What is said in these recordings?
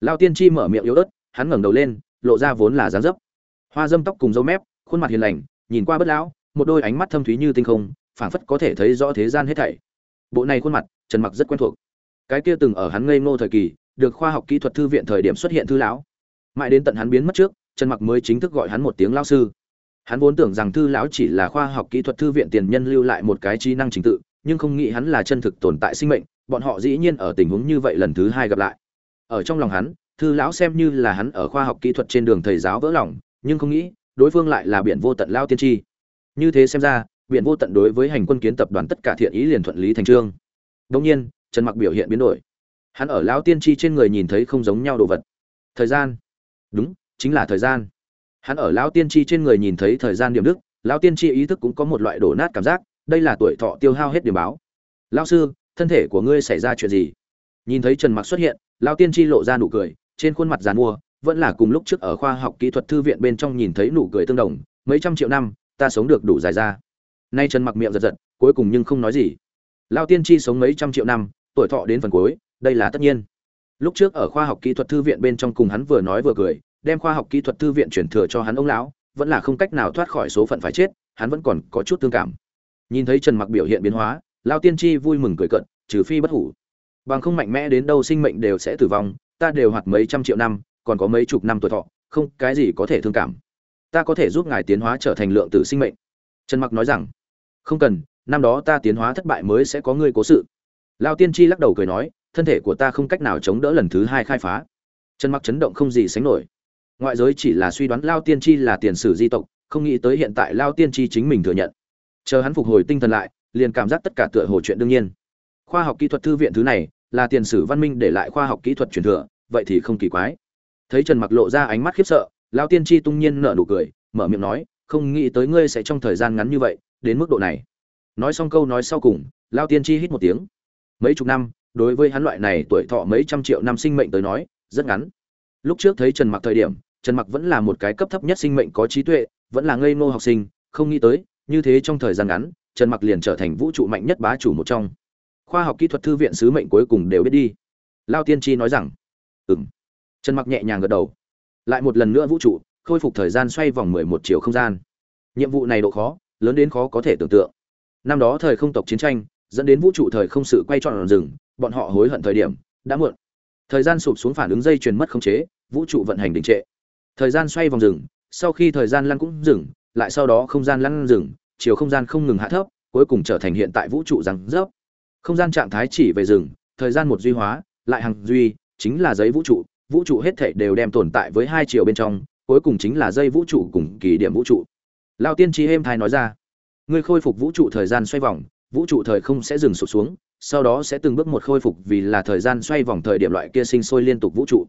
lao tiên tri mở miệng yếu ớt, hắn ngẩng đầu lên, lộ ra vốn là dáng dấp. Hoa dâm tóc cùng dâu mép, khuôn mặt hiền lành, nhìn qua bất lão, một đôi ánh mắt thâm thúy như tinh không, phảng phất có thể thấy rõ thế gian hết thảy. Bộ này khuôn mặt, trần mặc rất quen thuộc. Cái kia từng ở hắn ngây ngô thời kỳ, được khoa học kỹ thuật thư viện thời điểm xuất hiện thư lão. Mãi đến tận hắn biến mất trước, trần mặc mới chính thức gọi hắn một tiếng lao sư. Hắn vốn tưởng rằng thư lão chỉ là khoa học kỹ thuật thư viện tiền nhân lưu lại một cái trí năng trình tự, nhưng không nghĩ hắn là chân thực tồn tại sinh mệnh, bọn họ dĩ nhiên ở tình huống như vậy lần thứ hai gặp lại ở trong lòng hắn, thư lão xem như là hắn ở khoa học kỹ thuật trên đường thầy giáo vỡ lòng, nhưng không nghĩ, đối phương lại là biển vô tận lao tiên tri. Như thế xem ra, biển vô tận đối với hành quân kiến tập đoàn tất cả thiện ý liền thuận lý thành trương. Đông nhiên, trần mặc biểu hiện biến đổi. Hắn ở lão tiên tri trên người nhìn thấy không giống nhau đồ vật. Thời gian. Đúng, chính là thời gian. Hắn ở lão tiên tri trên người nhìn thấy thời gian điểm đức lão tiên tri ý thức cũng có một loại đổ nát cảm giác, đây là tuổi thọ tiêu hao hết điểm báo. Lão sư, thân thể của ngươi xảy ra chuyện gì? Nhìn thấy trần mặc xuất hiện lão tiên tri lộ ra nụ cười, trên khuôn mặt giàn mua vẫn là cùng lúc trước ở khoa học kỹ thuật thư viện bên trong nhìn thấy nụ cười tương đồng, mấy trăm triệu năm, ta sống được đủ dài ra. Nay trần mặc miệng giật giật, cuối cùng nhưng không nói gì. Lao tiên tri sống mấy trăm triệu năm, tuổi thọ đến phần cuối, đây là tất nhiên. Lúc trước ở khoa học kỹ thuật thư viện bên trong cùng hắn vừa nói vừa cười, đem khoa học kỹ thuật thư viện chuyển thừa cho hắn ông lão, vẫn là không cách nào thoát khỏi số phận phải chết, hắn vẫn còn có chút thương cảm. Nhìn thấy trần mặc biểu hiện biến hóa, lao tiên tri vui mừng cười cận trừ phi bất hủ bằng không mạnh mẽ đến đâu sinh mệnh đều sẽ tử vong, ta đều hoạt mấy trăm triệu năm, còn có mấy chục năm tuổi thọ, không, cái gì có thể thương cảm. Ta có thể giúp ngài tiến hóa trở thành lượng tử sinh mệnh. Trần mặc nói rằng, không cần, năm đó ta tiến hóa thất bại mới sẽ có ngươi cố sự. Lao tiên tri lắc đầu cười nói, thân thể của ta không cách nào chống đỡ lần thứ hai khai phá. Trần mặc chấn động không gì sánh nổi. Ngoại giới chỉ là suy đoán lao tiên tri là tiền sử di tộc, không nghĩ tới hiện tại lao tiên tri chính mình thừa nhận. Chờ hắn phục hồi tinh thần lại, liền cảm giác tất cả tựa hồ chuyện đương nhiên khoa học kỹ thuật thư viện thứ này là tiền sử văn minh để lại khoa học kỹ thuật truyền thừa, vậy thì không kỳ quái. Thấy trần mặc lộ ra ánh mắt khiếp sợ, lao tiên tri tung nhiên nở nụ cười, mở miệng nói, không nghĩ tới ngươi sẽ trong thời gian ngắn như vậy, đến mức độ này. Nói xong câu nói sau cùng, lao tiên tri hít một tiếng. Mấy chục năm, đối với hắn loại này tuổi thọ mấy trăm triệu năm sinh mệnh tới nói, rất ngắn. Lúc trước thấy trần mặc thời điểm, trần mặc vẫn là một cái cấp thấp nhất sinh mệnh có trí tuệ, vẫn là ngây ngô học sinh, không nghĩ tới, như thế trong thời gian ngắn, trần mặc liền trở thành vũ trụ mạnh nhất bá chủ một trong khoa học kỹ thuật thư viện sứ mệnh cuối cùng đều biết đi. Lao tiên tri nói rằng, ừm. Trần mặc nhẹ nhàng gật đầu. Lại một lần nữa vũ trụ, khôi phục thời gian xoay vòng 11 chiều không gian. Nhiệm vụ này độ khó, lớn đến khó có thể tưởng tượng. Năm đó thời không tộc chiến tranh, dẫn đến vũ trụ thời không sự quay tròn rừng, bọn họ hối hận thời điểm, đã muộn. Thời gian sụp xuống phản ứng dây chuyền mất khống chế, vũ trụ vận hành đình trệ. Thời gian xoay vòng rừng, sau khi thời gian lăn cũng dừng, lại sau đó không gian lăn dừng chiều không gian không ngừng hạ thấp, cuối cùng trở thành hiện tại vũ trụ rằng dốc không gian trạng thái chỉ về rừng, thời gian một duy hóa, lại hàng duy, chính là giấy vũ trụ. Vũ trụ hết thể đều đem tồn tại với hai chiều bên trong, cuối cùng chính là dây vũ trụ cùng kỳ điểm vũ trụ. Lao tiên tri êm thai nói ra, ngươi khôi phục vũ trụ thời gian xoay vòng, vũ trụ thời không sẽ dừng sụp xuống, sau đó sẽ từng bước một khôi phục vì là thời gian xoay vòng thời điểm loại kia sinh sôi liên tục vũ trụ.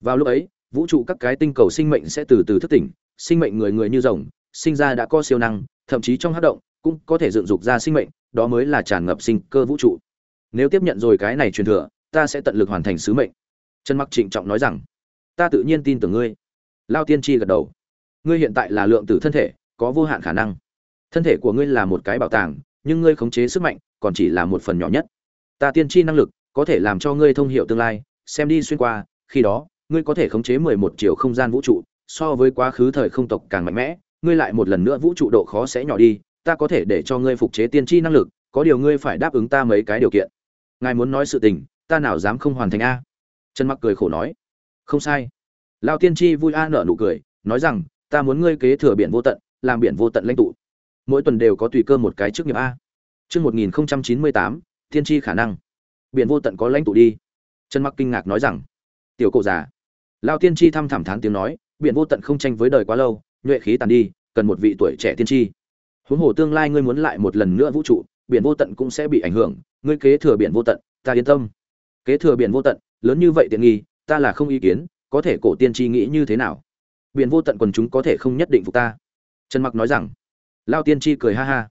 Vào lúc ấy, vũ trụ các cái tinh cầu sinh mệnh sẽ từ từ thức tỉnh, sinh mệnh người người như rồng, sinh ra đã có siêu năng, thậm chí trong hát động cũng có thể dựng dục ra sinh mệnh đó mới là tràn ngập sinh cơ vũ trụ. Nếu tiếp nhận rồi cái này truyền thừa, ta sẽ tận lực hoàn thành sứ mệnh. Trần mặc trịnh trọng nói rằng. Ta tự nhiên tin tưởng ngươi. Lao tiên tri gật đầu. Ngươi hiện tại là lượng tử thân thể, có vô hạn khả năng. Thân thể của ngươi là một cái bảo tàng, nhưng ngươi khống chế sức mạnh còn chỉ là một phần nhỏ nhất. Ta tiên tri năng lực có thể làm cho ngươi thông hiểu tương lai, xem đi xuyên qua, khi đó, ngươi có thể khống chế mười một triệu không gian vũ trụ, so với quá khứ thời không tộc càng mạnh mẽ, ngươi lại một lần nữa vũ trụ độ khó sẽ nhỏ đi ta có thể để cho ngươi phục chế tiên tri năng lực, có điều ngươi phải đáp ứng ta mấy cái điều kiện. Ngài muốn nói sự tình, ta nào dám không hoàn thành a? Trần mặc cười khổ nói. Không sai. Lao tiên tri vui a nở nụ cười, nói rằng, ta muốn ngươi kế thừa biển vô tận, làm biển vô tận lãnh tụ. Mỗi tuần đều có tùy cơ một cái chức nghiệp a. Chương một nghìn chín mươi tám, tiên tri khả năng. Biển vô tận có lãnh tụ đi. Trần mặc kinh ngạc nói rằng, tiểu cổ già. Lao tiên tri thăm thẳm thán tiếng nói, biển vô tận không tranh với đời quá lâu, nhuệ khí tàn đi, cần một vị tuổi trẻ tiên tri huống hồ tương lai ngươi muốn lại một lần nữa vũ trụ, biển vô tận cũng sẽ bị ảnh hưởng, ngươi kế thừa biển vô tận, ta yên tâm. Kế thừa biển vô tận, lớn như vậy tiện nghi, ta là không ý kiến, có thể cổ tiên tri nghĩ như thế nào? Biển vô tận quần chúng có thể không nhất định phục ta. Trần mặc nói rằng, lao tiên tri cười ha ha.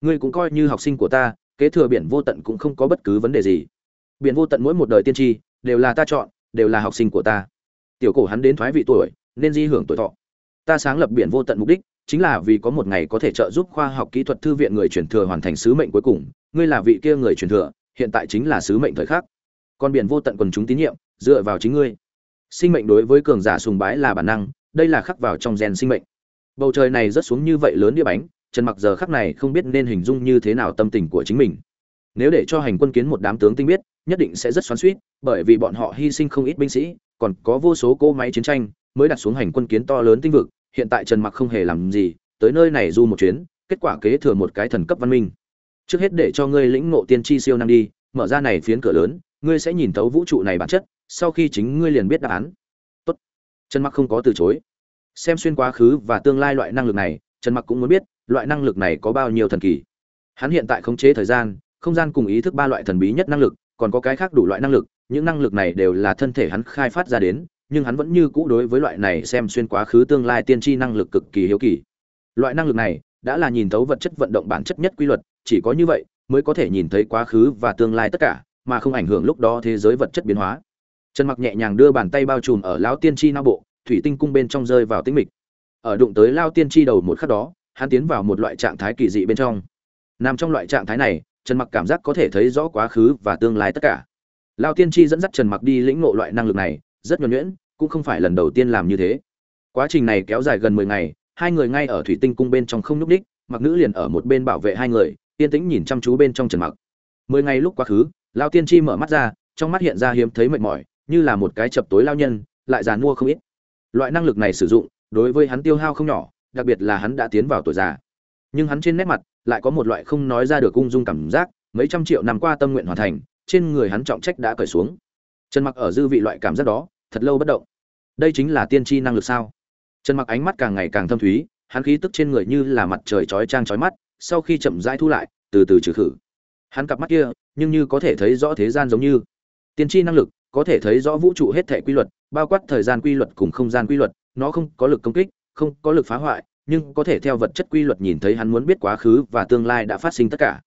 Ngươi cũng coi như học sinh của ta, kế thừa biển vô tận cũng không có bất cứ vấn đề gì. Biển vô tận mỗi một đời tiên tri, đều là ta chọn, đều là học sinh của ta. Tiểu cổ hắn đến thoái vị tuổi, nên di hưởng tuổi thọ. Ta sáng lập biển vô tận mục đích chính là vì có một ngày có thể trợ giúp khoa học kỹ thuật thư viện người truyền thừa hoàn thành sứ mệnh cuối cùng, ngươi là vị kia người truyền thừa, hiện tại chính là sứ mệnh thời khắc. Con biển vô tận quần chúng tín nhiệm, dựa vào chính ngươi. Sinh mệnh đối với cường giả sùng bái là bản năng, đây là khắc vào trong gen sinh mệnh. Bầu trời này rớt xuống như vậy lớn đĩa bánh, trần mặc giờ khắc này không biết nên hình dung như thế nào tâm tình của chính mình. Nếu để cho hành quân kiến một đám tướng tinh biết, nhất định sẽ rất xoắn xuýt, bởi vì bọn họ hy sinh không ít binh sĩ, còn có vô số cỗ máy chiến tranh mới đặt xuống hành quân kiến to lớn tinh vực hiện tại trần mặc không hề làm gì, tới nơi này du một chuyến, kết quả kế thừa một cái thần cấp văn minh. Trước hết để cho ngươi lĩnh ngộ tiên tri siêu năng đi, mở ra này phiến cửa lớn, ngươi sẽ nhìn thấu vũ trụ này bản chất, sau khi chính ngươi liền biết đáp án. Tốt. Trần mặc không có từ chối. Xem xuyên quá khứ và tương lai loại năng lực này, trần mặc cũng muốn biết, loại năng lực này có bao nhiêu thần kỳ. Hắn hiện tại khống chế thời gian, không gian cùng ý thức ba loại thần bí nhất năng lực, còn có cái khác đủ loại năng lực, những năng lực này đều là thân thể hắn khai phát ra đến nhưng hắn vẫn như cũ đối với loại này xem xuyên quá khứ tương lai tiên tri năng lực cực kỳ hiếu kỳ. Loại năng lực này đã là nhìn thấu vật chất vận động bản chất nhất quy luật, chỉ có như vậy mới có thể nhìn thấy quá khứ và tương lai tất cả, mà không ảnh hưởng lúc đó thế giới vật chất biến hóa. Trần mặc nhẹ nhàng đưa bàn tay bao trùm ở lão tiên tri não bộ, thủy tinh cung bên trong rơi vào tĩnh mịch. Ở đụng tới lao tiên tri đầu một khắc đó, hắn tiến vào một loại trạng thái kỳ dị bên trong. Nằm trong loại trạng thái này, trần mặc cảm giác có thể thấy rõ quá khứ và tương lai tất cả. Lao tiên tri dẫn dắt trần mặc đi lĩnh ngộ loại năng lực này rất nhuần nhuyễn, cũng không phải lần đầu tiên làm như thế. Quá trình này kéo dài gần 10 ngày, hai người ngay ở thủy tinh cung bên trong không nhúc đích mặc nữ liền ở một bên bảo vệ hai người, yên tĩnh nhìn chăm chú bên trong trần mặc. Mười ngày lúc quá khứ, lao tiên tri mở mắt ra, trong mắt hiện ra hiếm thấy mệt mỏi, như là một cái chập tối lao nhân, lại già mua không ít. Loại năng lực này sử dụng, đối với hắn tiêu hao không nhỏ, đặc biệt là hắn đã tiến vào tuổi già. Nhưng hắn trên nét mặt, lại có một loại không nói ra được ung dung cảm giác, mấy trăm triệu năm qua tâm nguyện hoàn thành, trên người hắn trọng trách đã cởi xuống trần mặc ở dư vị loại cảm giác đó, thật lâu bất động. Đây chính là tiên tri năng lực sao? Trần mặc ánh mắt càng ngày càng thâm thúy, hắn khí tức trên người như là mặt trời chói trang chói mắt, sau khi chậm rãi thu lại, từ từ trừ khử. Hắn cặp mắt kia, nhưng như có thể thấy rõ thế gian giống như. Tiên tri năng lực, có thể thấy rõ vũ trụ hết thể quy luật, bao quát thời gian quy luật cùng không gian quy luật, nó không có lực công kích, không có lực phá hoại, nhưng có thể theo vật chất quy luật nhìn thấy hắn muốn biết quá khứ và tương lai đã phát sinh tất cả.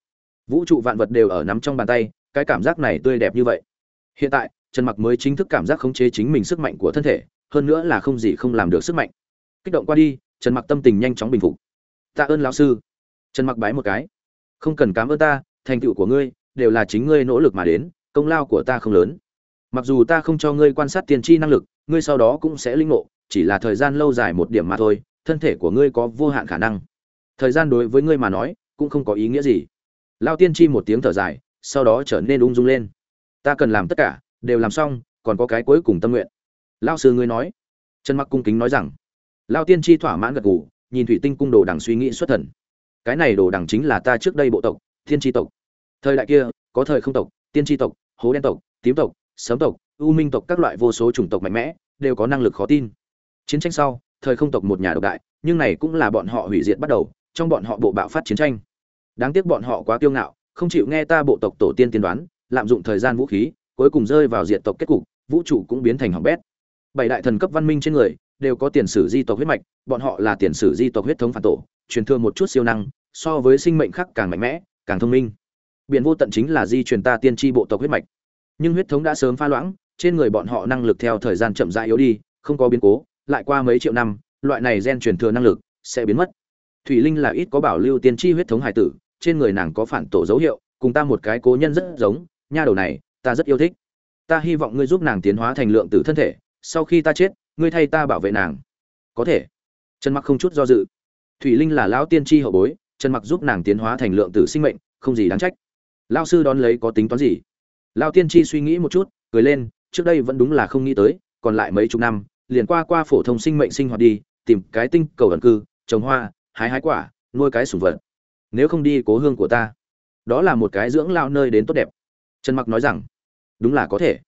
Vũ trụ vạn vật đều ở nắm trong bàn tay, cái cảm giác này tươi đẹp như vậy. Hiện tại trần mặc mới chính thức cảm giác khống chế chính mình sức mạnh của thân thể, hơn nữa là không gì không làm được sức mạnh. Kích động qua đi, trần mặc tâm tình nhanh chóng bình phục. Tạ ơn lão sư. Trần mặc bái một cái. Không cần cảm ơn ta, thành tựu của ngươi đều là chính ngươi nỗ lực mà đến, công lao của ta không lớn. Mặc dù ta không cho ngươi quan sát tiền tri năng lực, ngươi sau đó cũng sẽ linh ngộ, chỉ là thời gian lâu dài một điểm mà thôi, thân thể của ngươi có vô hạn khả năng. Thời gian đối với ngươi mà nói, cũng không có ý nghĩa gì. Lao tiên tri một tiếng thở dài, sau đó trở nên ung dung lên. Ta cần làm tất cả đều làm xong, còn có cái cuối cùng tâm nguyện. Lao sư ngươi nói. Trần mặc cung kính nói rằng. Lao tiên tri thỏa mãn gật gù, nhìn thủy tinh cung đồ đằng suy nghĩ xuất thần. Cái này đồ đằng chính là ta trước đây bộ tộc, thiên tri tộc. Thời đại kia, có thời không tộc, tiên tri tộc, hố đen tộc, tím tộc, sấm tộc, u minh tộc các loại vô số chủng tộc mạnh mẽ, đều có năng lực khó tin. Chiến tranh sau, thời không tộc một nhà độc đại, nhưng này cũng là bọn họ hủy diệt bắt đầu, trong bọn họ bộ bạo phát chiến tranh. Đáng tiếc bọn họ quá kiêu ngạo, không chịu nghe ta bộ tộc tổ tiên tiên đoán, lạm dụng thời gian vũ khí cuối cùng rơi vào diện tộc kết cục, vũ trụ cũng biến thành hỏng bét. Bảy đại thần cấp văn minh trên người đều có tiền sử di tộc huyết mạch, bọn họ là tiền sử di tộc huyết thống phản tổ, truyền thừa một chút siêu năng, so với sinh mệnh khác càng mạnh mẽ, càng thông minh. Biển vô tận chính là di truyền ta tiên tri bộ tộc huyết mạch. Nhưng huyết thống đã sớm pha loãng, trên người bọn họ năng lực theo thời gian chậm rãi yếu đi, không có biến cố, lại qua mấy triệu năm, loại này gen truyền thừa năng lực sẽ biến mất. Thủy linh là ít có bảo lưu tiên tri huyết thống hải tử, trên người nàng có phản tổ dấu hiệu, cùng ta một cái cố nhân rất giống, nha đầu này ta rất yêu thích. Ta hy vọng ngươi giúp nàng tiến hóa thành lượng tử thân thể, sau khi ta chết, ngươi thay ta bảo vệ nàng. Có thể. Trần mặc không chút do dự. Thủy linh là lão tiên tri hậu bối, trần mặc giúp nàng tiến hóa thành lượng tử sinh mệnh, không gì đáng trách. Lao sư đón lấy có tính toán gì? Lao tiên tri suy nghĩ một chút, cười lên, trước đây vẫn đúng là không nghĩ tới, còn lại mấy chục năm, liền qua qua phổ thông sinh mệnh sinh hoạt đi, tìm cái tinh cầu ẩn cư, trồng hoa, hái hái quả, nuôi cái sủng vật. Nếu không đi cố hương của ta. Đó là một cái dưỡng lao nơi đến tốt đẹp. Trần mặc nói rằng đúng là có thể.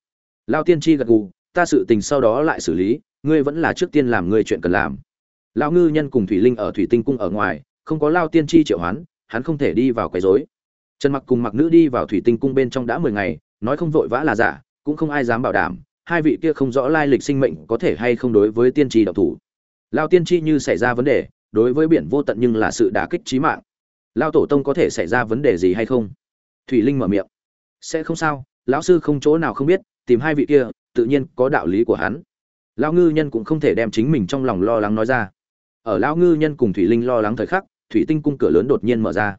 Lao tiên tri gật gù, ta sự tình sau đó lại xử lý, ngươi vẫn là trước tiên làm ngươi chuyện cần làm. Lao ngư nhân cùng thủy linh ở thủy tinh cung ở ngoài, không có lao tiên tri triệu hoán, hắn không thể đi vào quấy rối. Trần mặc cùng mặc nữ đi vào thủy tinh cung bên trong đã mười ngày, nói không vội vã là giả, cũng không ai dám bảo đảm, hai vị kia không rõ lai lịch sinh mệnh có thể hay không đối với tiên tri độc thủ. Lao tiên tri như xảy ra vấn đề, đối với biển vô tận nhưng là sự đả kích trí mạng. Lao tổ tông có thể xảy ra vấn đề gì hay không? Thủy linh mở miệng. Sẽ không sao lão sư không chỗ nào không biết, tìm hai vị kia, tự nhiên có đạo lý của hắn. Lão ngư nhân cũng không thể đem chính mình trong lòng lo lắng nói ra. Ở lão ngư nhân cùng thủy linh lo lắng thời khắc, thủy tinh cung cửa lớn đột nhiên mở ra.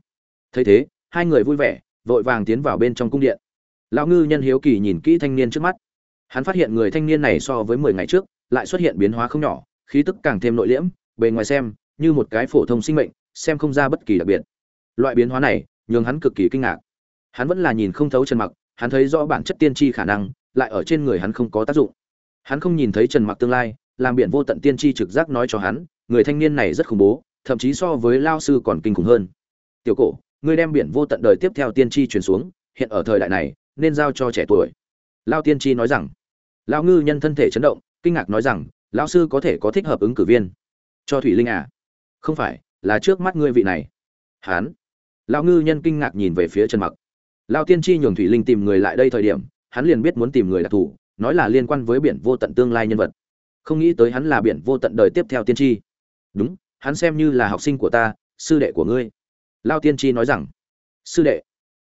Thấy thế, hai người vui vẻ, vội vàng tiến vào bên trong cung điện. Lão ngư nhân hiếu kỳ nhìn kỹ thanh niên trước mắt. Hắn phát hiện người thanh niên này so với mười ngày trước, lại xuất hiện biến hóa không nhỏ, khí tức càng thêm nội liễm, bề ngoài xem, như một cái phổ thông sinh mệnh, xem không ra bất kỳ đặc biệt. Loại biến hóa này, nhường hắn cực kỳ kinh ngạc. Hắn vẫn là nhìn không thấu trần mặc hắn thấy rõ bản chất tiên tri khả năng, lại ở trên người hắn không có tác dụng. Hắn không nhìn thấy trần mặc tương lai, làm biển vô tận tiên tri trực giác nói cho hắn, người thanh niên này rất khủng bố, thậm chí so với lao sư còn kinh khủng hơn. Tiểu cổ, ngươi đem biển vô tận đời tiếp theo tiên tri truyền xuống, hiện ở thời đại này, nên giao cho trẻ tuổi. Lao tiên tri nói rằng. Lao ngư nhân thân thể chấn động, kinh ngạc nói rằng, lão sư có thể có thích hợp ứng cử viên. Cho thủy linh à? Không phải, là trước mắt ngươi vị này. Hán lão ngư nhân kinh ngạc nhìn về phía trần mặc lao tiên tri nhường thủy linh tìm người lại đây thời điểm, hắn liền biết muốn tìm người đặc thù, nói là liên quan với biển vô tận tương lai nhân vật. Không nghĩ tới hắn là biển vô tận đời tiếp theo tiên tri đúng, hắn xem như là học sinh của ta, sư đệ của ngươi. Lao tiên tri nói rằng, sư đệ.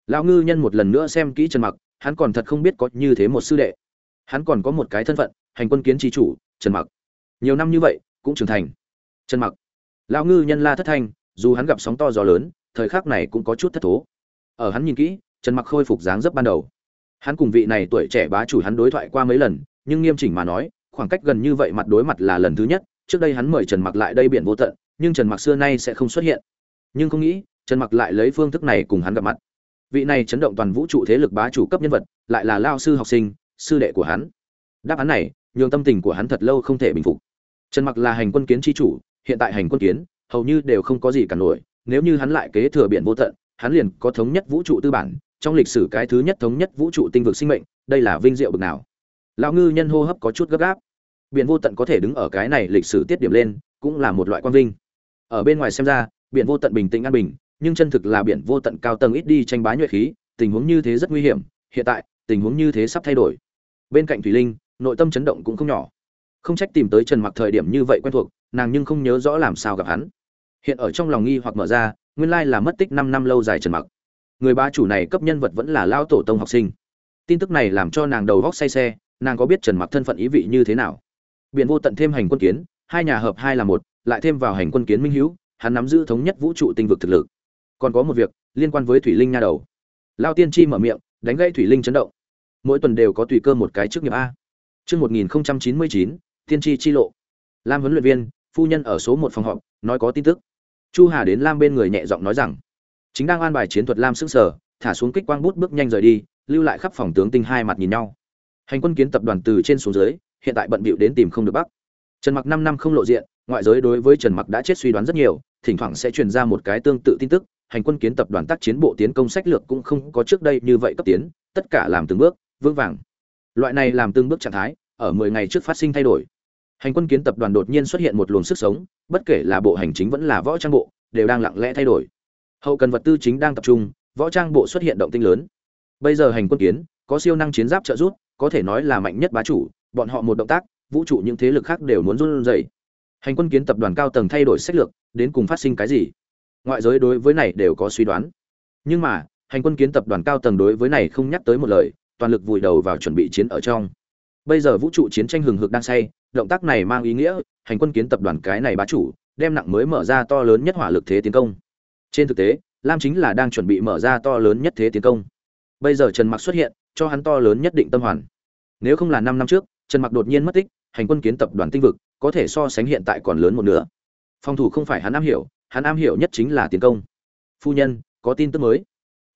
Lao ngư nhân một lần nữa xem kỹ trần mặc, hắn còn thật không biết có như thế một sư đệ. Hắn còn có một cái thân phận, hành quân kiến tri chủ, trần mặc. Nhiều năm như vậy, cũng trưởng thành. Trần mặc. Lao ngư nhân la thất thanh, dù hắn gặp sóng to gió lớn, thời khắc này cũng có chút thất thố. Ở hắn nhìn kỹ trần mặc khôi phục dáng dấp ban đầu. Hắn cùng vị này tuổi trẻ bá chủ hắn đối thoại qua mấy lần, nhưng nghiêm chỉnh mà nói, khoảng cách gần như vậy mặt đối mặt là lần thứ nhất, trước đây hắn mời trần mặc lại đây biển vô tận, nhưng trần mặc xưa nay sẽ không xuất hiện. Nhưng không nghĩ, trần mặc lại lấy phương thức này cùng hắn gặp mặt. Vị này chấn động toàn vũ trụ thế lực bá chủ cấp nhân vật, lại là lao sư học sinh, sư đệ của hắn. Đáp án này, nhường tâm tình của hắn thật lâu không thể bình phục. Trần mặc là hành quân kiến tri chủ, hiện tại hành quân kiến, hầu như đều không có gì cả nổi, nếu như hắn lại kế thừa biển vô tận, hắn liền có thống nhất vũ trụ tư bản trong lịch sử cái thứ nhất thống nhất vũ trụ tinh vực sinh mệnh, đây là vinh diệu bực nào. Lão ngư nhân hô hấp có chút gấp gáp. Biển vô tận có thể đứng ở cái này lịch sử tiết điểm lên, cũng là một loại quan vinh. Ở bên ngoài xem ra, biển vô tận bình tĩnh an bình, nhưng chân thực là biển vô tận cao tầng ít đi tranh bá nhuệ khí, tình huống như thế rất nguy hiểm, hiện tại, tình huống như thế sắp thay đổi. Bên cạnh thủy linh, nội tâm chấn động cũng không nhỏ. Không trách tìm tới trần mặc thời điểm như vậy quen thuộc, nàng nhưng không nhớ rõ làm sao gặp hắn. Hiện ở trong lòng nghi hoặc mở ra, nguyên lai là mất tích 5 năm lâu dài trần mặc người ba chủ này cấp nhân vật vẫn là lao tổ tông học sinh. Tin tức này làm cho nàng đầu góc say xe, nàng có biết trần mặc thân phận ý vị như thế nào? Biện vô tận thêm hành quân kiến, hai nhà hợp hai là một, lại thêm vào hành quân kiến minh hữu, hắn nắm giữ thống nhất vũ trụ tinh vực thực lực. Còn có một việc liên quan với thủy linh nha đầu. Lao tiên Chi mở miệng, đánh gãy thủy linh chấn động. Mỗi tuần đều có tùy cơ một cái trước nghiệp a. Chương một nghìn chín mươi chín, tiên tri chi lộ. Lam huấn luyện viên, phu nhân ở số một phòng họp, nói có tin tức. Chu hà đến lam bên người nhẹ giọng nói rằng chính đang an bài chiến thuật lam sức sở thả xuống kích quang bút bước nhanh rời đi, lưu lại khắp phòng tướng tinh hai mặt nhìn nhau. Hành quân kiến tập đoàn từ trên xuống dưới, hiện tại bận bịu đến tìm không được bắc. Trần mặc năm năm không lộ diện, ngoại giới đối với trần mặc đã chết suy đoán rất nhiều, thỉnh thoảng sẽ truyền ra một cái tương tự tin tức, hành quân kiến tập đoàn tác chiến bộ tiến công sách lược cũng không có trước đây như vậy cấp tiến, tất cả làm từng bước, vững vàng. Loại này làm từng bước trạng thái, ở 10 ngày trước phát sinh thay đổi. Hành quân kiến tập đoàn đột nhiên xuất hiện một luồng sức sống, bất kể là bộ hành chính vẫn là võ trang bộ, đều đang lặng lẽ thay đổi hậu cần vật tư chính đang tập trung, võ trang bộ xuất hiện động tinh lớn. Bây giờ hành quân kiến, có siêu năng chiến giáp trợ giúp, có thể nói là mạnh nhất bá chủ, bọn họ một động tác, vũ trụ những thế lực khác đều muốn run rẩy. Hành quân kiến tập đoàn cao tầng thay đổi sách lược, đến cùng phát sinh cái gì? Ngoại giới đối với này đều có suy đoán. Nhưng mà, hành quân kiến tập đoàn cao tầng đối với này không nhắc tới một lời, toàn lực vùi đầu vào chuẩn bị chiến ở trong. Bây giờ vũ trụ chiến tranh hừng hực đang say, động tác này mang ý nghĩa, hành quân kiến tập đoàn cái này bá chủ, đem nặng mới mở ra to lớn nhất hỏa lực thế tiến công trên thực tế, lam chính là đang chuẩn bị mở ra to lớn nhất thế tiến công. Bây giờ trần mặc xuất hiện, cho hắn to lớn nhất định tâm hoàn. Nếu không là năm năm trước, trần mặc đột nhiên mất tích, hành quân kiến tập đoàn tinh vực, có thể so sánh hiện tại còn lớn một nửa. Phòng thủ không phải hắn am hiểu, hắn am hiểu nhất chính là tiến công. Phu nhân, có tin tức mới.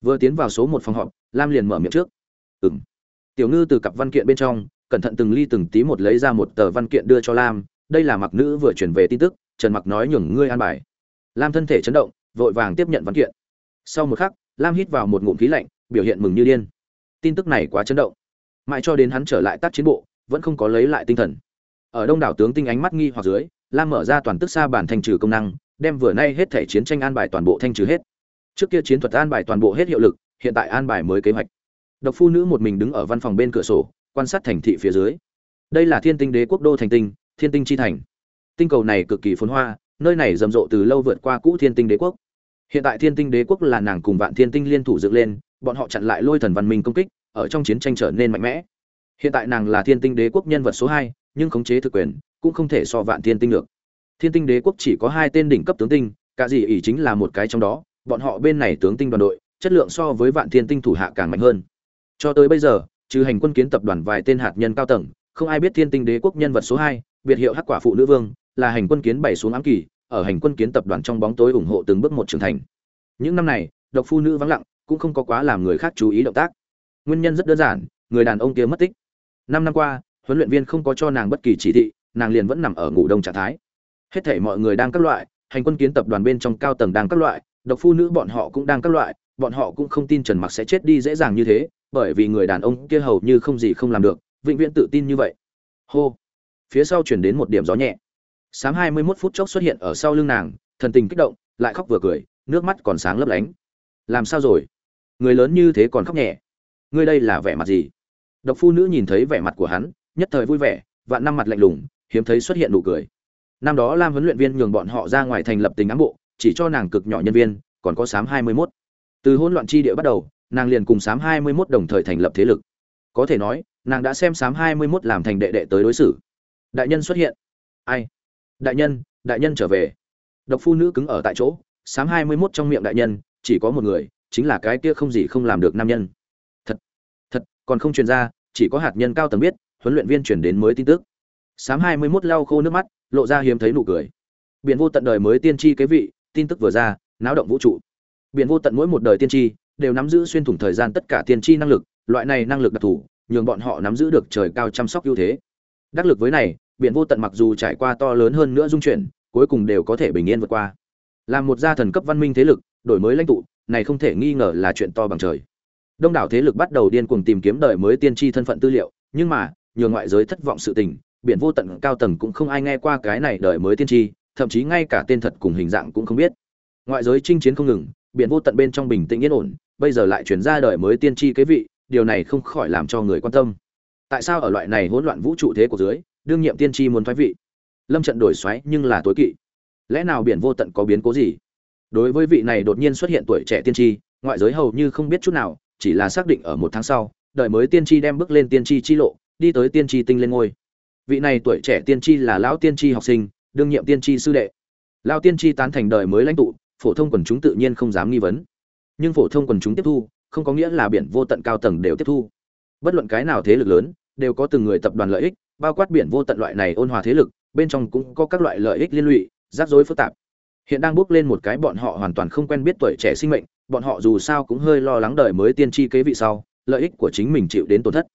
Vừa tiến vào số một phòng họp, lam liền mở miệng trước. Ừng tiểu ngư từ cặp văn kiện bên trong, cẩn thận từng ly từng tí một lấy ra một tờ văn kiện đưa cho lam. Đây là mặc nữ vừa chuyển về tin tức, trần mặc nói nhường ngươi an bài. Lam thân thể chấn động vội vàng tiếp nhận văn kiện. Sau một khắc, lam hít vào một ngụm khí lạnh, biểu hiện mừng như điên. Tin tức này quá chấn động. Mãi cho đến hắn trở lại tác chiến bộ, vẫn không có lấy lại tinh thần. Ở đông đảo tướng tinh ánh mắt nghi hoặc dưới, lam mở ra toàn tức xa bản thanh trừ công năng, đem vừa nay hết thể chiến tranh an bài toàn bộ thanh trừ hết. Trước kia chiến thuật an bài toàn bộ hết hiệu lực, hiện tại an bài mới kế hoạch. Độc phu nữ một mình đứng ở văn phòng bên cửa sổ, quan sát thành thị phía dưới. Đây là thiên tinh đế quốc đô thành tinh, thiên tinh chi thành. Tinh cầu này cực kỳ phồn hoa nơi này rầm rộ từ lâu vượt qua cũ thiên tinh đế quốc. Hiện tại thiên tinh đế quốc là nàng cùng vạn thiên tinh liên thủ dựng lên, bọn họ chặn lại lôi thần văn minh công kích, ở trong chiến tranh trở nên mạnh mẽ. Hiện tại nàng là thiên tinh đế quốc nhân vật số hai, nhưng khống chế thực quyền cũng không thể so vạn thiên tinh được. Thiên tinh đế quốc chỉ có hai tên đỉnh cấp tướng tinh, cả gì ỷ chính là một cái trong đó, bọn họ bên này tướng tinh đoàn đội, chất lượng so với vạn thiên tinh thủ hạ càng mạnh hơn. Cho tới bây giờ, trừ hành quân kiến tập đoàn vài tên hạt nhân cao tầng, không ai biết thiên tinh đế quốc nhân vật số hai, biệt hiệu hắc quả phụ nữ vương, là hành quân kiến bày xuống ám kỳ ở hành quân kiến tập đoàn trong bóng tối ủng hộ từng bước một trưởng thành. Những năm này, độc phu nữ vắng lặng, cũng không có quá làm người khác chú ý động tác. Nguyên nhân rất đơn giản, người đàn ông kia mất tích. Năm năm qua, huấn luyện viên không có cho nàng bất kỳ chỉ thị, nàng liền vẫn nằm ở ngủ đông trạng thái. Hết thảy mọi người đang các loại, hành quân kiến tập đoàn bên trong cao tầng đang các loại, độc phu nữ bọn họ cũng đang các loại, bọn họ cũng không tin trần mặc sẽ chết đi dễ dàng như thế, bởi vì người đàn ông kia hầu như không gì không làm được, vĩnh viễn tự tin như vậy. Hô. Phía sau chuyển đến một điểm gió nhẹ sáng hai mươi 21 phút chốc xuất hiện ở sau lưng nàng, thần tình kích động, lại khóc vừa cười, nước mắt còn sáng lấp lánh. Làm sao rồi? Người lớn như thế còn khóc nhẹ. Ngươi đây là vẻ mặt gì? Độc phu nữ nhìn thấy vẻ mặt của hắn, nhất thời vui vẻ, vạn năm mặt lạnh lùng, hiếm thấy xuất hiện nụ cười. Năm đó lam huấn luyện viên nhường bọn họ ra ngoài thành lập tình ám bộ, chỉ cho nàng cực nhỏ nhân viên, còn có sám hai mươi 21. từ hỗn loạn chi địa bắt đầu, nàng liền cùng sám hai mươi 21 đồng thời thành lập thế lực. Có thể nói, nàng đã xem sám hai mươi 21 làm thành đệ đệ tới đối xử. Đại nhân xuất hiện. Ai? Đại nhân đại nhân trở về. Độc phu nữ cứng ở tại chỗ sám hai mươi mốt trong miệng đại nhân, chỉ có một người, chính là cái kia không gì không làm được nam nhân. Thật thật, còn không truyền ra, chỉ có hạt nhân cao tầng biết, huấn luyện viên chuyển đến mới tin tức. Sám hai mươi mốt lau khô nước mắt, lộ ra hiếm thấy nụ cười. Biển vô tận đời mới tiên tri kế vị, tin tức vừa ra, náo động vũ trụ. Biển vô tận mỗi một đời tiên tri, đều nắm giữ xuyên thủng thời gian tất cả tiên tri năng lực, loại này năng lực đặc thù, nhường bọn họ nắm giữ được trời cao chăm sóc ưu thế. Đắc lực với này biển vô tận mặc dù trải qua to lớn hơn nữa dung chuyển, cuối cùng đều có thể bình yên vượt qua. Làm một gia thần cấp văn minh thế lực, đổi mới lãnh tụ, này không thể nghi ngờ là chuyện to bằng trời. Đông đảo thế lực bắt đầu điên cuồng tìm kiếm đời mới tiên tri thân phận tư liệu, nhưng mà nhiều ngoại giới thất vọng sự tình, biển vô tận cao tầng cũng không ai nghe qua cái này đời mới tiên tri, thậm chí ngay cả tên thật cùng hình dạng cũng không biết. Ngoại giới chinh chiến không ngừng, biển vô tận bên trong bình tĩnh yên ổn, bây giờ lại chuyển ra đời mới tiên tri kế vị, điều này không khỏi làm cho người quan tâm. Tại sao ở loại này hỗn loạn vũ trụ thế của dưới đương nhiệm tiên tri muốn thoái vị. Lâm trận đổi xoáy nhưng là tối kỵ. Lẽ nào biển vô tận có biến cố gì? Đối với vị này đột nhiên xuất hiện tuổi trẻ tiên tri, ngoại giới hầu như không biết chút nào, chỉ là xác định ở một tháng sau, đợi mới tiên tri đem bước lên tiên tri chi lộ, đi tới tiên tri tinh lên ngôi. Vị này tuổi trẻ tiên tri là lão tiên tri học sinh, đương nhiệm tiên tri sư đệ. Lão tiên tri tán thành đời mới lãnh tụ, phổ thông quần chúng tự nhiên không dám nghi vấn. Nhưng phổ thông quần chúng tiếp thu, không có nghĩa là biển vô tận cao tầng đều tiếp thu. Bất luận cái nào thế lực lớn, đều có từng người tập đoàn lợi ích bao quát biển vô tận loại này ôn hòa thế lực, bên trong cũng có các loại lợi ích liên lụy, rắc rối phức tạp. Hiện đang bước lên một cái bọn họ hoàn toàn không quen biết tuổi trẻ sinh mệnh, bọn họ dù sao cũng hơi lo lắng đời mới tiên tri kế vị sau, lợi ích của chính mình chịu đến tổn thất.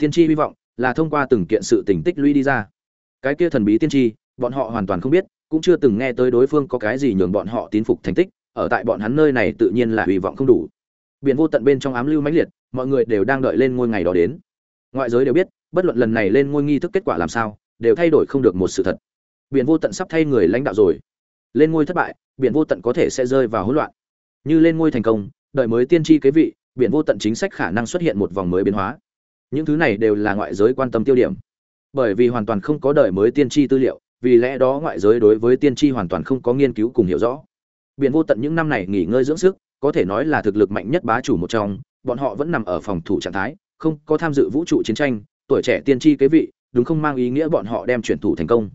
Tiên tri hy vọng là thông qua từng kiện sự tình tích lũy đi ra. Cái kia thần bí tiên tri, bọn họ hoàn toàn không biết, cũng chưa từng nghe tới đối phương có cái gì nhường bọn họ tín phục thành tích, ở tại bọn hắn nơi này tự nhiên là hy vọng không đủ. Biển vô tận bên trong ám lưu mãnh liệt, mọi người đều đang đợi lên ngôi ngày đó đến. Ngoại giới đều biết bất luận lần này lên ngôi nghi thức kết quả làm sao, đều thay đổi không được một sự thật. Biển vô tận sắp thay người lãnh đạo rồi. Lên ngôi thất bại, biển vô tận có thể sẽ rơi vào hỗn loạn. Như lên ngôi thành công, đợi mới tiên tri kế vị, biển vô tận chính sách khả năng xuất hiện một vòng mới biến hóa. Những thứ này đều là ngoại giới quan tâm tiêu điểm. Bởi vì hoàn toàn không có đời mới tiên tri tư liệu, vì lẽ đó ngoại giới đối với tiên tri hoàn toàn không có nghiên cứu cùng hiểu rõ. Biển vô tận những năm này nghỉ ngơi dưỡng sức, có thể nói là thực lực mạnh nhất bá chủ một trong, bọn họ vẫn nằm ở phòng thủ trạng thái, không có tham dự vũ trụ chiến tranh tuổi trẻ tiên tri kế vị, đúng không mang ý nghĩa bọn họ đem chuyển thủ thành công.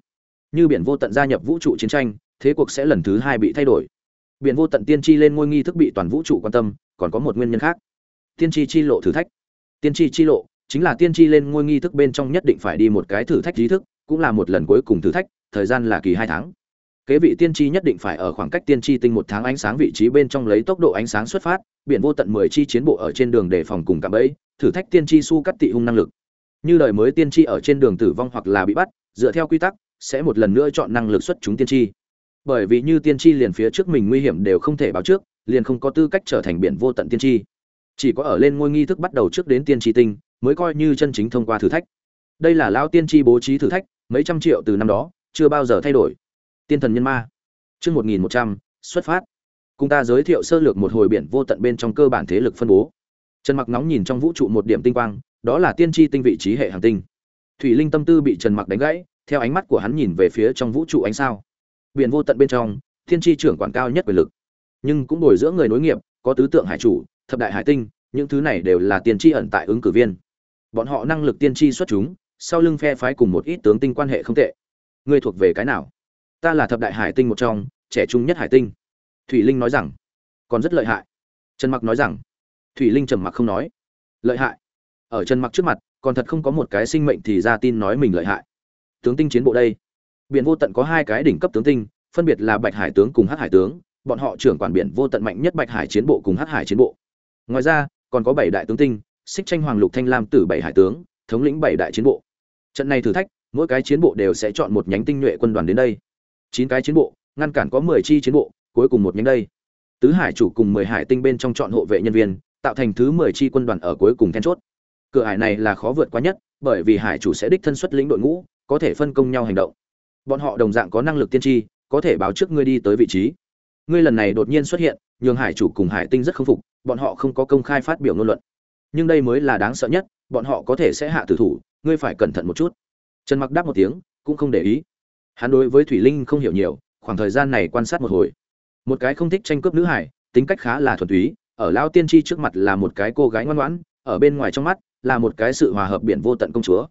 Như biển vô tận gia nhập vũ trụ chiến tranh, thế cuộc sẽ lần thứ hai bị thay đổi. Biển vô tận tiên tri lên ngôi nghi thức bị toàn vũ trụ quan tâm, còn có một nguyên nhân khác. Tiên tri chi lộ thử thách. Tiên tri chi lộ chính là tiên tri lên ngôi nghi thức bên trong nhất định phải đi một cái thử thách trí thức, cũng là một lần cuối cùng thử thách, thời gian là kỳ hai tháng. Kế vị tiên tri nhất định phải ở khoảng cách tiên tri tinh một tháng ánh sáng vị trí bên trong lấy tốc độ ánh sáng xuất phát, biển vô tận mười chi chiến bộ ở trên đường để phòng cùng cạm bẫy, thử thách tiên tri su cắt tị hung năng lực như đời mới tiên tri ở trên đường tử vong hoặc là bị bắt, dựa theo quy tắc, sẽ một lần nữa chọn năng lực xuất chúng tiên tri. Bởi vì như tiên tri liền phía trước mình nguy hiểm đều không thể báo trước, liền không có tư cách trở thành biển vô tận tiên tri. Chỉ có ở lên ngôi nghi thức bắt đầu trước đến tiên tri tinh, mới coi như chân chính thông qua thử thách. Đây là lao tiên tri bố trí thử thách, mấy trăm triệu từ năm đó, chưa bao giờ thay đổi. Tiên thần nhân ma. Chương một nghìn một trăm, xuất phát. Cùng ta giới thiệu sơ lược một hồi biển vô tận bên trong cơ bản thế lực phân bố. Trần mặc nóng nhìn trong vũ trụ một điểm tinh quang đó là tiên tri tinh vị trí hệ hành tinh. Thủy linh tâm tư bị trần mặc đánh gãy, theo ánh mắt của hắn nhìn về phía trong vũ trụ ánh sao. Biển vô tận bên trong, tiên tri trưởng quản cao nhất quyền lực. Nhưng cũng bồi dưỡng người nối nghiệp, có tứ tượng hải chủ, thập đại hải tinh, những thứ này đều là tiên tri ẩn tại ứng cử viên. Bọn họ năng lực tiên tri xuất chúng, sau lưng phe phái cùng một ít tướng tinh quan hệ không tệ. Ngươi thuộc về cái nào? Ta là thập đại hải tinh một trong, trẻ trung nhất hải tinh. Thủy linh nói rằng. Còn rất lợi hại. Trần mặc nói rằng. Thủy linh trầm mặc không nói. Lợi hại ở trần mặc trước mặt, còn thật không có một cái sinh mệnh thì ra tin nói mình lợi hại. Tướng tinh chiến bộ đây. Biển vô tận có hai cái đỉnh cấp tướng tinh, phân biệt là bạch hải tướng cùng hắc hải tướng, bọn họ trưởng quản biển vô tận mạnh nhất bạch hải chiến bộ cùng hắc hải chiến bộ. Ngoài ra, còn có bảy đại tướng tinh xích tranh hoàng lục thanh lam tử bảy hải tướng, thống lĩnh bảy đại chiến bộ. Trận này thử thách, mỗi cái chiến bộ đều sẽ chọn một nhánh tinh nhuệ quân đoàn đến đây. Chín cái chiến bộ, ngăn cản có mười chi chiến bộ, cuối cùng một nhánh đây. Tứ hải chủ cùng mười hải tinh bên trong chọn hộ vệ nhân viên, tạo thành thứ mười chi quân đoàn ở cuối cùng then chốt cửa hải này là khó vượt quá nhất, bởi vì hải chủ sẽ đích thân xuất lĩnh đội ngũ, có thể phân công nhau hành động. Bọn họ đồng dạng có năng lực tiên tri, có thể báo trước ngươi đi tới vị trí. Ngươi lần này đột nhiên xuất hiện, nhường hải chủ cùng hải tinh rất k phục, bọn họ không có công khai phát biểu ngôn luận. Nhưng đây mới là đáng sợ nhất, bọn họ có thể sẽ hạ tử thủ, ngươi phải cẩn thận một chút. Trần mặc đáp một tiếng, cũng không để ý. Hắn đối với thủy linh không hiểu nhiều, khoảng thời gian này quan sát một hồi. Một cái không thích tranh cướp nữ hải, tính cách khá là thuần túy, ở lao tiên tri trước mặt là một cái cô gái ngoan ngoãn, ở bên ngoài trong mắt là một cái sự hòa hợp biển vô tận công chúa.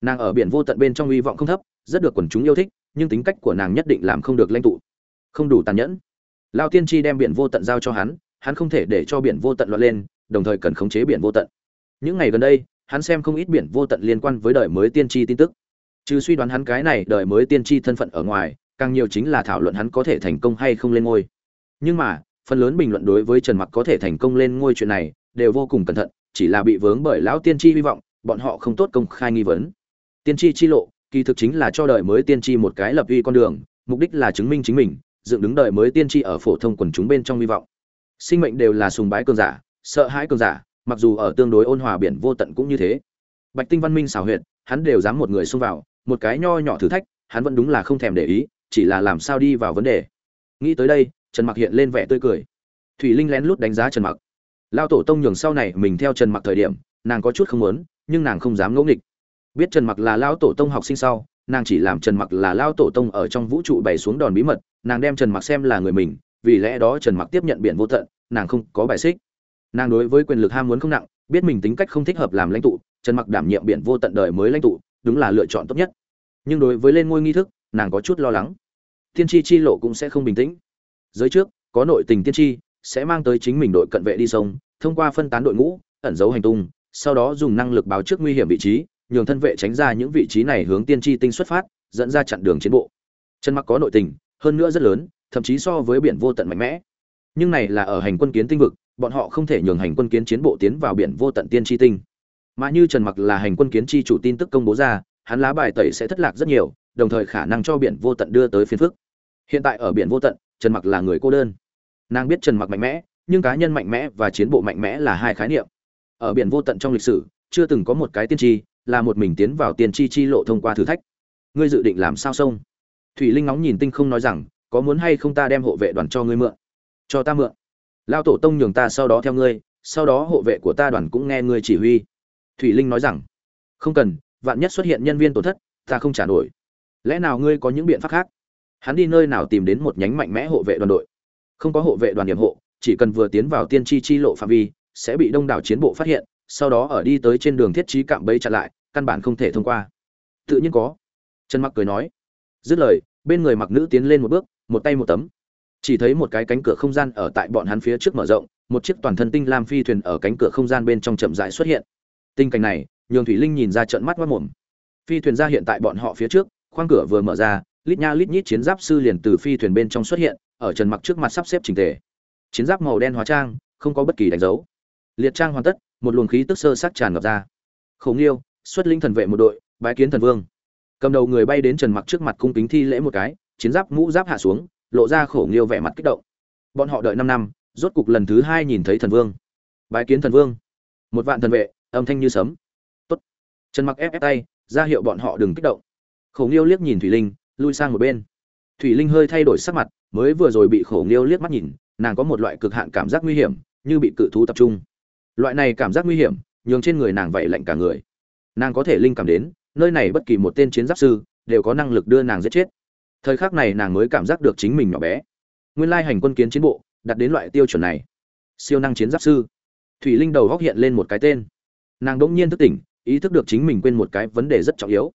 Nàng ở biển vô tận bên trong hy vọng không thấp, rất được quần chúng yêu thích, nhưng tính cách của nàng nhất định làm không được lãnh tụ. Không đủ tàn nhẫn. Lao tiên tri đem biển vô tận giao cho hắn hắn không thể để cho biển vô tận loạn lên, đồng thời cần khống chế biển vô tận. Những ngày gần đây, hắn xem không ít biển vô tận liên quan với đời mới tiên tri tin tức. Trừ suy đoán hắn cái này đời mới tiên tri thân phận ở ngoài, càng nhiều chính là thảo luận hắn có thể thành công hay không lên ngôi. Nhưng mà, phần lớn bình luận đối với trần mặc có thể thành công lên ngôi chuyện này, đều vô cùng cẩn thận chỉ là bị vướng bởi lão tiên tri hy vọng, bọn họ không tốt công khai nghi vấn. Tiên tri chi lộ, kỳ thực chính là cho đời mới tiên tri một cái lập uy con đường, mục đích là chứng minh chính mình, dựng đứng đời mới tiên tri ở phổ thông quần chúng bên trong hy vọng. Sinh mệnh đều là sùng bái cường giả, sợ hãi cường giả, mặc dù ở tương đối ôn hòa biển vô tận cũng như thế. Bạch tinh văn minh xảo huyệt, hắn đều dám một người xông vào, một cái nho nhỏ thử thách, hắn vẫn đúng là không thèm để ý, chỉ là làm sao đi vào vấn đề. Nghĩ tới đây, trần mặc hiện lên vẻ tươi cười. Thủy linh lén lút đánh giá trần mặc lao tổ tông nhường sau này mình theo trần mặc thời điểm, nàng có chút không muốn, nhưng nàng không dám ngẫu nghịch. Biết trần mặc là lao tổ tông học sinh sau, nàng chỉ làm trần mặc là lao tổ tông ở trong vũ trụ bày xuống đòn bí mật, nàng đem trần mặc xem là người mình, vì lẽ đó trần mặc tiếp nhận biển vô tận, nàng không có bài xích. Nàng đối với quyền lực ham muốn không nặng, biết mình tính cách không thích hợp làm lãnh tụ, trần mặc đảm nhiệm biển vô tận đời mới lãnh tụ, đúng là lựa chọn tốt nhất. Nhưng đối với lên ngôi nghi thức, nàng có chút lo lắng. Tiên tri chi lộ cũng sẽ không bình tĩnh. Giới trước, có nội tình tiên tri sẽ mang tới chính mình đội cận vệ đi sông, thông qua phân tán đội ngũ, ẩn giấu hành tung, sau đó dùng năng lực báo trước nguy hiểm vị trí, nhường thân vệ tránh ra những vị trí này hướng tiên tri tinh xuất phát, dẫn ra chặn đường chiến bộ. Chân mặc có nội tình, hơn nữa rất lớn, thậm chí so với biển vô tận mạnh mẽ. Nhưng này là ở hành quân kiến tinh vực, bọn họ không thể nhường hành quân kiến chiến bộ tiến vào biển vô tận tiên tri tinh. Mà như trần mặc là hành quân kiến chi chủ tin tức công bố ra, hắn lá bài tẩy sẽ thất lạc rất nhiều, đồng thời khả năng cho biển vô tận đưa tới phiền phức. Hiện tại ở biển vô tận, trần mặc là người cô đơn nàng biết trần mặc mạnh mẽ, nhưng cá nhân mạnh mẽ và chiến bộ mạnh mẽ là hai khái niệm. Ở biển vô tận trong lịch sử, chưa từng có một cái tiên tri là một mình tiến vào tiên tri chi lộ thông qua thử thách. Ngươi dự định làm sao sông? Thủy linh ngóng nhìn tinh không nói rằng, có muốn hay không ta đem hộ vệ đoàn cho ngươi mượn? Cho ta mượn. Lao tổ tông nhường ta sau đó theo ngươi, sau đó hộ vệ của ta đoàn cũng nghe ngươi chỉ huy. Thủy linh nói rằng, không cần, vạn nhất xuất hiện nhân viên tổn thất, ta không trả nổi. Lẽ nào ngươi có những biện pháp khác? Hắn đi nơi nào tìm đến một nhánh mạnh mẽ hộ vệ đoàn đội? Không có hộ vệ đoàn điểm hộ, chỉ cần vừa tiến vào tiên tri chi lộ phạm vi, sẽ bị đông đảo chiến bộ phát hiện, sau đó ở đi tới trên đường thiết trí cạm bẫy chặn lại, căn bản không thể thông qua. Tự nhiên có. Trần mặc cười nói. Dứt lời, bên người mặc nữ tiến lên một bước, một tay một tấm. Chỉ thấy một cái cánh cửa không gian ở tại bọn hắn phía trước mở rộng, một chiếc toàn thân tinh lam phi thuyền ở cánh cửa không gian bên trong chậm rãi xuất hiện. Tình cảnh này, nhường thủy linh nhìn ra trận mắt mắt mồm. Phi thuyền ra hiện tại bọn họ phía trước, khoang cửa vừa mở ra, lít nha lít nhít chiến giáp sư liền từ phi thuyền bên trong xuất hiện ở trần mặc trước mặt sắp xếp chỉnh tề. Chiến giáp màu đen hóa trang, không có bất kỳ đánh dấu. Liệt trang hoàn tất, một luồng khí tức sơ sắc tràn ngập ra. Khổng nghiêu, xuất linh thần vệ một đội, bái kiến thần vương. Cầm đầu người bay đến trần mặc trước mặt cung kính thi lễ một cái, chiến giáp mũ giáp hạ xuống, lộ ra khổ nghiêu vẻ mặt kích động. Bọn họ đợi năm năm, rốt cục lần thứ hai nhìn thấy thần vương. Bái kiến thần vương. Một vạn thần vệ, âm thanh như sấm. Tốt. Trần mặc ép ép tay, ra hiệu bọn họ đừng kích động. Khổ nghiêu liếc nhìn thủy linh, lui sang một bên. Thủy linh hơi thay đổi sắc mặt mới vừa rồi bị khổ nghiêu liếc mắt nhìn, nàng có một loại cực hạn cảm giác nguy hiểm, như bị cự thú tập trung. Loại này cảm giác nguy hiểm, nhường trên người nàng vậy lạnh cả người. Nàng có thể linh cảm đến, nơi này bất kỳ một tên chiến giáp sư, đều có năng lực đưa nàng giết chết. Thời khắc này nàng mới cảm giác được chính mình nhỏ bé. Nguyên lai hành quân kiến chiến bộ, đặt đến loại tiêu chuẩn này. Siêu năng chiến giáp sư. Thủy linh đầu góc hiện lên một cái tên. Nàng đ ỗ n g nhiên thức tỉnh, ý thức được chính mình quên một cái vấn đề rất trọng yếu.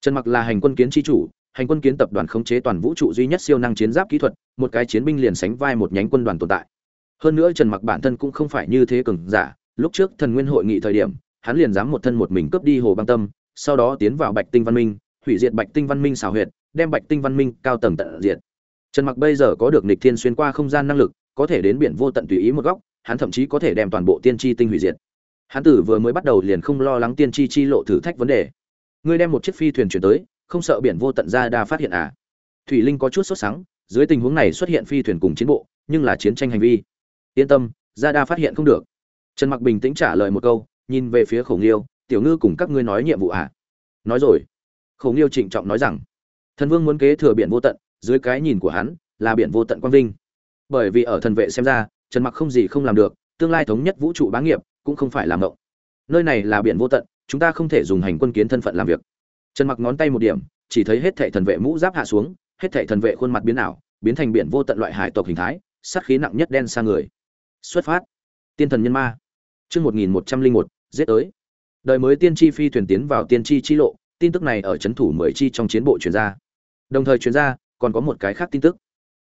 Trần mặc là hành quân kiến tri chủ hành quân kiến tập đoàn khống chế toàn vũ trụ duy nhất siêu năng chiến giáp kỹ thuật, một cái chiến binh liền sánh vai một nhánh quân đoàn tồn tại. Hơn nữa trần mặc bản thân cũng không phải như thế cường giả, lúc trước thần nguyên hội nghị thời điểm, hắn liền dám một thân một mình cướp đi hồ băng tâm, sau đó tiến vào bạch tinh văn minh, hủy diệt bạch tinh văn minh xảo huyệt, đem bạch tinh văn minh cao tầng tận diệt. Trần mặc bây giờ có được nghịch thiên xuyên qua không gian năng lực, có thể đến biển vô tận tùy ý một góc, hắn thậm chí có thể đem toàn bộ tiên tri tinh hủy diệt. Hắn tử vừa mới bắt đầu liền không lo lắng tiên tri chi lộ thử thách vấn đề. Ngươi đem một chiếc phi thuyền chuyển tới không sợ biển vô tận ra đa phát hiện à. Thủy linh có chút sốt sắng, dưới tình huống này xuất hiện phi thuyền cùng chiến bộ, nhưng là chiến tranh hành vi. Yên tâm, ra đa phát hiện không được. Trần mặc bình tĩnh trả lời một câu, nhìn về phía khổng liêu tiểu ngư cùng các ngươi nói nhiệm vụ à? Nói rồi. Khổng liêu trịnh trọng nói rằng, thần vương muốn kế thừa biển vô tận, dưới cái nhìn của hắn, là biển vô tận quang vinh. Bởi vì ở thần vệ xem ra, trần mặc không gì không làm được, tương lai thống nhất vũ trụ bá nghiệp, cũng không phải làm ngộng nơi này là biển vô tận, chúng ta không thể dùng hành quân kiến thân phận làm việc trần mặc ngón tay một điểm, chỉ thấy hết thảy thần vệ mũ giáp hạ xuống, hết thảy thần vệ khuôn mặt biến ảo, biến thành biển vô tận loại hải tộc hình thái, sát khí nặng nhất đen sang người. Xuất phát. Tiên thần nhân ma. Chương một nghìn một trăm linh một, giết tới. Đời mới tiên tri phi thuyền tiến vào tiên tri chi lộ, tin tức này ở c h ấ n thủ mười chi trong chiến bộ chuyển ra. Đồng thời chuyển ra, còn có một cái khác tin tức.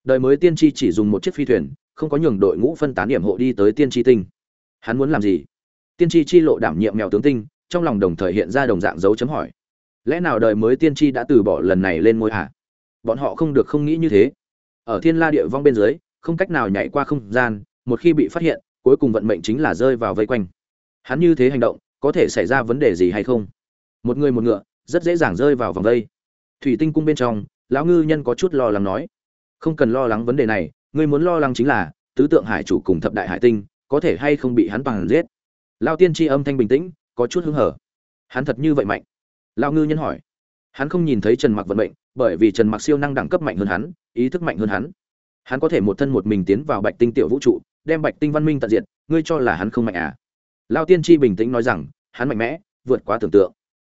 Đời mới tiên tri chỉ dùng một chiếc phi thuyền, không có nhường đội ngũ phân tán điểm hộ đi tới tiên tri tinh. Hắn muốn làm gì? Tiên tri chi lộ đảm nhiệm mèo tướng tinh, trong lòng đồng thời hiện ra đồng dạng dấu chấm hỏi lẽ nào đời mới tiên tri đã từ bỏ lần này lên ngôi hạ bọn họ không được không nghĩ như thế. Ở thiên la địa vong bên dưới, không cách nào nhảy qua không gian, một khi bị phát hiện, cuối cùng vận mệnh chính là rơi vào vây quanh. Hắn như thế hành động, có thể xảy ra vấn đề gì hay không? Một người một ngựa, rất dễ dàng rơi vào vòng vây. Thủy tinh cung bên trong, lão ngư nhân có chút lo lắng nói, không cần lo lắng vấn đề này, ngươi muốn lo lắng chính là, tứ tượng hải chủ cùng thập đại hải tinh, có thể hay không bị hắn bằng giết? Lao tiên tri âm thanh bình tĩnh, có chút hứng hở. Hắn thật như vậy mạnh lao ngư nhân hỏi. Hắn không nhìn thấy trần mặc vận mệnh, bởi vì trần mặc siêu năng đẳng cấp mạnh hơn hắn, ý thức mạnh hơn hắn. Hắn có thể một thân một mình tiến vào bạch tinh tiểu vũ trụ, đem bạch tinh văn minh tận diệt, ngươi cho là hắn không mạnh à? Lao tiên tri bình tĩnh nói rằng, hắn mạnh mẽ, vượt quá tưởng tượng.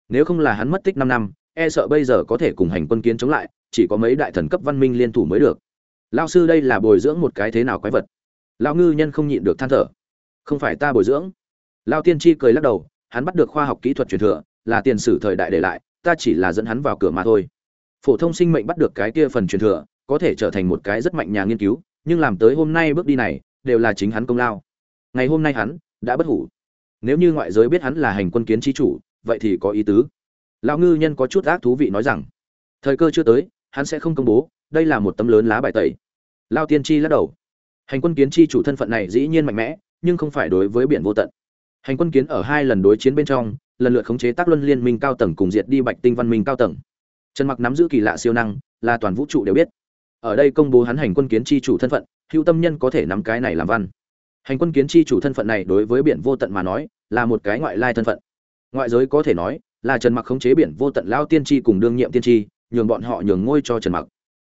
Nếu không là hắn mất tích năm năm e sợ bây giờ có thể cùng hành quân kiến chống lại, chỉ có mấy đại thần cấp văn minh liên thủ mới được. Lao sư đây là bồi dưỡng một cái thế nào quái vật? Lao ngư nhân không nhịn được than thở. Không phải ta bồi dưỡng. Lao tiên tri cười lắc đầu, hắn bắt được khoa học kỹ thuật truyền thừa là tiền sử thời đại để lại, ta chỉ là dẫn hắn vào cửa mà thôi. Phổ thông sinh mệnh bắt được cái kia phần truyền thừa, có thể trở thành một cái rất mạnh nhà nghiên cứu, nhưng làm tới hôm nay bước đi này, đều là chính hắn công lao. Ngày hôm nay hắn đã bất hủ. Nếu như ngoại giới biết hắn là hành quân kiến trí chủ, vậy thì có ý tứ. Lão ngư nhân có chút ác thú vị nói rằng, thời cơ chưa tới, hắn sẽ không công bố, đây là một tấm lớn lá bài tẩy. Lao tiên tri lắc đầu. Hành quân kiến tri chủ thân phận này dĩ nhiên mạnh mẽ, nhưng không phải đối với biển vô tận. Hành quân kiến ở hai lần đối chiến bên trong lần lượt khống chế tác luân liên minh cao tầng cùng diệt đi bạch tinh văn minh cao tầng. Trần mặc nắm giữ kỳ lạ siêu năng, là toàn vũ trụ đều biết. Ở đây công bố hắn hành quân kiến Chi chủ thân phận hữu tâm nhân có thể nắm cái này làm văn. Hành quân kiến Chi chủ thân phận này đối với biển vô tận mà nói, là một cái ngoại lai thân phận. Ngoại giới có thể nói, là trần mặc khống chế biển vô tận lao tiên tri cùng đương nhiệm tiên tri nhường bọn họ nhường ngôi cho trần mặc.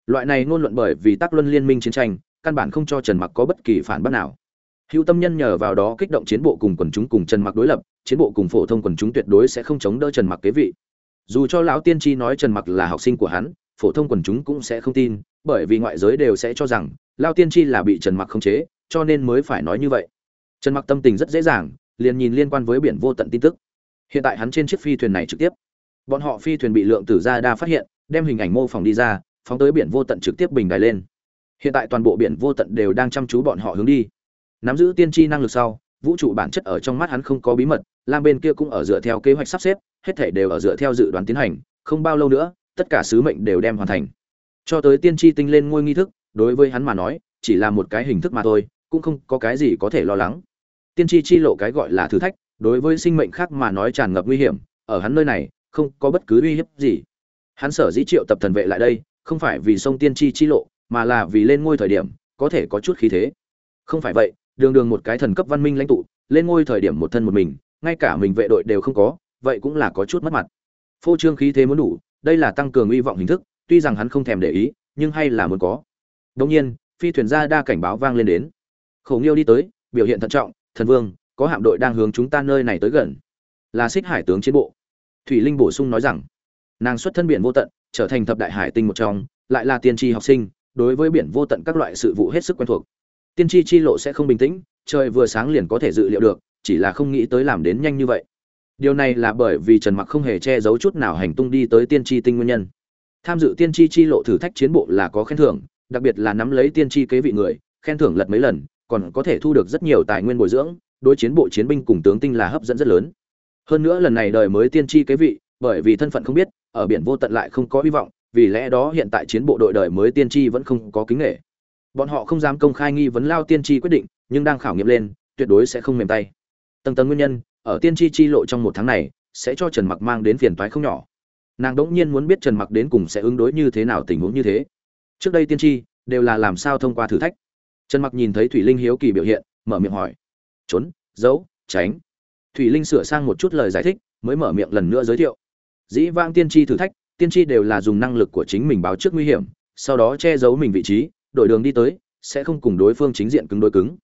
Loại này ngôn luận bởi vì tác luân liên minh chiến tranh, căn bản không cho trần mặc có bất kỳ phản bác nào hữu tâm nhân nhờ vào đó kích động chiến bộ cùng quần chúng cùng trần mặc đối lập, chiến bộ cùng phổ thông quần chúng tuyệt đối sẽ không chống đỡ trần mặc kế vị. Dù cho lão tiên tri nói trần mặc là học sinh của hắn, phổ thông quần chúng cũng sẽ không tin, bởi vì ngoại giới đều sẽ cho rằng lao tiên tri là bị trần mặc khống chế, cho nên mới phải nói như vậy. Trần mặc tâm tình rất dễ dàng, liền nhìn liên quan với biển vô tận tin tức. Hiện tại hắn trên chiếc phi thuyền này trực tiếp. Bọn họ phi thuyền bị lượng tử ra đa phát hiện, đem hình ảnh mô phỏng đi ra, phóng tới biển vô tận trực tiếp bình đài lên. Hiện tại toàn bộ biển vô tận đều đang chăm chú bọn họ hướng đi nắm giữ tiên tri năng lực sau, vũ trụ bản chất ở trong mắt hắn không có bí mật, lam bên kia cũng ở dựa theo kế hoạch sắp xếp, hết thể đều ở dựa theo dự đoán tiến hành, không bao lâu nữa, tất cả sứ mệnh đều đem hoàn thành. Cho tới tiên tri tinh lên ngôi nghi thức, đối với hắn mà nói, chỉ là một cái hình thức mà thôi, cũng không có cái gì có thể lo lắng. Tiên tri chi lộ cái gọi là thử thách, đối với sinh mệnh khác mà nói tràn ngập nguy hiểm, ở hắn nơi này, không có bất cứ uy hiếp gì. Hắn sở dĩ triệu tập thần vệ lại đây, không phải vì sông tiên tri chi lộ, mà là vì lên ngôi thời điểm, có thể có chút khí thế. Không phải vậy đường đường một cái thần cấp văn minh lãnh tụ, lên ngôi thời điểm một thân một mình, ngay cả mình vệ đội đều không có, vậy cũng là có chút mất mặt. Phô trương khí thế muốn đủ, đây là tăng cường uy vọng hình thức, tuy rằng hắn không thèm để ý, nhưng hay là muốn có. Đông nhiên, phi thuyền gia đa cảnh báo vang lên đến. Khổ nghiêu đi tới, biểu hiện thận trọng, thần vương, có hạm đội đang hướng chúng ta nơi này tới gần. Là xích hải tướng chiến bộ. Thủy linh bổ sung nói rằng, nàng xuất thân biển vô tận, trở thành thập đại hải tinh một trong, lại là tiên tri học sinh, đối với biển vô tận các loại sự vụ hết sức quen thuộc tiên tri chi lộ sẽ không bình tĩnh, trời vừa sáng liền có thể dự liệu được, chỉ là không nghĩ tới làm đến nhanh như vậy. Điều này là bởi vì trần mặc không hề che giấu chút nào hành tung đi tới tiên tri tinh nguyên nhân. Tham dự tiên tri chi lộ thử thách chiến bộ là có khen thưởng, đặc biệt là nắm lấy tiên tri kế vị người, khen thưởng lật mấy lần, còn có thể thu được rất nhiều tài nguyên bồi dưỡng, đối chiến bộ chiến binh cùng tướng tinh là hấp dẫn rất lớn. Hơn nữa lần này đời mới tiên tri kế vị, bởi vì thân phận không biết, ở biển vô tận lại không có hy vọng, vì lẽ đó hiện tại chiến bộ đội đời mới tiên tri vẫn không có kính nghệ bọn họ không dám công khai nghi vấn lao tiên tri quyết định, nhưng đang khảo nghiệm lên, tuyệt đối sẽ không mềm tay. Tầng tầng nguyên nhân, ở tiên tri chi lộ trong một tháng này, sẽ cho trần mặc mang đến phiền toái không nhỏ. Nàng đỗng nhiên muốn biết trần mặc đến cùng sẽ ứng đối như thế nào tình huống như thế. Trước đây tiên tri đều là làm sao thông qua thử thách? Trần mặc nhìn thấy thủy linh hiếu kỳ biểu hiện, mở miệng hỏi. Trốn, giấu, tránh. Thủy linh sửa sang một chút lời giải thích, mới mở miệng lần nữa giới thiệu. Dĩ vang tiên tri thử thách, tiên tri đều là dùng năng lực của chính mình báo trước nguy hiểm, sau đó che giấu mình vị trí đổi đường đi tới, sẽ không cùng đối phương chính diện cứng đối cứng.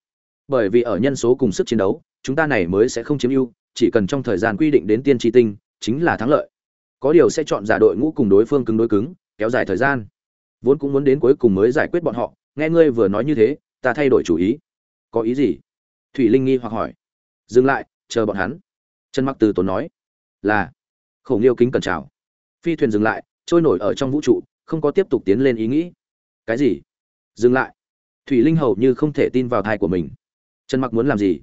Bởi vì ở nhân số cùng sức chiến đấu, chúng ta này mới sẽ không chiếm ưu, chỉ cần trong thời gian quy định đến tiên tri tinh, chính là thắng lợi. Có điều sẽ chọn giả đội ngũ cùng đối phương cứng đối cứng, kéo dài thời gian. Vốn cũng muốn đến cuối cùng mới giải quyết bọn họ, nghe ngươi vừa nói như thế, ta thay đổi chủ ý. Có ý gì? Thủy linh nghi hoặc hỏi. Dừng lại, chờ bọn hắn. Trần mặc từ tốn nói, là. Khổng liêu kính cần chào. Phi thuyền dừng lại, trôi nổi ở trong vũ trụ, không có tiếp tục tiến lên ý nghĩ. Cái gì? Dừng lại. Thủy linh hầu như không thể tin vào thai của mình. Trần mặc muốn làm gì?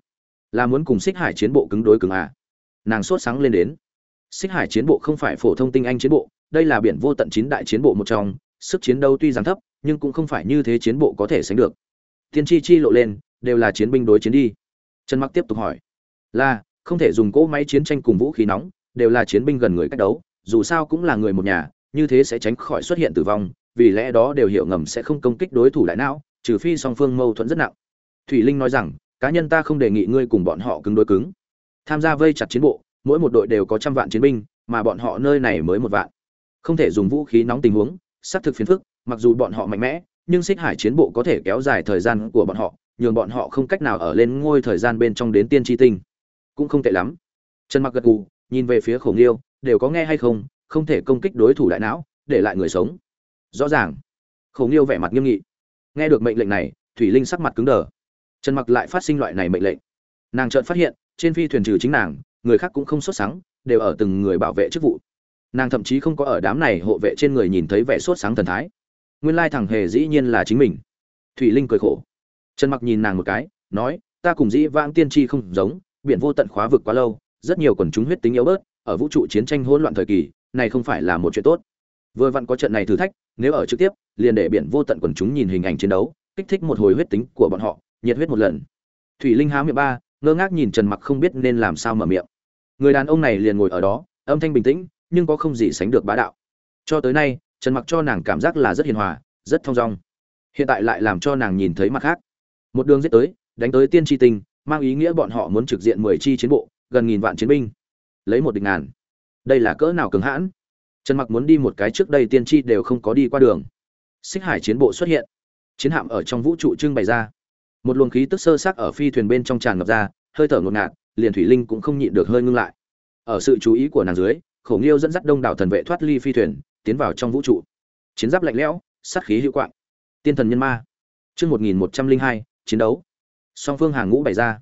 Là muốn cùng xích hải chiến bộ cứng đối cứng à? Nàng sốt sáng lên đến. Xích hải chiến bộ không phải phổ thông tinh anh chiến bộ, đây là biển vô tận chín đại chiến bộ một trong, sức chiến đấu tuy rằng thấp, nhưng cũng không phải như thế chiến bộ có thể sánh được. Tiên tri chi lộ lên, đều là chiến binh đối chiến đi. Trần mặc tiếp tục hỏi. Là, không thể dùng cỗ máy chiến tranh cùng vũ khí nóng, đều là chiến binh gần người cách đấu, dù sao cũng là người một nhà, như thế sẽ tránh khỏi xuất hiện tử vong vì lẽ đó đều hiểu ngầm sẽ không công kích đối thủ đại não, trừ phi song phương mâu thuẫn rất nặng. Thủy linh nói rằng, cá nhân ta không đề nghị ngươi cùng bọn họ cứng đối cứng. Tham gia vây chặt chiến bộ, mỗi một đội đều có trăm vạn chiến binh, mà bọn họ nơi này mới một vạn. Không thể dùng vũ khí nóng tình huống, xác thực phiền phức, mặc dù bọn họ mạnh mẽ, nhưng xích hải chiến bộ có thể kéo dài thời gian của bọn họ, nhường bọn họ không cách nào ở lên ngôi thời gian bên trong đến tiên tri tinh. Cũng không tệ lắm. Trần mặc gật gù, nhìn về phía khổng liêu, đều có nghe hay không? Không thể công kích đối thủ đại não, để lại người sống rõ ràng. Khổng liêu vẻ mặt nghiêm nghị. Nghe được mệnh lệnh này, thủy linh sắc mặt cứng đờ. Trần mặc lại phát sinh loại này mệnh lệnh. Nàng chợt phát hiện, trên phi thuyền trừ chính nàng, người khác cũng không xuất sáng đều ở từng người bảo vệ chức vụ. Nàng thậm chí không có ở đám này hộ vệ trên người nhìn thấy vẻ sốt sáng thần thái. Nguyên lai thằng hề dĩ nhiên là chính mình. Thủy linh cười khổ. Trần mặc nhìn nàng một cái, nói, ta cùng dĩ vãng tiên tri không giống, biển vô tận khóa vực quá lâu, rất nhiều quần chúng huyết tính yếu bớt, ở vũ trụ chiến tranh hỗn loạn thời kỳ, này không phải là một chuyện tốt vừa vặn có trận này thử thách, nếu ở trực tiếp, liền để biển vô tận quần chúng nhìn hình ảnh chiến đấu, kích thích một hồi huyết tính của bọn họ, nhiệt huyết một lần. Thủy linh há miệng ba, ngơ ngác nhìn trần mặc không biết nên làm sao mở miệng. Người đàn ông này liền ngồi ở đó, âm thanh bình tĩnh, nhưng có không gì sánh được bá đạo. Cho tới nay, trần mặc cho nàng cảm giác là rất hiền hòa, rất thong dong. Hiện tại lại làm cho nàng nhìn thấy mặt khác. Một đường giết tới, đánh tới tiên tri tinh, mang ý nghĩa bọn họ muốn trực diện mười chi chiến bộ, gần nghìn vạn chiến binh. Lấy một địch ngàn. Đây là cỡ nào cứng hãn? Trần mặc muốn đi một cái trước đây tiên tri đều không có đi qua đường. Xích hải chiến bộ xuất hiện. Chiến hạm ở trong vũ trụ trưng bày ra. Một luồng khí tức sơ xác ở phi thuyền bên trong tràn ngập ra, hơi thở ngột ngạt, liền thủy linh cũng không nhịn được hơi ngưng lại. Ở sự chú ý của nàng dưới, khổ nghiêu dẫn dắt đông đảo thần vệ thoát ly phi thuyền, tiến vào trong vũ trụ. Chiến giáp lạnh lẽo, sát khí hữu quạng. Tiên thần nhân ma. Chương một nghìn một trăm linh hai, chiến đấu. Song phương hàng ngũ bày ra.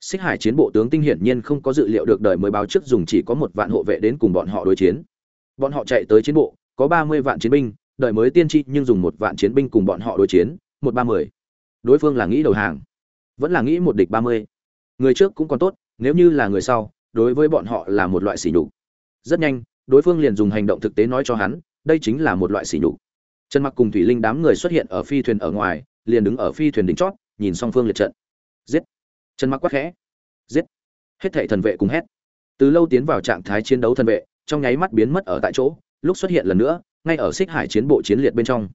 Xích hải chiến bộ tướng tinh hiển nhiên không có dự liệu được đời mới báo trước dùng chỉ có một vạn hộ vệ đến cùng bọn họ đối chiến bọn họ chạy tới chiến bộ, có ba mươi vạn chiến binh đợi mới tiên tri nhưng dùng một vạn chiến binh cùng bọn họ đối chiến, một ba mươi đối phương là nghĩ đầu hàng, vẫn là nghĩ một địch ba mươi. Người trước cũng còn tốt, nếu như là người sau, đối với bọn họ là một loại sỉ nhục. Rất nhanh, đối phương liền dùng hành động thực tế nói cho hắn, đây chính là một loại sỉ nhục. Trần mặc cùng thủy linh đám người xuất hiện ở phi thuyền ở ngoài, liền đứng ở phi thuyền đỉnh chót, nhìn song phương liệt trận. Giết! Trần mặc quát khẽ. Giết! Hết thảy thần vệ cùng hét. Từ lâu tiến vào trạng thái chiến đấu thần vệ trong nháy mắt biến mất ở tại chỗ, lúc xuất hiện lần nữa, ngay ở xích hải chiến bộ chiến liệt bên trong.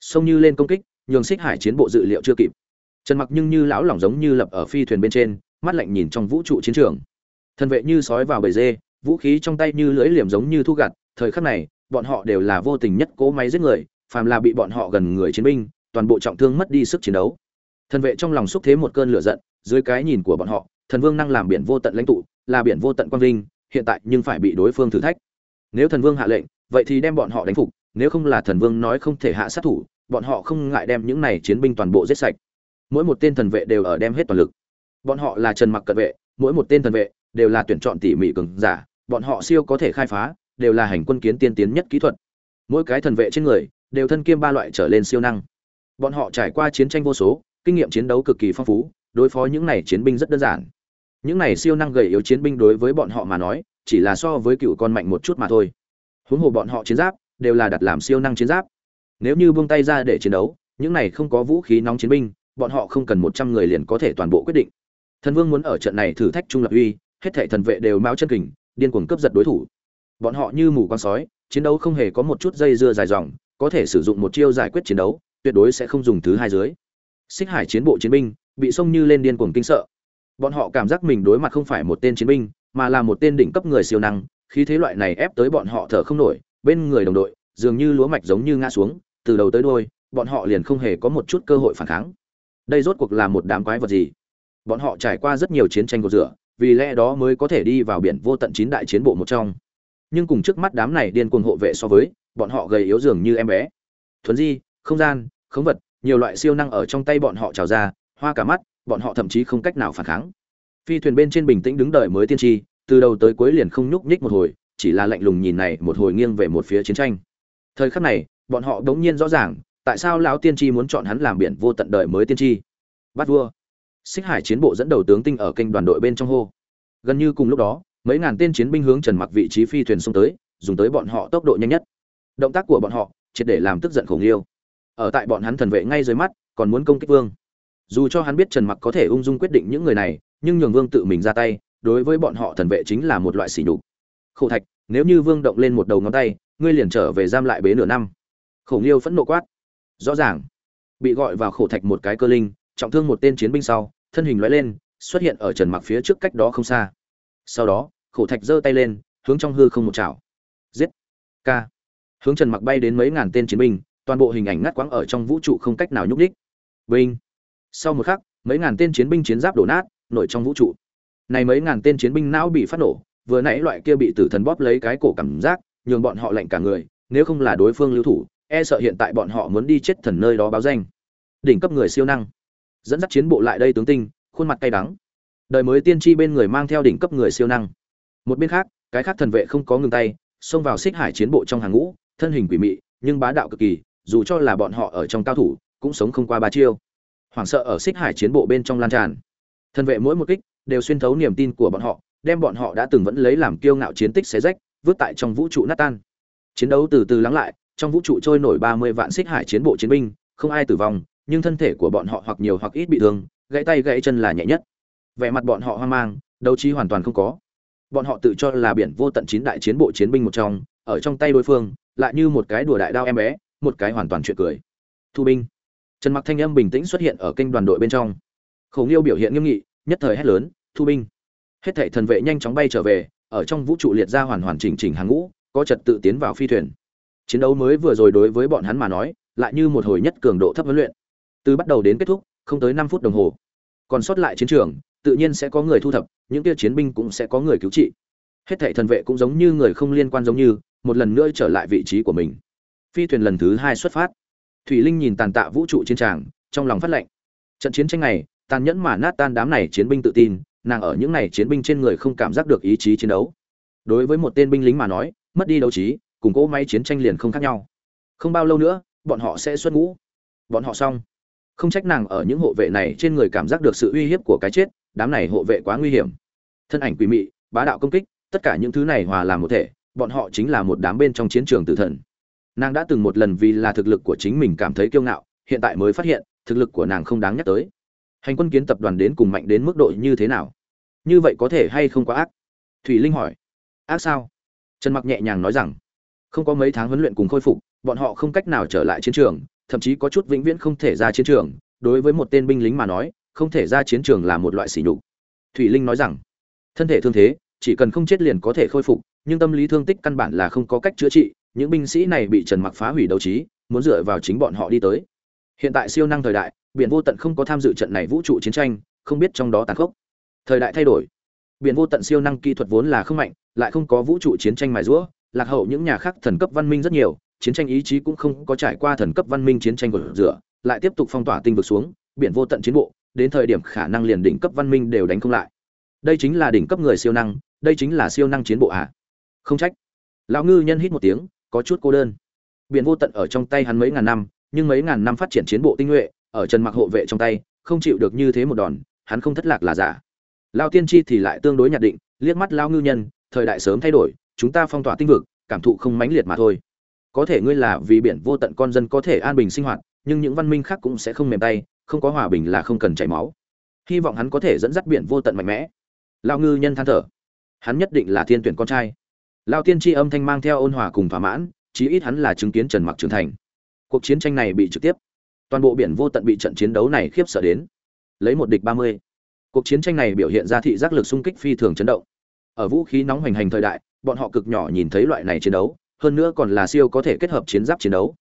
Sông như lên công kích, nhường xích hải chiến bộ dự liệu chưa kịp. Trần mặc nhưng như lão lỏng giống như lập ở phi thuyền bên trên, mắt lạnh nhìn trong vũ trụ chiến trường. Thần vệ như sói vào bầy dê, vũ khí trong tay như lưỡi liềm giống như thu gặt, thời khắc này, bọn họ đều là vô tình nhất cố máy giết người, phàm là bị bọn họ gần người chiến binh, toàn bộ trọng thương mất đi sức chiến đấu. Thần vệ trong lòng xúc thế một cơn lửa giận, dưới cái nhìn của bọn họ, thần vương năng làm biển vô tận lãnh tụ, là biển vô tận quang vinh hiện tại nhưng phải bị đối phương thử thách. Nếu thần vương hạ lệnh, vậy thì đem bọn họ đánh phục, nếu không là thần vương nói không thể hạ sát thủ, bọn họ không ngại đem những này chiến binh toàn bộ giết sạch. Mỗi một tên thần vệ đều ở đem hết toàn lực. Bọn họ là trần mặc cận vệ, mỗi một tên thần vệ đều là tuyển chọn tỉ mỉ cường giả, bọn họ siêu có thể khai phá, đều là hành quân kiến tiên tiến nhất kỹ thuật. Mỗi cái thần vệ trên người đều thân kiêm ba loại trở lên siêu năng. Bọn họ trải qua chiến tranh vô số, kinh nghiệm chiến đấu cực kỳ phong phú, đối phó những này chiến binh rất đơn giản những này siêu năng gầy yếu chiến binh đối với bọn họ mà nói, chỉ là so với cựu con mạnh một chút mà thôi. Huống hồ bọn họ chiến giáp, đều là đặt làm siêu năng chiến giáp. Nếu như buông tay ra để chiến đấu, những này không có vũ khí nóng chiến binh, bọn họ không cần một trăm người liền có thể toàn bộ quyết định. Thần vương muốn ở trận này thử thách trung lập uy, hết thảy thần vệ đều mao chân kình, điên cuồng cướp giật đối thủ. Bọn họ như mù con sói, chiến đấu không hề có một chút dây dưa dài dòng, có thể sử dụng một chiêu giải quyết chiến đấu, tuyệt đối sẽ không dùng thứ hai dưới. Xích hải chiến bộ chiến binh, bị xông như lên điên cuồng kinh sợ bọn họ cảm giác mình đối mặt không phải một tên chiến binh, mà là một tên đỉnh cấp người siêu năng khi thế loại này ép tới bọn họ thở không nổi, bên người đồng đội, dường như lúa mạch giống như ngã xuống, từ đầu tới đuôi, bọn họ liền không hề có một chút cơ hội phản kháng. Đây rốt cuộc là một đám quái vật gì? Bọn họ trải qua rất nhiều chiến tranh cột rửa, vì lẽ đó mới có thể đi vào biển vô tận chín đại chiến bộ một trong. Nhưng cùng trước mắt đám này điên cuồng hộ vệ so với, bọn họ gầy yếu dường như em bé. Thuấn di, không gian, khống vật, nhiều loại siêu năng ở trong tay bọn họ trào ra, hoa cả mắt bọn họ thậm chí không cách nào phản kháng. Phi thuyền bên trên bình tĩnh đứng đợi mới tiên tri, từ đầu tới cuối liền không nhúc nhích một hồi, chỉ là lạnh lùng nhìn này một hồi nghiêng về một phía chiến tranh. Thời khắc này, bọn họ đống nhiên rõ ràng, tại sao lão tiên tri muốn chọn hắn làm biển vô tận đời mới tiên tri? Bắt vua. Xích hải chiến bộ dẫn đầu tướng tinh ở kênh đoàn đội bên trong hô. Gần như cùng lúc đó, mấy ngàn tên chiến binh hướng trần mặc vị trí phi thuyền xông tới, dùng tới bọn họ tốc độ nhanh nhất. Động tác của bọn họ, triệt để làm tức giận khổng yêu ở tại bọn hắn thần vệ ngay dưới mắt, còn muốn công kích vương dù cho hắn biết trần mặc có thể ung dung quyết định những người này, nhưng nhường vương tự mình ra tay, đối với bọn họ thần vệ chính là một loại sỉ nhục. Khổ thạch, nếu như vương động lên một đầu ngón tay, ngươi liền trở về giam lại bế nửa năm. Khổng liêu phẫn nộ quát. Rõ ràng, bị gọi vào khổ thạch một cái cơ linh, trọng thương một tên chiến binh sau, thân hình lóe lên, xuất hiện ở trần mặc phía trước cách đó không xa. Sau đó, khổ thạch giơ tay lên, hướng trong hư không một chảo. Giết. Ca. Hướng trần mặc bay đến mấy ngàn tên chiến binh, toàn bộ hình ảnh ngắt quãng ở trong vũ trụ không cách nào nhúc nhích. Vinh sau một khắc, mấy ngàn tên chiến binh chiến giáp đổ nát, nổi trong vũ trụ. Này mấy ngàn tên chiến binh não bị phát nổ, vừa nãy loại kia bị tử thần bóp lấy cái cổ cảm giác, nhường bọn họ lạnh cả người, nếu không là đối phương lưu thủ e sợ hiện tại bọn họ muốn đi chết thần nơi đó báo danh. Đỉnh cấp người siêu năng. Dẫn dắt chiến bộ lại đây tướng tinh, khuôn mặt cay đắng. Đời mới tiên tri bên người mang theo đỉnh cấp người siêu năng. Một bên khác, cái khác thần vệ không có ngừng tay, xông vào xích hải chiến bộ trong hàng ngũ, thân hình quỷ mị, nhưng bá đạo cực kỳ, dù cho là bọn họ ở trong cao thủ, cũng sống không qua ba chiêu hoảng sợ ở xích hải chiến bộ bên trong lan tràn. Thân vệ mỗi một kích đều xuyên thấu niềm tin của bọn họ, đem bọn họ đã từng vẫn lấy làm kiêu ngạo chiến tích xé rách, vứt tại trong vũ trụ nát tan. Chiến đấu từ từ lắng lại, trong vũ trụ trôi nổi ba mươi vạn xích hải chiến bộ chiến binh, không ai tử vong, nhưng thân thể của bọn họ hoặc nhiều hoặc ít bị thương, gãy tay gãy chân là nhẹ nhất. Vẻ mặt bọn họ hoang mang, đấu trí hoàn toàn không có. Bọn họ tự cho là biển vô tận chín đại chiến bộ chiến binh một trong, ở trong tay đối phương, lại như một cái đùa đại đao em bé, một cái hoàn toàn chuyện cười. Thu binh trần mặc thanh âm bình tĩnh xuất hiện ở kênh đoàn đội bên trong. Khổng liêu biểu hiện nghiêm nghị, nhất thời hét lớn, thu binh! Hết thảy thần vệ nhanh chóng bay trở về, ở trong vũ trụ liệt ra hoàn hoàn chỉnh chỉnh hàng ngũ, có trật tự tiến vào phi thuyền. Chiến đấu mới vừa rồi đối với bọn hắn mà nói, lại như một hồi nhất cường độ thấp huấn luyện. Từ bắt đầu đến kết thúc, không tới năm phút đồng hồ. Còn sót lại chiến trường, tự nhiên sẽ có người thu thập, những kia chiến binh cũng sẽ có người cứu trị. Hết thảy thần vệ cũng giống như người không liên quan giống như, một lần nữa trở lại vị trí của mình. Phi thuyền lần thứ hai xuất phát thủy linh nhìn tàn tạ vũ trụ chiến tràng, trong lòng phát lệnh. Trận chiến tranh này, tàn nhẫn mà nát tan đám này chiến binh tự tin, nàng ở những này chiến binh trên người không cảm giác được ý chí chiến đấu. Đối với một tên binh lính mà nói, mất đi đấu trí, cùng cỗ máy chiến tranh liền không khác nhau. Không bao lâu nữa, bọn họ sẽ xuất ngũ. Bọn họ xong. Không trách nàng ở những hộ vệ này trên người cảm giác được sự uy hiếp của cái chết, đám này hộ vệ quá nguy hiểm. Thân ảnh quỷ mị, bá đạo công kích, tất cả những thứ này hòa làm một thể, bọn họ chính là một đám bên trong chiến trường tử thần nàng đã từng một lần vì là thực lực của chính mình cảm thấy kiêu ngạo, hiện tại mới phát hiện, thực lực của nàng không đáng nhắc tới. Hành quân kiến tập đoàn đến cùng mạnh đến mức độ như thế nào? Như vậy có thể hay không quá ác? Thủy linh hỏi. Ác sao? Trần mặc nhẹ nhàng nói rằng, không có mấy tháng huấn luyện cùng khôi phục, bọn họ không cách nào trở lại chiến trường, thậm chí có chút vĩnh viễn không thể ra chiến trường. Đối với một tên binh lính mà nói, không thể ra chiến trường là một loại sỉ nhục. Thủy linh nói rằng, thân thể thương thế, chỉ cần không chết liền có thể khôi phục, nhưng tâm lý thương tích căn bản là không có cách chữa trị những binh sĩ này bị trần mặc phá hủy đấu trí, muốn dựa vào chính bọn họ đi tới. Hiện tại siêu năng thời đại, biển vô tận không có tham dự trận này vũ trụ chiến tranh, không biết trong đó tàn khốc. Thời đại thay đổi. Biển vô tận siêu năng kỹ thuật vốn là không mạnh, lại không có vũ trụ chiến tranh mài rũa lạc hậu những nhà khác thần cấp văn minh rất nhiều, chiến tranh ý chí cũng không có trải qua thần cấp văn minh chiến tranh của rửa, lại tiếp tục phong tỏa tinh vực xuống, biển vô tận chiến bộ, đến thời điểm khả năng liền đỉnh cấp văn minh đều đánh không lại. Đây chính là đỉnh cấp người siêu năng, đây chính là siêu năng chiến bộ à? Không trách. Lão ngư nhân hít một tiếng có chút cô đơn. Biển vô tận ở trong tay hắn mấy ngàn năm, nhưng mấy ngàn năm phát triển chiến bộ tinh nhuệ, ở trần mặc hộ vệ trong tay, không chịu được như thế một đòn, hắn không thất lạc là giả. Lao tiên tri thì lại tương đối nhạt định, liếc mắt lao ngư nhân, thời đại sớm thay đổi, chúng ta phong tỏa tinh vực, cảm thụ không mãnh liệt mà thôi. Có thể ngươi là vì biển vô tận con dân có thể an bình sinh hoạt, nhưng những văn minh khác cũng sẽ không mềm tay, không có hòa bình là không cần chảy máu. Hy vọng hắn có thể dẫn dắt biển vô tận mạnh mẽ. Lao ngư nhân than thở. Hắn nhất định là thiên tuyển con trai lao tiên tri âm thanh mang theo ôn hòa cùng thỏa mãn, chí ít hắn là chứng kiến trần mặc trưởng thành. Cuộc chiến tranh này bị trực tiếp, toàn bộ biển vô tận bị trận chiến đấu này khiếp sợ đến. Lấy một địch ba mươi. Cuộc chiến tranh này biểu hiện ra thị giác lực xung kích phi thường chấn động. Ở vũ khí nóng hoành hành thời đại, bọn họ cực nhỏ nhìn thấy loại này chiến đấu, hơn nữa còn là siêu có thể kết hợp chiến giáp chiến đấu.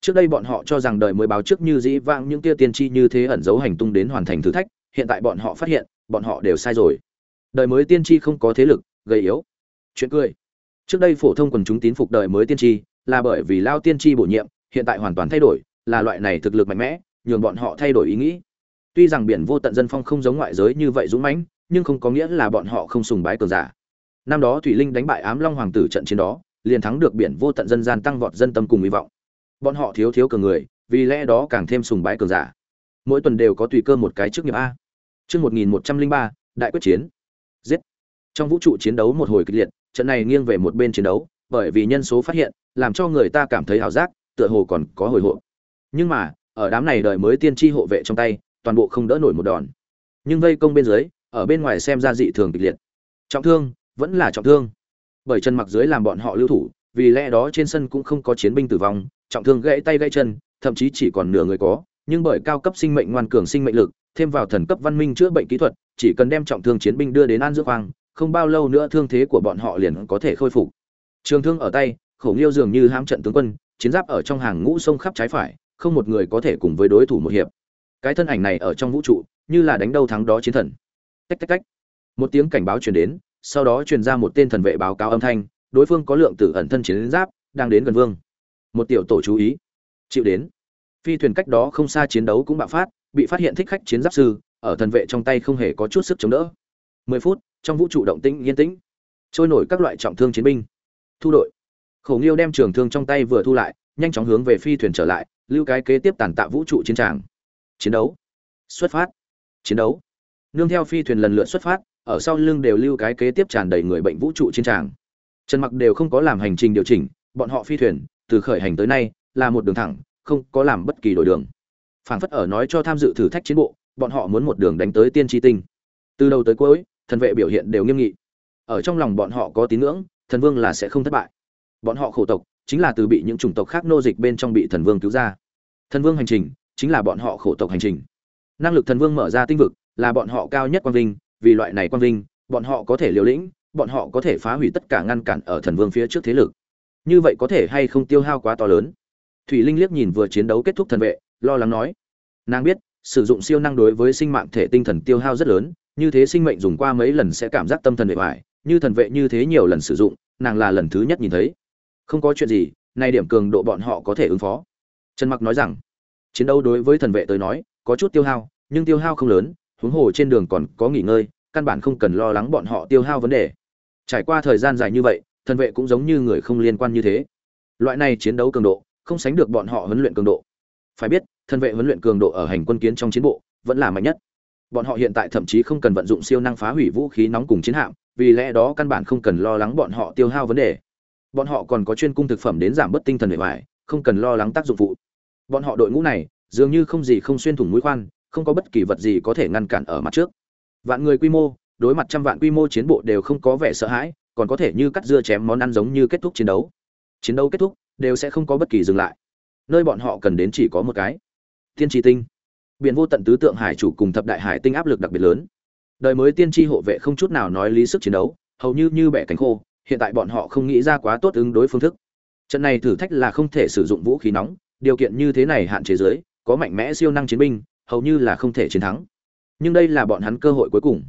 Trước đây bọn họ cho rằng đời mới báo trước như dĩ vãng những tia tiên tri như thế ẩn giấu hành tung đến hoàn thành thử thách, hiện tại bọn họ phát hiện, bọn họ đều sai rồi. Đời mới tiên tri không có thế lực gây yếu. Chuyện cười trước đây phổ thông quần chúng tín phục đời mới tiên tri, là bởi vì lao tiên tri bổ nhiệm, hiện tại hoàn toàn thay đổi, là loại này thực lực mạnh mẽ, nhường bọn họ thay đổi ý nghĩ. Tuy rằng biển vô tận dân phong không giống ngoại giới như vậy dũng mãnh, nhưng không có nghĩa là bọn họ không sùng bái cường giả. Năm đó thủy linh đánh bại ám long hoàng tử trận chiến đó, liền thắng được biển vô tận dân gian tăng vọt dân tâm cùng hy vọng. Bọn họ thiếu thiếu cường người, vì lẽ đó càng thêm sùng bái cường giả. Mỗi tuần đều có tùy cơ một cái trước nghiệp a. Chương một nghìn một trăm linh ba, đại quyết chiến. Giết. Trong vũ trụ chiến đấu một hồi kịch liệt trận này nghiêng về một bên chiến đấu bởi vì nhân số phát hiện làm cho người ta cảm thấy ảo giác tựa hồ còn có hồi hộp. Nhưng mà ở đám này đời mới tiên tri hộ vệ trong tay toàn bộ không đỡ nổi một đòn. Nhưng vây công bên dưới ở bên ngoài xem ra dị thường kịch liệt. Trọng thương vẫn là trọng thương. Bởi chân mặc dưới làm bọn họ lưu thủ vì lẽ đó trên sân cũng không có chiến binh tử vong trọng thương gãy tay gãy chân thậm chí chỉ còn nửa người có nhưng bởi cao cấp sinh mệnh ngoan cường sinh mệnh lực thêm vào thần cấp văn minh chữa bệnh kỹ thuật chỉ cần đem trọng thương chiến binh đưa đến an dưỡng hoàng, không bao lâu nữa thương thế của bọn họ liền có thể khôi phục. Trường thương ở tay, khổ nghiêu dường như hãm trận tướng quân, chiến giáp ở trong hàng ngũ sông khắp trái phải, không một người có thể cùng với đối thủ một hiệp. Cái thân ảnh này ở trong vũ trụ, như là đánh đâu thắng đó chiến thần. Tách tách tách. Một tiếng cảnh báo truyền đến, sau đó truyền ra một tên thần vệ báo cáo âm thanh, đối phương có lượng tử ẩn thân chiến giáp, đang đến gần vương. Một tiểu tổ chú ý. Chịu đến. Phi thuyền cách đó không xa chiến đấu cũng bạo phát, bị phát hiện thích khách chiến giáp sư, ở thần vệ trong tay không hề có chút sức chống đỡ. Mười phút trong vũ trụ động tĩnh, yên tĩnh, trôi nổi các loại trọng thương chiến binh, thu đội. Khổ nghiêu đem trường thương trong tay vừa thu lại, nhanh chóng hướng về phi thuyền trở lại, lưu cái kế tiếp tàn tạ vũ trụ chiến tràng. Chiến đấu. Xuất phát. Chiến đấu. Nương theo phi thuyền lần lượt xuất phát, ở sau lưng đều lưu cái kế tiếp tràn đầy người bệnh vũ trụ chiến tràng. Trần mặc đều không có làm hành trình điều chỉnh, bọn họ phi thuyền, từ khởi hành tới nay, là một đường thẳng, không có làm bất kỳ đổi đường. Phảng phất ở nói cho tham dự thử thách chiến bộ, bọn họ muốn một đường đánh tới tiên tri tinh. Từ đầu tới cuối thần vệ biểu hiện đều nghiêm nghị. Ở trong lòng bọn họ có tín ngưỡng, thần vương là sẽ không thất bại. Bọn họ khổ tộc chính là từ bị những chủng tộc khác nô dịch bên trong bị thần vương cứu ra. Thần vương hành trình chính là bọn họ khổ tộc hành trình. Năng lực thần vương mở ra tinh vực là bọn họ cao nhất quang vinh, vì loại này quang vinh, bọn họ có thể liều lĩnh, bọn họ có thể phá hủy tất cả ngăn cản ở thần vương phía trước thế lực. Như vậy có thể hay không tiêu hao quá to lớn? Thủy linh liếc nhìn vừa chiến đấu kết thúc thần vệ, lo lắng nói. Nàng biết, sử dụng siêu năng đối với sinh mạng thể tinh thần tiêu hao rất lớn như thế sinh mệnh dùng qua mấy lần sẽ cảm giác tâm thần bề ngoài, như thần vệ như thế nhiều lần sử dụng, nàng là lần thứ nhất nhìn thấy. Không có chuyện gì, nay điểm cường độ bọn họ có thể ứng phó. Trần mặc nói rằng, chiến đấu đối với thần vệ tới nói, có chút tiêu hao, nhưng tiêu hao không lớn, huống hồ trên đường còn có nghỉ ngơi, căn bản không cần lo lắng bọn họ tiêu hao vấn đề. Trải qua thời gian dài như vậy, thần vệ cũng giống như người không liên quan như thế. Loại này chiến đấu cường độ, không sánh được bọn họ huấn luyện cường độ. Phải biết, thần vệ huấn luyện cường độ ở hành quân kiến trong chiến bộ, vẫn là mạnh nhất bọn họ hiện tại thậm chí không cần vận dụng siêu năng phá hủy vũ khí nóng cùng chiến hạm, vì lẽ đó căn bản không cần lo lắng bọn họ tiêu hao vấn đề. Bọn họ còn có chuyên cung thực phẩm đến giảm bớt tinh thần bề ngoài, không cần lo lắng tác dụng phụ. Bọn họ đội ngũ này, dường như không gì không xuyên thủng mũi khoan, không có bất kỳ vật gì có thể ngăn cản ở mặt trước. Vạn người quy mô, đối mặt trăm vạn quy mô chiến bộ đều không có vẻ sợ hãi, còn có thể như cắt dưa chém món ăn giống như kết thúc chiến đấu. Chiến đấu kết thúc, đều sẽ không có bất kỳ dừng lại. Nơi bọn họ cần đến chỉ có một cái. Tiên tri tinh biển vô tận tứ tượng hải chủ cùng thập đại hải tinh áp lực đặc biệt lớn. Đời mới tiên tri hộ vệ không chút nào nói lý sức chiến đấu, hầu như như bẻ cánh khô, hiện tại bọn họ không nghĩ ra quá tốt ứng đối phương thức. Trận này thử thách là không thể sử dụng vũ khí nóng, điều kiện như thế này hạn chế giới có mạnh mẽ siêu năng chiến binh, hầu như là không thể chiến thắng. Nhưng đây là bọn hắn cơ hội cuối cùng.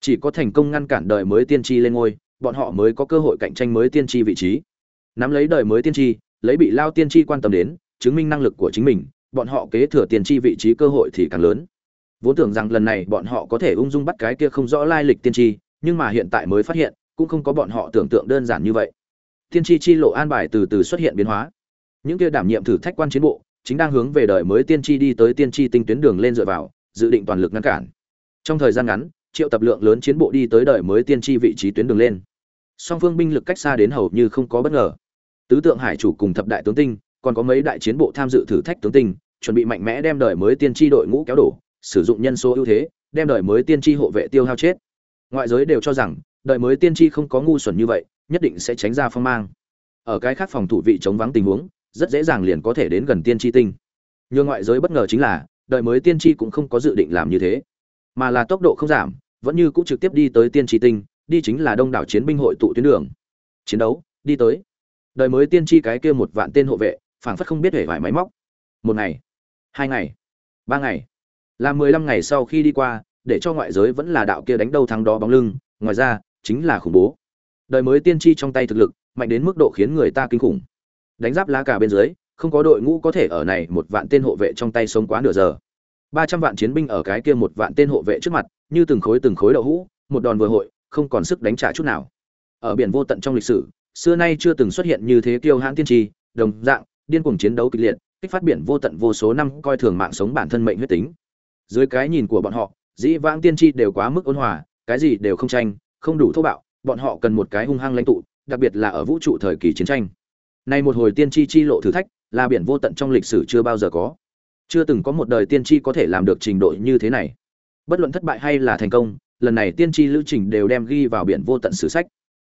Chỉ có thành công ngăn cản đời mới tiên tri lên ngôi, bọn họ mới có cơ hội cạnh tranh mới tiên tri vị trí. Nắm lấy đời mới tiên tri, lấy bị lao tiên tri quan tâm đến, chứng minh năng lực của chính mình bọn họ kế thừa tiên tri vị trí cơ hội thì càng lớn. Vốn tưởng rằng lần này bọn họ có thể ung dung bắt cái kia không rõ lai lịch tiên tri, nhưng mà hiện tại mới phát hiện, cũng không có bọn họ tưởng tượng đơn giản như vậy. Tiên tri chi lộ an bài từ từ xuất hiện biến hóa. Những kia đảm nhiệm thử thách quan chiến bộ, chính đang hướng về đời mới tiên tri đi tới tiên tri tinh tuyến đường lên dựa vào, dự định toàn lực ngăn cản. Trong thời gian ngắn, triệu tập lượng lớn chiến bộ đi tới đời mới tiên tri vị trí tuyến đường lên. Song phương binh lực cách xa đến hầu như không có bất ngờ. Tứ tượng hải chủ cùng thập đại tướng tinh còn có mấy đại chiến bộ tham dự thử thách tướng tinh, chuẩn bị mạnh mẽ đem đời mới tiên tri đội ngũ kéo đổ, sử dụng nhân số ưu thế, đem đời mới tiên tri hộ vệ tiêu hao chết. Ngoại giới đều cho rằng, đời mới tiên tri không có ngu xuẩn như vậy, nhất định sẽ tránh ra phong mang. Ở cái khác phòng thủ vị chống vắng tình huống, rất dễ dàng liền có thể đến gần tiên tri tinh. Nhưng ngoại giới bất ngờ chính là, đời mới tiên tri cũng không có dự định làm như thế. Mà là tốc độ không giảm, vẫn như cũng trực tiếp đi tới tiên tri tinh, đi chính là đông đảo chiến binh hội tụ tuyến đường. Chiến đấu, đi tới. Đời mới tiên tri cái kia một vạn tên hộ vệ phảng phất không biết hề vải máy móc. Một ngày, hai ngày, ba ngày. Là mười lăm ngày sau khi đi qua, để cho ngoại giới vẫn là đạo kia đánh đâu thắng đó bóng lưng, ngoài ra, chính là khủng bố. Đời mới tiên tri trong tay thực lực, mạnh đến mức độ khiến người ta kinh khủng. Đánh giáp lá cả bên dưới, không có đội ngũ có thể ở này một vạn tên hộ vệ trong tay sống quá nửa giờ. Ba trăm vạn chiến binh ở cái kia một vạn tên hộ vệ trước mặt, như từng khối từng khối đậu hũ, một đòn vừa hội, không còn sức đánh trả chút nào. Ở biển vô tận trong lịch sử, xưa nay chưa từng xuất hiện như thế kiêu hãn tiên tri, đồng dạng điên cuồng chiến đấu kịch liệt, kích phát biển vô tận vô số năm, coi thường mạng sống bản thân mệnh huyết tính. Dưới cái nhìn của bọn họ, dĩ vãng tiên tri đều quá mức ôn hòa, cái gì đều không tranh, không đủ thô bạo, bọn họ cần một cái hung hăng lãnh tụ, đặc biệt là ở vũ trụ thời kỳ chiến tranh. Nay một hồi tiên tri chi lộ thử thách, là biển vô tận trong lịch sử chưa bao giờ có. Chưa từng có một đời tiên tri có thể làm được trình độ như thế này. Bất luận thất bại hay là thành công, lần này tiên tri lưu trình đều đem ghi vào biển vô tận sử sách.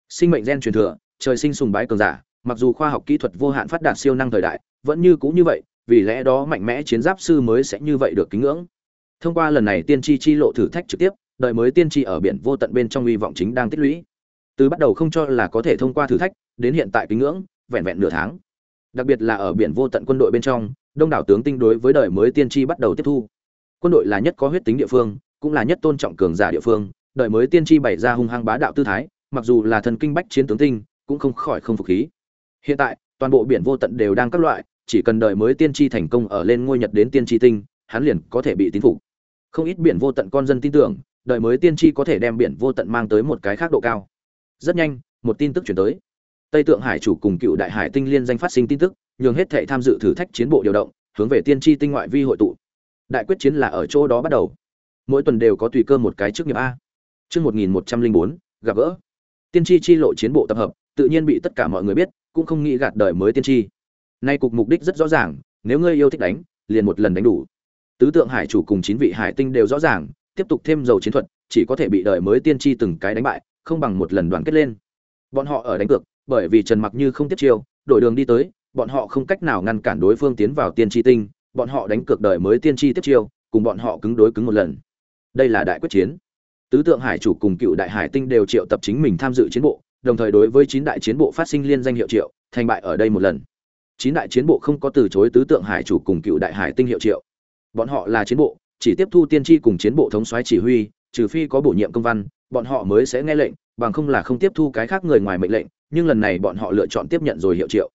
Sinh mệnh gen truyền thừa, trời sinh sùng bái cường giả mặc dù khoa học kỹ thuật vô hạn phát đạt siêu năng thời đại, vẫn như cũ như vậy, vì lẽ đó mạnh mẽ chiến giáp sư mới sẽ như vậy được kính ngưỡng. Thông qua lần này tiên tri chi lộ thử thách trực tiếp, đợi mới tiên tri ở biển vô tận bên trong hy vọng chính đang tích lũy. Từ bắt đầu không cho là có thể thông qua thử thách, đến hiện tại kính ngưỡng, vẹn vẹn nửa tháng. Đặc biệt là ở biển vô tận quân đội bên trong, đông đảo tướng tinh đối với đời mới tiên tri bắt đầu tiếp thu. Quân đội là nhất có huyết tính địa phương, cũng là nhất tôn trọng cường giả địa phương, đời mới tiên tri bày ra hung hăng bá đạo tư thái, mặc dù là thần kinh bách chiến tướng tinh, cũng không khỏi không phục khí hiện tại, toàn bộ biển vô tận đều đang các loại, chỉ cần đợi mới tiên tri thành công ở lên ngôi nhật đến tiên tri tinh, hắn liền có thể bị tín phục. Không ít biển vô tận con dân tin tưởng, đợi mới tiên tri có thể đem biển vô tận mang tới một cái khác độ cao. Rất nhanh, một tin tức chuyển tới. Tây tượng hải chủ cùng cựu đại hải tinh liên danh phát sinh tin tức, nhường hết thệ tham dự thử thách chiến bộ điều động, hướng về tiên tri tinh ngoại vi hội tụ. Đại quyết chiến là ở chỗ đó bắt đầu. Mỗi tuần đều có tùy cơ một cái chức nghiệp a. Chương một nghìn một trăm linh bốn, gặp gỡ. Tiên tri chi lộ chiến bộ tập hợp, tự nhiên bị tất cả mọi người biết cũng không nghĩ gạt đời mới tiên tri. Nay cục mục đích rất rõ ràng, nếu ngươi yêu thích đánh, liền một lần đánh đủ. Tứ tượng hải chủ cùng chín vị hải tinh đều rõ ràng, tiếp tục thêm dầu chiến thuật, chỉ có thể bị đời mới tiên tri từng cái đánh bại, không bằng một lần đoàn kết lên. Bọn họ ở đánh cược, bởi vì trần mặc như không tiếp chiêu, đổi đường đi tới, bọn họ không cách nào ngăn cản đối phương tiến vào tiên tri tinh, bọn họ đánh cược đời mới tiên tri tiếp chiêu, cùng bọn họ cứng đối cứng một lần. Đây là đại quyết chiến. Tứ tượng hải chủ cùng cựu đại hải tinh đều triệu tập chính mình tham dự chiến bộ đồng thời đối với chín đại chiến bộ phát sinh liên danh hiệu triệu, thành bại ở đây một lần. Chín đại chiến bộ không có từ chối tứ tượng hải chủ cùng cựu đại hải tinh hiệu triệu. Bọn họ là chiến bộ, chỉ tiếp thu tiên tri cùng chiến bộ thống soái chỉ huy, trừ phi có bổ nhiệm công văn, bọn họ mới sẽ nghe lệnh, bằng không là không tiếp thu cái khác người ngoài mệnh lệnh, nhưng lần này bọn họ lựa chọn tiếp nhận rồi hiệu triệu.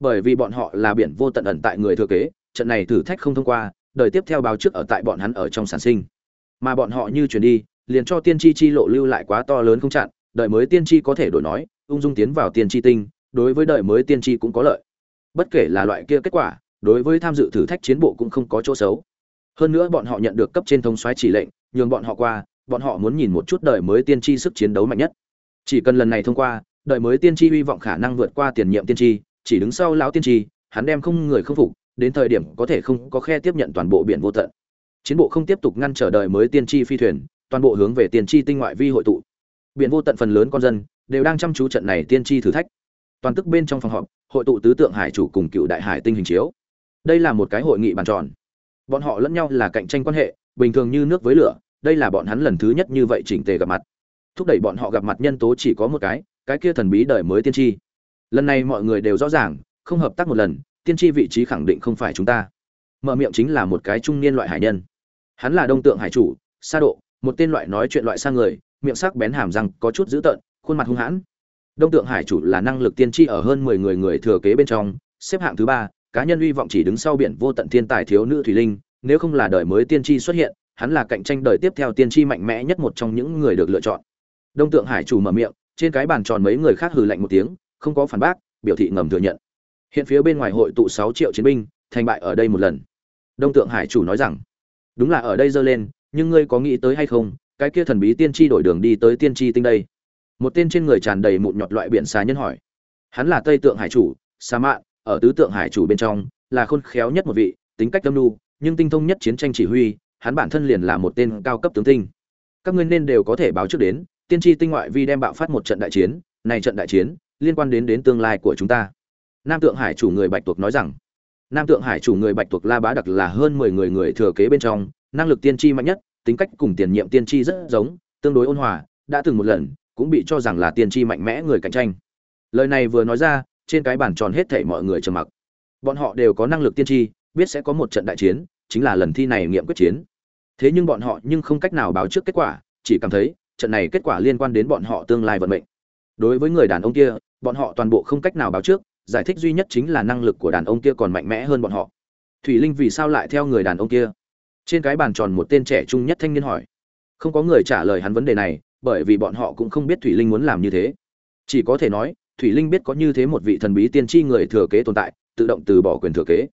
Bởi vì bọn họ là biển vô tận ẩn tại người thừa kế, trận này thử thách không thông qua, đời tiếp theo báo trước ở tại bọn hắn ở trong sản sinh. Mà bọn họ như chuyển đi, liền cho tiên tri chi lộ lưu lại quá to lớn không chặn đợi mới tiên tri có thể đổi nói, ung dung tiến vào tiên tri tinh, đối với đợi mới tiên tri cũng có lợi. Bất kể là loại kia kết quả, đối với tham dự thử thách chiến bộ cũng không có chỗ xấu. Hơn nữa bọn họ nhận được cấp trên thông soái chỉ lệnh, nhường bọn họ qua, bọn họ muốn nhìn một chút đời mới tiên tri sức chiến đấu mạnh nhất. Chỉ cần lần này thông qua đời mới tiên tri hy vọng khả năng vượt qua tiền nhiệm tiên tri, chỉ đứng sau lão tiên tri, hắn đem không người không phục, đến thời điểm có thể không có khe tiếp nhận toàn bộ biển vô tận. Chiến bộ không tiếp tục ngăn trở đời mới tiên tri phi thuyền, toàn bộ hướng về tiên tri tinh ngoại vi hội tụ biển vô tận phần lớn con dân đều đang chăm chú trận này tiên tri thử thách. Toàn tức bên trong phòng họp, hội tụ tứ tượng hải chủ cùng cựu đại hải tinh hình chiếu. Đây là một cái hội nghị bàn tròn. Bọn họ lẫn nhau là cạnh tranh quan hệ, bình thường như nước với lửa, đây là bọn hắn lần thứ nhất như vậy chỉnh tề gặp mặt. Thúc đẩy bọn họ gặp mặt nhân tố chỉ có một cái cái kia thần bí đời mới tiên tri. Lần này mọi người đều rõ ràng, không hợp tác một lần, tiên tri vị trí khẳng định không phải chúng ta. Mở miệng chính là một cái trung niên loại hải nhân. Hắn là đông tượng hải chủ, sa độ, một tên loại nói chuyện loại sang người miệng sắc bén hàm răng, có chút dữ tợn, khuôn mặt hung hãn. Đông tượng hải chủ là năng lực tiên tri ở hơn mười người người thừa kế bên trong, xếp hạng thứ ba, cá nhân hy vọng chỉ đứng sau biển vô tận thiên tài thiếu nữ thủy linh, nếu không là đời mới tiên tri xuất hiện, hắn là cạnh tranh đời tiếp theo tiên tri mạnh mẽ nhất một trong những người được lựa chọn. Đông tượng hải chủ mở miệng, trên cái bàn tròn mấy người khác hừ lạnh một tiếng, không có phản bác, biểu thị ngầm thừa nhận. Hiện phía bên ngoài hội tụ sáu triệu chiến binh, thành bại ở đây một lần. Đông tượng hải chủ nói rằng, đúng là ở đây dơ lên, nhưng ngươi có nghĩ tới hay không cái kia thần bí tiên tri đổi đường đi tới tiên tri tinh đây. Một tên trên người tràn đầy mụn nhọt loại biển xà nhân hỏi. Hắn là tây tượng hải chủ, sa mạn, ở tứ tượng hải chủ bên trong, là khôn khéo nhất một vị, tính cách tâm nu, nhưng tinh thông nhất chiến tranh chỉ huy, hắn bản thân liền là một tên cao cấp tướng tinh. Các ngươi nên đều có thể báo trước đến, tiên tri tinh ngoại vi đem bạo phát một trận đại chiến, này trận đại chiến, liên quan đến đến tương lai của chúng ta. Nam tượng hải chủ người bạch tuộc nói rằng, nam tượng hải chủ người bạch tuộc la bá đặc là hơn mười người người thừa kế bên trong, năng lực tiên tri mạnh nhất tính cách cùng tiền nhiệm tiên tri rất giống, tương đối ôn hòa, đã từng một lần, cũng bị cho rằng là tiên tri mạnh mẽ người cạnh tranh. Lời này vừa nói ra, trên cái bàn tròn hết thảy mọi người trầm mặc. Bọn họ đều có năng lực tiên tri, biết sẽ có một trận đại chiến, chính là lần thi này nghiệm quyết chiến. Thế nhưng bọn họ nhưng không cách nào báo trước kết quả, chỉ cảm thấy, trận này kết quả liên quan đến bọn họ tương lai vận mệnh. Đối với người đàn ông kia, bọn họ toàn bộ không cách nào báo trước, giải thích duy nhất chính là năng lực của đàn ông kia còn mạnh mẽ hơn bọn họ. Thủy linh vì sao lại theo người đàn ông kia? Trên cái bàn tròn một tên trẻ trung nhất thanh niên hỏi. Không có người trả lời hắn vấn đề này, bởi vì bọn họ cũng không biết thủy linh muốn làm như thế. Chỉ có thể nói, thủy linh biết có như thế một vị thần bí tiên tri người thừa kế tồn tại, tự động từ bỏ quyền thừa kế.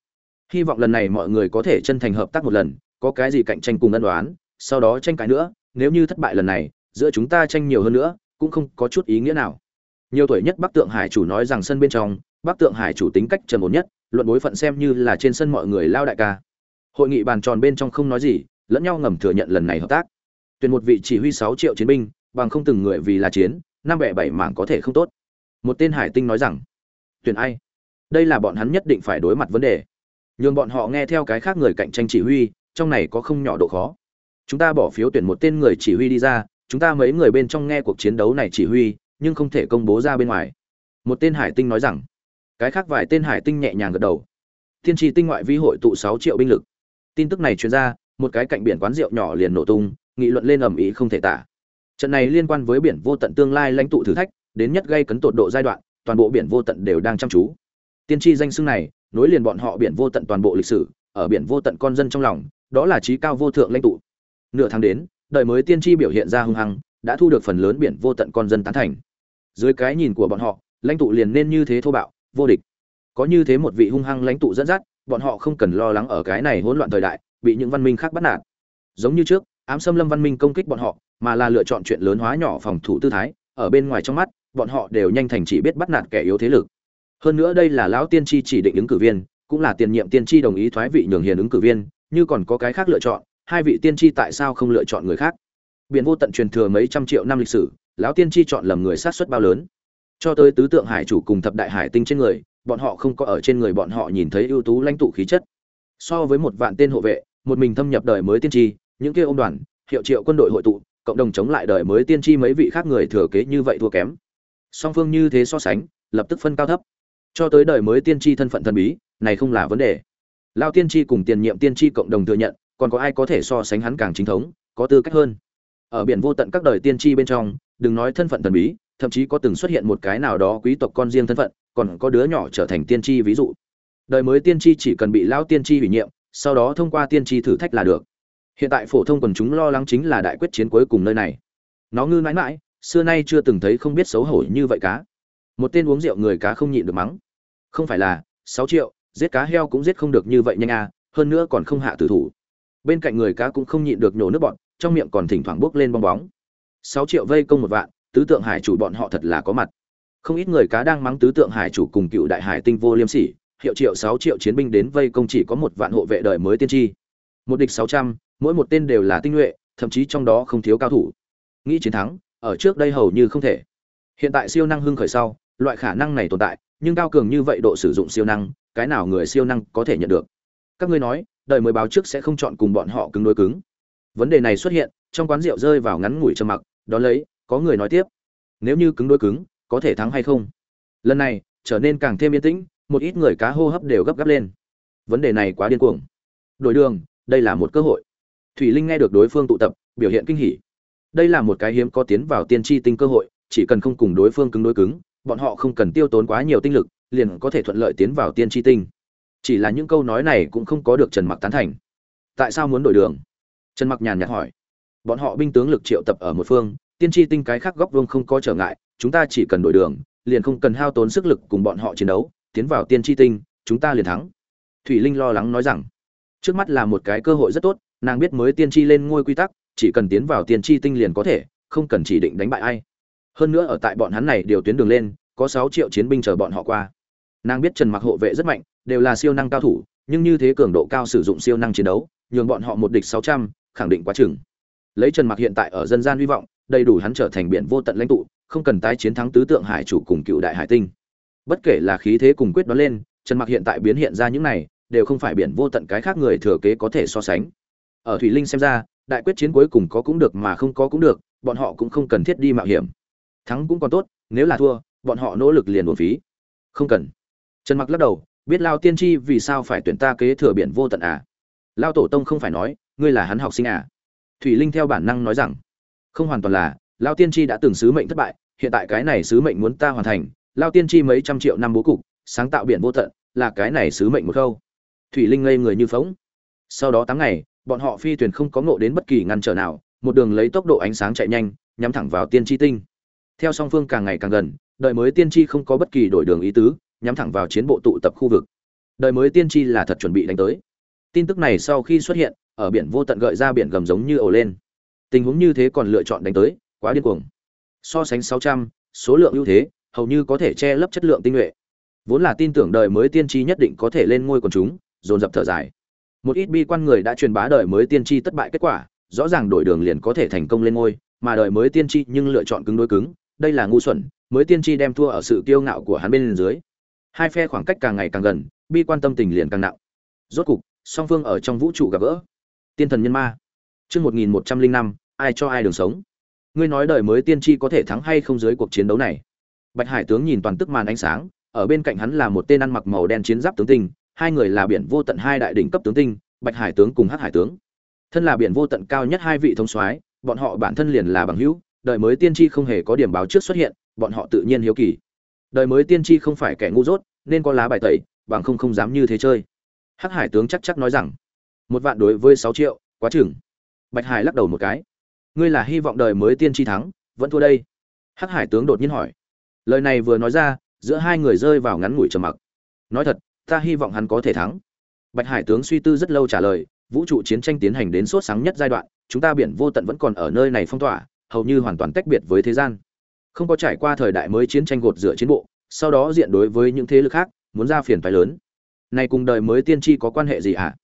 Hy vọng lần này mọi người có thể chân thành hợp tác một lần, có cái gì cạnh tranh cùng ân đoán sau đó tranh cãi nữa, nếu như thất bại lần này, giữa chúng ta tranh nhiều hơn nữa, cũng không có chút ý nghĩa nào. Nhiều tuổi nhất bắc tượng hải chủ nói rằng sân bên trong, bắc tượng hải chủ tính cách trầm ổn nhất, luận bối phận xem như là trên sân mọi người lao đại ca hội nghị bàn tròn bên trong không nói gì, lẫn nhau ngầm thừa nhận lần này hợp tác. Tuyển một vị chỉ huy sáu triệu chiến binh, bằng không từng người vì là chiến, năm bẻ bảy mảng có thể không tốt. Một tên hải tinh nói rằng, tuyển ai? Đây là bọn hắn nhất định phải đối mặt vấn đề. Nhường bọn họ nghe theo cái khác người cạnh tranh chỉ huy, trong này có không nhỏ độ khó. Chúng ta bỏ phiếu tuyển một tên người chỉ huy đi ra, chúng ta mấy người bên trong nghe cuộc chiến đấu này chỉ huy, nhưng không thể công bố ra bên ngoài. Một tên hải tinh nói rằng, cái khác vài tên hải tinh nhẹ nhàng gật đầu. Thiên tri tinh ngoại vi hội tụ sáu triệu binh lực tin tức này truyền ra, một cái cạnh biển quán rượu nhỏ liền nổ tung, nghị luận lên ầm ĩ không thể tả. Trận này liên quan với biển vô tận tương lai lãnh tụ thử thách, đến nhất gây cấn tột độ giai đoạn, toàn bộ biển vô tận đều đang chăm chú. Tiên tri danh xưng này, nối liền bọn họ biển vô tận toàn bộ lịch sử, ở biển vô tận con dân trong lòng, đó là trí cao vô thượng lãnh tụ. Nửa tháng đến, đời mới tiên tri biểu hiện ra hung hăng, đã thu được phần lớn biển vô tận con dân tán thành. Dưới cái nhìn của bọn họ, lãnh tụ liền nên như thế thô bạo, vô địch. Có như thế một vị hung hăng lãnh tụ dẫn dắt bọn họ không cần lo lắng ở cái này hỗn loạn thời đại, bị những văn minh khác bắt nạt. Giống như trước, ám xâm lâm văn minh công kích bọn họ, mà là lựa chọn chuyện lớn hóa nhỏ phòng thủ tư thái, ở bên ngoài trong mắt, bọn họ đều nhanh thành chỉ biết bắt nạt kẻ yếu thế lực. Hơn nữa đây là lão tiên tri chỉ định ứng cử viên, cũng là tiền nhiệm tiên tri đồng ý thoái vị nhường hiền ứng cử viên, như còn có cái khác lựa chọn, hai vị tiên tri tại sao không lựa chọn người khác? Biển vô tận truyền thừa mấy trăm triệu năm lịch sử, lão tiên tri chọn lầm người sát xuất bao lớn. Cho tới tứ tượng hải chủ cùng thập đại hải tinh trên người bọn họ không có ở trên người bọn họ nhìn thấy ưu tú lãnh tụ khí chất. So với một vạn tên hộ vệ, một mình thâm nhập đời mới tiên tri, những kia ông đoàn, hiệu triệu quân đội hội tụ, cộng đồng chống lại đời mới tiên tri mấy vị khác người thừa kế như vậy thua kém. Song phương như thế so sánh, lập tức phân cao thấp. Cho tới đời mới tiên tri thân phận thần bí, này không là vấn đề. Lao tiên tri cùng tiền nhiệm tiên tri cộng đồng thừa nhận, còn có ai có thể so sánh hắn càng chính thống, có tư cách hơn. Ở biển vô tận các đời tiên tri bên trong, đừng nói thân phận thần bí, thậm chí có từng xuất hiện một cái nào đó quý tộc con riêng thân phận còn có đứa nhỏ trở thành tiên tri ví dụ. Đời mới tiên tri chỉ cần bị lão tiên tri ủy nhiệm, sau đó thông qua tiên tri thử thách là được. Hiện tại phổ thông quần chúng lo lắng chính là đại quyết chiến cuối cùng nơi này. Nó ngư mãi mãi, xưa nay chưa từng thấy không biết xấu hổ như vậy cá. Một tên uống rượu người cá không nhịn được mắng. Không phải là, sáu triệu, giết cá heo cũng giết không được như vậy nhanh à hơn nữa còn không hạ tử thủ. Bên cạnh người cá cũng không nhịn được nhổ nước bọn, trong miệng còn thỉnh thoảng bốc lên bong bóng. Sáu triệu vây công một vạn, tứ tượng hải chủ bọn họ thật là có mặt không ít người cá đang mắng tứ tượng hải chủ cùng cựu đại hải tinh vô liêm sỉ, hiệu triệu sáu triệu chiến binh đến vây công chỉ có một vạn hộ vệ đời mới tiên tri. Một địch sáu trăm, mỗi một tên đều là tinh nhuệ, thậm chí trong đó không thiếu cao thủ. Nghĩ chiến thắng, ở trước đây hầu như không thể. Hiện tại siêu năng hưng khởi sau, loại khả năng này tồn tại, nhưng cao cường như vậy độ sử dụng siêu năng, cái nào người siêu năng có thể nhận được? Các ngươi nói, đời mới báo trước sẽ không chọn cùng bọn họ cứng đối cứng. Vấn đề này xuất hiện, trong quán rượu rơi vào ngắn ngủi trầm mặc, đón lấy, có người nói tiếp. Nếu như cứng đối cứng có thể thắng hay không? Lần này, trở nên càng thêm yên tĩnh, một ít người cá hô hấp đều gấp gáp lên. Vấn đề này quá điên cuồng. Đổi đường, đây là một cơ hội. Thủy linh nghe được đối phương tụ tập, biểu hiện kinh hỉ. Đây là một cái hiếm có tiến vào tiên tri tinh cơ hội, chỉ cần không cùng đối phương cứng đối cứng, bọn họ không cần tiêu tốn quá nhiều tinh lực, liền có thể thuận lợi tiến vào tiên tri tinh. Chỉ là những câu nói này cũng không có được trần mặc tán thành. Tại sao muốn đổi đường? Trần mặc nhàn nhạt hỏi. Bọn họ binh tướng lực triệu tập ở một phương, tiên tri tinh cái khác góc vương không có trở ngại chúng ta chỉ cần đổi đường, liền không cần hao tốn sức lực cùng bọn họ chiến đấu, tiến vào tiên tri tinh, chúng ta liền thắng. Thủy linh lo lắng nói rằng. Trước mắt là một cái cơ hội rất tốt, nàng biết mới tiên tri lên ngôi quy tắc, chỉ cần tiến vào tiên tri tinh liền có thể, không cần chỉ định đánh bại ai. Hơn nữa ở tại bọn hắn này điều tuyến đường lên, có sáu triệu chiến binh chờ bọn họ qua. Nàng biết trần mặc hộ vệ rất mạnh, đều là siêu năng cao thủ, nhưng như thế cường độ cao sử dụng siêu năng chiến đấu, nhường bọn họ một địch sáu trăm, khẳng định quá chừng. Lấy trần mặc hiện tại ở dân gian hy vọng, đầy đủ hắn trở thành biển vô tận lãnh tụ không cần tái chiến thắng tứ tượng hải chủ cùng cựu đại hải tinh. Bất kể là khí thế cùng quyết đoán lên, trần mặc hiện tại biến hiện ra những này, đều không phải biển vô tận cái khác người thừa kế có thể so sánh. Ở thủy linh xem ra, đại quyết chiến cuối cùng có cũng được mà không có cũng được, bọn họ cũng không cần thiết đi mạo hiểm. Thắng cũng còn tốt, nếu là thua, bọn họ nỗ lực liền buồn phí. Không cần. Trần mặc lắc đầu, biết lao tiên tri vì sao phải tuyển ta kế thừa biển vô tận à? Lao tổ tông không phải nói, ngươi là hắn học sinh à? Thủy linh theo bản năng nói rằng, không hoàn toàn là lao tiên tri đã từng sứ mệnh thất bại, hiện tại cái này sứ mệnh muốn ta hoàn thành, lao tiên tri mấy trăm triệu năm bố cục, sáng tạo biển vô tận, là cái này sứ mệnh một khâu thủy linh ngây người như phóng sau đó tám ngày, bọn họ phi thuyền không có ngộ đến bất kỳ ngăn trở nào, một đường lấy tốc độ ánh sáng chạy nhanh, nhắm thẳng vào tiên tri tinh. Theo song phương càng ngày càng gần đợi mới tiên tri không có bất kỳ đổi đường ý tứ, nhắm thẳng vào chiến bộ tụ tập khu vực. Đợi mới tiên tri là thật chuẩn bị đánh tới. Tin tức này sau khi xuất hiện, ở biển vô tận gợi ra biển gầm giống như ổ lên. Tình huống như thế còn lựa chọn đánh tới quá điên cuồng. So sánh 600, số lượng ưu thế hầu như có thể che lấp chất lượng tinh nhuệ. Vốn là tin tưởng đời mới tiên tri nhất định có thể lên ngôi quần chúng dồn dập thở dài. Một ít bi quan người đã truyền bá đời mới tiên tri thất bại kết quả rõ ràng đổi đường liền có thể thành công lên ngôi mà đời mới tiên tri nhưng lựa chọn cứng đối cứng đây là ngu xuẩn mới tiên tri đem thua ở sự kiêu ngạo của hắn bên dưới. Hai phe khoảng cách càng ngày càng gần bi quan tâm tình liền càng nặng. Rốt cục song phương ở trong vũ trụ gặp gỡ. Tiên thần nhân ma. Chương một nghìn một trăm linh năm ai cho ai đường sống? Ngươi nói đời mới tiên tri có thể thắng hay không dưới cuộc chiến đấu này? Bạch hải tướng nhìn toàn tức màn ánh sáng, ở bên cạnh hắn là một tên ăn mặc màu đen chiến giáp tướng tinh, hai người là biển vô tận hai đại đỉnh cấp tướng tinh, bạch hải tướng cùng hắc hải tướng. Thân là biển vô tận cao nhất hai vị thống soái, bọn họ bản thân liền là bằng hữu, đời mới tiên tri không hề có điểm báo trước xuất hiện, bọn họ tự nhiên hiếu kỳ. Đời mới tiên tri không phải kẻ ngu dốt, nên có lá bài tẩy, bằng không không dám như thế chơi. Hắc hải tướng chắc chắc nói rằng, một vạn đối với sáu triệu, quá chừng. Bạch hải lắc đầu một cái ngươi là hy vọng đời mới tiên tri thắng, vẫn thua đây. Hắc hải tướng đột nhiên hỏi. Lời này vừa nói ra, giữa hai người rơi vào ngắn ngủi trầm mặc. Nói thật, ta hy vọng hắn có thể thắng. Bạch hải tướng suy tư rất lâu trả lời, vũ trụ chiến tranh tiến hành đến sốt sáng nhất giai đoạn, chúng ta biển vô tận vẫn còn ở nơi này phong tỏa, hầu như hoàn toàn tách biệt với thế gian. Không có trải qua thời đại mới chiến tranh gột rửa chiến bộ, sau đó diện đối với những thế lực khác, muốn ra phiền phái lớn. Này cùng đời mới tiên tri có quan hệ gì ạ à?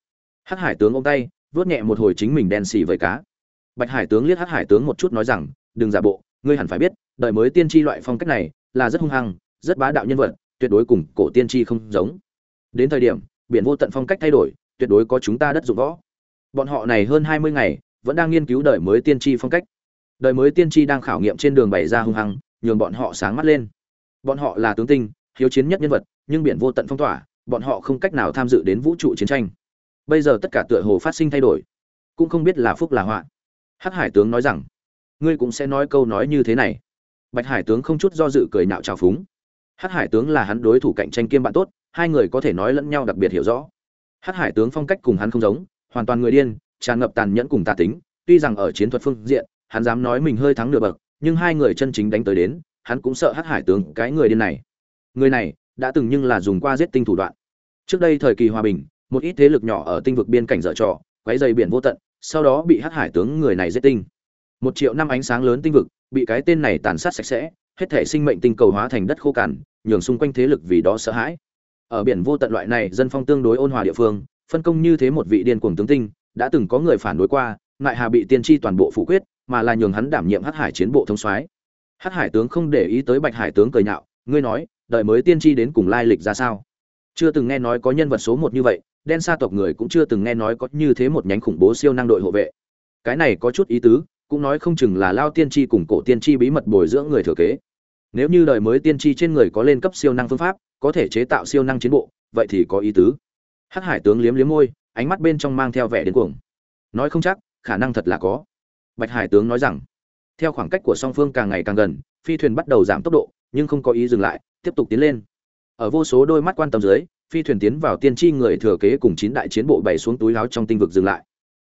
hắc hải tướng ôm tay vớt nhẹ một hồi chính mình đen xì với cá bạch hải tướng liếc hắc hải tướng một chút nói rằng, đừng giả bộ, ngươi hẳn phải biết, đời mới tiên tri loại phong cách này là rất hung hăng, rất bá đạo nhân vật, tuyệt đối cùng cổ tiên tri không giống. Đến thời điểm, biển vô tận phong cách thay đổi, tuyệt đối có chúng ta đất dụng võ. Bọn họ này hơn hai mươi ngày, vẫn đang nghiên cứu đời mới tiên tri phong cách. Đời mới tiên tri đang khảo nghiệm trên đường bày ra hung hăng, nhường bọn họ sáng mắt lên. Bọn họ là tướng tinh, hiếu chiến nhất nhân vật, nhưng biển vô tận phong tỏa, bọn họ không cách nào tham dự đến vũ trụ chiến tranh. Bây giờ tất cả tựa hồ phát sinh thay đổi, cũng không biết là phúc là họa hắc hải tướng nói rằng, ngươi cũng sẽ nói câu nói như thế này. Bạch hải tướng không chút do dự cười nạo trào phúng. Hắc hải tướng là hắn đối thủ cạnh tranh kiêm bạn tốt, hai người có thể nói lẫn nhau đặc biệt hiểu rõ. Hắc hải tướng phong cách cùng hắn không giống, hoàn toàn người điên, tràn ngập tàn nhẫn cùng tà tính, tuy rằng ở chiến thuật phương diện, hắn dám nói mình hơi thắng nửa bậc, nhưng hai người chân chính đánh tới đến, hắn cũng sợ hắc hải tướng cái người điên này. Người này đã từng nhưng là dùng qua giết tinh thủ đoạn. Trước đây thời kỳ hòa bình, một ít thế lực nhỏ ở tinh vực biên cảnh dở trò quấy dày biển vô tận, sau đó bị hắc hải tướng người này giết tinh. Một triệu năm ánh sáng lớn tinh vực, bị cái tên này tàn sát sạch sẽ, hết thể sinh mệnh tinh cầu hóa thành đất khô cằn, nhường xung quanh thế lực vì đó sợ hãi. Ở biển vô tận loại này, dân phong tương đối ôn hòa địa phương, phân công như thế một vị điên cuồng tướng tinh, đã từng có người phản đối qua, ngại hà bị tiên tri toàn bộ phủ quyết, mà là nhường hắn đảm nhiệm hắc hải chiến bộ thống soái. Hắc hải tướng không để ý tới bạch hải tướng cười nhạo, ngươi nói, đợi mới tiên tri đến cùng lai lịch ra sao? Chưa từng nghe nói có nhân vật số một như vậy, đen sa tộc người cũng chưa từng nghe nói có như thế một nhánh khủng bố siêu năng đội hộ vệ. Cái này có chút ý tứ, cũng nói không chừng là lao tiên tri cùng cổ tiên tri bí mật bồi dưỡng người thừa kế. Nếu như đời mới tiên tri trên người có lên cấp siêu năng phương pháp, có thể chế tạo siêu năng chiến bộ, vậy thì có ý tứ. Hắc hải tướng liếm liếm môi, ánh mắt bên trong mang theo vẻ đến cuồng. Nói không chắc, khả năng thật là có. Bạch hải tướng nói rằng, theo khoảng cách của song phương càng ngày càng gần, phi thuyền bắt đầu giảm tốc độ, nhưng không có ý dừng lại, tiếp tục tiến lên ở vô số đôi mắt quan tâm dưới phi thuyền tiến vào tiên tri người thừa kế cùng chín đại chiến bộ bày xuống túi láo trong tinh vực dừng lại.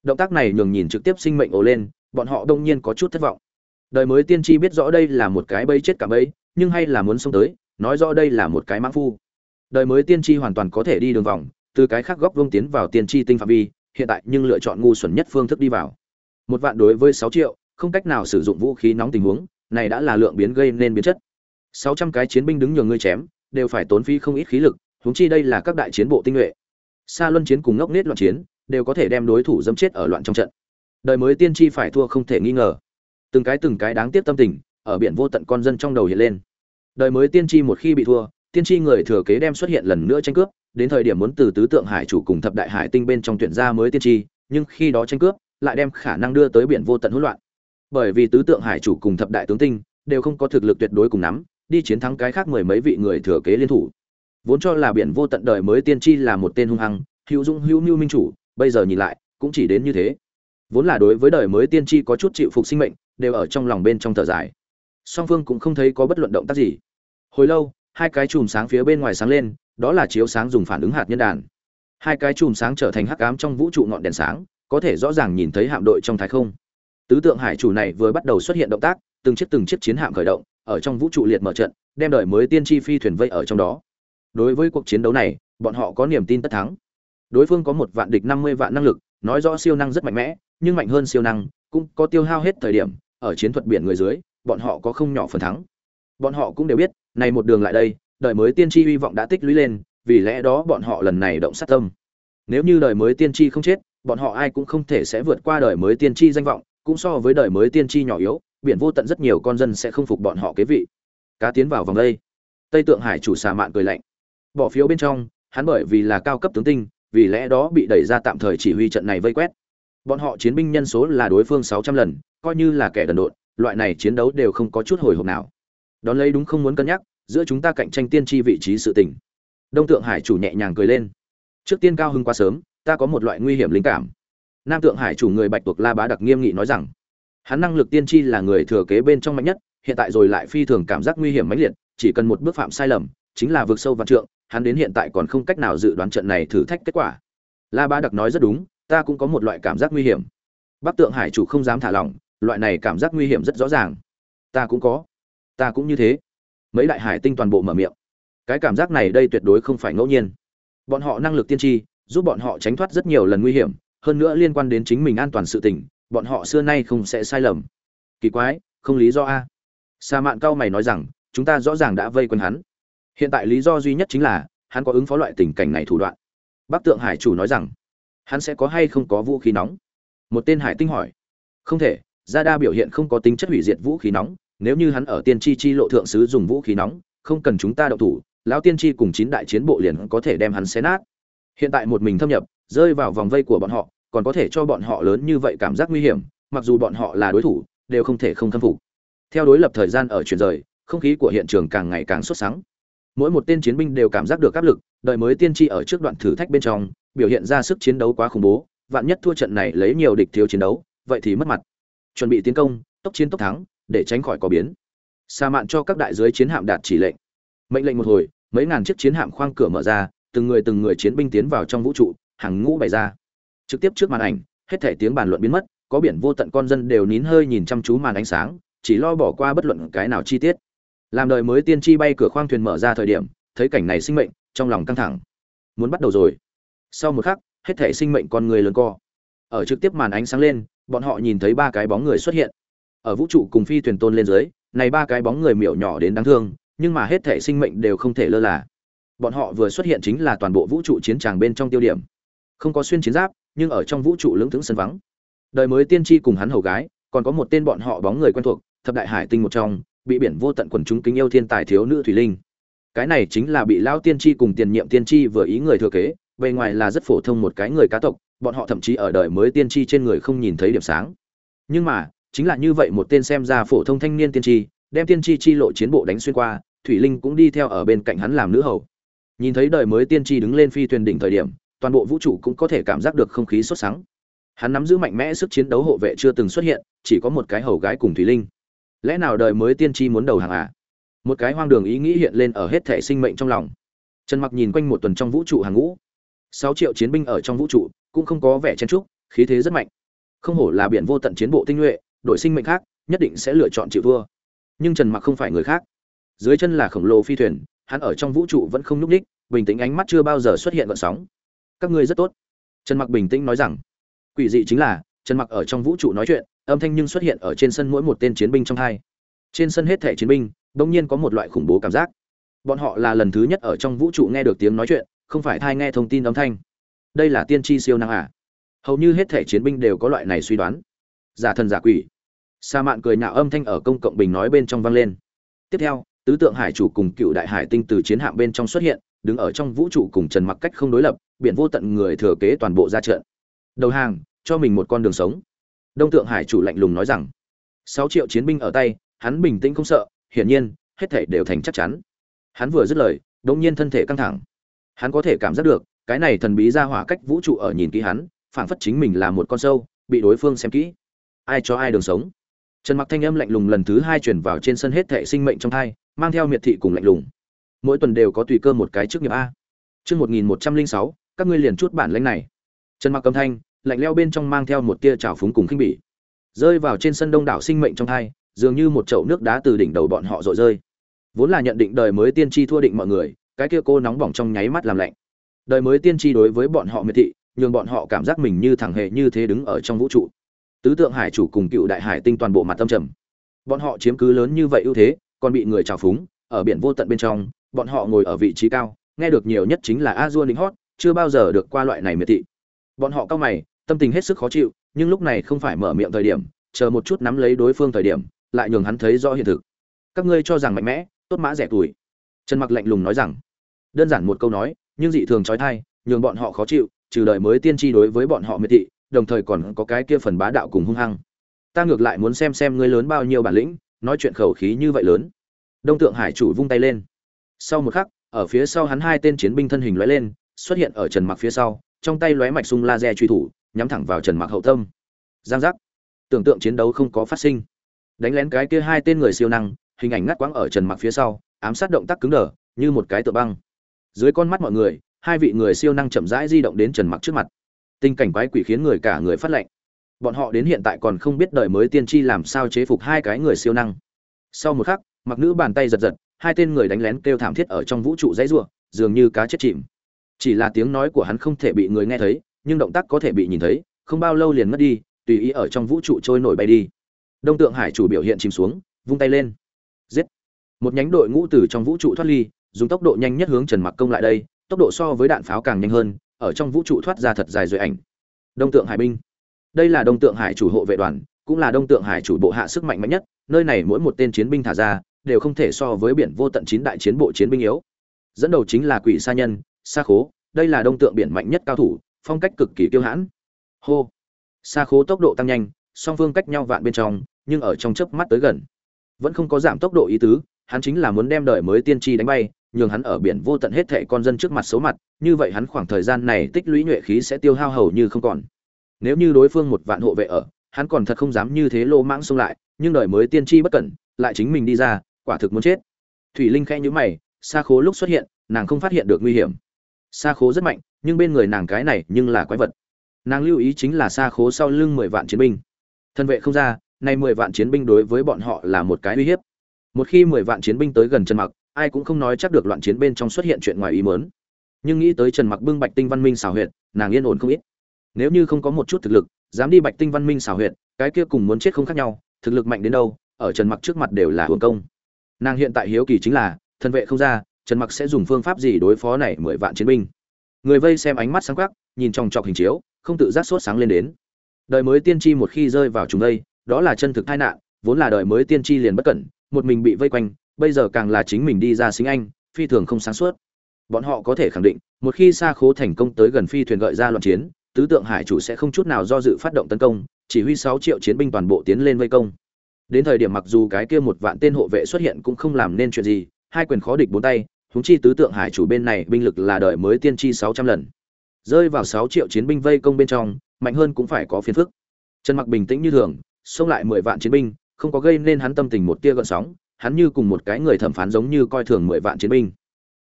Động tác này nhường nhìn trực tiếp sinh mệnh ồ lên bọn họ đông nhiên có chút thất vọng. Đời mới tiên tri biết rõ đây là một cái bẫy chết cả bẫy nhưng hay là muốn xông tới nói rõ đây là một cái mãng phu. Đời mới tiên tri hoàn toàn có thể đi đường vòng từ cái khác góc vông tiến vào tiên tri tinh phạm vi hiện tại nhưng lựa chọn ngu xuẩn nhất phương thức đi vào. Một vạn đối với sáu triệu không cách nào sử dụng vũ khí nóng tình huống này đã là lượng biến gây nên biến chất. 600 cái chiến binh đứng nhường ngươi chém, đều phải tốn phí không ít khí lực, huống chi đây là các đại chiến bộ tinh nhuệ. Sa luân chiến cùng ngốc nết loạn chiến, đều có thể đem đối thủ dẫm chết ở loạn trong trận. Đời mới tiên tri phải thua không thể nghi ngờ. Từng cái từng cái đáng tiếc tâm tình, ở biển vô tận con dân trong đầu hiện lên. Đời mới tiên tri một khi bị thua, tiên tri người thừa kế đem xuất hiện lần nữa tranh cướp, đến thời điểm muốn từ tứ tượng hải chủ cùng thập đại hải tinh bên trong tuyển ra mới tiên tri, nhưng khi đó tranh cướp lại đem khả năng đưa tới biển vô tận hỗn loạn. Bởi vì tứ tượng hải chủ cùng thập đại tướng tinh đều không có thực lực tuyệt đối cùng nắm, đi chiến thắng cái khác mười mấy vị người thừa kế liên thủ. Vốn cho là biển vô tận đời mới tiên tri là một tên hung hăng, hữu dung hữu mưu minh chủ, bây giờ nhìn lại, cũng chỉ đến như thế. Vốn là đối với đời mới tiên tri có chút chịu phục sinh mệnh, đều ở trong lòng bên trong thở dài. Song Phương cũng không thấy có bất luận động tác gì. Hồi lâu, hai cái chùm sáng phía bên ngoài sáng lên, đó là chiếu sáng dùng phản ứng hạt nhân đàn. Hai cái chùm sáng trở thành hắc ám trong vũ trụ ngọn đèn sáng, có thể rõ ràng nhìn thấy hạm đội trong thái không. Tứ tượng hải chủ này vừa bắt đầu xuất hiện động tác, từng chiếc từng chiếc chiến hạm khởi động, ở trong vũ trụ liệt mở trận, đem đời mới tiên tri phi thuyền vây ở trong đó. Đối với cuộc chiến đấu này, bọn họ có niềm tin tất thắng. Đối phương có một vạn địch năm mươi vạn năng lực, nói rõ siêu năng rất mạnh mẽ, nhưng mạnh hơn siêu năng, cũng có tiêu hao hết thời điểm, ở chiến thuật biển người dưới, bọn họ có không nhỏ phần thắng. Bọn họ cũng đều biết, này một đường lại đây, đời mới tiên tri hy vọng đã tích lũy lên, vì lẽ đó bọn họ lần này động sát tâm. Nếu như đời mới tiên tri không chết, bọn họ ai cũng không thể sẽ vượt qua đời mới tiên tri danh vọng, cũng so với đời mới tiên tri nhỏ yếu, biển vô tận rất nhiều con dân sẽ không phục bọn họ kế vị. Cá tiến vào vòng đây. Tây Tượng Hải chủ xà mạn cười lạnh. Bỏ phiếu bên trong, hắn bởi vì là cao cấp tướng tinh, vì lẽ đó bị đẩy ra tạm thời chỉ huy trận này vây quét. Bọn họ chiến binh nhân số là đối phương 600 lần, coi như là kẻ đần độn, loại này chiến đấu đều không có chút hồi hộp nào. Đón lấy đúng không muốn cân nhắc, giữa chúng ta cạnh tranh tiên tri vị trí sự tình. Đông Tượng Hải chủ nhẹ nhàng cười lên. Trước tiên cao hưng quá sớm, ta có một loại nguy hiểm linh cảm. Nam Tượng Hải chủ người Bạch tuộc La Bá đặc nghiêm nghị nói rằng, hắn năng lực tiên tri là người thừa kế bên trong mạnh nhất, hiện tại rồi lại phi thường cảm giác nguy hiểm mãnh liệt, chỉ cần một bước phạm sai lầm, chính là vượt sâu vạn trượng, hắn đến hiện tại còn không cách nào dự đoán trận này thử thách kết quả. La Ba đặc nói rất đúng, ta cũng có một loại cảm giác nguy hiểm. Bắc Tượng Hải chủ không dám thả lỏng, loại này cảm giác nguy hiểm rất rõ ràng. Ta cũng có, ta cũng như thế. Mấy đại hải tinh toàn bộ mở miệng. Cái cảm giác này đây tuyệt đối không phải ngẫu nhiên. Bọn họ năng lực tiên tri, giúp bọn họ tránh thoát rất nhiều lần nguy hiểm, hơn nữa liên quan đến chính mình an toàn sự tình, bọn họ xưa nay không sẽ sai lầm. Kỳ quái, không lý do a. Sa Mạn cao mày nói rằng, chúng ta rõ ràng đã vây quanh hắn. Hiện tại lý do duy nhất chính là hắn có ứng phó loại tình cảnh này thủ đoạn. Bắc Tượng Hải chủ nói rằng, hắn sẽ có hay không có vũ khí nóng? Một tên hải tinh hỏi. Không thể, Gia Đa biểu hiện không có tính chất hủy diệt vũ khí nóng, nếu như hắn ở tiên tri chi lộ thượng sứ dùng vũ khí nóng, không cần chúng ta động thủ, lão tiên tri cùng chín đại chiến bộ liền có thể đem hắn xé nát. Hiện tại một mình thâm nhập, rơi vào vòng vây của bọn họ, còn có thể cho bọn họ lớn như vậy cảm giác nguy hiểm, mặc dù bọn họ là đối thủ, đều không thể không khâm phục. Theo đối lập thời gian ở chuyển rời, không khí của hiện trường càng ngày càng sốt sắng. Mỗi một tên chiến binh đều cảm giác được áp lực, đợi mới tiên tri ở trước đoạn thử thách bên trong, biểu hiện ra sức chiến đấu quá khủng bố, vạn nhất thua trận này lấy nhiều địch thiếu chiến đấu, vậy thì mất mặt. Chuẩn bị tiến công, tốc chiến tốc thắng, để tránh khỏi có biến. Sa mạn cho các đại dưới chiến hạm đạt chỉ lệnh. Mệnh lệnh một hồi, mấy ngàn chiếc chiến hạm khoang cửa mở ra, từng người từng người chiến binh tiến vào trong vũ trụ, hàng ngũ bày ra. Trực tiếp trước màn ảnh, hết thảy tiếng bàn luận biến mất, có biển vô tận con dân đều nín hơi nhìn chăm chú màn ánh sáng, chỉ lo bỏ qua bất luận cái nào chi tiết. Làm đời mới tiên tri bay cửa khoang thuyền mở ra thời điểm, thấy cảnh này sinh mệnh, trong lòng căng thẳng. Muốn bắt đầu rồi. Sau một khắc, hết thảy sinh mệnh con người lớn co. Ở trực tiếp màn ánh sáng lên, bọn họ nhìn thấy ba cái bóng người xuất hiện. Ở vũ trụ cùng phi thuyền tôn lên dưới, này ba cái bóng người miểu nhỏ đến đáng thương, nhưng mà hết thảy sinh mệnh đều không thể lơ là. Bọn họ vừa xuất hiện chính là toàn bộ vũ trụ chiến tràng bên trong tiêu điểm. Không có xuyên chiến giáp, nhưng ở trong vũ trụ lưỡng thững sân vắng. Đời mới tiên tri cùng hắn hầu gái, còn có một tên bọn họ bóng người quen thuộc, thập đại hải tinh một trong, bị biển vô tận quần chúng kính yêu thiên tài thiếu nữ thủy linh. Cái này chính là bị lão tiên tri cùng tiền nhiệm tiên tri vừa ý người thừa kế, bề ngoài là rất phổ thông một cái người cá tộc, bọn họ thậm chí ở đời mới tiên tri trên người không nhìn thấy điểm sáng. Nhưng mà, chính là như vậy một tên xem ra phổ thông thanh niên tiên tri, đem tiên tri chi lộ chiến bộ đánh xuyên qua, thủy linh cũng đi theo ở bên cạnh hắn làm nữ hầu. Nhìn thấy đời mới tiên tri đứng lên phi thuyền đỉnh thời điểm, toàn bộ vũ trụ cũng có thể cảm giác được không khí sốt sắng. Hắn nắm giữ mạnh mẽ sức chiến đấu hộ vệ chưa từng xuất hiện, chỉ có một cái hầu gái cùng thủy linh. Lẽ nào đời mới tiên tri muốn đầu hàng à? Một cái hoang đường ý nghĩ hiện lên ở hết thể sinh mệnh trong lòng. Trần Mặc nhìn quanh một tuần trong vũ trụ hàng ngũ, 6 triệu chiến binh ở trong vũ trụ, cũng không có vẻ chen chúc, khí thế rất mạnh. Không hổ là biển vô tận chiến bộ tinh nhuệ, đội sinh mệnh khác, nhất định sẽ lựa chọn chịu thua. Nhưng Trần Mặc không phải người khác. Dưới chân là khổng lồ phi thuyền, hắn ở trong vũ trụ vẫn không nhúc nhích, bình tĩnh ánh mắt chưa bao giờ xuất hiện gợn sóng. Các ngươi rất tốt. Trần Mặc bình tĩnh nói rằng, quỷ dị chính là, Trần Mặc ở trong vũ trụ nói chuyện, âm thanh nhưng xuất hiện ở trên sân mỗi một tên chiến binh trong hai. trên sân hết thẻ chiến binh bỗng nhiên có một loại khủng bố cảm giác. Bọn họ là lần thứ nhất ở trong vũ trụ nghe được tiếng nói chuyện không phải thai nghe thông tin âm thanh. Đây là tiên tri siêu năng à? Hầu như hết thẻ chiến binh đều có loại này suy đoán. Giả thần giả quỷ. Sa mạn cười nhạo âm thanh ở công cộng bình nói bên trong vang lên. Tiếp theo tứ tượng hải chủ cùng cựu đại hải tinh từ chiến hạm bên trong xuất hiện đứng ở trong vũ trụ cùng trần mặc cách không đối lập, biển vô tận người thừa kế toàn bộ ra trận. Đầu hàng, cho mình một con đường sống. Đông tượng hải chủ lạnh lùng nói rằng, sáu triệu chiến binh ở tay, hắn bình tĩnh không sợ, hiển nhiên, hết thể đều thành chắc chắn. Hắn vừa dứt lời, đột nhiên thân thể căng thẳng. Hắn có thể cảm giác được, cái này thần bí ra hỏa cách vũ trụ ở nhìn kỹ hắn, phảng phất chính mình là một con sâu, bị đối phương xem kỹ. Ai cho ai đường sống. Trần mặc thanh âm lạnh lùng lần thứ hai truyền vào trên sân hết thảy sinh mệnh trong thai, mang theo miệt thị cùng lạnh lùng mỗi tuần đều có tùy cơ một cái trước nghiệp a. Chương một nghìn một trăm linh sáu, các ngươi liền chút bản lãnh này. Trần mặc âm thanh, lạnh leo bên trong mang theo một tia trào phúng cùng khinh bỉ. Rơi vào trên sân đông đảo sinh mệnh trong thai dường như một chậu nước đá từ đỉnh đầu bọn họ rội rơi. Vốn là nhận định đời mới tiên tri thua định mọi người, cái kia cô nóng bỏng trong nháy mắt làm lạnh. Đời mới tiên tri đối với bọn họ miệt thị, nhường bọn họ cảm giác mình như thằng hề như thế đứng ở trong vũ trụ. Tứ tượng hải chủ cùng cựu đại hải tinh toàn bộ mặt tâm trầm. Bọn họ chiếm cứ lớn như vậy ưu thế, còn bị người trào phúng, ở biển vô tận bên trong bọn họ ngồi ở vị trí cao, nghe được nhiều nhất chính là a dua lính hót, chưa bao giờ được qua loại này miệt thị. Bọn họ cao mày, tâm tình hết sức khó chịu, nhưng lúc này không phải mở miệng thời điểm, chờ một chút nắm lấy đối phương thời điểm, lại nhường hắn thấy rõ hiện thực. Các ngươi cho rằng mạnh mẽ, tốt mã rẻ tuổi. Trần mặc lạnh lùng nói rằng, đơn giản một câu nói, nhưng dị thường trói thai, nhường bọn họ khó chịu, trừ đời mới tiên tri đối với bọn họ miệt thị, đồng thời còn có cái kia phần bá đạo cùng hung hăng. Ta ngược lại muốn xem xem ngươi lớn bao nhiêu bản lĩnh, nói chuyện khẩu khí như vậy lớn. Đông tượng hải chủ vung tay lên sau một khắc, ở phía sau hắn hai tên chiến binh thân hình lóe lên, xuất hiện ở trần mặc phía sau, trong tay lóe mạch sung laser truy thủ, nhắm thẳng vào trần mặc hậu tâm. Giang giác. Tưởng tượng chiến đấu không có phát sinh. Đánh lén cái kia hai tên người siêu năng, hình ảnh ngắt quãng ở trần mặc phía sau, ám sát động tác cứng đờ, như một cái tựa băng. Dưới con mắt mọi người, hai vị người siêu năng chậm rãi di động đến trần mặc trước mặt. Tình cảnh quái quỷ khiến người cả người phát lệnh bọn họ đến hiện tại còn không biết đời mới tiên tri làm sao chế phục hai cái người siêu năng. Sau một khắc mặc nữ bàn tay giật giật hai tên người đánh lén kêu thảm thiết ở trong vũ trụ dãy rủa, dường như cá chết chìm. Chỉ là tiếng nói của hắn không thể bị người nghe thấy nhưng động tác có thể bị nhìn thấy không bao lâu liền mất đi tùy ý ở trong vũ trụ trôi nổi bay đi. Đông tượng hải chủ biểu hiện chìm xuống vung tay lên. Giết! Một nhánh đội ngũ từ trong vũ trụ thoát ly dùng tốc độ nhanh nhất hướng trần mặc công lại đây tốc độ so với đạn pháo càng nhanh hơn ở trong vũ trụ thoát ra thật dài rồi ảnh. Đông tượng hải binh. Đây là đông tượng hải chủ hộ vệ đoàn cũng là đông tượng hải chủ bộ hạ sức mạnh mạnh nhất nơi này mỗi một tên chiến binh thả ra đều không thể so với biển vô tận chín đại chiến bộ chiến binh yếu. Dẫn đầu chính là quỷ sa nhân, sa khố, đây là đông tượng biển mạnh nhất cao thủ, phong cách cực kỳ kiêu hãn. Hô. Sa khố tốc độ tăng nhanh, song phương cách nhau vạn bên trong, nhưng ở trong chớp mắt tới gần. Vẫn không có giảm tốc độ ý tứ, hắn chính là muốn đem đời mới tiên tri đánh bay, nhường hắn ở biển vô tận hết thệ con dân trước mặt xấu mặt, như vậy hắn khoảng thời gian này tích lũy nhuệ khí sẽ tiêu hao hầu như không còn. Nếu như đối phương một vạn hộ vệ ở, hắn còn thật không dám như thế lô mãng xông lại, nhưng đời mới tiên tri bất cẩn, lại chính mình đi ra quả thực muốn chết. Thủy linh khẽ nhíu mày xa khố lúc xuất hiện, nàng không phát hiện được nguy hiểm. Xa khố rất mạnh, nhưng bên người nàng cái này nhưng là quái vật. Nàng lưu ý chính là xa khố sau lưng mười vạn chiến binh. Thân vệ không ra, nay mười vạn chiến binh đối với bọn họ là một cái uy hiếp. Một khi mười vạn chiến binh tới gần trần mặc, ai cũng không nói chắc được loạn chiến bên trong xuất hiện chuyện ngoài ý mớn nhưng nghĩ tới trần mặc bưng bạch tinh văn minh xào huyệt, nàng yên ổn không ít. Nếu như không có một chút thực lực, dám đi bạch tinh văn minh xào huyệt, cái kia cùng muốn chết không khác nhau, thực lực mạnh đến đâu, ở trần mặc trước mặt đều là hưởng công nàng hiện tại hiếu kỳ chính là, thân vệ không ra, trần mặc sẽ dùng phương pháp gì đối phó này mười vạn chiến binh? Người vây xem ánh mắt sáng quắc, nhìn trong trọc hình chiếu, không tự giác sốt sáng lên đến. Đời mới tiên tri một khi rơi vào chúng đây, đó là chân thực tai nạn, vốn là đời mới tiên tri liền bất cẩn, một mình bị vây quanh, bây giờ càng là chính mình đi ra xính anh, phi thường không sáng suốt. Bọn họ có thể khẳng định, một khi xa khố thành công tới gần phi thuyền gợi ra loạn chiến, tứ tượng hải chủ sẽ không chút nào do dự phát động tấn công, chỉ huy sáu triệu chiến binh toàn bộ tiến lên vây công đến thời điểm mặc dù cái kia một vạn tên hộ vệ xuất hiện cũng không làm nên chuyện gì, hai quyền khó địch bốn tay húng chi tứ tượng hải chủ bên này binh lực là đợi mới tiên tri sáu trăm lần. Rơi vào sáu triệu chiến binh vây công bên trong, mạnh hơn cũng phải có phiền phức. Trần mặc bình tĩnh như thường, xông lại mười vạn chiến binh, không có gây nên hắn tâm tình một tia gợn sóng, hắn như cùng một cái người thẩm phán giống như coi thường mười vạn chiến binh.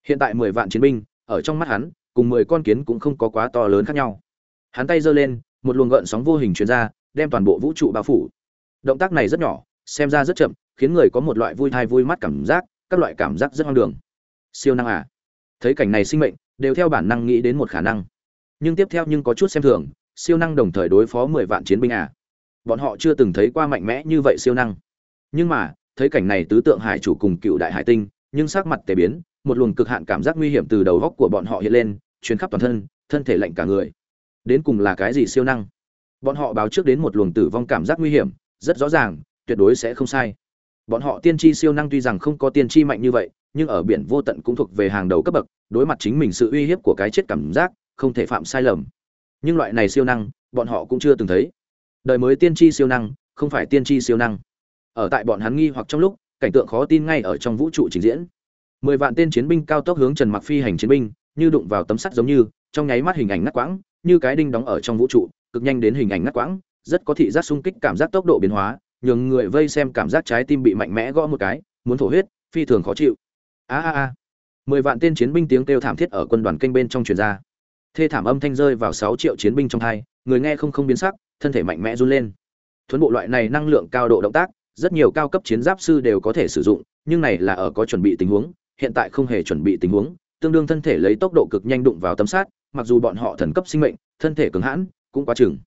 Hiện tại mười vạn chiến binh, ở trong mắt hắn, cùng mười con kiến cũng không có quá to lớn khác nhau. Hắn tay giơ lên, một luồng gợn sóng vô hình truyền ra, đem toàn bộ vũ trụ bao phủ. Động tác này rất nhỏ xem ra rất chậm, khiến người có một loại vui thai vui mắt cảm giác, các loại cảm giác rất hoang đường. Siêu năng à? Thấy cảnh này sinh mệnh, đều theo bản năng nghĩ đến một khả năng. Nhưng tiếp theo nhưng có chút xem thường, siêu năng đồng thời đối phó mười vạn chiến binh à? Bọn họ chưa từng thấy qua mạnh mẽ như vậy siêu năng. Nhưng mà, thấy cảnh này tứ tượng hải chủ cùng cựu đại hải tinh, nhưng sắc mặt tề biến, một luồng cực hạn cảm giác nguy hiểm từ đầu góc của bọn họ hiện lên chuyến khắp toàn thân thân thể lạnh cả người. Đến cùng là cái gì siêu năng? Bọn họ báo trước đến một luồng tử vong cảm giác nguy hiểm, rất rõ ràng tuyệt đối sẽ không sai. Bọn họ tiên tri siêu năng tuy rằng không có tiên tri mạnh như vậy, nhưng ở biển vô tận cũng thuộc về hàng đầu cấp bậc, đối mặt chính mình sự uy hiếp của cái chết cảm giác, không thể phạm sai lầm. Nhưng loại này siêu năng, bọn họ cũng chưa từng thấy. Đời mới tiên tri siêu năng, không phải tiên tri siêu năng. Ở tại bọn hắn nghi hoặc trong lúc, cảnh tượng khó tin ngay ở trong vũ trụ trình diễn. Mười vạn tên chiến binh cao tốc hướng trần mặc phi hành chiến binh, như đụng vào tấm sắt giống như, trong nháy mắt hình ảnh ngắt quãng, như cái đinh đóng ở trong vũ trụ, cực nhanh đến hình ảnh ngắt quãng, rất có thị giác sung kích cảm giác tốc độ biến hóa nhường người vây xem cảm giác trái tim bị mạnh mẽ gõ một cái, muốn thổ huyết, phi thường khó chịu. A a a. Mười vạn tên chiến binh tiếng kêu thảm thiết ở quân đoàn kênh bên trong truyền ra. Thê thảm âm thanh rơi vào sáu triệu chiến binh trong hai, người nghe không không biến sắc, thân thể mạnh mẽ run lên. Thuấn bộ loại này năng lượng cao độ động tác, rất nhiều cao cấp chiến giáp sư đều có thể sử dụng, nhưng này là ở có chuẩn bị tình huống, hiện tại không hề chuẩn bị tình huống, tương đương thân thể lấy tốc độ cực nhanh đụng vào tấm sát mặc dù bọn họ thần cấp sinh mệnh, thân thể cứng hãn, cũng quá chừng.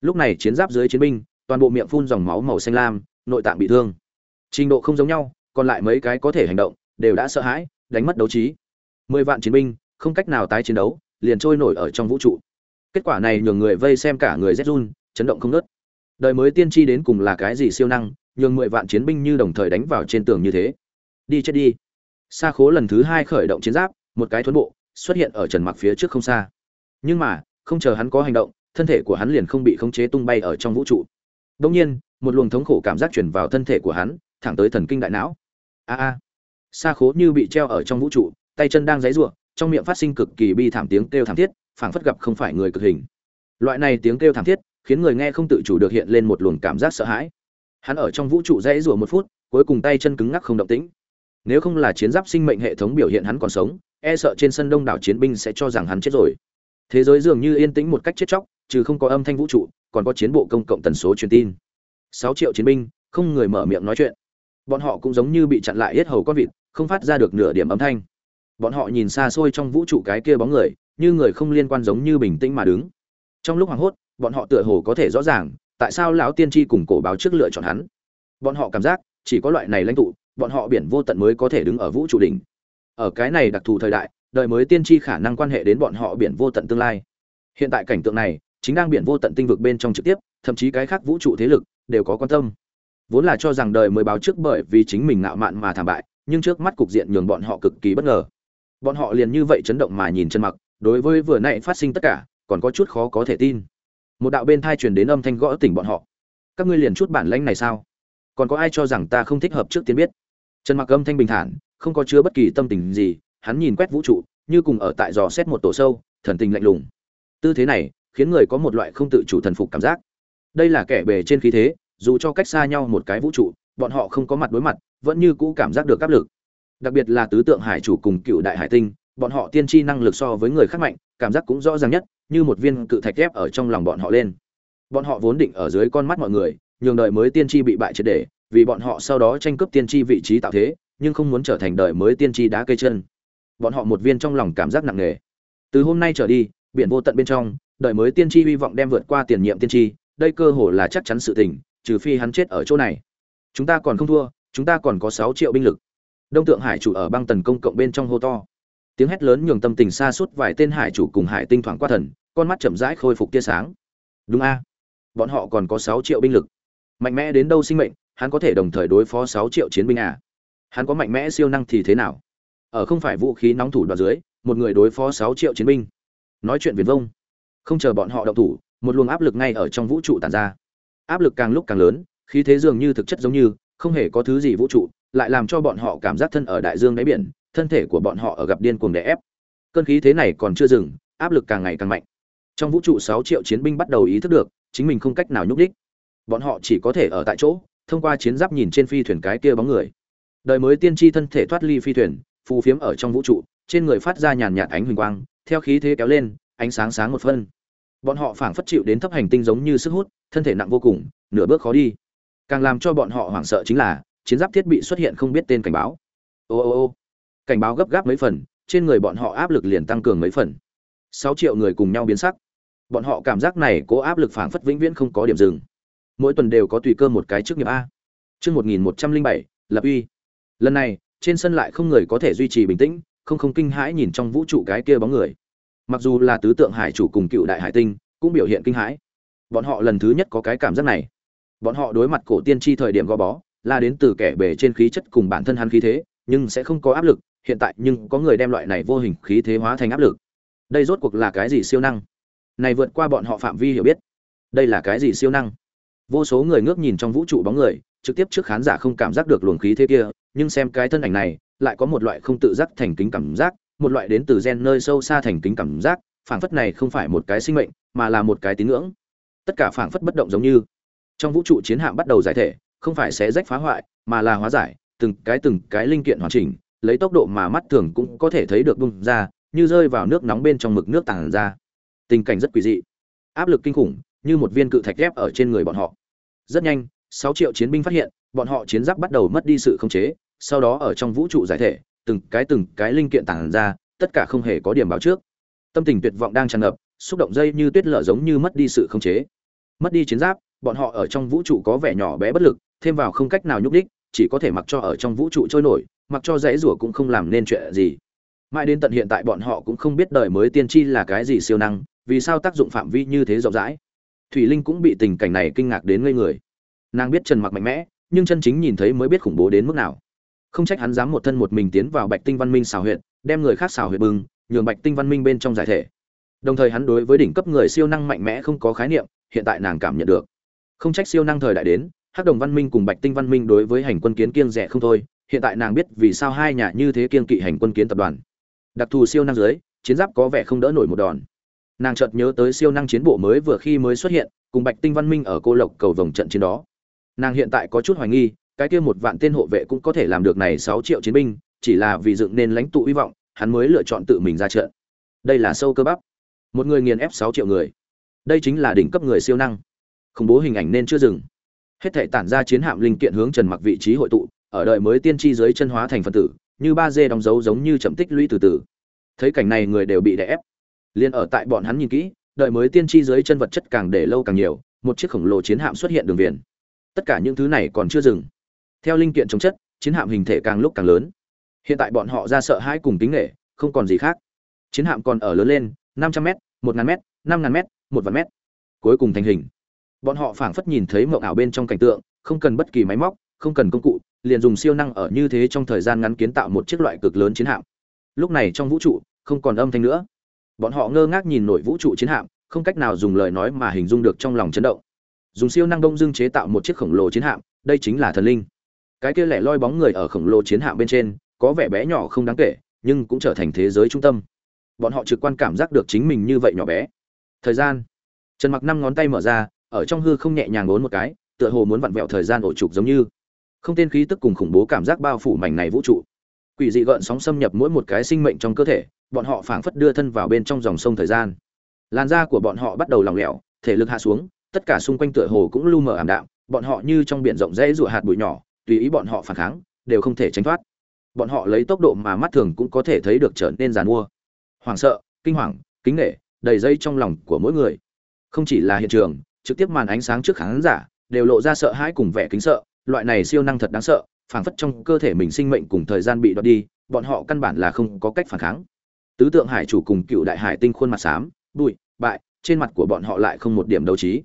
Lúc này chiến giáp dưới chiến binh toàn bộ miệng phun dòng máu màu xanh lam, nội tạng bị thương. Trình độ không giống nhau, còn lại mấy cái có thể hành động, đều đã sợ hãi, đánh mất đấu trí. Mười vạn chiến binh, không cách nào tái chiến đấu, liền trôi nổi ở trong vũ trụ. Kết quả này nhường người vây xem cả người rét run, chấn động không nớt đời mới tiên tri đến cùng là cái gì siêu năng, nhường mười vạn chiến binh như đồng thời đánh vào trên tường như thế. Đi chết đi. Xa khố lần thứ hai khởi động chiến giáp, một cái thuấn bộ, xuất hiện ở trần mặc phía trước không xa. Nhưng mà, không chờ hắn có hành động, thân thể của hắn liền không bị khống chế tung bay ở trong vũ trụ đông nhiên, một luồng thống khổ cảm giác truyền vào thân thể của hắn, thẳng tới thần kinh đại não. A a. Xa khố như bị treo ở trong vũ trụ, tay chân đang giãy giụa, trong miệng phát sinh cực kỳ bi thảm tiếng kêu thảm thiết, phảng phất gặp không phải người cực hình. Loại này tiếng kêu thảm thiết, khiến người nghe không tự chủ được hiện lên một luồng cảm giác sợ hãi. Hắn ở trong vũ trụ giãy giụa một phút, cuối cùng tay chân cứng ngắc không động tĩnh. Nếu không là chiến giáp sinh mệnh hệ thống biểu hiện hắn còn sống e sợ trên sân đông đảo chiến binh sẽ cho rằng hắn chết rồi. Thế giới dường như yên tĩnh một cách chết chóc, trừ không có âm thanh vũ trụ còn có chiến bộ công cộng tần số truyền tin. Sáu triệu chiến binh, không người mở miệng nói chuyện. Bọn họ cũng giống như bị chặn lại hết hầu con vịt, không phát ra được nửa điểm âm thanh. Bọn họ nhìn xa xôi trong vũ trụ cái kia bóng người, như người không liên quan giống như bình tĩnh mà đứng. Trong lúc hoảng hốt, bọn họ tựa hồ có thể rõ ràng, tại sao lão tiên tri cùng cổ báo trước lựa chọn hắn. Bọn họ cảm giác, chỉ có loại này lãnh tụ, bọn họ biển vô tận mới có thể đứng ở vũ trụ đỉnh. Ở cái này đặc thù thời đại, đời mới tiên tri khả năng quan hệ đến bọn họ biển vô tận tương lai. Hiện tại cảnh tượng này chính đang biển vô tận tinh vực bên trong trực tiếp, thậm chí cái khác vũ trụ thế lực đều có quan tâm. Vốn là cho rằng đời mới báo trước bởi vì chính mình ngạo mạn mà thảm bại, nhưng trước mắt cục diện nhường bọn họ cực kỳ bất ngờ. Bọn họ liền như vậy chấn động mà nhìn chân mặc, đối với vừa nãy phát sinh tất cả, còn có chút khó có thể tin. Một đạo bên thai truyền đến âm thanh gõ tỉnh bọn họ. Các ngươi liền chút bản lãnh này sao? Còn có ai cho rằng ta không thích hợp trước tiên biết? Trần mặc âm thanh bình thản, không có chứa bất kỳ tâm tình gì, hắn nhìn quét vũ trụ, như cùng ở tại dò xét một tổ sâu, thần tình lạnh lùng. Tư thế này khiến người có một loại không tự chủ thần phục cảm giác. Đây là kẻ bề trên khí thế, dù cho cách xa nhau một cái vũ trụ, bọn họ không có mặt đối mặt, vẫn như cũ cảm giác được áp lực. Đặc biệt là tứ tượng hải chủ cùng cựu đại hải tinh, bọn họ tiên tri năng lực so với người khác mạnh, cảm giác cũng rõ ràng nhất, như một viên cự thạch ép ở trong lòng bọn họ lên. Bọn họ vốn định ở dưới con mắt mọi người, nhường đời mới tiên tri bị bại triệt để, vì bọn họ sau đó tranh cướp tiên tri vị trí tạo thế, nhưng không muốn trở thành đời mới tiên tri đá cây chân. Bọn họ một viên trong lòng cảm giác nặng nề. Từ hôm nay trở đi, biển vô tận bên trong đợi mới tiên tri hy vọng đem vượt qua tiền nhiệm tiên tri, đây cơ hồ là chắc chắn sự tình, trừ phi hắn chết ở chỗ này. Chúng ta còn không thua, chúng ta còn có sáu triệu binh lực. Đông tượng hải chủ ở băng tần công cộng bên trong hô to. Tiếng hét lớn nhường tâm tình xa suốt vài tên hải chủ cùng hải tinh thoảng qua thần, con mắt chậm rãi khôi phục tia sáng. Đúng a. Bọn họ còn có sáu triệu binh lực. Mạnh mẽ đến đâu sinh mệnh, hắn có thể đồng thời đối phó sáu triệu chiến binh à? Hắn có mạnh mẽ siêu năng thì thế nào? Ở không phải vũ khí nóng thủ đoạn dưới, một người đối phó sáu triệu chiến binh. Nói chuyện viền vông không chờ bọn họ động thủ, một luồng áp lực ngay ở trong vũ trụ tàn ra. Áp lực càng lúc càng lớn, khí thế dường như thực chất giống như, không hề có thứ gì vũ trụ, lại làm cho bọn họ cảm giác thân ở đại dương đáy biển, thân thể của bọn họ ở gặp điên cuồng đè ép. Cơn khí thế này còn chưa dừng, áp lực càng ngày càng mạnh. Trong vũ trụ sáu triệu chiến binh bắt đầu ý thức được, chính mình không cách nào nhúc đích bọn họ chỉ có thể ở tại chỗ, thông qua chiến giáp nhìn trên phi thuyền cái kia bóng người. Đời mới tiên tri thân thể thoát ly phi thuyền, phù phiếm ở trong vũ trụ, trên người phát ra nhàn nhạt ánh huỳnh quang, theo khí thế kéo lên ánh sáng sáng một phân. Bọn họ phảng phất chịu đến thấp hành tinh giống như sức hút, thân thể nặng vô cùng, nửa bước khó đi. Càng làm cho bọn họ hoảng sợ chính là, chiến giáp thiết bị xuất hiện không biết tên cảnh báo. Ô ô ô, cảnh báo gấp gáp mấy phần, trên người bọn họ áp lực liền tăng cường mấy phần. Sáu triệu người cùng nhau biến sắc. Bọn họ cảm giác này cố áp lực phảng phất vĩnh viễn không có điểm dừng. Mỗi tuần đều có tùy cơ một cái trước nghiệp a. Chương một nghìn một trăm linh bảy, lập uy. Lần này, trên sân lại không người có thể duy trì bình tĩnh, không không kinh hãi nhìn trong vũ trụ cái kia bóng người mặc dù là tứ tượng hải chủ cùng cựu đại hải tinh, cũng biểu hiện kinh hãi. Bọn họ lần thứ nhất có cái cảm giác này. Bọn họ đối mặt cổ tiên tri thời điểm gò bó, là đến từ kẻ bề trên khí chất cùng bản thân hắn khí thế, nhưng sẽ không có áp lực, hiện tại nhưng có người đem loại này vô hình khí thế hóa thành áp lực. Đây rốt cuộc là cái gì siêu năng? Này vượt qua bọn họ phạm vi hiểu biết. Đây là cái gì siêu năng? Vô số người ngước nhìn trong vũ trụ bóng người, trực tiếp trước khán giả không cảm giác được luồng khí thế kia, nhưng xem cái thân ảnh này, lại có một loại không tự giác thành kính cảm giác một loại đến từ gen nơi sâu xa thành kính cảm giác, phảng phất này không phải một cái sinh mệnh, mà là một cái tín ngưỡng. Tất cả phảng phất bất động giống như. Trong vũ trụ chiến hạm bắt đầu giải thể, không phải sẽ rách phá hoại, mà là hóa giải, từng cái từng cái linh kiện hoàn chỉnh, lấy tốc độ mà mắt thường cũng có thể thấy được bung ra, như rơi vào nước nóng bên trong mực nước tàng ra. Tình cảnh rất quỷ dị. Áp lực kinh khủng, như một viên cự thạch ghép ở trên người bọn họ. Rất nhanh, sáu triệu chiến binh phát hiện, bọn họ chiến giáp bắt đầu mất đi sự khống chế, sau đó ở trong vũ trụ giải thể từng cái từng cái linh kiện tàng ra, tất cả không hề có điểm báo trước. Tâm tình tuyệt vọng đang tràn ngập, xúc động dây như tuyết lở giống như mất đi sự khống chế. Mất đi chiến giáp, bọn họ ở trong vũ trụ có vẻ nhỏ bé bất lực, thêm vào không cách nào nhúc đích chỉ có thể mặc cho ở trong vũ trụ trôi nổi, mặc cho dãy rủa cũng không làm nên chuyện gì. Mãi đến tận hiện tại bọn họ cũng không biết đời mới tiên tri là cái gì siêu năng, vì sao tác dụng phạm vi như thế rộng rãi. Thủy linh cũng bị tình cảnh này kinh ngạc đến ngây người. Nàng biết trần mặc mạnh mẽ, nhưng chân chính nhìn thấy mới biết khủng bố đến mức nào không trách hắn dám một thân một mình tiến vào bạch tinh văn minh xào huyệt, đem người khác xào huyệt bưng, nhường bạch tinh văn minh bên trong giải thể. Đồng thời hắn đối với đỉnh cấp người siêu năng mạnh mẽ không có khái niệm, hiện tại nàng cảm nhận được. Không trách siêu năng thời đại đến, hắc đồng văn minh cùng bạch tinh văn minh đối với hành quân kiến kiêng rẻ không thôi, hiện tại nàng biết vì sao hai nhà như thế kiêng kỵ hành quân kiến tập đoàn. Đặc thù siêu năng dưới, chiến giáp có vẻ không đỡ nổi một đòn. Nàng chợt nhớ tới siêu năng chiến bộ mới vừa khi mới xuất hiện, cùng bạch tinh văn minh ở cô lộc cầu vòng trận chiến đó. Nàng hiện tại có chút hoài nghi cái kia một vạn tên hộ vệ cũng có thể làm được này sáu triệu chiến binh, chỉ là vì dựng nên lãnh tụ hy vọng, hắn mới lựa chọn tự mình ra trận. Đây là sâu cơ bắp. Một người nghiền ép sáu triệu người. Đây chính là đỉnh cấp người siêu năng. Không bố hình ảnh nên chưa dừng. Hết thể tản ra chiến hạm linh kiện hướng trần mặc vị trí hội tụ, ở đời mới tiên tri dưới chân hóa thành phần tử, như ba dê đóng dấu giống như chậm tích lũy từ từ. Thấy cảnh này người đều bị đè ép. Liên ở tại bọn hắn nhìn kỹ, đợi mới tiên tri dưới chân vật chất càng để lâu càng nhiều, một chiếc khổng lồ chiến hạm xuất hiện đường viền. Tất cả những thứ này còn chưa dừng theo linh kiện chống chất, chiến hạm hình thể càng lúc càng lớn. Hiện tại bọn họ ra sợ hãi cùng tính nghệ không còn gì khác. Chiến hạm còn ở lớn lên, năm trăm m một ngàn m năm ngàn m một vạn m cuối cùng thành hình. Bọn họ phảng phất nhìn thấy mộng ảo bên trong cảnh tượng, không cần bất kỳ máy móc, không cần công cụ, liền dùng siêu năng ở như thế trong thời gian ngắn kiến tạo một chiếc loại cực lớn chiến hạm. Lúc này trong vũ trụ, không còn âm thanh nữa. Bọn họ ngơ ngác nhìn nổi vũ trụ chiến hạm, không cách nào dùng lời nói mà hình dung được trong lòng chấn động. Dùng siêu năng đông dương chế tạo một chiếc khổng lồ chiến hạm, đây chính là thần linh cái kia lẻ loi bóng người ở khổng lồ chiến hạm bên trên, có vẻ bé nhỏ không đáng kể, nhưng cũng trở thành thế giới trung tâm. Bọn họ trực quan cảm giác được chính mình như vậy nhỏ bé. Thời gian. Trần mặc năm ngón tay mở ra, ở trong hư không nhẹ nhàng bốn một cái, tựa hồ muốn vặn vẹo thời gian ổ trục giống như. Không tên khí tức cùng khủng bố cảm giác bao phủ mảnh này vũ trụ. Quỷ dị gợn sóng xâm nhập mỗi một cái sinh mệnh trong cơ thể, bọn họ phảng phất đưa thân vào bên trong dòng sông thời gian. Làn da của bọn họ bắt đầu lỏng lẻo, thể lực hạ xuống, tất cả xung quanh tựa hồ cũng lu mờ ảm đạm, bọn họ như trong biển rộng rẽ rụa hạt bụi nhỏ tùy ý bọn họ phản kháng, đều không thể tránh thoát. Bọn họ lấy tốc độ mà mắt thường cũng có thể thấy được trở nên giàn mua. Hoảng sợ, kinh hoàng, kính nể, đầy dây trong lòng của mỗi người. Không chỉ là hiện trường, trực tiếp màn ánh sáng trước khán giả đều lộ ra sợ hãi cùng vẻ kính sợ, loại này siêu năng thật đáng sợ, phảng phất trong cơ thể mình sinh mệnh cùng thời gian bị đoạt đi, bọn họ căn bản là không có cách phản kháng. Tứ tượng hải chủ cùng cựu đại hải tinh khuôn mặt xám, bụi, bại, trên mặt của bọn họ lại không một điểm đấu trí.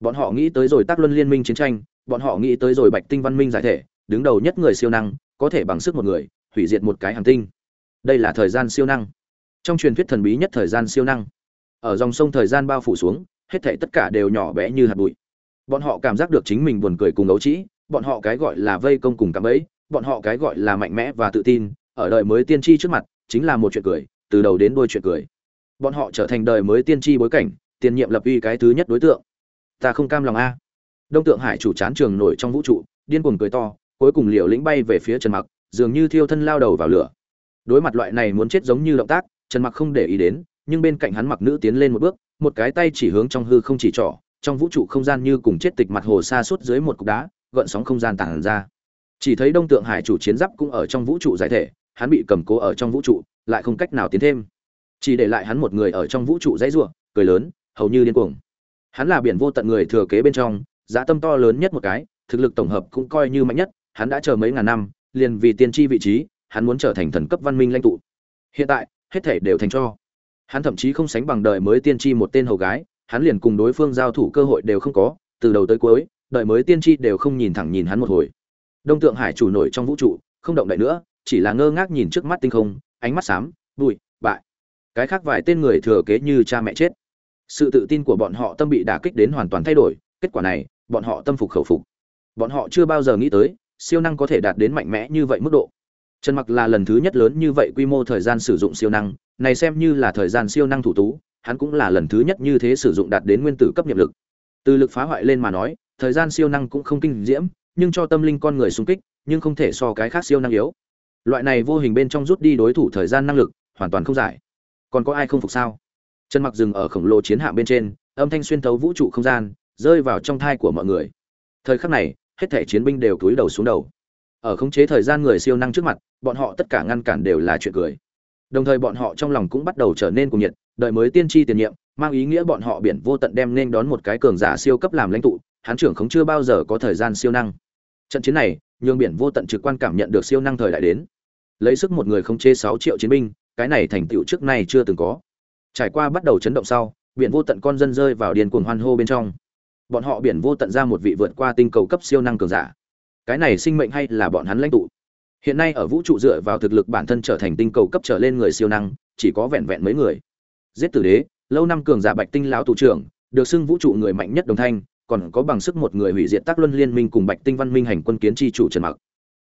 Bọn họ nghĩ tới rồi tác luân liên minh chiến tranh bọn họ nghĩ tới rồi bạch tinh văn minh giải thể đứng đầu nhất người siêu năng có thể bằng sức một người hủy diệt một cái hành tinh. Đây là thời gian siêu năng. Trong truyền thuyết thần bí nhất thời gian siêu năng. Ở dòng sông thời gian bao phủ xuống hết thảy tất cả đều nhỏ bé như hạt bụi. Bọn họ cảm giác được chính mình buồn cười cùng ấu trĩ bọn họ cái gọi là vây công cùng cảm ấy, bọn họ cái gọi là mạnh mẽ và tự tin ở đời mới tiên tri trước mặt chính là một chuyện cười từ đầu đến đuôi chuyện cười. Bọn họ trở thành đời mới tiên tri bối cảnh tiền nhiệm lập uy cái thứ nhất đối tượng. Ta không cam lòng a đông tượng hải chủ chán trường nổi trong vũ trụ, điên cuồng cười to, cuối cùng liều lĩnh bay về phía trần mặc, dường như thiêu thân lao đầu vào lửa. Đối mặt loại này muốn chết giống như động tác, trần mặc không để ý đến, nhưng bên cạnh hắn mặc nữ tiến lên một bước, một cái tay chỉ hướng trong hư không chỉ trỏ, trong vũ trụ không gian như cùng chết tịch mặt hồ xa suốt dưới một cục đá, gợn sóng không gian tản ra. Chỉ thấy đông tượng hải chủ chiến giáp cũng ở trong vũ trụ giải thể, hắn bị cầm cố ở trong vũ trụ, lại không cách nào tiến thêm. Chỉ để lại hắn một người ở trong vũ trụ dãy ruộng cười lớn, hầu như điên cuồng. Hắn là biển vô tận người thừa kế bên trong giá tâm to lớn nhất một cái, thực lực tổng hợp cũng coi như mạnh nhất, hắn đã chờ mấy ngàn năm, liền vì tiên tri vị trí, hắn muốn trở thành thần cấp văn minh lãnh tụ. Hiện tại, hết thể đều thành cho. Hắn thậm chí không sánh bằng đời mới tiên tri một tên hầu gái, hắn liền cùng đối phương giao thủ cơ hội đều không có, từ đầu tới cuối đời mới tiên tri đều không nhìn thẳng nhìn hắn một hồi. Đông tượng hải chủ nổi trong vũ trụ, không động đậy nữa, chỉ là ngơ ngác nhìn trước mắt tinh không, ánh mắt xám, bụi, bại. Cái khác vài tên người thừa kế như cha mẹ chết. Sự tự tin của bọn họ tâm bị đả kích đến hoàn toàn thay đổi, kết quả này bọn họ tâm phục khẩu phục. Bọn họ chưa bao giờ nghĩ tới, siêu năng có thể đạt đến mạnh mẽ như vậy mức độ. Trần mặc là lần thứ nhất lớn như vậy quy mô thời gian sử dụng siêu năng, này xem như là thời gian siêu năng thủ tú, hắn cũng là lần thứ nhất như thế sử dụng đạt đến nguyên tử cấp nhiệm lực. Từ lực phá hoại lên mà nói, thời gian siêu năng cũng không kinh diễm, nhưng cho tâm linh con người xung kích, nhưng không thể so cái khác siêu năng yếu. Loại này vô hình bên trong rút đi đối thủ thời gian năng lực, hoàn toàn không giải. Còn có ai không phục sao? Trần mặc dừng ở khổng lồ chiến hạm bên trên, âm thanh xuyên thấu vũ trụ không gian rơi vào trong thai của mọi người. Thời khắc này, hết thể chiến binh đều cúi đầu xuống đầu. Ở khống chế thời gian người siêu năng trước mặt, bọn họ tất cả ngăn cản đều là chuyện cười. Đồng thời bọn họ trong lòng cũng bắt đầu trở nên cuồng nhiệt, đợi mới tiên tri tiền nhiệm, mang ý nghĩa bọn họ biển vô tận đem nên đón một cái cường giả siêu cấp làm lãnh tụ, hán trưởng không chưa bao giờ có thời gian siêu năng. Trận chiến này, nhường biển vô tận trực quan cảm nhận được siêu năng thời đại đến. Lấy sức một người không chê sáu triệu chiến binh, cái này thành tựu trước nay chưa từng có. Trải qua bắt đầu chấn động sau, biển vô tận con dân rơi vào điền cuồng hoan hô bên trong bọn họ biển vô tận ra một vị vượt qua tinh cầu cấp siêu năng cường giả. Cái này sinh mệnh hay là bọn hắn lãnh tụ? Hiện nay ở vũ trụ dựa vào thực lực bản thân trở thành tinh cầu cấp trở lên người siêu năng, chỉ có vẹn vẹn mấy người. Giết tử đế, lâu năm cường giả bạch tinh lão tù trưởng, được xưng vũ trụ người mạnh nhất đồng thanh, còn có bằng sức một người hủy diệt tác luân liên minh cùng bạch tinh văn minh hành quân kiến tri chủ trần mặc.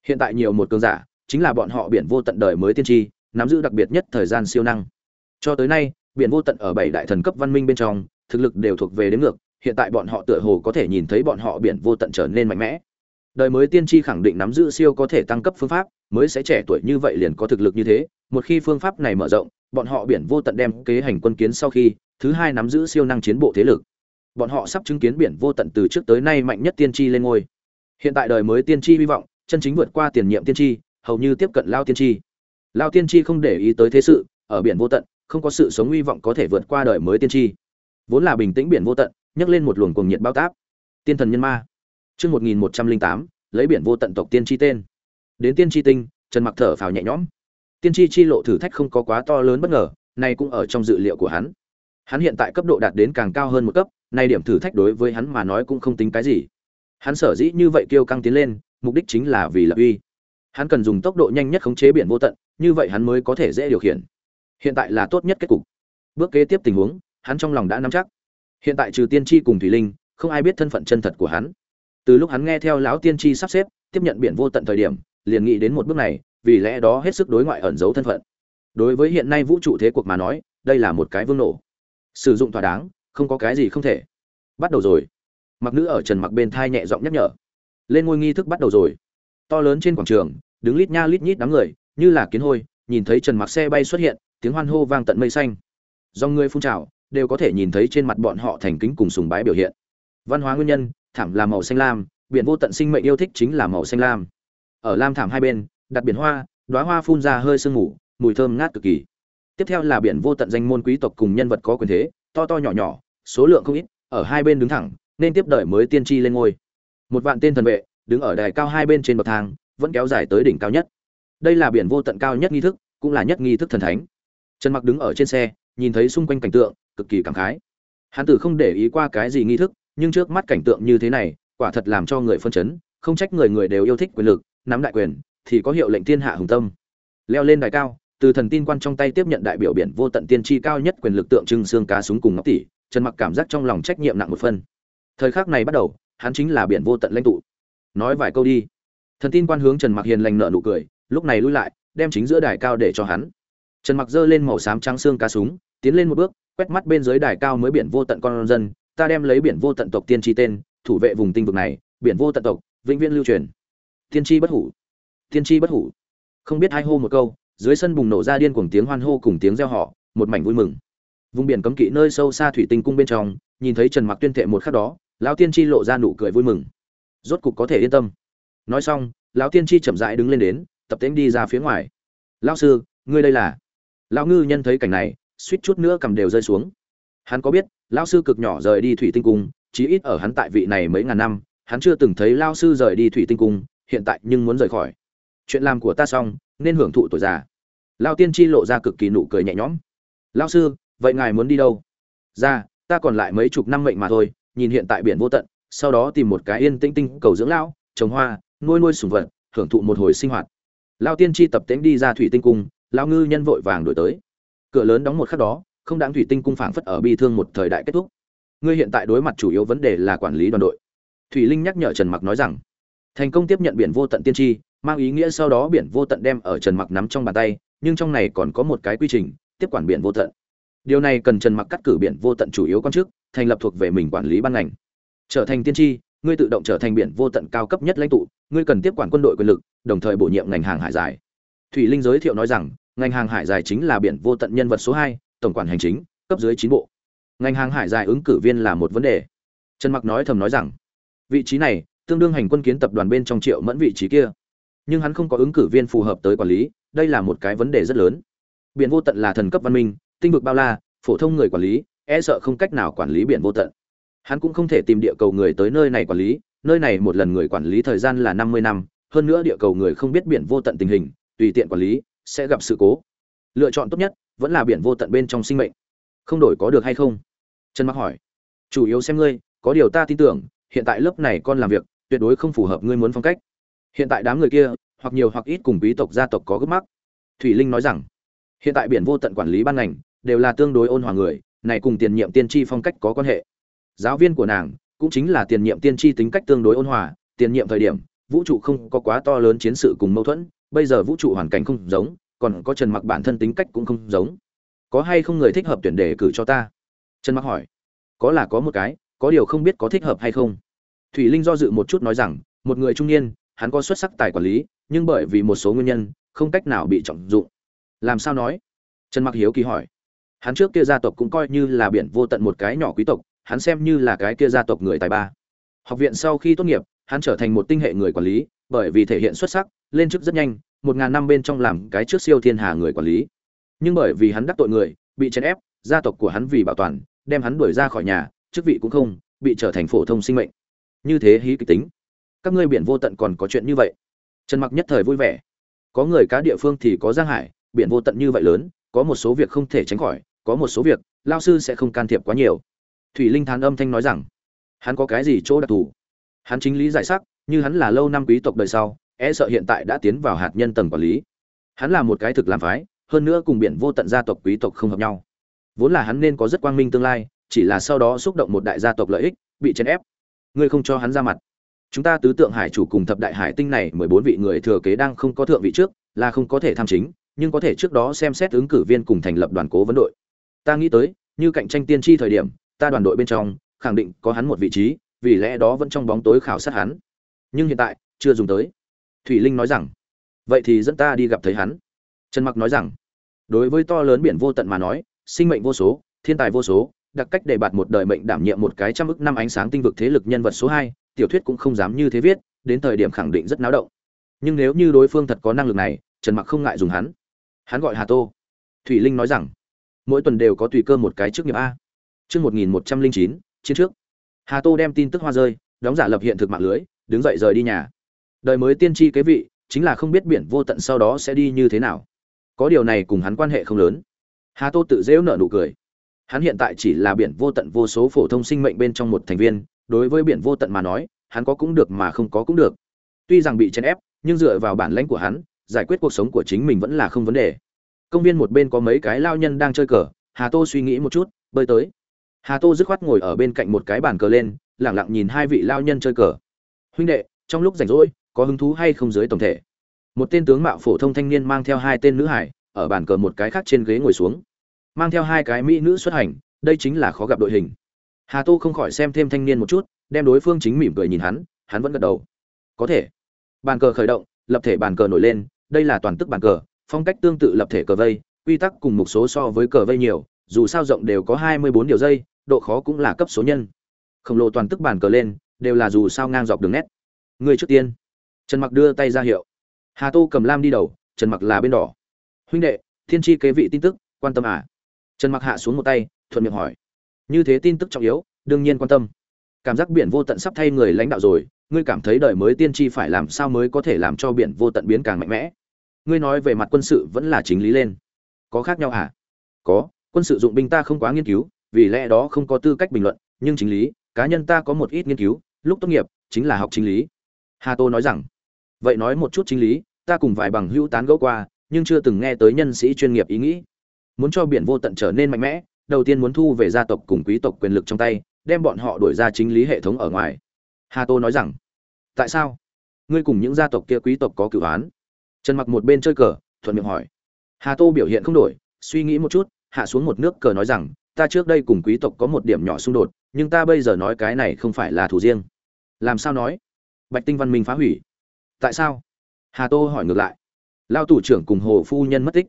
Hiện tại nhiều một cường giả, chính là bọn họ biển vô tận đời mới tiên tri, nắm giữ đặc biệt nhất thời gian siêu năng. Cho tới nay, biển vô tận ở bảy đại thần cấp văn minh bên trong, thực lực đều thuộc về đến ngược hiện tại bọn họ tựa hồ có thể nhìn thấy bọn họ biển vô tận trở nên mạnh mẽ. Đời mới tiên tri khẳng định nắm giữ siêu có thể tăng cấp phương pháp, mới sẽ trẻ tuổi như vậy liền có thực lực như thế, một khi phương pháp này mở rộng, bọn họ biển vô tận đem kế hành quân kiến sau khi, thứ hai nắm giữ siêu năng chiến bộ thế lực. Bọn họ sắp chứng kiến biển vô tận từ trước tới nay mạnh nhất tiên tri lên ngôi. Hiện tại đời mới tiên tri hy vọng, chân chính vượt qua tiền nhiệm tiên tri, hầu như tiếp cận lao tiên tri. Lao tiên tri không để ý tới thế sự, ở biển vô tận, không có sự sống hy vọng có thể vượt qua đời mới tiên tri. Vốn là bình tĩnh biển vô tận nhấc lên một luồng cuồng nhiệt bao táp. Tiên thần nhân ma. Chương một nghìn một trăm linh tám, lấy biển vô tận tộc tiên tri tên. Đến tiên tri tinh, trần mặc thở phào nhẹ nhõm. Tiên tri chi lộ thử thách không có quá to lớn bất ngờ, này cũng ở trong dự liệu của hắn. Hắn hiện tại cấp độ đạt đến càng cao hơn một cấp nay điểm thử thách đối với hắn mà nói cũng không tính cái gì. Hắn sở dĩ như vậy kêu căng tiến lên, mục đích chính là vì lập uy. Hắn cần dùng tốc độ nhanh nhất khống chế biển vô tận, như vậy hắn mới có thể dễ điều khiển. Hiện tại là tốt nhất kết cục. Bước kế tiếp tình huống, hắn trong lòng đã nắm chắc hiện tại trừ tiên tri cùng thủy linh, không ai biết thân phận chân thật của hắn. Từ lúc hắn nghe theo lão tiên tri sắp xếp, tiếp nhận biển vô tận thời điểm, liền nghĩ đến một bước này, vì lẽ đó hết sức đối ngoại ẩn giấu thân phận. Đối với hiện nay vũ trụ thế cuộc mà nói, đây là một cái vương nổ. Sử dụng thỏa đáng, không có cái gì không thể. Bắt đầu rồi. Mặc nữ ở trần mặc bên thai nhẹ giọng nhắc nhở. Lên ngôi nghi thức bắt đầu rồi. To lớn trên quảng trường, đứng lít nha lít nhít đám người, như là kiến hôi, nhìn thấy trần mặc xe bay xuất hiện, tiếng hoan hô vang tận mây xanh. Do người phun trào đều có thể nhìn thấy trên mặt bọn họ thành kính cùng sùng bái biểu hiện. Văn hóa nguyên nhân, thảm là màu xanh lam, biển vô tận sinh mệnh yêu thích chính là màu xanh lam. Ở lam thảm hai bên, đặt biển hoa, đóa hoa phun ra hơi sương mù, mùi thơm ngát cực kỳ. Tiếp theo là biển vô tận danh môn quý tộc cùng nhân vật có quyền thế, to to nhỏ nhỏ, số lượng không ít, ở hai bên đứng thẳng, nên tiếp đợi mới tiên tri lên ngôi. Một vạn tên thần vệ, đứng ở đài cao hai bên trên bậc thang, vẫn kéo dài tới đỉnh cao nhất. Đây là biển vô tận cao nhất nghi thức, cũng là nhất nghi thức thần thánh. Trần mặc đứng ở trên xe nhìn thấy xung quanh cảnh tượng, cực kỳ cảm khái. Hắn tử không để ý qua cái gì nghi thức, nhưng trước mắt cảnh tượng như thế này, quả thật làm cho người phân chấn, không trách người người đều yêu thích quyền lực, nắm đại quyền, thì có hiệu lệnh thiên hạ hùng tâm. Leo lên đài cao, từ thần tin quan trong tay tiếp nhận đại biểu biển vô tận tiên tri cao nhất quyền lực tượng trưng xương cá súng cùng ngọc tỷ, trần mặc cảm giác trong lòng trách nhiệm nặng một phân thời khắc này bắt đầu, hắn chính là biển vô tận lãnh tụ. Nói vài câu đi. Thần tin quan hướng trần mặc hiền lành nợ nụ cười, lúc này lui lại, đem chính giữa đài cao để cho hắn trần mặc giơ lên màu xám trắng xương cá súng, tiến lên một bước, quét mắt bên dưới đài cao mới biển vô tận con dân, ta đem lấy biển vô tận tộc tiên tri tên, thủ vệ vùng tinh vực này, biển vô tận tộc, vĩnh viễn lưu truyền. Tiên tri bất hủ. Tiên tri bất hủ. Không biết hai hô một câu, dưới sân bùng nổ ra điên cuồng tiếng hoan hô cùng tiếng reo họ một mảnh vui mừng. Vùng biển cấm kỵ nơi sâu xa thủy tinh cung bên trong, nhìn thấy trần mặc tuyên thệ một khắc đó, lão tiên tri lộ ra nụ cười vui mừng. Rốt cục có thể yên tâm. Nói xong, lão tiên tri chậm rãi đứng lên đến, tập tễnh đi ra phía ngoài. Lão sư, ngươi đây là lão ngư nhân thấy cảnh này, suýt chút nữa cầm đều rơi xuống. Hắn có biết, lão sư cực nhỏ rời đi thủy tinh cung, chí ít ở hắn tại vị này mấy ngàn năm, hắn chưa từng thấy lão sư rời đi thủy tinh cung, hiện tại nhưng muốn rời khỏi. Chuyện làm của ta xong, nên hưởng thụ tuổi già. Lao tiên tri lộ ra cực kỳ nụ cười nhẹ nhõm. Lao sư, vậy ngài muốn đi đâu? Ra ta còn lại mấy chục năm mệnh mà thôi, nhìn hiện tại biển vô tận, sau đó tìm một cái yên tĩnh tinh cầu dưỡng lão, trồng hoa, nuôi nuôi sùng vật, hưởng thụ một hồi sinh hoạt. Lao tiên tri tập tễnh đi ra thủy tinh cung lao ngư nhân vội vàng đổi tới. Cửa lớn đóng một khắc đó, không đáng thủy tinh cung phảng phất ở bi thương một thời đại kết thúc. Ngươi hiện tại đối mặt chủ yếu vấn đề là quản lý đoàn đội. Thủy linh nhắc nhở trần mặc nói rằng, thành công tiếp nhận biển vô tận tiên tri, mang ý nghĩa sau đó biển vô tận đem ở trần mặc nắm trong bàn tay, nhưng trong này còn có một cái quy trình, tiếp quản biển vô tận. Điều này cần trần mặc cắt cử biển vô tận chủ yếu quan chức, thành lập thuộc về mình quản lý ban ngành. Trở thành tiên tri, ngươi tự động trở thành biển vô tận cao cấp nhất lãnh tụ, ngươi cần tiếp quản quân đội quyền lực, đồng thời bổ nhiệm ngành hàng hải dài thủy linh giới thiệu nói rằng ngành hàng hải dài chính là biển vô tận nhân vật số hai, tổng quản hành chính, cấp dưới chín bộ. Ngành hàng hải dài ứng cử viên là một vấn đề. Trần mặc nói thầm nói rằng, vị trí này tương đương hành quân kiến tập đoàn bên trong triệu mẫn vị trí kia. Nhưng hắn không có ứng cử viên phù hợp tới quản lý, đây là một cái vấn đề rất lớn. Biển vô tận là thần cấp văn minh, tinh vực bao la, phổ thông người quản lý e sợ không cách nào quản lý biển vô tận. Hắn cũng không thể tìm địa cầu người tới nơi này quản lý, nơi này một lần người quản lý thời gian là năm mươi năm, hơn nữa địa cầu người không biết biển vô tận tình hình, tùy tiện quản lý sẽ gặp sự cố. Lựa chọn tốt nhất vẫn là biển vô tận bên trong sinh mệnh. Không đổi có được hay không? Trần mặc hỏi. Chủ yếu xem ngươi, có điều ta tin tưởng, hiện tại lớp này con làm việc, tuyệt đối không phù hợp ngươi muốn phong cách. Hiện tại đám người kia, hoặc nhiều hoặc ít cùng quý tộc gia tộc có gấp mắc. Thủy linh nói rằng, hiện tại biển vô tận quản lý ban ngành, đều là tương đối ôn hòa người, này cùng tiền nhiệm tiên tri phong cách có quan hệ. Giáo viên của nàng, cũng chính là tiền nhiệm tiên tri tính cách tương đối ôn hòa, tiền nhiệm thời điểm, vũ trụ không có quá to lớn chiến sự cùng mâu thuẫn bây giờ vũ trụ hoàn cảnh không giống, còn có trần mặc bản thân tính cách cũng không giống. Có hay không người thích hợp tuyển đề cử cho ta? Trần mặc hỏi. Có là có một cái, có điều không biết có thích hợp hay không. Thủy linh do dự một chút nói rằng, một người trung niên, hắn có xuất sắc tài quản lý, nhưng bởi vì một số nguyên nhân, không cách nào bị trọng dụng. Làm sao nói? Trần mặc hiếu kỳ hỏi. Hắn trước kia gia tộc cũng coi như là biển vô tận một cái nhỏ quý tộc, hắn xem như là cái kia gia tộc người tài ba. Học viện sau khi tốt nghiệp, hắn trở thành một tinh hệ người quản lý, bởi vì thể hiện xuất sắc lên chức rất nhanh, một ngàn năm bên trong làm cái trước siêu thiên hà người quản lý. Nhưng bởi vì hắn đắc tội người, bị chèn ép, gia tộc của hắn vì bảo toàn, đem hắn đuổi ra khỏi nhà, chức vị cũng không, bị trở thành phổ thông sinh mệnh. Như thế hí kịch tính. Các ngươi biển vô tận còn có chuyện như vậy. Trần mặc nhất thời vui vẻ. Có người cá địa phương thì có giang hải, biển vô tận như vậy lớn, có một số việc không thể tránh khỏi, có một số việc, lao sư sẽ không can thiệp quá nhiều. Thủy linh thán âm thanh nói rằng, hắn có cái gì chỗ đặc thù? Hắn chính lý giải sắc, như hắn là lâu năm quý tộc đời sau e sợ hiện tại đã tiến vào hạt nhân tầng quản lý. Hắn là một cái thực làm phái, hơn nữa cùng biển vô tận gia tộc quý tộc không hợp nhau. Vốn là hắn nên có rất quang minh tương lai, chỉ là sau đó xúc động một đại gia tộc lợi ích, bị chèn ép. Ngươi không cho hắn ra mặt. Chúng ta tứ tượng hải chủ cùng thập đại hải tinh này mười bốn vị người thừa kế đang không có thượng vị trước, là không có thể tham chính, nhưng có thể trước đó xem xét ứng cử viên cùng thành lập đoàn cố vấn đội. Ta nghĩ tới, như cạnh tranh tiên tri thời điểm, ta đoàn đội bên trong, khẳng định có hắn một vị trí, vì lẽ đó vẫn trong bóng tối khảo sát hắn. Nhưng hiện tại, chưa dùng tới thủy linh nói rằng, vậy thì dẫn ta đi gặp thấy hắn. Trần mặc nói rằng, đối với to lớn biển vô tận mà nói, sinh mệnh vô số, thiên tài vô số, đặc cách để bạt một đời mệnh đảm nhiệm một cái trăm ức năm ánh sáng tinh vực thế lực nhân vật số hai, tiểu thuyết cũng không dám như thế viết, đến thời điểm khẳng định rất náo động. Nhưng nếu như đối phương thật có năng lực này, trần mặc không ngại dùng hắn. Hắn gọi hà tô. Thủy linh nói rằng, mỗi tuần đều có tùy cơ một cái trước nghiệp a. Chương một nghìn một trăm linh chín, chiến trước. Hà tô đem tin tức hoa rơi, đóng giả lập hiện thực mạng lưới, đứng dậy rời đi nhà đời mới tiên tri kế vị, chính là không biết biển vô tận sau đó sẽ đi như thế nào. Có điều này cùng hắn quan hệ không lớn. Hà tô tự dễu nợ nụ cười. Hắn hiện tại chỉ là biển vô tận vô số phổ thông sinh mệnh bên trong một thành viên, đối với biển vô tận mà nói, hắn có cũng được mà không có cũng được. Tuy rằng bị chèn ép, nhưng dựa vào bản lãnh của hắn, giải quyết cuộc sống của chính mình vẫn là không vấn đề. Công viên một bên có mấy cái lao nhân đang chơi cờ, hà tô suy nghĩ một chút, bơi tới. Hà tô dứt khoát ngồi ở bên cạnh một cái bàn cờ lên lẳng lặng nhìn hai vị lao nhân chơi cờ. Huynh đệ, trong lúc rảnh rỗi có hứng thú hay không dưới tổng thể. Một tên tướng mạo phổ thông thanh niên mang theo hai tên nữ hải, ở bàn cờ một cái khác trên ghế ngồi xuống. Mang theo hai cái mỹ nữ xuất hành, đây chính là khó gặp đội hình. Hà tô không khỏi xem thêm thanh niên một chút, đem đối phương chính mỉm cười nhìn hắn hắn vẫn gật đầu. Có thể. Bàn cờ khởi động, lập thể bàn cờ nổi lên, đây là toàn tức bàn cờ, phong cách tương tự lập thể cờ vây, quy tắc cùng một số so với cờ vây nhiều, dù sao rộng đều có hai mươi bốn điều dây, độ khó cũng là cấp số nhân. Khổng lồ toàn tức bàn cờ lên, đều là dù sao ngang dọc đường nét. Người trước tiên trần mặc đưa tay ra hiệu. Hà tô cầm lam đi đầu, trần mặc là bên đỏ. Huynh đệ, thiên tri kế vị tin tức, quan tâm à? Trần mặc hạ xuống một tay, thuận miệng hỏi. Như thế tin tức trọng yếu, đương nhiên quan tâm. Cảm giác biển vô tận sắp thay người lãnh đạo rồi, ngươi cảm thấy đời mới tiên tri phải làm sao mới có thể làm cho biển vô tận biến càng mạnh mẽ? Ngươi nói về mặt quân sự vẫn là chính lý lên. Có khác nhau à? Có, quân sự dụng binh ta không quá nghiên cứu, vì lẽ đó không có tư cách bình luận, nhưng chính lý, cá nhân ta có một ít nghiên cứu, lúc tốt nghiệp, chính là học chính lý hà tô nói rằng, vậy nói một chút chính lý, ta cùng vài bằng hữu tán gẫu qua, nhưng chưa từng nghe tới nhân sĩ chuyên nghiệp ý nghĩ. Muốn cho biển vô tận trở nên mạnh mẽ, đầu tiên muốn thu về gia tộc cùng quý tộc quyền lực trong tay, đem bọn họ đuổi ra chính lý hệ thống ở ngoài. Hà tô nói rằng, tại sao? Ngươi cùng những gia tộc kia quý tộc có cửu án trần mặc một bên chơi cờ, thuận miệng hỏi. Hà tô biểu hiện không đổi, suy nghĩ một chút, hạ xuống một nước cờ nói rằng, ta trước đây cùng quý tộc có một điểm nhỏ xung đột, nhưng ta bây giờ nói cái này không phải là thủ riêng. Làm sao nói? Bạch tinh văn minh phá hủy. Tại sao? Hà tô hỏi ngược lại. Lao thủ trưởng cùng hồ phu nhân mất tích.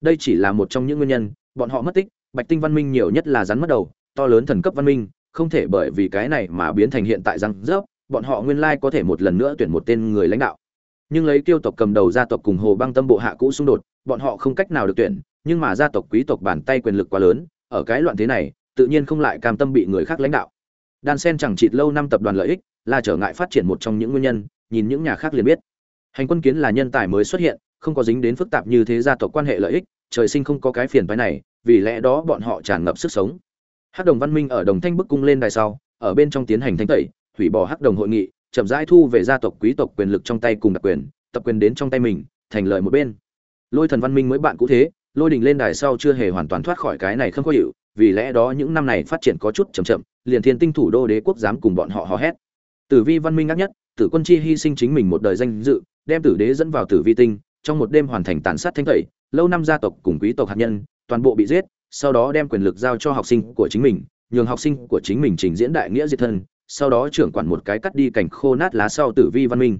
Đây chỉ là một trong những nguyên nhân, bọn họ mất tích, bạch tinh văn minh nhiều nhất là rắn mất đầu, to lớn thần cấp văn minh, không thể bởi vì cái này mà biến thành hiện tại răng rớp, bọn họ nguyên lai có thể một lần nữa tuyển một tên người lãnh đạo. Nhưng lấy kiêu tộc cầm đầu gia tộc cùng hồ băng tâm bộ hạ cũ xung đột, bọn họ không cách nào được tuyển, nhưng mà gia tộc quý tộc bàn tay quyền lực quá lớn, ở cái loạn thế này, tự nhiên không lại cam tâm bị người khác lãnh đạo. Đan sen chẳng chịt lâu năm tập đoàn lợi ích là trở ngại phát triển một trong những nguyên nhân, nhìn những nhà khác liền biết. Hành quân kiến là nhân tài mới xuất hiện, không có dính đến phức tạp như thế gia tộc quan hệ lợi ích, trời sinh không có cái phiền phái này, vì lẽ đó bọn họ tràn ngập sức sống. Hắc đồng văn minh ở đồng thanh bức cung lên đài sau, ở bên trong tiến hành thanh tẩy, hủy bỏ hắc đồng hội nghị, chậm rãi thu về gia tộc quý tộc quyền lực trong tay cùng đặc quyền, tập quyền đến trong tay mình, thành lợi một bên. Lôi thần văn minh mới bạn cũ thế, lôi đình lên đài sau chưa hề hoàn toàn thoát khỏi cái này không có hiệu vì lẽ đó những năm này phát triển có chút chậm chậm, liền thiên tinh thủ đô đế quốc dám cùng bọn họ hò hét tử vi văn minh ngắc nhất, tử quân chi hy sinh chính mình một đời danh dự, đem tử đế dẫn vào tử vi tinh, trong một đêm hoàn thành tàn sát thanh tẩy lâu năm gia tộc cùng quý tộc hạt nhân, toàn bộ bị giết, sau đó đem quyền lực giao cho học sinh của chính mình, nhường học sinh của chính mình trình diễn đại nghĩa diệt thân sau đó trưởng quản một cái cắt đi cảnh khô nát lá sau tử vi văn minh.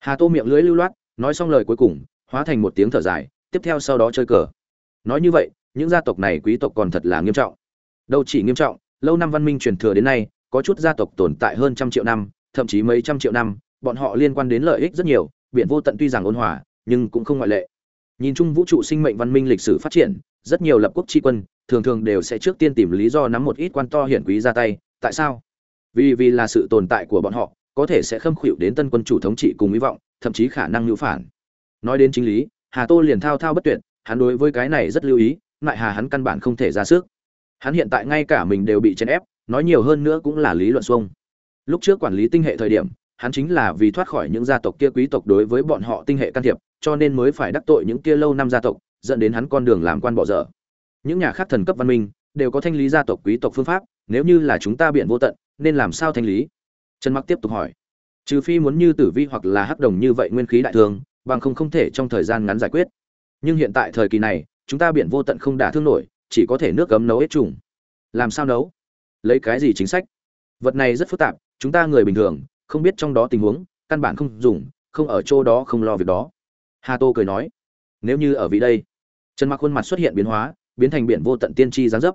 Hà tô miệng lưỡi lưu loát, nói xong lời cuối cùng, hóa thành một tiếng thở dài, tiếp theo sau đó chơi cờ. Nói như vậy, những gia tộc này quý tộc còn thật là nghiêm trọng. Đâu chỉ nghiêm trọng, lâu năm văn minh truyền thừa đến nay, có chút gia tộc tồn tại hơn trăm triệu năm thậm chí mấy trăm triệu năm, bọn họ liên quan đến lợi ích rất nhiều, biển vô tận tuy rằng ôn hòa, nhưng cũng không ngoại lệ. Nhìn chung vũ trụ sinh mệnh văn minh lịch sử phát triển, rất nhiều lập quốc tri quân, thường thường đều sẽ trước tiên tìm lý do nắm một ít quan to hiển quý ra tay. Tại sao? Vì vì là sự tồn tại của bọn họ, có thể sẽ khâm khuỵu đến tân quân chủ thống trị cùng hy vọng, thậm chí khả năng ngữ phản. Nói đến chính lý, hà tô liền thao thao bất tuyệt, hắn đối với cái này rất lưu ý lại hà hắn căn bản không thể ra sức. Hắn hiện tại ngay cả mình đều bị chèn ép, nói nhiều hơn nữa cũng là lý luận xuông lúc trước quản lý tinh hệ thời điểm, hắn chính là vì thoát khỏi những gia tộc kia quý tộc đối với bọn họ tinh hệ can thiệp, cho nên mới phải đắc tội những kia lâu năm gia tộc, dẫn đến hắn con đường làm quan bỏ dở. Những nhà khác thần cấp văn minh đều có thanh lý gia tộc quý tộc phương pháp, nếu như là chúng ta biện vô tận, nên làm sao thanh lý? Trần mặc tiếp tục hỏi. Trừ phi muốn như tử vi hoặc là hắc đồng như vậy nguyên khí đại thương bằng không không thể trong thời gian ngắn giải quyết. Nhưng hiện tại thời kỳ này, chúng ta biển vô tận không đả thương nổi, chỉ có thể nước cấm nấu hết trùng làm sao nấu? Lấy cái gì chính sách? Vật này rất phức tạp chúng ta người bình thường, không biết trong đó tình huống, căn bản không dùng, không ở chỗ đó, không lo việc đó. Hà tô cười nói. Nếu như ở vị đây. Trần mặc khuôn mặt xuất hiện biến hóa, biến thành biển vô tận tiên tri giáng dấp.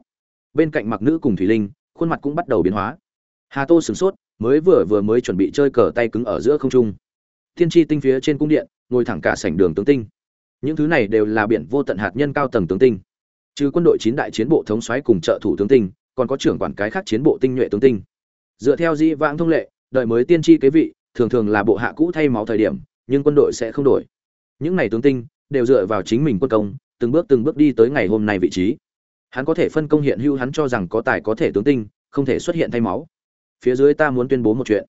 Bên cạnh mặc nữ cùng thủy linh, khuôn mặt cũng bắt đầu biến hóa. Hà tô sửng sốt, mới vừa vừa mới chuẩn bị chơi cờ tay cứng ở giữa không trung. Tiên tri tinh phía trên cung điện, ngồi thẳng cả sảnh đường tướng tinh. Những thứ này đều là biển vô tận hạt nhân cao tầng tướng tinh. Trừ quân đội chín đại chiến bộ thống soái cùng trợ thủ tướng tinh, còn có trưởng quản cái khác chiến bộ tinh nhuệ tướng tinh dựa theo di vãng thông lệ đợi mới tiên tri kế vị, thường thường là bộ hạ cũ thay máu thời điểm, nhưng quân đội sẽ không đổi. Những này tướng tinh đều dựa vào chính mình quân công, từng bước từng bước đi tới ngày hôm nay vị trí. Hắn có thể phân công hiện hữu, hắn cho rằng có tài có thể tướng tinh, không thể xuất hiện thay máu. Phía dưới ta muốn tuyên bố một chuyện.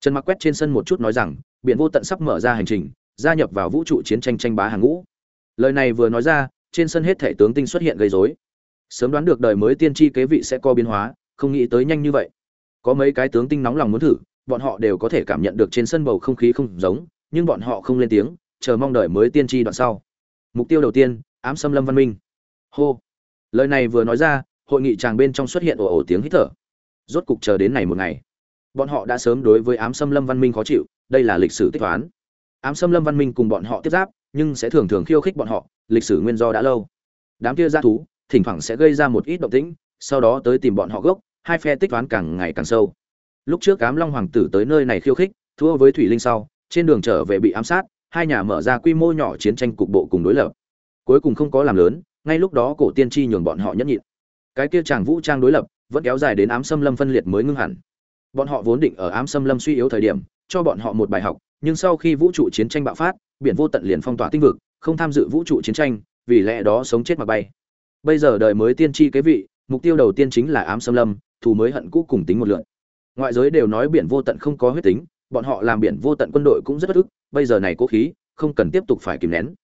Trần mặc quét trên sân một chút nói rằng, biển vô tận sắp mở ra hành trình, gia nhập vào vũ trụ chiến tranh tranh bá hàng ngũ. Lời này vừa nói ra, trên sân hết thể tướng tinh xuất hiện gây rối. Sớm đoán được đời mới tiên tri kế vị sẽ có biến hóa, không nghĩ tới nhanh như vậy có mấy cái tướng tinh nóng lòng muốn thử, bọn họ đều có thể cảm nhận được trên sân bầu không khí không giống, nhưng bọn họ không lên tiếng, chờ mong đợi mới tiên tri đoạn sau. Mục tiêu đầu tiên, ám xâm lâm văn minh. Hô. Lời này vừa nói ra, hội nghị tràng bên trong xuất hiện ồ ồ tiếng hít thở. Rốt cục chờ đến này một ngày, bọn họ đã sớm đối với ám xâm lâm văn minh khó chịu, đây là lịch sử tích toán. Ám xâm lâm văn minh cùng bọn họ tiếp giáp, nhưng sẽ thường thường khiêu khích bọn họ, lịch sử nguyên do đã lâu. Đám kia g thú, thỉnh thoảng sẽ gây ra một ít động tĩnh, sau đó tới tìm bọn họ gốc hai phe tích toán càng ngày càng sâu. Lúc trước cám long hoàng tử tới nơi này khiêu khích, thua với thủy linh sau, trên đường trở về bị ám sát, hai nhà mở ra quy mô nhỏ chiến tranh cục bộ cùng đối lập. Cuối cùng không có làm lớn, ngay lúc đó cổ tiên tri nhường bọn họ nhẫn nhịn. Cái kia chàng vũ trang đối lập, vẫn kéo dài đến ám xâm lâm phân liệt mới ngưng hẳn. Bọn họ vốn định ở ám xâm lâm suy yếu thời điểm, cho bọn họ một bài học, nhưng sau khi vũ trụ chiến tranh bạo phát, biển vô tận liền phong tỏa tinh vực, không tham dự vũ trụ chiến tranh, vì lẽ đó sống chết mà bay. Bây giờ đời mới tiên tri kế vị, mục tiêu đầu tiên chính là ám xâm lâm thù mới hận cũ cùng tính một lượn. Ngoại giới đều nói biển vô tận không có huyết tính, bọn họ làm biển vô tận quân đội cũng rất bất ức, bây giờ này cố khí, không cần tiếp tục phải kìm nén.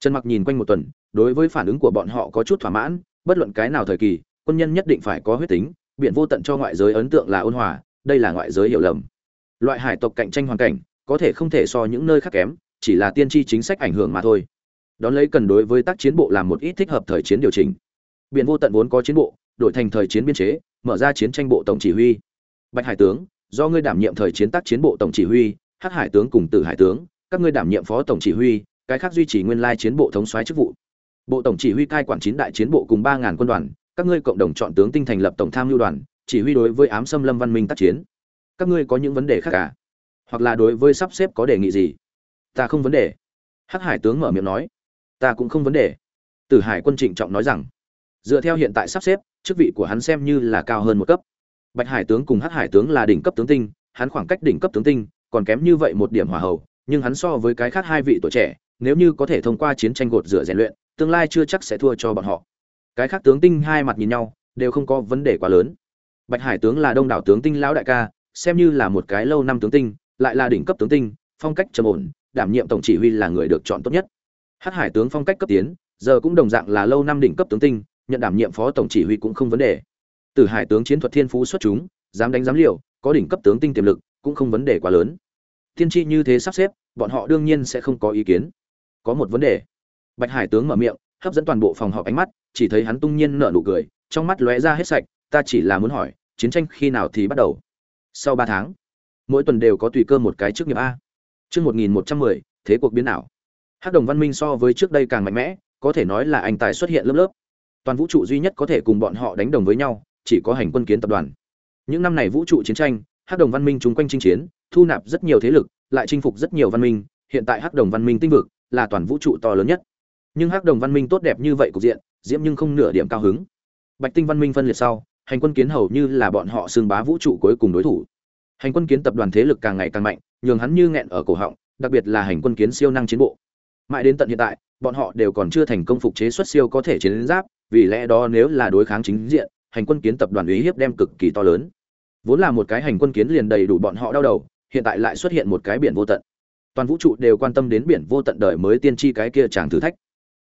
Trần mặc nhìn quanh một tuần, đối với phản ứng của bọn họ có chút thỏa mãn, bất luận cái nào thời kỳ, quân nhân nhất định phải có huyết tính, biển vô tận cho ngoại giới ấn tượng là ôn hòa, đây là ngoại giới hiểu lầm. Loại hải tộc cạnh tranh hoàn cảnh, có thể không thể so những nơi khác kém, chỉ là tiên tri chính sách ảnh hưởng mà thôi. Đón lấy cần đối với tác chiến bộ làm một ít thích hợp thời chiến điều chỉnh. Biển vô tận vốn có chiến bộ, đổi thành thời chiến biên chế mở ra chiến tranh bộ tổng chỉ huy. Bạch hải tướng, do ngươi đảm nhiệm thời chiến tác chiến bộ tổng chỉ huy, hắc hải tướng cùng tử hải tướng, các ngươi đảm nhiệm phó tổng chỉ huy, cái khác duy trì nguyên lai chiến bộ thống soái chức vụ. Bộ tổng chỉ huy cai quản chín đại chiến bộ cùng ba ngàn quân đoàn, các ngươi cộng đồng chọn tướng tinh thành lập tổng tham mưu đoàn, chỉ huy đối với ám xâm lâm văn minh tác chiến. Các ngươi có những vấn đề khác cả hoặc là đối với sắp xếp có đề nghị gì? Ta không vấn đề. Hắc hải tướng mở miệng nói. Ta cũng không vấn đề. Tử hải quân trịnh trọng nói rằng, dựa theo hiện tại sắp xếp chức vị của hắn xem như là cao hơn một cấp. Bạch hải tướng cùng hắc hải tướng là đỉnh cấp tướng tinh, hắn khoảng cách đỉnh cấp tướng tinh còn kém như vậy một điểm hỏa hầu nhưng hắn so với cái khác hai vị tuổi trẻ, nếu như có thể thông qua chiến tranh gột rửa rèn luyện, tương lai chưa chắc sẽ thua cho bọn họ. Cái khác tướng tinh hai mặt nhìn nhau, đều không có vấn đề quá lớn. Bạch hải tướng là đông đảo tướng tinh lão đại ca, xem như là một cái lâu năm tướng tinh, lại là đỉnh cấp tướng tinh, phong cách trầm ổn, đảm nhiệm tổng chỉ huy là người được chọn tốt nhất. Hắc hải tướng phong cách cấp tiến, giờ cũng đồng dạng là lâu năm đỉnh cấp tướng tinh nhận đảm nhiệm phó tổng chỉ huy cũng không vấn đề Từ Hải tướng chiến thuật thiên phú xuất chúng, dám đánh dám liều, có đỉnh cấp tướng tinh tiềm lực, cũng không vấn đề quá lớn. Tiên tri như thế sắp xếp, bọn họ đương nhiên sẽ không có ý kiến. Có một vấn đề. Bạch Hải tướng mở miệng, hấp dẫn toàn bộ phòng họp ánh mắt, chỉ thấy hắn tung nhiên nở nụ cười, trong mắt lóe ra hết sạch, ta chỉ là muốn hỏi, chiến tranh khi nào thì bắt đầu? Sau ba tháng. Mỗi tuần đều có tùy cơ một cái trước nghiệp a. Chương 1110, thế cuộc biến ảo. Hắc Đồng Văn Minh so với trước đây càng mạnh mẽ, có thể nói là anh tài xuất hiện lớp lớp. Toàn vũ trụ duy nhất có thể cùng bọn họ đánh đồng với nhau, chỉ có hành quân kiến tập đoàn. Những năm này vũ trụ chiến tranh hắc đồng văn minh chung quanh chinh chiến thu nạp rất nhiều thế lực lại chinh phục rất nhiều văn minh hiện tại hắc đồng văn minh tinh vực là toàn vũ trụ to lớn nhất. Nhưng hắc đồng văn minh tốt đẹp như vậy cục diện diễm nhưng không nửa điểm cao hứng. Bạch tinh văn minh phân liệt sau hành quân kiến hầu như là bọn họ xương bá vũ trụ cuối cùng đối thủ. Hành quân kiến tập đoàn thế lực càng ngày càng mạnh nhường hắn như nghẹn ở cổ họng đặc biệt là hành quân kiến siêu năng chiến bộ. Mãi đến tận hiện tại bọn họ đều còn chưa thành công phục chế xuất siêu có thể chiến giáp vì lẽ đó nếu là đối kháng chính diện, hành quân kiến tập đoàn uy hiếp đem cực kỳ to lớn. Vốn là một cái hành quân kiến liền đầy đủ bọn họ đau đầu, hiện tại lại xuất hiện một cái biển vô tận. Toàn vũ trụ đều quan tâm đến biển vô tận đời mới tiên tri cái kia chàng thử thách.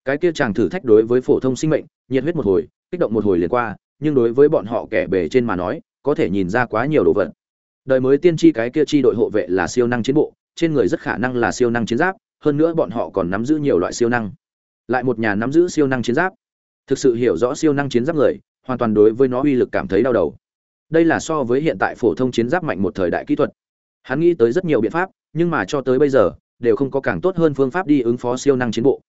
Cái kia chàng thử thách đối với phổ thông sinh mệnh, nhiệt huyết một hồi, kích động một hồi liền qua, nhưng đối với bọn họ kẻ bề trên mà nói, có thể nhìn ra quá nhiều đồ vật. Đời mới tiên tri cái kia chi đội hộ vệ là siêu năng chiến bộ, trên người rất khả năng là siêu năng chiến giáp, hơn nữa bọn họ còn nắm giữ nhiều loại siêu năng. Lại một nhà nắm giữ siêu năng chiến giáp thực sự hiểu rõ siêu năng chiến giáp người, hoàn toàn đối với nó uy lực cảm thấy đau đầu. Đây là so với hiện tại phổ thông chiến giáp mạnh một thời đại kỹ thuật. Hắn nghĩ tới rất nhiều biện pháp, nhưng mà cho tới bây giờ, đều không có càng tốt hơn phương pháp đi ứng phó siêu năng chiến bộ.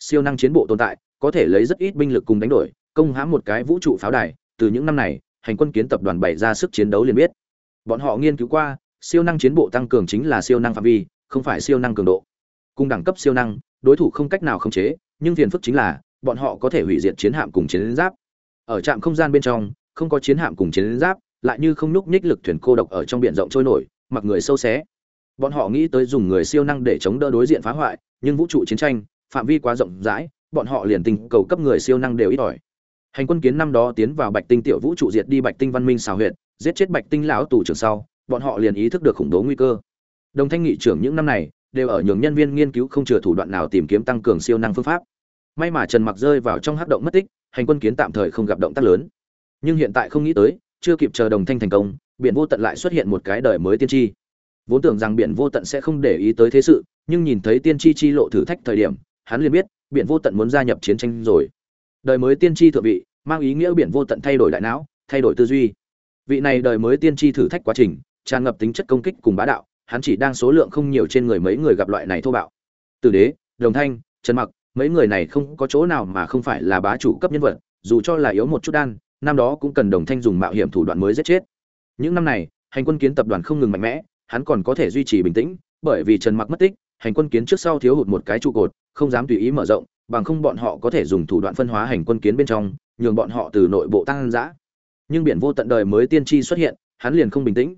Siêu năng chiến bộ tồn tại, có thể lấy rất ít binh lực cùng đánh đổi, công hãm một cái vũ trụ pháo đài, từ những năm này, hành quân kiến tập đoàn bày ra sức chiến đấu liền biết. Bọn họ nghiên cứu qua, siêu năng chiến bộ tăng cường chính là siêu năng phạm vi, không phải siêu năng cường độ. Cùng đẳng cấp siêu năng, đối thủ không cách nào khống chế, nhưng phiền phức chính là bọn họ có thể hủy diệt chiến hạm cùng chiến giáp. Ở trạm không gian bên trong, không có chiến hạm cùng chiến giáp, lại như không núc nhích lực thuyền cô độc ở trong biển rộng trôi nổi, mặc người sâu xé. Bọn họ nghĩ tới dùng người siêu năng để chống đỡ đối diện phá hoại, nhưng vũ trụ chiến tranh, phạm vi quá rộng rãi, bọn họ liền tình cầu cấp người siêu năng đều ít ỏi. Hành quân kiến năm đó tiến vào bạch tinh tiểu vũ trụ diệt đi bạch tinh văn minh xào huyệt, giết chết bạch tinh lão tù trưởng sau, bọn họ liền ý thức được khủng bố nguy cơ. Đồng thanh nghị trưởng những năm này, đều ở nhường nhân viên nghiên cứu không chừa thủ đoạn nào tìm kiếm tăng cường siêu năng phương pháp may mà trần mặc rơi vào trong hắc động mất tích, hành quân kiến tạm thời không gặp động tác lớn. Nhưng hiện tại không nghĩ tới, chưa kịp chờ đồng thanh thành công, biển vô tận lại xuất hiện một cái đời mới tiên tri. Vốn tưởng rằng biển vô tận sẽ không để ý tới thế sự, nhưng nhìn thấy tiên tri chi lộ thử thách thời điểm, hắn liền biết, biển vô tận muốn gia nhập chiến tranh rồi. Đời mới tiên tri thượng vị, mang ý nghĩa biển vô tận thay đổi đại não, thay đổi tư duy. Vị này đời mới tiên tri thử thách quá trình, tràn ngập tính chất công kích cùng bá đạo, hắn chỉ đang số lượng không nhiều trên người mấy người gặp loại này thô bạo. Từ đế, đồng thanh, trần mặc mấy người này không có chỗ nào mà không phải là bá chủ cấp nhân vật, dù cho là yếu một chút đan, năm đó cũng cần đồng thanh dùng mạo hiểm thủ đoạn mới giết chết. Những năm này, hành quân kiến tập đoàn không ngừng mạnh mẽ, hắn còn có thể duy trì bình tĩnh, bởi vì trần mặc mất tích, hành quân kiến trước sau thiếu hụt một cái trụ cột, không dám tùy ý mở rộng, bằng không bọn họ có thể dùng thủ đoạn phân hóa hành quân kiến bên trong, nhường bọn họ từ nội bộ tăng dã. Nhưng biển vô tận đời mới tiên tri xuất hiện, hắn liền không bình tĩnh.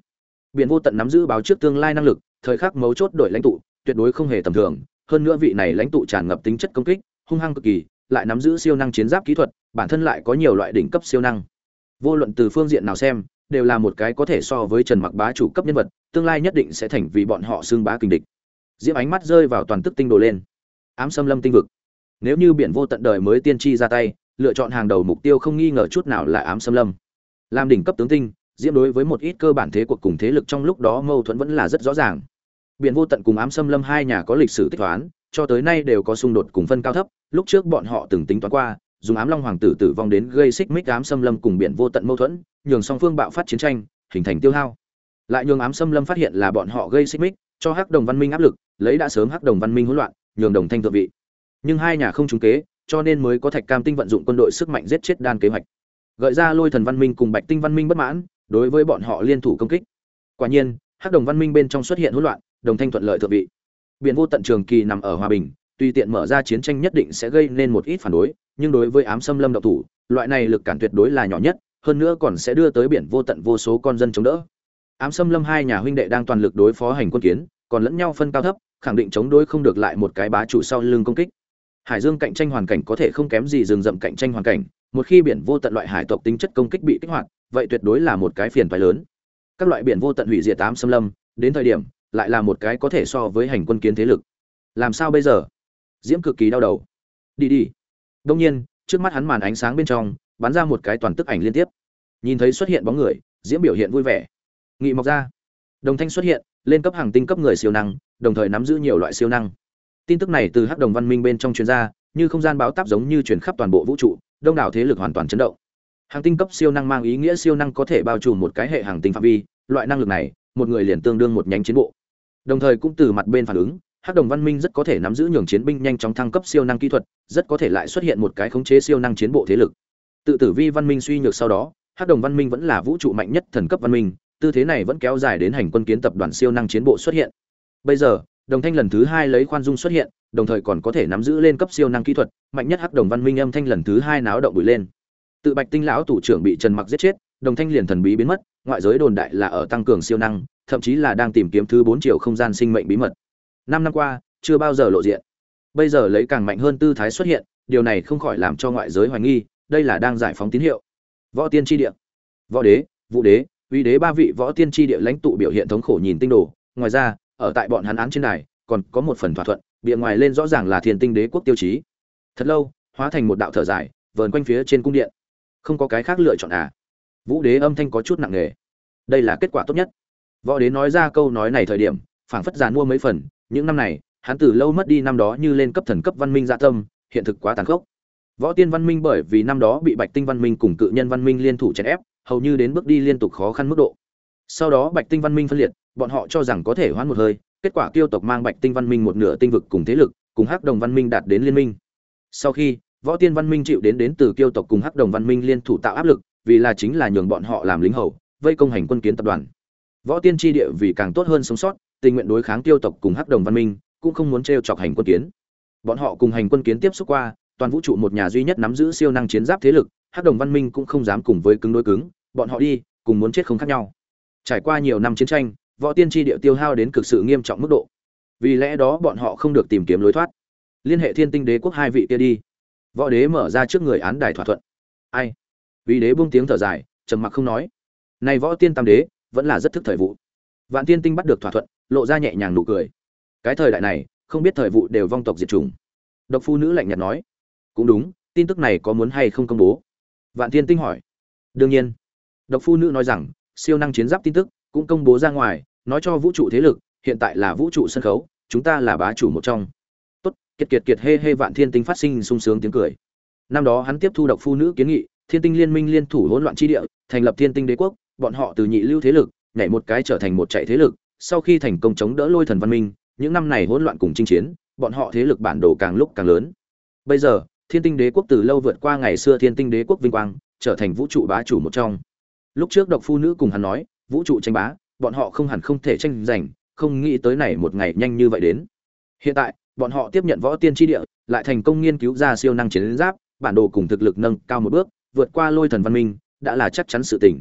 Biển vô tận nắm giữ báo trước tương lai năng lực, thời khắc mấu chốt đổi lãnh tụ, tuyệt đối không hề tầm thường hơn nữa vị này lãnh tụ tràn ngập tính chất công kích, hung hăng cực kỳ, lại nắm giữ siêu năng chiến giáp kỹ thuật, bản thân lại có nhiều loại đỉnh cấp siêu năng. Vô luận từ phương diện nào xem, đều là một cái có thể so với trần mặc bá chủ cấp nhân vật, tương lai nhất định sẽ thành vì bọn họ xương bá kinh địch. Diễm ánh mắt rơi vào toàn tức tinh đồ lên. Ám xâm lâm tinh vực. Nếu như biển vô tận đời mới tiên tri ra tay, lựa chọn hàng đầu mục tiêu không nghi ngờ chút nào là ám xâm lâm. Làm đỉnh cấp tướng tinh diễm đối với một ít cơ bản thế cuộc cùng thế lực trong lúc đó mâu thuẫn vẫn là rất rõ ràng biển vô tận cùng ám xâm lâm hai nhà có lịch sử tích toán, cho tới nay đều có xung đột cùng phân cao thấp. Lúc trước bọn họ từng tính toán qua, dùng ám long hoàng tử tử vong đến gây xích mích ám xâm lâm cùng biển vô tận mâu thuẫn, nhường song phương bạo phát chiến tranh, hình thành tiêu hao. Lại nhường ám xâm lâm phát hiện là bọn họ gây xích mích, cho hắc đồng văn minh áp lực, lấy đã sớm hắc đồng văn minh hỗn loạn, nhường đồng thanh thượng vị. Nhưng hai nhà không trúng kế, cho nên mới có thạch cam tinh vận dụng quân đội sức mạnh giết chết đan kế hoạch. Gợi ra lôi thần văn minh cùng bạch tinh văn minh bất mãn, đối với bọn họ liên thủ công kích. Quả nhiên, hắc đồng văn minh bên trong xuất hiện hỗn loạn đồng thanh thuận lợi thượng vị. Biển vô tận trường kỳ nằm ở hòa bình, tuy tiện mở ra chiến tranh nhất định sẽ gây nên một ít phản đối, nhưng đối với ám xâm lâm độc thủ, loại này lực cản tuyệt đối là nhỏ nhất, hơn nữa còn sẽ đưa tới biển vô tận vô số con dân chống đỡ. Ám xâm lâm hai nhà huynh đệ đang toàn lực đối phó hành quân kiến, còn lẫn nhau phân cao thấp, khẳng định chống đối không được lại một cái bá chủ sau lưng công kích. Hải dương cạnh tranh hoàn cảnh có thể không kém gì rừng rậm cạnh tranh hoàn cảnh, một khi biển vô tận loại hải tộc tính chất công kích bị kích hoạt, vậy tuyệt đối là một cái phiền phái lớn. Các loại biển vô tận hủy diệt tám xâm lâm, đến thời điểm lại là một cái có thể so với hành quân kiến thế lực. Làm sao bây giờ? Diễm cực kỳ đau đầu. Đi đi. Đông nhiên, trước mắt hắn màn ánh sáng bên trong, bắn ra một cái toàn tức ảnh liên tiếp. Nhìn thấy xuất hiện bóng người, diễm biểu hiện vui vẻ. Nghị mọc ra. Đồng thanh xuất hiện, lên cấp hàng tinh cấp người siêu năng, đồng thời nắm giữ nhiều loại siêu năng. Tin tức này từ hắc đồng văn minh bên trong chuyên gia như không gian báo táp giống như chuyển khắp toàn bộ vũ trụ, đông đảo thế lực hoàn toàn chấn động. Hàng tinh cấp siêu năng mang ý nghĩa siêu năng có thể bao trùm một cái hệ hàng tinh phạm vi, loại năng lực này, một người liền tương đương một nhánh chiến bộ đồng thời cũng từ mặt bên phản ứng, hắc đồng văn minh rất có thể nắm giữ nhường chiến binh nhanh chóng thăng cấp siêu năng kỹ thuật, rất có thể lại xuất hiện một cái khống chế siêu năng chiến bộ thế lực. Tự tử vi văn minh suy nhược sau đó, hắc đồng văn minh vẫn là vũ trụ mạnh nhất thần cấp văn minh, tư thế này vẫn kéo dài đến hành quân kiến tập đoàn siêu năng chiến bộ xuất hiện. Bây giờ, đồng thanh lần thứ hai lấy khoan dung xuất hiện, đồng thời còn có thể nắm giữ lên cấp siêu năng kỹ thuật, mạnh nhất hắc đồng văn minh âm thanh lần thứ hai náo động bụi lên. Tự bạch tinh lão thủ trưởng bị trần mặc giết chết, đồng thanh liền thần bí biến mất, ngoại giới đồn đại là ở tăng cường siêu năng thậm chí là đang tìm kiếm thứ bốn triệu không gian sinh mệnh bí mật. Năm năm qua, chưa bao giờ lộ diện. Bây giờ lấy càng mạnh hơn tư thái xuất hiện, điều này không khỏi làm cho ngoại giới hoài nghi, đây là đang giải phóng tín hiệu. Võ tiên tri địa, võ đế, vũ đế, uy đế ba vị võ tiên tri địa lãnh tụ biểu hiện thống khổ nhìn tinh đồ, ngoài ra, ở tại bọn hắn án trên đài, còn có một phần thỏa thuận bìa ngoài lên rõ ràng là thiên tinh đế quốc tiêu chí. Thật lâu, hóa thành một đạo thở dài, vờn quanh phía trên cung điện. Không có cái khác lựa chọn à? Vũ đế âm thanh có chút nặng nề. Đây là kết quả tốt nhất võ đế nói ra câu nói này thời điểm, phảng phất giàn mua mấy phần, những năm này, hắn từ lâu mất đi năm đó như lên cấp thần cấp văn minh dạ tâm, hiện thực quá tàn khốc. Võ tiên văn minh bởi vì năm đó bị bạch tinh văn minh cùng cự nhân văn minh liên thủ chèn ép, hầu như đến bước đi liên tục khó khăn mức độ. Sau đó bạch tinh văn minh phân liệt, bọn họ cho rằng có thể hoãn một hơi, kết quả kiêu tộc mang bạch tinh văn minh một nửa tinh vực cùng thế lực, cùng hắc đồng văn minh đạt đến liên minh. Sau khi, võ tiên văn minh chịu đến đến từ kiêu tộc cùng hắc đồng văn minh liên thủ tạo áp lực, vì là chính là nhường bọn họ làm lính hầu, vây công hành quân kiến tập đoàn võ tiên tri địa vì càng tốt hơn sống sót, tình nguyện đối kháng tiêu tộc cùng hắc đồng văn minh, cũng không muốn t chọc hành quân kiến. Bọn họ cùng hành quân kiến tiếp xúc qua, toàn vũ trụ một nhà duy nhất nắm giữ siêu năng chiến giáp thế lực, hắc đồng văn minh cũng không dám cùng với cứng đối cứng, bọn họ đi, cùng muốn chết không khác nhau. Trải qua nhiều năm chiến tranh, võ tiên tri địa tiêu hao đến cực sự nghiêm trọng mức độ. Vì lẽ đó bọn họ không được tìm kiếm lối thoát. Liên hệ thiên tinh đế quốc hai vị kia đi. Võ đế mở ra trước người án đài thỏa thuận. Ai? Vì đế buông tiếng thở dài, trầm mặc không nói. Này võ tiên tam đế vẫn là rất thức thời vụ. Vạn tiên tinh bắt được thỏa thuận, lộ ra nhẹ nhàng nụ cười. Cái thời đại này, không biết thời vụ đều vong tộc diệt chủng. Độc phu nữ lạnh nhạt nói, cũng đúng, tin tức này có muốn hay không công bố? Vạn tiên tinh hỏi. Đương nhiên. Độc phu nữ nói rằng, siêu năng chiến giáp tin tức cũng công bố ra ngoài, nói cho vũ trụ thế lực, hiện tại là vũ trụ sân khấu, chúng ta là bá chủ một trong. Tốt, kiệt kiệt kiệt hê hê vạn thiên tinh phát sinh sung sướng tiếng cười. Năm đó hắn tiếp thu độc phu nữ kiến nghị, thiên tinh liên minh liên thủ hỗn loạn chi địa, thành lập thiên tinh đế quốc bọn họ từ nhị lưu thế lực, nhảy một cái trở thành một chạy thế lực, sau khi thành công chống đỡ lôi thần văn minh, những năm này hỗn loạn cùng chinh chiến, bọn họ thế lực bản đồ càng lúc càng lớn. Bây giờ, thiên tinh đế quốc từ lâu vượt qua ngày xưa thiên tinh đế quốc vinh quang, trở thành vũ trụ bá chủ một trong. Lúc trước độc phu nữ cùng hắn nói, vũ trụ tranh bá, bọn họ không hẳn không thể tranh giành, không nghĩ tới này một ngày nhanh như vậy đến. Hiện tại, bọn họ tiếp nhận võ tiên tri địa, lại thành công nghiên cứu ra siêu năng chiến giáp, bản đồ cùng thực lực nâng cao một bước, vượt qua lôi thần văn minh, đã là chắc chắn sự tỉnh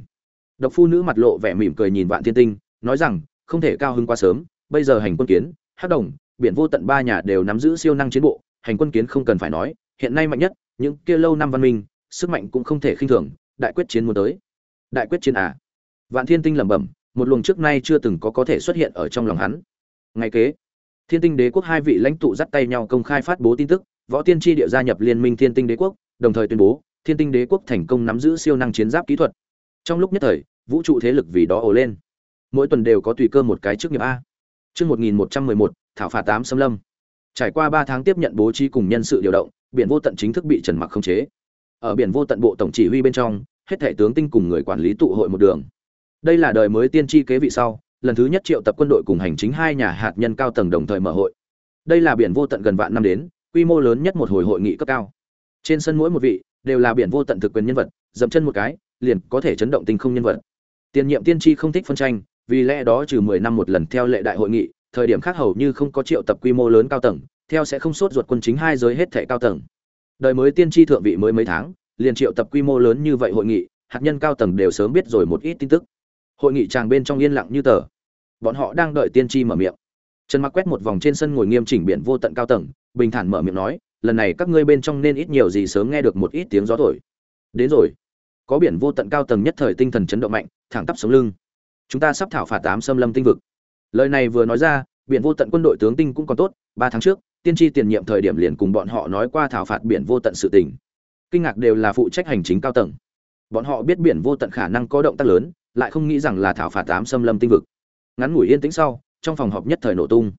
độc phu nữ mặt lộ vẻ mỉm cười nhìn vạn thiên tinh, nói rằng, không thể cao hứng quá sớm, bây giờ hành quân kiến, hắc đồng, biển vô tận ba nhà đều nắm giữ siêu năng chiến bộ, hành quân kiến không cần phải nói, hiện nay mạnh nhất, những kia lâu năm văn minh, sức mạnh cũng không thể khinh thường, đại quyết chiến muốn tới. Đại quyết chiến à? Vạn thiên tinh lẩm bẩm, một luồng trước nay chưa từng có có thể xuất hiện ở trong lòng hắn. Ngày kế, thiên tinh đế quốc hai vị lãnh tụ dắt tay nhau công khai phát bố tin tức, võ tiên tri địa gia nhập liên minh thiên tinh đế quốc, đồng thời tuyên bố, thiên tinh đế quốc thành công nắm giữ siêu năng chiến giáp kỹ thuật trong lúc nhất thời, vũ trụ thế lực vì đó ồ lên. Mỗi tuần đều có tùy cơ một cái trước nghiệp a. Chương một nghìn một trăm mười một, thảo phạt tám xâm lâm. Trải qua ba tháng tiếp nhận bố trí cùng nhân sự điều động, biển vô tận chính thức bị trần mặc khống chế. Ở biển vô tận bộ tổng chỉ huy bên trong, hết thể tướng tinh cùng người quản lý tụ hội một đường. Đây là đời mới tiên tri kế vị sau, lần thứ nhất triệu tập quân đội cùng hành chính hai nhà hạt nhân cao tầng đồng thời mở hội. Đây là biển vô tận gần vạn năm đến, quy mô lớn nhất một hồi hội nghị cấp cao. Trên sân mỗi một vị, đều là biển vô tận thực quyền nhân vật, dậm chân một cái liền có thể chấn động tinh không nhân vật. Tiền nhiệm tiên tri không thích phân tranh, vì lẽ đó trừ mười năm một lần theo lệ đại hội nghị, thời điểm khác hầu như không có triệu tập quy mô lớn cao tầng, theo sẽ không sốt ruột quân chính hai giới hết thệ cao tầng. Đời mới tiên tri thượng vị mới mấy tháng, liền triệu tập quy mô lớn như vậy hội nghị, hạt nhân cao tầng đều sớm biết rồi một ít tin tức. Hội nghị tràng bên trong yên lặng như tờ. Bọn họ đang đợi tiên tri mở miệng. Trần mặc quét một vòng trên sân ngồi nghiêm chỉnh biển vô tận cao tầng, bình thản mở miệng nói, lần này các ngươi bên trong nên ít nhiều gì sớm nghe được một ít tiếng gió thổi. Đến rồi có biển vô tận cao tầng nhất thời tinh thần chấn động mạnh, thẳng tắp sống lưng. Chúng ta sắp thảo phạt tám xâm lâm tinh vực. Lời này vừa nói ra, biển vô tận quân đội tướng tinh cũng còn tốt, ba tháng trước, tiên tri tiền nhiệm thời điểm liền cùng bọn họ nói qua thảo phạt biển vô tận sự tình. Kinh ngạc đều là phụ trách hành chính cao tầng. Bọn họ biết biển vô tận khả năng có động tác lớn, lại không nghĩ rằng là thảo phạt tám xâm lâm tinh vực. Ngắn ngủi yên tĩnh sau, trong phòng họp nhất thời nổ tung.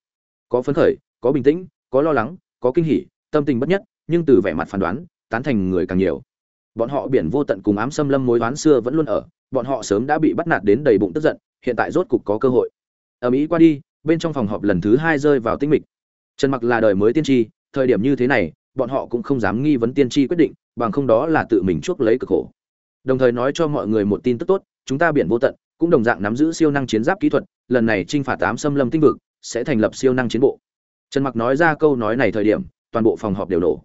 Có phấn khởi, có bình tĩnh, có lo lắng, có kinh hỉ, tâm tình bất nhất, nhưng từ vẻ mặt phán đoán, tán thành người càng nhiều bọn họ biển vô tận cùng ám xâm lâm mối oán xưa vẫn luôn ở, bọn họ sớm đã bị bắt nạt đến đầy bụng tức giận, hiện tại rốt cục có cơ hội. Ở mỹ qua đi, bên trong phòng họp lần thứ hai rơi vào tinh mịch. Trần mặc là đời mới tiên tri, thời điểm như thế này, bọn họ cũng không dám nghi vấn tiên tri quyết định, bằng không đó là tự mình chuốc lấy cực khổ. Đồng thời nói cho mọi người một tin tức tốt, chúng ta biển vô tận, cũng đồng dạng nắm giữ siêu năng chiến giáp kỹ thuật, lần này chinh phạt tám xâm lâm tinh vực, sẽ thành lập siêu năng chiến bộ. Trần mặc nói ra câu nói này thời điểm, toàn bộ phòng họp đều nổ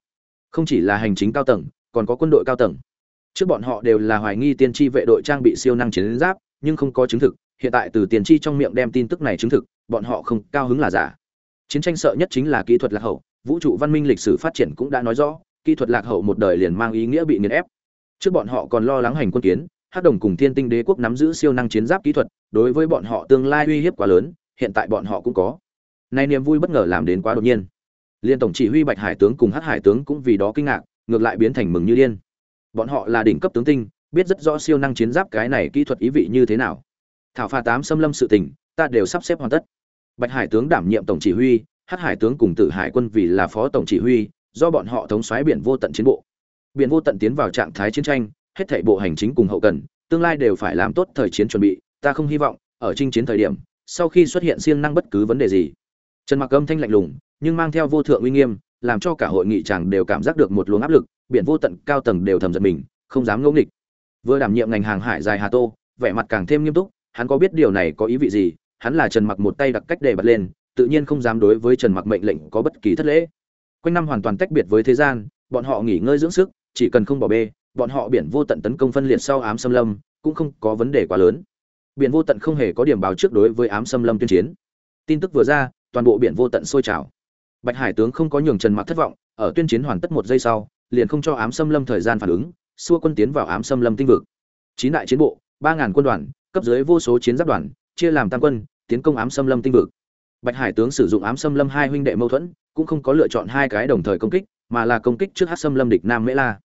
không chỉ là hành chính cao tầng còn có quân đội cao tầng. Trước bọn họ đều là hoài nghi tiên tri vệ đội trang bị siêu năng chiến giáp, nhưng không có chứng thực, hiện tại từ tiên tri trong miệng đem tin tức này chứng thực, bọn họ không cao hứng là giả. Chiến tranh sợ nhất chính là kỹ thuật lạc hậu, vũ trụ văn minh lịch sử phát triển cũng đã nói rõ, kỹ thuật lạc hậu một đời liền mang ý nghĩa bị nghiền ép. Trước bọn họ còn lo lắng hành quân kiến, hắc đồng cùng thiên tinh đế quốc nắm giữ siêu năng chiến giáp kỹ thuật, đối với bọn họ tương lai uy hiếp quá lớn, hiện tại bọn họ cũng có. Nay niềm vui bất ngờ làm đến quá đột nhiên. Liên tổng chỉ huy bạch hải tướng cùng hắc hải tướng cũng vì đó kinh ngạc ngược lại biến thành mừng như điên. Bọn họ là đỉnh cấp tướng tinh, biết rất rõ siêu năng chiến giáp cái này kỹ thuật ý vị như thế nào. Thảo pha tám xâm lâm sự tình, ta đều sắp xếp hoàn tất. Bạch hải tướng đảm nhiệm tổng chỉ huy, hắc hải tướng cùng tử hải quân vì là phó tổng chỉ huy, do bọn họ thống soái biển vô tận chiến bộ. Biển vô tận tiến vào trạng thái chiến tranh, hết thảy bộ hành chính cùng hậu cần, tương lai đều phải làm tốt thời chiến chuẩn bị, ta không hy vọng, ở chinh chiến thời điểm, sau khi xuất hiện siêng năng bất cứ vấn đề gì. Trần mặc âm thanh lạnh lùng, nhưng mang theo vô thượng uy nghiêm làm cho cả hội nghị chàng đều cảm giác được một luồng áp lực, biển vô tận cao tầng đều thầm giận mình, không dám ngẫu nghịch. Vừa đảm nhiệm ngành hàng hải dài hà tô, vẻ mặt càng thêm nghiêm túc, hắn có biết điều này có ý vị gì? Hắn là trần mặc một tay đặt cách để bật lên, tự nhiên không dám đối với trần mặc mệnh lệnh có bất kỳ thất lễ. Quanh năm hoàn toàn tách biệt với thế gian, bọn họ nghỉ ngơi dưỡng sức, chỉ cần không bỏ bê, bọn họ biển vô tận tấn công phân liệt sau ám xâm lâm, cũng không có vấn đề quá lớn. Biển vô tận không hề có điểm báo trước đối với ám xâm lâm tuyên chiến. Tin tức vừa ra, toàn bộ biển vô tận sôi trào bạch hải tướng không có nhường trần mặc thất vọng, ở tuyên chiến hoàn tất một giây sau, liền không cho ám xâm lâm thời gian phản ứng, xua quân tiến vào ám xâm lâm tinh vực. Chín đại chiến bộ, ba ngàn quân đoàn, cấp dưới vô số chiến giáp đoàn, chia làm tam quân, tiến công ám xâm lâm tinh vực. Bạch hải tướng sử dụng ám xâm lâm hai huynh đệ mâu thuẫn, cũng không có lựa chọn hai cái đồng thời công kích, mà là công kích trước hát xâm lâm địch nam mễ la.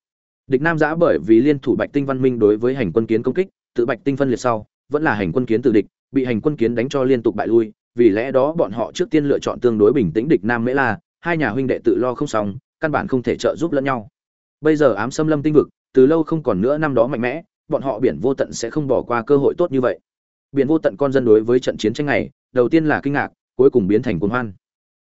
Địch nam giã bởi vì liên thủ bạch tinh văn minh đối với hành quân kiến công kích, tự bạch tinh phân liệt sau, vẫn là hành quân kiến tự địch, bị hành quân kiến đánh cho liên tục bại lui vì lẽ đó bọn họ trước tiên lựa chọn tương đối bình tĩnh địch nam mễ la, hai nhà huynh đệ tự lo không xong, căn bản không thể trợ giúp lẫn nhau. Bây giờ ám xâm lâm tinh vực, từ lâu không còn nữa năm đó mạnh mẽ, bọn họ biển vô tận sẽ không bỏ qua cơ hội tốt như vậy. Biển vô tận con dân đối với trận chiến tranh này, đầu tiên là kinh ngạc, cuối cùng biến thành cuồng hoan.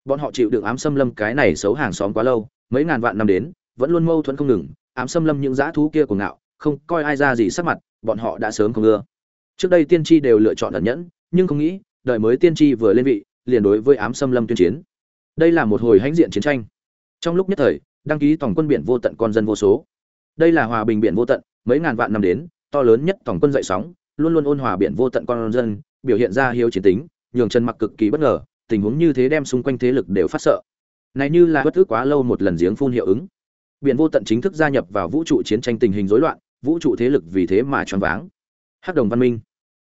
Bọn họ chịu đựng ám xâm lâm cái này xấu hàng xóm quá lâu, mấy ngàn vạn năm đến, vẫn luôn mâu thuẫn không ngừng, ám xâm lâm những dã thú kia của ngạo, không coi ai ra gì sắc mặt, bọn họ đã sớm không ưa. Trước đây tiên tri đều lựa chọn ẩn nhẫn, nhưng không nghĩ đợi mới tiên tri vừa lên vị, liền đối với ám xâm lâm tuyên chiến. Đây là một hồi hãnh diện chiến tranh. Trong lúc nhất thời, đăng ký tổng quân biển vô tận con dân vô số. Đây là hòa bình biển vô tận, mấy ngàn vạn năm đến, to lớn nhất tổng quân dậy sóng, luôn luôn ôn hòa biển vô tận con dân, biểu hiện ra hiếu chiến tính, nhường trần mặc cực kỳ bất ngờ, tình huống như thế đem xung quanh thế lực đều phát sợ. Này như là bất cứ quá lâu một lần giếng phun hiệu ứng. Biển vô tận chính thức gia nhập vào vũ trụ chiến tranh tình hình rối loạn, vũ trụ thế lực vì thế mà choáng váng. Hắc đồng văn minh.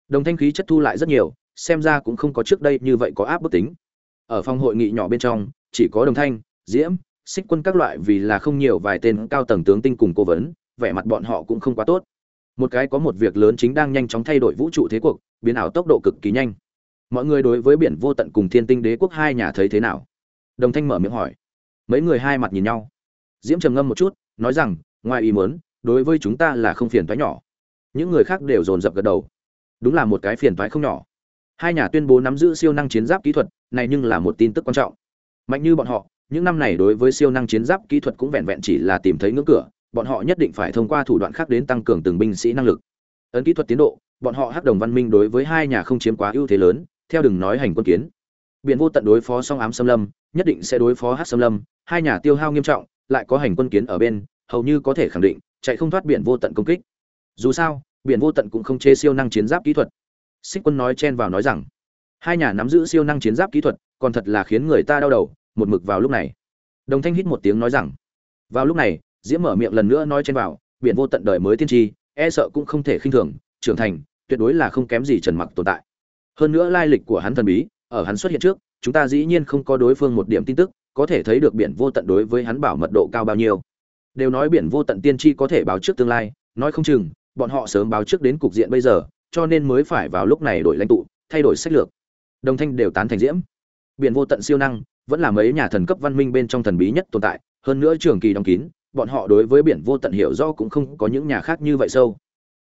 Đồng thanh khí chất thu lại rất nhiều xem ra cũng không có trước đây như vậy có áp bức tính. Ở phòng hội nghị nhỏ bên trong, chỉ có đồng thanh, diễm, xích quân các loại vì là không nhiều vài tên cao tầng tướng tinh cùng cố vấn, vẻ mặt bọn họ cũng không quá tốt. Một cái có một việc lớn chính đang nhanh chóng thay đổi vũ trụ thế cuộc, biến ảo tốc độ cực kỳ nhanh. Mọi người đối với biển vô tận cùng thiên tinh đế quốc hai nhà thấy thế nào? Đồng thanh mở miệng hỏi. Mấy người hai mặt nhìn nhau. Diễm trầm ngâm một chút, nói rằng, ngoài ý muốn, đối với chúng ta là không phiền thoái nhỏ. Những người khác đều dồn dập gật đầu. Đúng là một cái phiền thoái không nhỏ hai nhà tuyên bố nắm giữ siêu năng chiến giáp kỹ thuật, này nhưng là một tin tức quan trọng. Mạnh như bọn họ, những năm này đối với siêu năng chiến giáp kỹ thuật cũng vẹn vẹn chỉ là tìm thấy ngưỡng cửa, bọn họ nhất định phải thông qua thủ đoạn khác đến tăng cường từng binh sĩ năng lực. Ấn kỹ thuật tiến độ, bọn họ hắc đồng văn minh đối với hai nhà không chiếm quá ưu thế lớn, theo đừng nói hành quân kiến. Biển vô tận đối phó song ám xâm lâm, nhất định sẽ đối phó hắc xâm lâm, hai nhà tiêu hao nghiêm trọng, lại có hành quân kiến ở bên, hầu như có thể khẳng định, chạy không thoát biển vô tận công kích. Dù sao, biển vô tận cũng không chế siêu năng chiến giáp kỹ thuật xích quân nói chen vào nói rằng, hai nhà nắm giữ siêu năng chiến giáp kỹ thuật, còn thật là khiến người ta đau đầu, một mực vào lúc này. Đồng thanh hít một tiếng nói rằng, vào lúc này, diễm mở miệng lần nữa nói chen vào, biển vô tận đời mới tiên tri e sợ cũng không thể khinh thường, trưởng thành, tuyệt đối là không kém gì trần mặc tồn tại. Hơn nữa lai lịch của hắn thần bí, ở hắn xuất hiện trước, chúng ta dĩ nhiên không có đối phương một điểm tin tức, có thể thấy được biển vô tận đối với hắn bảo mật độ cao bao nhiêu. Đều nói biển vô tận tiên tri có thể báo trước tương lai, nói không chừng, bọn họ sớm báo trước đến cục diện bây giờ cho nên mới phải vào lúc này đổi lãnh tụ, thay đổi sách lược. Đồng thanh đều tán thành diễm. Biển vô tận siêu năng, vẫn là mấy nhà thần cấp văn minh bên trong thần bí nhất tồn tại, hơn nữa trường kỳ đóng kín, bọn họ đối với biển vô tận hiểu rõ cũng không có những nhà khác như vậy sâu.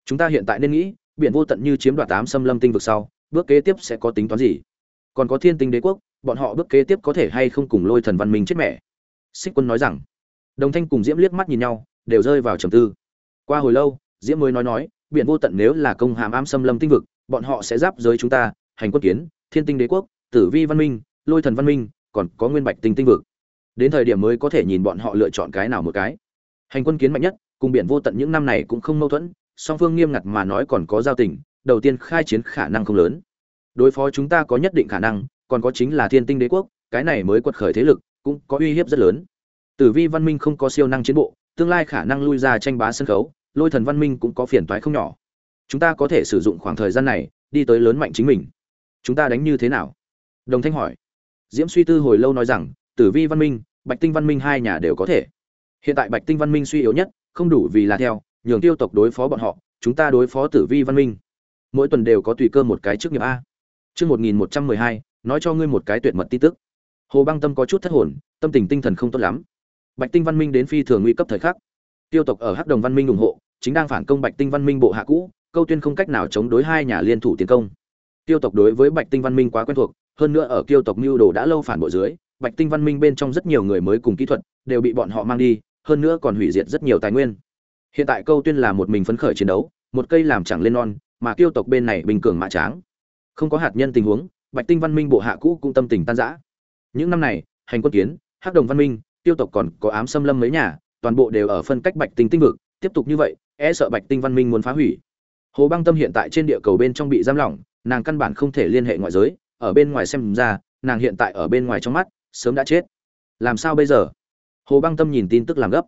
Chúng ta hiện tại nên nghĩ, biển vô tận như chiếm đoạt tám xâm lâm tinh vực sau, bước kế tiếp sẽ có tính toán gì? Còn có thiên tinh đế quốc, bọn họ bước kế tiếp có thể hay không cùng lôi thần văn minh chết mẹ? Xích quân nói rằng. Đồng thanh cùng diễm liếc mắt nhìn nhau, đều rơi vào trầm tư. Qua hồi lâu, diễm mới nói nói biển vô tận nếu là công hàm ám xâm lâm tinh vực, bọn họ sẽ giáp giới chúng ta, hành quân kiến, thiên tinh đế quốc, tử vi văn minh, lôi thần văn minh, còn có nguyên bạch tinh tinh vực. Đến thời điểm mới có thể nhìn bọn họ lựa chọn cái nào một cái. Hành quân kiến mạnh nhất, cùng biển vô tận những năm này cũng không mâu thuẫn, song phương nghiêm ngặt mà nói còn có giao tình, đầu tiên khai chiến khả năng không lớn. Đối phó chúng ta có nhất định khả năng, còn có chính là thiên tinh đế quốc, cái này mới quật khởi thế lực, cũng có uy hiếp rất lớn. Tử vi văn minh không có siêu năng chiến bộ, tương lai khả năng lui ra tranh bá sân khấu lôi thần văn minh cũng có phiền toái không nhỏ. Chúng ta có thể sử dụng khoảng thời gian này đi tới lớn mạnh chính mình. Chúng ta đánh như thế nào? Đồng thanh hỏi. Diễm suy tư hồi lâu nói rằng, tử vi văn minh, bạch tinh văn minh hai nhà đều có thể. Hiện tại bạch tinh văn minh suy yếu nhất, không đủ vì là theo, nhường tiêu tộc đối phó bọn họ, chúng ta đối phó tử vi văn minh. Mỗi tuần đều có tùy cơ một cái chức nghiệp a. Chương một nghìn một trăm mười hai, nói cho ngươi một cái tuyệt mật tin tức. Hồ băng tâm có chút thất hồn, tâm tình tinh thần không tốt lắm. Bạch tinh văn minh đến phi thường nguy cấp thời khắc. Tiêu tộc ở hắc đồng văn minh ủng hộ chính đang phản công bạch tinh văn minh bộ hạ cũ, câu tuyên không cách nào chống đối hai nhà liên thủ tiến công. Tiêu tộc đối với bạch tinh văn minh quá quen thuộc, hơn nữa ở tiêu tộc Nưu đồ đã lâu phản bội dưới, bạch tinh văn minh bên trong rất nhiều người mới cùng kỹ thuật đều bị bọn họ mang đi, hơn nữa còn hủy diệt rất nhiều tài nguyên. Hiện tại câu tuyên là một mình phấn khởi chiến đấu, một cây làm chẳng lên non, mà tiêu tộc bên này bình cường mã tráng. Không có hạt nhân tình huống, bạch tinh văn minh bộ hạ cũ cũng tâm tình tan rã. Những năm này, hành quân kiến, hắc đồng văn minh tiêu tộc còn có ám xâm lâm mấy nhà, toàn bộ đều ở phân cách bạch tinh tinh vực, tiếp tục như vậy e sợ bạch tinh văn minh muốn phá hủy. Hồ băng tâm hiện tại trên địa cầu bên trong bị giam lỏng, nàng căn bản không thể liên hệ ngoại giới, ở bên ngoài xem ra, nàng hiện tại ở bên ngoài trong mắt, sớm đã chết. Làm sao bây giờ? Hồ băng tâm nhìn tin tức làm gấp.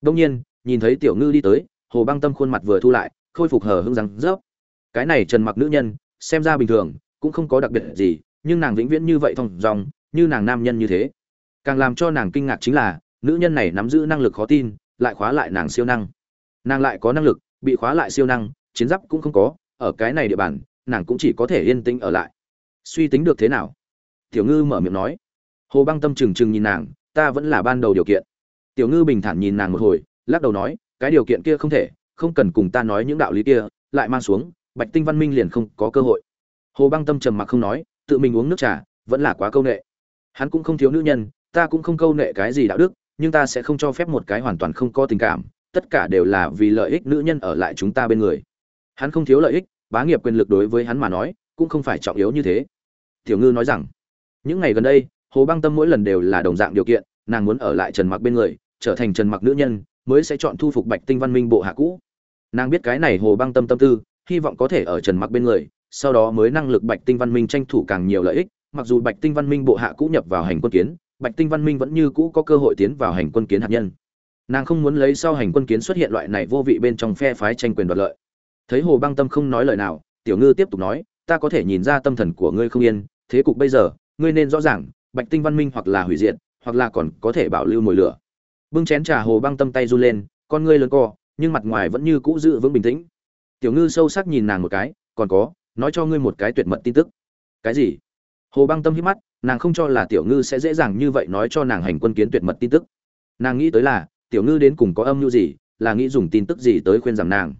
Đông nhiên, nhìn thấy tiểu ngư đi tới, hồ băng tâm khuôn mặt vừa thu lại, khôi phục hờ hững răng rớp. Cái này trần mặc nữ nhân, xem ra bình thường, cũng không có đặc biệt gì, nhưng nàng vĩnh viễn như vậy thong dòng như nàng nam nhân như thế. Càng làm cho nàng kinh ngạc chính là, nữ nhân này nắm giữ năng lực khó tin, lại khóa lại nàng siêu năng nàng lại có năng lực, bị khóa lại siêu năng, chiến giáp cũng không có, ở cái này địa bàn, nàng cũng chỉ có thể yên tĩnh ở lại. Suy tính được thế nào? Tiểu ngư mở miệng nói. Hồ băng tâm trừng trừng nhìn nàng, ta vẫn là ban đầu điều kiện. Tiểu ngư bình thản nhìn nàng một hồi, lắc đầu nói, cái điều kiện kia không thể, không cần cùng ta nói những đạo lý kia, lại mang xuống, bạch tinh văn minh liền không có cơ hội. Hồ băng tâm trầm mặc không nói, tự mình uống nước trà, vẫn là quá câu nệ. Hắn cũng không thiếu nữ nhân, ta cũng không câu nệ cái gì đạo đức, nhưng ta sẽ không cho phép một cái hoàn toàn không có tình cảm tất cả đều là vì lợi ích nữ nhân ở lại chúng ta bên người. Hắn không thiếu lợi ích, bá nghiệp quyền lực đối với hắn mà nói, cũng không phải trọng yếu như thế. Tiểu ngư nói rằng, những ngày gần đây, hồ băng tâm mỗi lần đều là đồng dạng điều kiện, nàng muốn ở lại trần mặc bên người, trở thành trần mặc nữ nhân, mới sẽ chọn thu phục bạch tinh văn minh bộ hạ cũ. Nàng biết cái này hồ băng tâm tâm tư, hy vọng có thể ở trần mặc bên người, sau đó mới năng lực bạch tinh văn minh tranh thủ càng nhiều lợi ích, mặc dù bạch tinh văn minh bộ hạ cũ nhập vào hành quân kiến, bạch tinh văn minh vẫn như cũ có cơ hội tiến vào hành quân kiến hạt nhân nàng không muốn lấy sau hành quân kiến xuất hiện loại này vô vị bên trong phe phái tranh quyền đoạt lợi. Thấy hồ băng tâm không nói lời nào, tiểu ngư tiếp tục nói, ta có thể nhìn ra tâm thần của ngươi không yên, thế cục bây giờ, ngươi nên rõ ràng, bạch tinh văn minh hoặc là hủy diệt, hoặc là còn có thể bảo lưu mồi lửa. Bưng chén trà, hồ băng tâm tay run lên, con ngươi lớn co, nhưng mặt ngoài vẫn như cũ giữ vững bình tĩnh. Tiểu ngư sâu sắc nhìn nàng một cái, còn có, nói cho ngươi một cái tuyệt mật tin tức. Cái gì? Hồ băng tâm hít mắt, nàng không cho là tiểu ngư sẽ dễ dàng như vậy nói cho nàng hành quân kiến tuyệt mật tin tức. Nàng nghĩ tới là tiểu ngư đến cùng có âm mưu gì, là nghĩ dùng tin tức gì tới khuyên rằng nàng?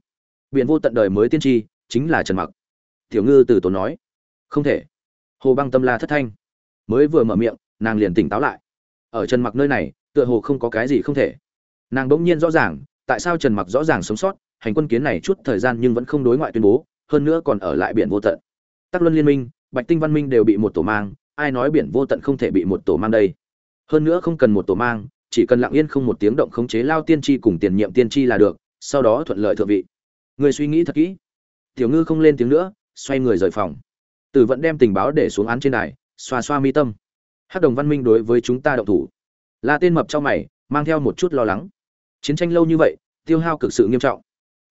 Biện vô tận đời mới tiên tri, chính là trần mặc. Tiểu ngư từ tốn nói. Không thể. Hồ băng tâm la thất thanh. Mới vừa mở miệng, nàng liền tỉnh táo lại. Ở trần mặc nơi này, tựa hồ không có cái gì không thể. Nàng bỗng nhiên rõ ràng, tại sao trần mặc rõ ràng sống sót, hành quân kiến này chút thời gian nhưng vẫn không đối ngoại tuyên bố, hơn nữa còn ở lại biển vô tận. Tắc luân liên minh, bạch tinh văn minh đều bị một tổ mang, ai nói biển vô tận không thể bị một tổ mang đây? Hơn nữa không cần một tổ mang chỉ cần lặng yên không một tiếng động khống chế lao tiên tri cùng tiền nhiệm tiên tri là được, sau đó thuận lợi thượng vị. Người suy nghĩ thật kỹ. Tiểu ngư không lên tiếng nữa, xoay người rời phòng. Tử vẫn đem tình báo để xuống án trên đài, xoa xoa mi tâm. Hát đồng văn minh đối với chúng ta động thủ. Là tên mập trong mày, mang theo một chút lo lắng. Chiến tranh lâu như vậy, tiêu hao cực sự nghiêm trọng.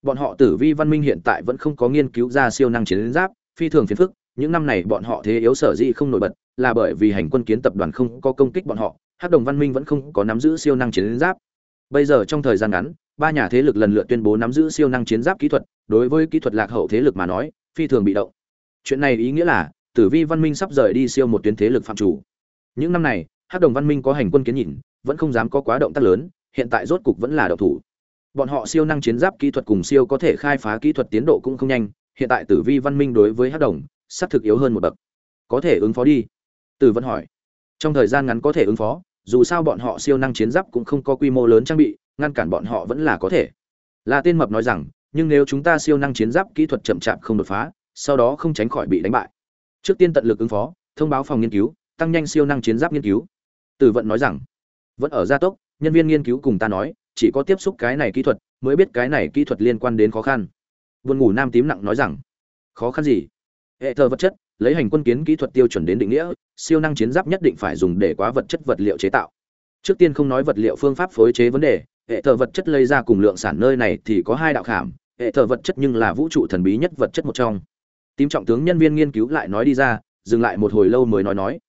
Bọn họ tử vi văn minh hiện tại vẫn không có nghiên cứu ra siêu năng chiến giáp, phi thường phiền phức, những năm này bọn họ thế yếu sở dĩ không nổi bật, là bởi vì hành quân kiến tập đoàn không có công kích bọn họ hắc đồng văn minh vẫn không có nắm giữ siêu năng chiến giáp. Bây giờ trong thời gian ngắn, ba nhà thế lực lần lượt tuyên bố nắm giữ siêu năng chiến giáp kỹ thuật, đối với kỹ thuật lạc hậu thế lực mà nói, phi thường bị động. Chuyện này ý nghĩa là, tử vi văn minh sắp rời đi siêu một tuyến thế lực phạm chủ. Những năm này, hắc đồng văn minh có hành quân kiến nhìn vẫn không dám có quá động tác lớn, hiện tại rốt cục vẫn là độc thủ. Bọn họ siêu năng chiến giáp kỹ thuật cùng siêu có thể khai phá kỹ thuật tiến độ cũng không nhanh, hiện tại tử vi văn minh đối với hắc đồng sắp thực yếu hơn một bậc. Có thể ứng phó đi? Tử vẫn hỏi trong thời gian ngắn có thể ứng phó, dù sao bọn họ siêu năng chiến giáp cũng không có quy mô lớn trang bị, ngăn cản bọn họ vẫn là có thể. Là tên mập nói rằng, nhưng nếu chúng ta siêu năng chiến giáp kỹ thuật chậm chạp không đột phá, sau đó không tránh khỏi bị đánh bại. Trước tiên tận lực ứng phó, thông báo phòng nghiên cứu, tăng nhanh siêu năng chiến giáp nghiên cứu. Tử vận nói rằng, vẫn ở gia tốc, nhân viên nghiên cứu cùng ta nói, chỉ có tiếp xúc cái này kỹ thuật, mới biết cái này kỹ thuật liên quan đến khó khăn. Vườn ngủ nam tím nặng nói rằng, khó khăn gì? Hệ thờ vật chất lấy hành quân kiến kỹ thuật tiêu chuẩn đến định nghĩa, siêu năng chiến giáp nhất định phải dùng để quá vật chất vật liệu chế tạo. Trước tiên không nói vật liệu phương pháp phối chế vấn đề, hệ thờ vật chất lây ra cùng lượng sản nơi này thì có hai đạo khảm, hệ thờ vật chất nhưng là vũ trụ thần bí nhất vật chất một trong. Tím trọng tướng nhân viên nghiên cứu lại nói đi ra, dừng lại một hồi lâu mới nói nói.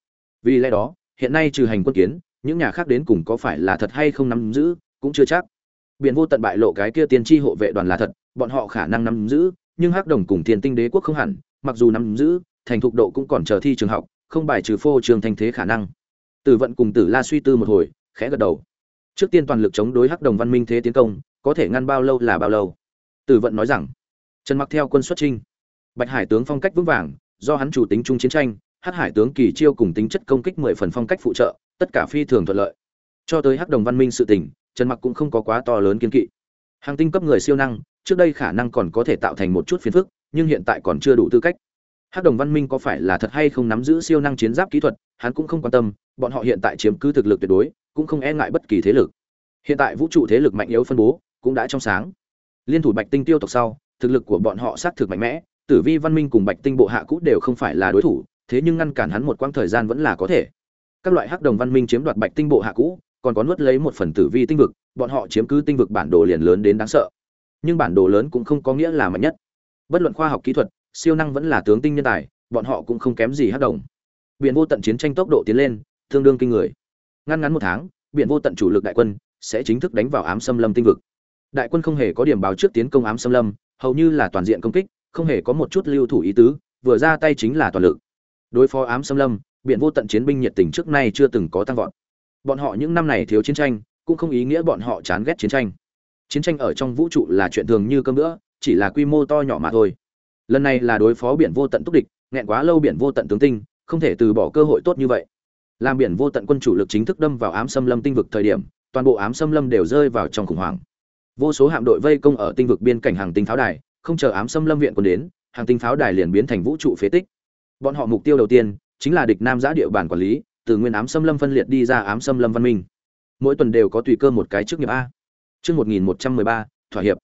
Vì lẽ đó, hiện nay trừ hành quân kiến, những nhà khác đến cùng có phải là thật hay không nắm giữ, cũng chưa chắc. Biển vô tận bại lộ cái kia tiên tri hộ vệ đoàn là thật, bọn họ khả năng nắm giữ, nhưng hắc đồng cùng thiên tinh đế quốc không hẳn, mặc dù nắm giữ thành thục độ cũng còn chờ thi trường học, không bài trừ phô trường thanh thế khả năng. Tử vận cùng tử la suy tư một hồi, khẽ gật đầu. Trước tiên toàn lực chống đối hắc đồng văn minh thế tiến công, có thể ngăn bao lâu là bao lâu. Tử vận nói rằng, trần mặc theo quân xuất trinh bạch hải tướng phong cách vững vàng, do hắn chủ tính chung chiến tranh, hắc hải tướng kỳ chiêu cùng tính chất công kích mười phần phong cách phụ trợ, tất cả phi thường thuận lợi. Cho tới hắc đồng văn minh sự tình, trần mặc cũng không có quá to lớn kiên kỵ. Hàng tinh cấp người siêu năng, trước đây khả năng còn có thể tạo thành một chút phiền phức, nhưng hiện tại còn chưa đủ tư cách hắc đồng văn minh có phải là thật hay không nắm giữ siêu năng chiến giáp kỹ thuật, hắn cũng không quan tâm, bọn họ hiện tại chiếm cứ thực lực tuyệt đối, cũng không e ngại bất kỳ thế lực. Hiện tại vũ trụ thế lực mạnh yếu phân bố, cũng đã trong sáng. Liên thủ bạch tinh tiêu tộc sau, thực lực của bọn họ xác thực mạnh mẽ, tử vi văn minh cùng bạch tinh bộ hạ cũ đều không phải là đối thủ, thế nhưng ngăn cản hắn một quãng thời gian vẫn là có thể. Các loại hắc đồng văn minh chiếm đoạt bạch tinh bộ hạ cũ, còn có nuốt lấy một phần tử vi tinh vực, bọn họ chiếm cứ tinh vực bản đồ liền lớn đến đáng sợ. Nhưng bản đồ lớn cũng không có nghĩa là mạnh nhất. Bất luận khoa học kỹ thuật siêu năng vẫn là tướng tinh nhân tài, bọn họ cũng không kém gì hắc đồng. Biển vô tận chiến tranh tốc độ tiến lên, tương đương kinh người. Ngăn ngắn một tháng, biển vô tận chủ lực đại quân sẽ chính thức đánh vào ám xâm lâm tinh vực. Đại quân không hề có điểm báo trước tiến công ám xâm lâm, hầu như là toàn diện công kích, không hề có một chút lưu thủ ý tứ, vừa ra tay chính là toàn lực. Đối phó ám xâm lâm, biển vô tận chiến binh nhiệt tình trước nay chưa từng có tăng vọt. Bọn họ những năm này thiếu chiến tranh, cũng không ý nghĩa bọn họ chán ghét chiến tranh. Chiến tranh ở trong vũ trụ là chuyện thường như cơm nữa chỉ là quy mô to nhỏ mà thôi lần này là đối phó biển vô tận túc địch, nghẹn quá lâu biển vô tận tướng tinh, không thể từ bỏ cơ hội tốt như vậy. Làm biển vô tận quân chủ lực chính thức đâm vào ám xâm lâm tinh vực thời điểm, toàn bộ ám xâm lâm đều rơi vào trong khủng hoảng. Vô số hạm đội vây công ở tinh vực biên cảnh hàng tinh pháo đài, không chờ ám xâm lâm viện quân đến, hàng tinh pháo đài liền biến thành vũ trụ phế tích. Bọn họ mục tiêu đầu tiên chính là địch nam giã địa bàn quản lý, từ nguyên ám xâm lâm phân liệt đi ra ám xâm lâm văn minh. Mỗi tuần đều có tùy cơ một cái trước nghiệp a. Chương một nghìn một trăm mười ba, thỏa hiệp.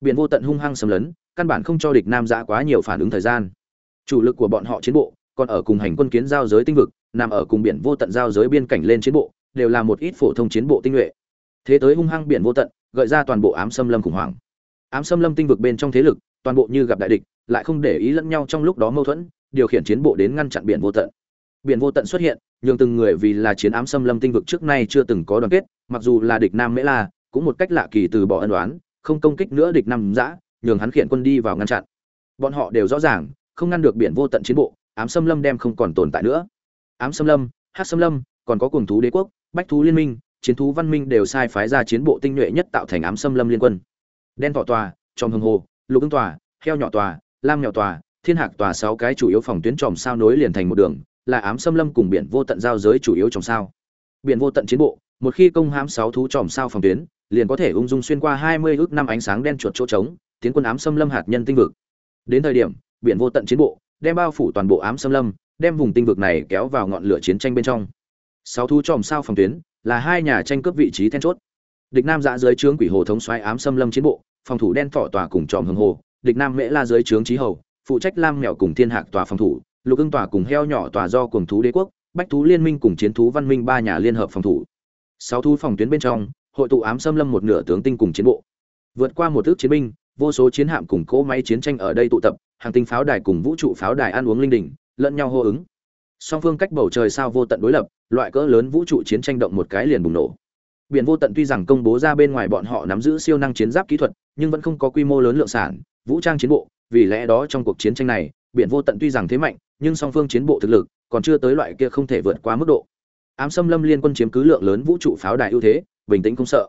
Biển vô tận hung hăng xâm lấn căn bản không cho địch nam giã quá nhiều phản ứng thời gian. Chủ lực của bọn họ chiến bộ còn ở cùng hành quân kiến giao giới tinh vực, nằm ở cùng biển vô tận giao giới biên cảnh lên chiến bộ, đều là một ít phổ thông chiến bộ tinh nhuệ. Thế tới hung hăng biển vô tận, gợi ra toàn bộ ám xâm lâm khủng hoảng. Ám xâm lâm tinh vực bên trong thế lực, toàn bộ như gặp đại địch, lại không để ý lẫn nhau trong lúc đó mâu thuẫn, điều khiển chiến bộ đến ngăn chặn biển vô tận. Biển vô tận xuất hiện, nhường từng người vì là chiến ám xâm lâm tinh vực trước nay chưa từng có đoàn kết, mặc dù là địch nam mễ la, cũng một cách lạ kỳ từ bỏ ân đoán không công kích nữa địch nam giã nhường hắn khiển quân đi vào ngăn chặn. Bọn họ đều rõ ràng, không ngăn được biển vô tận chiến bộ, ám xâm lâm đem không còn tồn tại nữa. Ám xâm lâm, hát xâm lâm, còn có cùng thú đế quốc, bách thú liên minh, chiến thú văn minh đều sai phái ra chiến bộ tinh nhuệ nhất tạo thành ám xâm lâm liên quân. Đen thọ tòa, tròm hưng hồ, lục ứng tòa, heo nhỏ tòa, lam nhỏ tòa, thiên hạc tòa sáu cái chủ yếu phòng tuyến tròm sao nối liền thành một đường, là ám xâm lâm cùng biển vô tận giao giới chủ yếu tròm sao. Biển vô tận chiến bộ, một khi công hãm sáu thú tròm sao phòng tuyến, liền có thể ung dung xuyên qua hai mươi ước năm ánh sáng đen chuột chỗ trống tiến quân ám xâm lâm hạt nhân tinh vực. Đến thời điểm, biển vô tận chiến bộ, đem bao phủ toàn bộ ám xâm lâm, đem vùng tinh vực này kéo vào ngọn lửa chiến tranh bên trong. Sáu thú tròm sao phòng tuyến là hai nhà tranh cướp vị trí then chốt. Địch nam giã dưới trướng quỷ hồ thống xoáy ám xâm lâm chiến bộ, phòng thủ đen thọ tòa cùng tròm hưng hồ. Địch nam mễ la dưới trướng trí hầu, phụ trách lam mèo cùng thiên hạc tòa phòng thủ. Lục ưng tòa cùng heo nhỏ tòa do cùng thú đế quốc, bách thú liên minh cùng chiến thú văn minh ba nhà liên hợp phòng thủ. Sáu thú phòng tuyến bên trong, hội tụ ám xâm lâm một nửa tướng tinh cùng chiến bộ. Vượt qua một thước chiến binh vô số chiến hạm cùng cỗ máy chiến tranh ở đây tụ tập, hàng tinh pháo đài cùng vũ trụ pháo đài ăn uống linh đình, lẫn nhau hô ứng. Song phương cách bầu trời sao vô tận đối lập, loại cỡ lớn vũ trụ chiến tranh động một cái liền bùng nổ. Biển vô tận tuy rằng công bố ra bên ngoài bọn họ nắm giữ siêu năng chiến giáp kỹ thuật, nhưng vẫn không có quy mô lớn lượng sản, vũ trang chiến bộ, vì lẽ đó trong cuộc chiến tranh này, biển vô tận tuy rằng thế mạnh, nhưng song phương chiến bộ thực lực còn chưa tới loại kia không thể vượt qua mức độ. Ám xâm lâm liên quân chiếm cứ lượng lớn vũ trụ pháo đài ưu thế, bình tĩnh không sợ.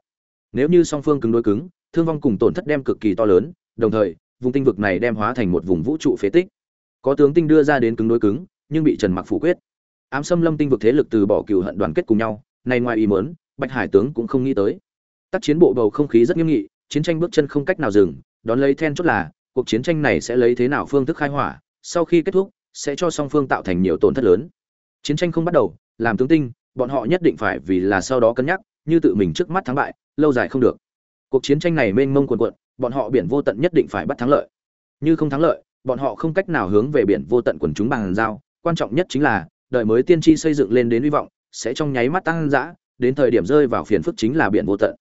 Nếu như song phương cứng đối cứng thương vong cùng tổn thất đem cực kỳ to lớn đồng thời vùng tinh vực này đem hóa thành một vùng vũ trụ phế tích. Có tướng tinh đưa ra đến cứng đối cứng nhưng bị trần mặc phủ quyết. Ám xâm lâm tinh vực thế lực từ bỏ cừu hận đoàn kết cùng nhau này ngoài ý muốn, bạch hải tướng cũng không nghĩ tới. Tác chiến bộ bầu không khí rất nghiêm nghị chiến tranh bước chân không cách nào dừng đón lấy then chốt là cuộc chiến tranh này sẽ lấy thế nào phương thức khai hỏa sau khi kết thúc sẽ cho song phương tạo thành nhiều tổn thất lớn. Chiến tranh không bắt đầu làm tướng tinh bọn họ nhất định phải vì là sau đó cân nhắc như tự mình trước mắt thắng bại lâu dài không được cuộc chiến tranh này mênh mông quần quận bọn họ biển vô tận nhất định phải bắt thắng lợi. Như không thắng lợi, bọn họ không cách nào hướng về biển vô tận quần chúng bằng giao. Quan trọng nhất chính là, đợi mới tiên tri xây dựng lên đến hy vọng, sẽ trong nháy mắt tăng dã, đến thời điểm rơi vào phiền phức chính là biển vô tận.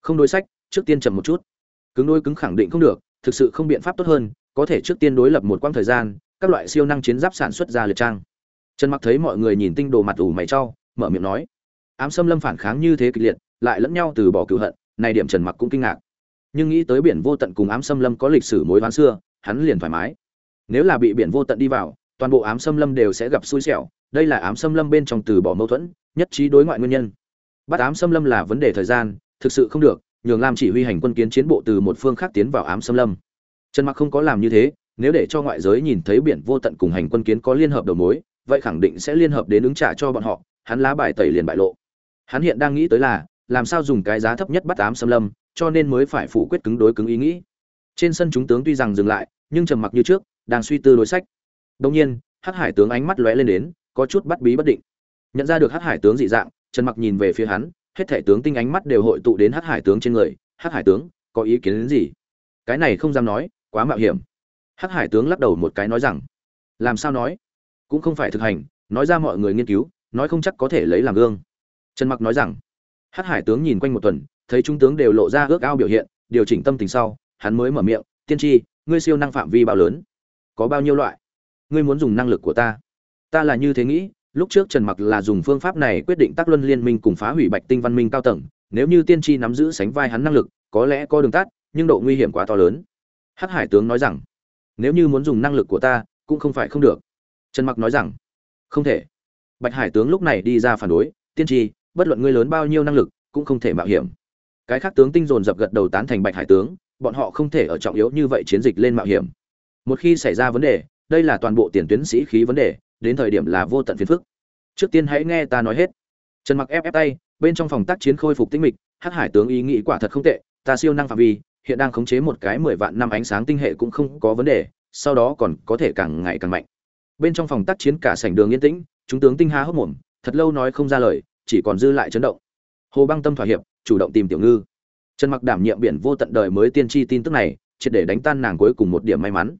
Không đối sách, trước tiên chậm một chút. Cứng đôi cứng khẳng định không được, thực sự không biện pháp tốt hơn, có thể trước tiên đối lập một quãng thời gian, các loại siêu năng chiến giáp sản xuất ra liệt trang. Trần mặc thấy mọi người nhìn tinh đồ mặt ủ mày trao mở miệng nói. Ám xâm lâm phản kháng như thế kịch liệt, lại lẫn nhau từ bỏ cựu hận này điểm trần mặc cũng kinh ngạc. Nhưng nghĩ tới biển vô tận cùng ám xâm lâm có lịch sử mối hoán xưa, hắn liền thoải mái. Nếu là bị biển vô tận đi vào, toàn bộ ám xâm lâm đều sẽ gặp xui xẻo. Đây là ám xâm lâm bên trong từ bỏ mâu thuẫn, nhất trí đối ngoại nguyên nhân. Bắt ám xâm lâm là vấn đề thời gian, thực sự không được, nhường lam chỉ huy hành quân kiến chiến bộ từ một phương khác tiến vào ám xâm lâm. Trần mặc không có làm như thế, nếu để cho ngoại giới nhìn thấy biển vô tận cùng hành quân kiến có liên hợp đầu mối, vậy khẳng định sẽ liên hợp đến ứng trả cho bọn họ, hắn lá bài tẩy liền bại lộ. Hắn hiện đang nghĩ tới là làm sao dùng cái giá thấp nhất bắt ám xâm lâm, cho nên mới phải phủ quyết cứng đối cứng ý nghĩ. Trên sân chúng tướng tuy rằng dừng lại, nhưng trầm mặc như trước, đang suy tư đối sách. Đông nhiên, hắc hải tướng ánh mắt lóe lên đến, có chút bắt bí bất định. Nhận ra được hắc hải tướng dị dạng, trần mặc nhìn về phía hắn, hết thể tướng tinh ánh mắt đều hội tụ đến hắc hải tướng trên người. Hắc hải tướng, có ý kiến đến gì? Cái này không dám nói, quá mạo hiểm. Hắc hải tướng lắc đầu một cái nói rằng, làm sao nói? Cũng không phải thực hành, nói ra mọi người nghiên cứu, nói không chắc có thể lấy làm gương. Trần mặc nói rằng hắc hải tướng nhìn quanh một tuần, thấy trung tướng đều lộ ra ước ao biểu hiện, điều chỉnh tâm tình sau, hắn mới mở miệng, tiên tri, ngươi siêu năng phạm vi bao lớn? Có bao nhiêu loại? Ngươi muốn dùng năng lực của ta? Ta là như thế nghĩ, lúc trước trần mặc là dùng phương pháp này quyết định tác luân liên minh cùng phá hủy bạch tinh văn minh cao tầng, nếu như tiên tri nắm giữ sánh vai hắn năng lực, có lẽ có đường tắt, nhưng độ nguy hiểm quá to lớn. Hắc hải tướng nói rằng, nếu như muốn dùng năng lực của ta, cũng không phải không được. Trần mặc nói rằng, không thể. Bạch hải tướng lúc này đi ra phản đối, tiên tri bất luận ngươi lớn bao nhiêu năng lực, cũng không thể mạo hiểm. Cái khác tướng tinh dồn dập gật đầu tán thành bạch hải tướng, bọn họ không thể ở trọng yếu như vậy chiến dịch lên mạo hiểm. Một khi xảy ra vấn đề, đây là toàn bộ tiền tuyến sĩ khí vấn đề, đến thời điểm là vô tận phiền phức. Trước tiên hãy nghe ta nói hết. Trần mặc ép ép tay, bên trong phòng tác chiến khôi phục tinh mịch, hắc hải tướng ý nghĩ quả thật không tệ, ta siêu năng phạm vi, hiện đang khống chế một cái mười vạn năm ánh sáng tinh hệ cũng không có vấn đề, sau đó còn có thể càng ngày càng mạnh. Bên trong phòng tác chiến cả sảnh đường yên tĩnh, chúng tướng tinh há hốc mồm, thật lâu nói không ra lời chỉ còn dư lại chấn động. Hồ băng tâm thỏa hiệp, chủ động tìm tiểu ngư. Trần mặc đảm nhiệm biển vô tận đời mới tiên tri tin tức này, triệt để đánh tan nàng cuối cùng một điểm may mắn.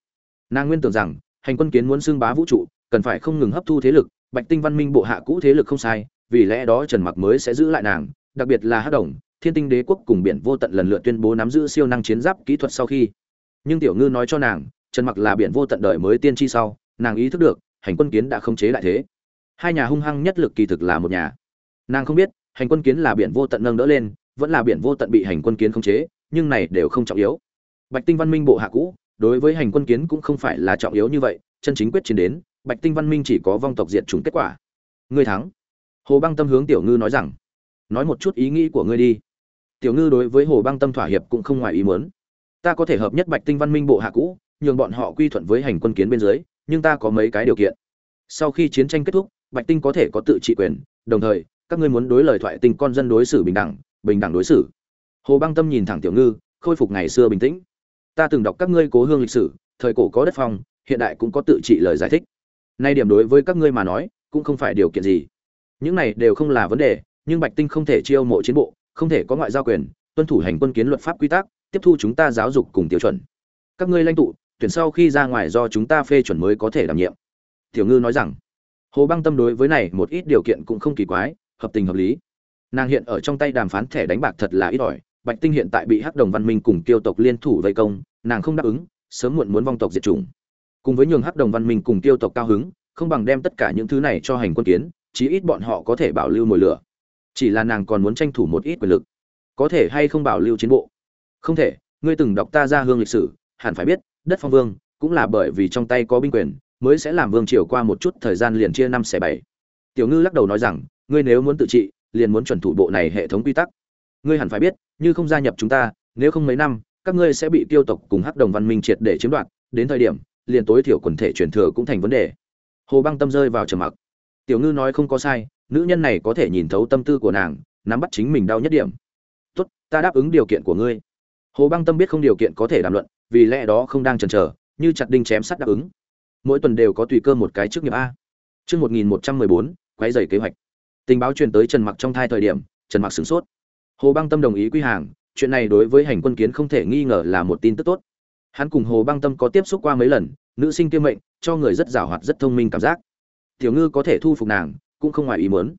Nàng nguyên tưởng rằng, hành quân kiến muốn xưng bá vũ trụ, cần phải không ngừng hấp thu thế lực, bạch tinh văn minh bộ hạ cũ thế lực không sai, vì lẽ đó trần mặc mới sẽ giữ lại nàng, đặc biệt là hắc đồng, thiên tinh đế quốc cùng biển vô tận lần lượt tuyên bố nắm giữ siêu năng chiến giáp kỹ thuật sau khi. Nhưng tiểu ngư nói cho nàng, trần mặc là biển vô tận đời mới tiên tri sau, nàng ý thức được, hành quân kiến đã không chế lại thế. Hai nhà hung hăng nhất lực kỳ thực là một nhà nàng không biết, hành quân kiến là biển vô tận nâng đỡ lên, vẫn là biển vô tận bị hành quân kiến khống chế, nhưng này đều không trọng yếu. Bạch tinh văn minh bộ hạ cũ, đối với hành quân kiến cũng không phải là trọng yếu như vậy, chân chính quyết chiến đến, bạch tinh văn minh chỉ có vong tộc diệt chủng kết quả. Ngươi thắng. Hồ băng tâm hướng tiểu ngư nói rằng, nói một chút ý nghĩ của ngươi đi. Tiểu ngư đối với hồ băng tâm thỏa hiệp cũng không ngoài ý muốn. Ta có thể hợp nhất bạch tinh văn minh bộ hạ cũ, nhường bọn họ quy thuận với hành quân kiến bên dưới, nhưng ta có mấy cái điều kiện. Sau khi chiến tranh kết thúc, bạch tinh có thể có tự trị quyền, đồng thời các ngươi muốn đối lời thoại tình con dân đối xử bình đẳng bình đẳng đối xử. Hồ băng tâm nhìn thẳng tiểu ngư, khôi phục ngày xưa bình tĩnh. Ta từng đọc các ngươi cố hương lịch sử, thời cổ có đất phong, hiện đại cũng có tự trị lời giải thích. Nay điểm đối với các ngươi mà nói, cũng không phải điều kiện gì. Những này đều không là vấn đề, nhưng bạch tinh không thể chiêu mộ chiến bộ, không thể có ngoại giao quyền, tuân thủ hành quân kiến luật pháp quy tắc, tiếp thu chúng ta giáo dục cùng tiêu chuẩn. Các ngươi lãnh tụ, tuyển sau khi ra ngoài do chúng ta phê chuẩn mới có thể đảm nhiệm. Tiểu ngư nói rằng. Hồ băng tâm đối với này một ít điều kiện cũng không kỳ quái hợp tình hợp lý. Nàng hiện ở trong tay đàm phán thẻ đánh bạc thật là ít ỏi, bạch tinh hiện tại bị hắc đồng văn minh cùng tiêu tộc liên thủ vây công, nàng không đáp ứng, sớm muộn muốn vong tộc diệt chủng. Cùng với nhường hắc đồng văn minh cùng tiêu tộc cao hứng, không bằng đem tất cả những thứ này cho hành quân kiến, chí ít bọn họ có thể bảo lưu mồi lửa. Chỉ là nàng còn muốn tranh thủ một ít quyền lực. Có thể hay không bảo lưu chiến bộ? Không thể, ngươi từng đọc ta ra hương lịch sử, hẳn phải biết, đất phong vương cũng là bởi vì trong tay có binh quyền, mới sẽ làm vương triều qua một chút thời gian liền chia năm xẻ bảy. Tiểu ngư lắc đầu nói rằng ngươi nếu muốn tự trị, liền muốn chuẩn thủ bộ này hệ thống quy tắc. Ngươi hẳn phải biết, như không gia nhập chúng ta, nếu không mấy năm, các ngươi sẽ bị tiêu tộc cùng hắc đồng văn minh triệt để chiếm đoạt. Đến thời điểm, liền tối thiểu quần thể truyền thừa cũng thành vấn đề. Hồ băng tâm rơi vào trầm mặc. Tiểu ngư nói không có sai, nữ nhân này có thể nhìn thấu tâm tư của nàng, nắm bắt chính mình đau nhất điểm. Tốt, ta đáp ứng điều kiện của ngươi. Hồ băng tâm biết không điều kiện có thể đàm luận, vì lẽ đó không đang chần chờ, như chặt đinh chém sắt đáp ứng. Mỗi tuần đều có tùy cơ một cái trước nghiệp a. Chương một nghìn một trăm mười bốn quái dày kế hoạch tình báo truyền tới trần mặc trong thai thời điểm, trần mặc sửng sốt. Hồ băng tâm đồng ý quy hàng, chuyện này đối với hành quân kiến không thể nghi ngờ là một tin tức tốt. Hắn cùng hồ băng tâm có tiếp xúc qua mấy lần, nữ sinh kiêm mệnh, cho người rất giảo hoạt, rất thông minh cảm giác. Tiểu ngư có thể thu phục nàng, cũng không ngoài ý muốn.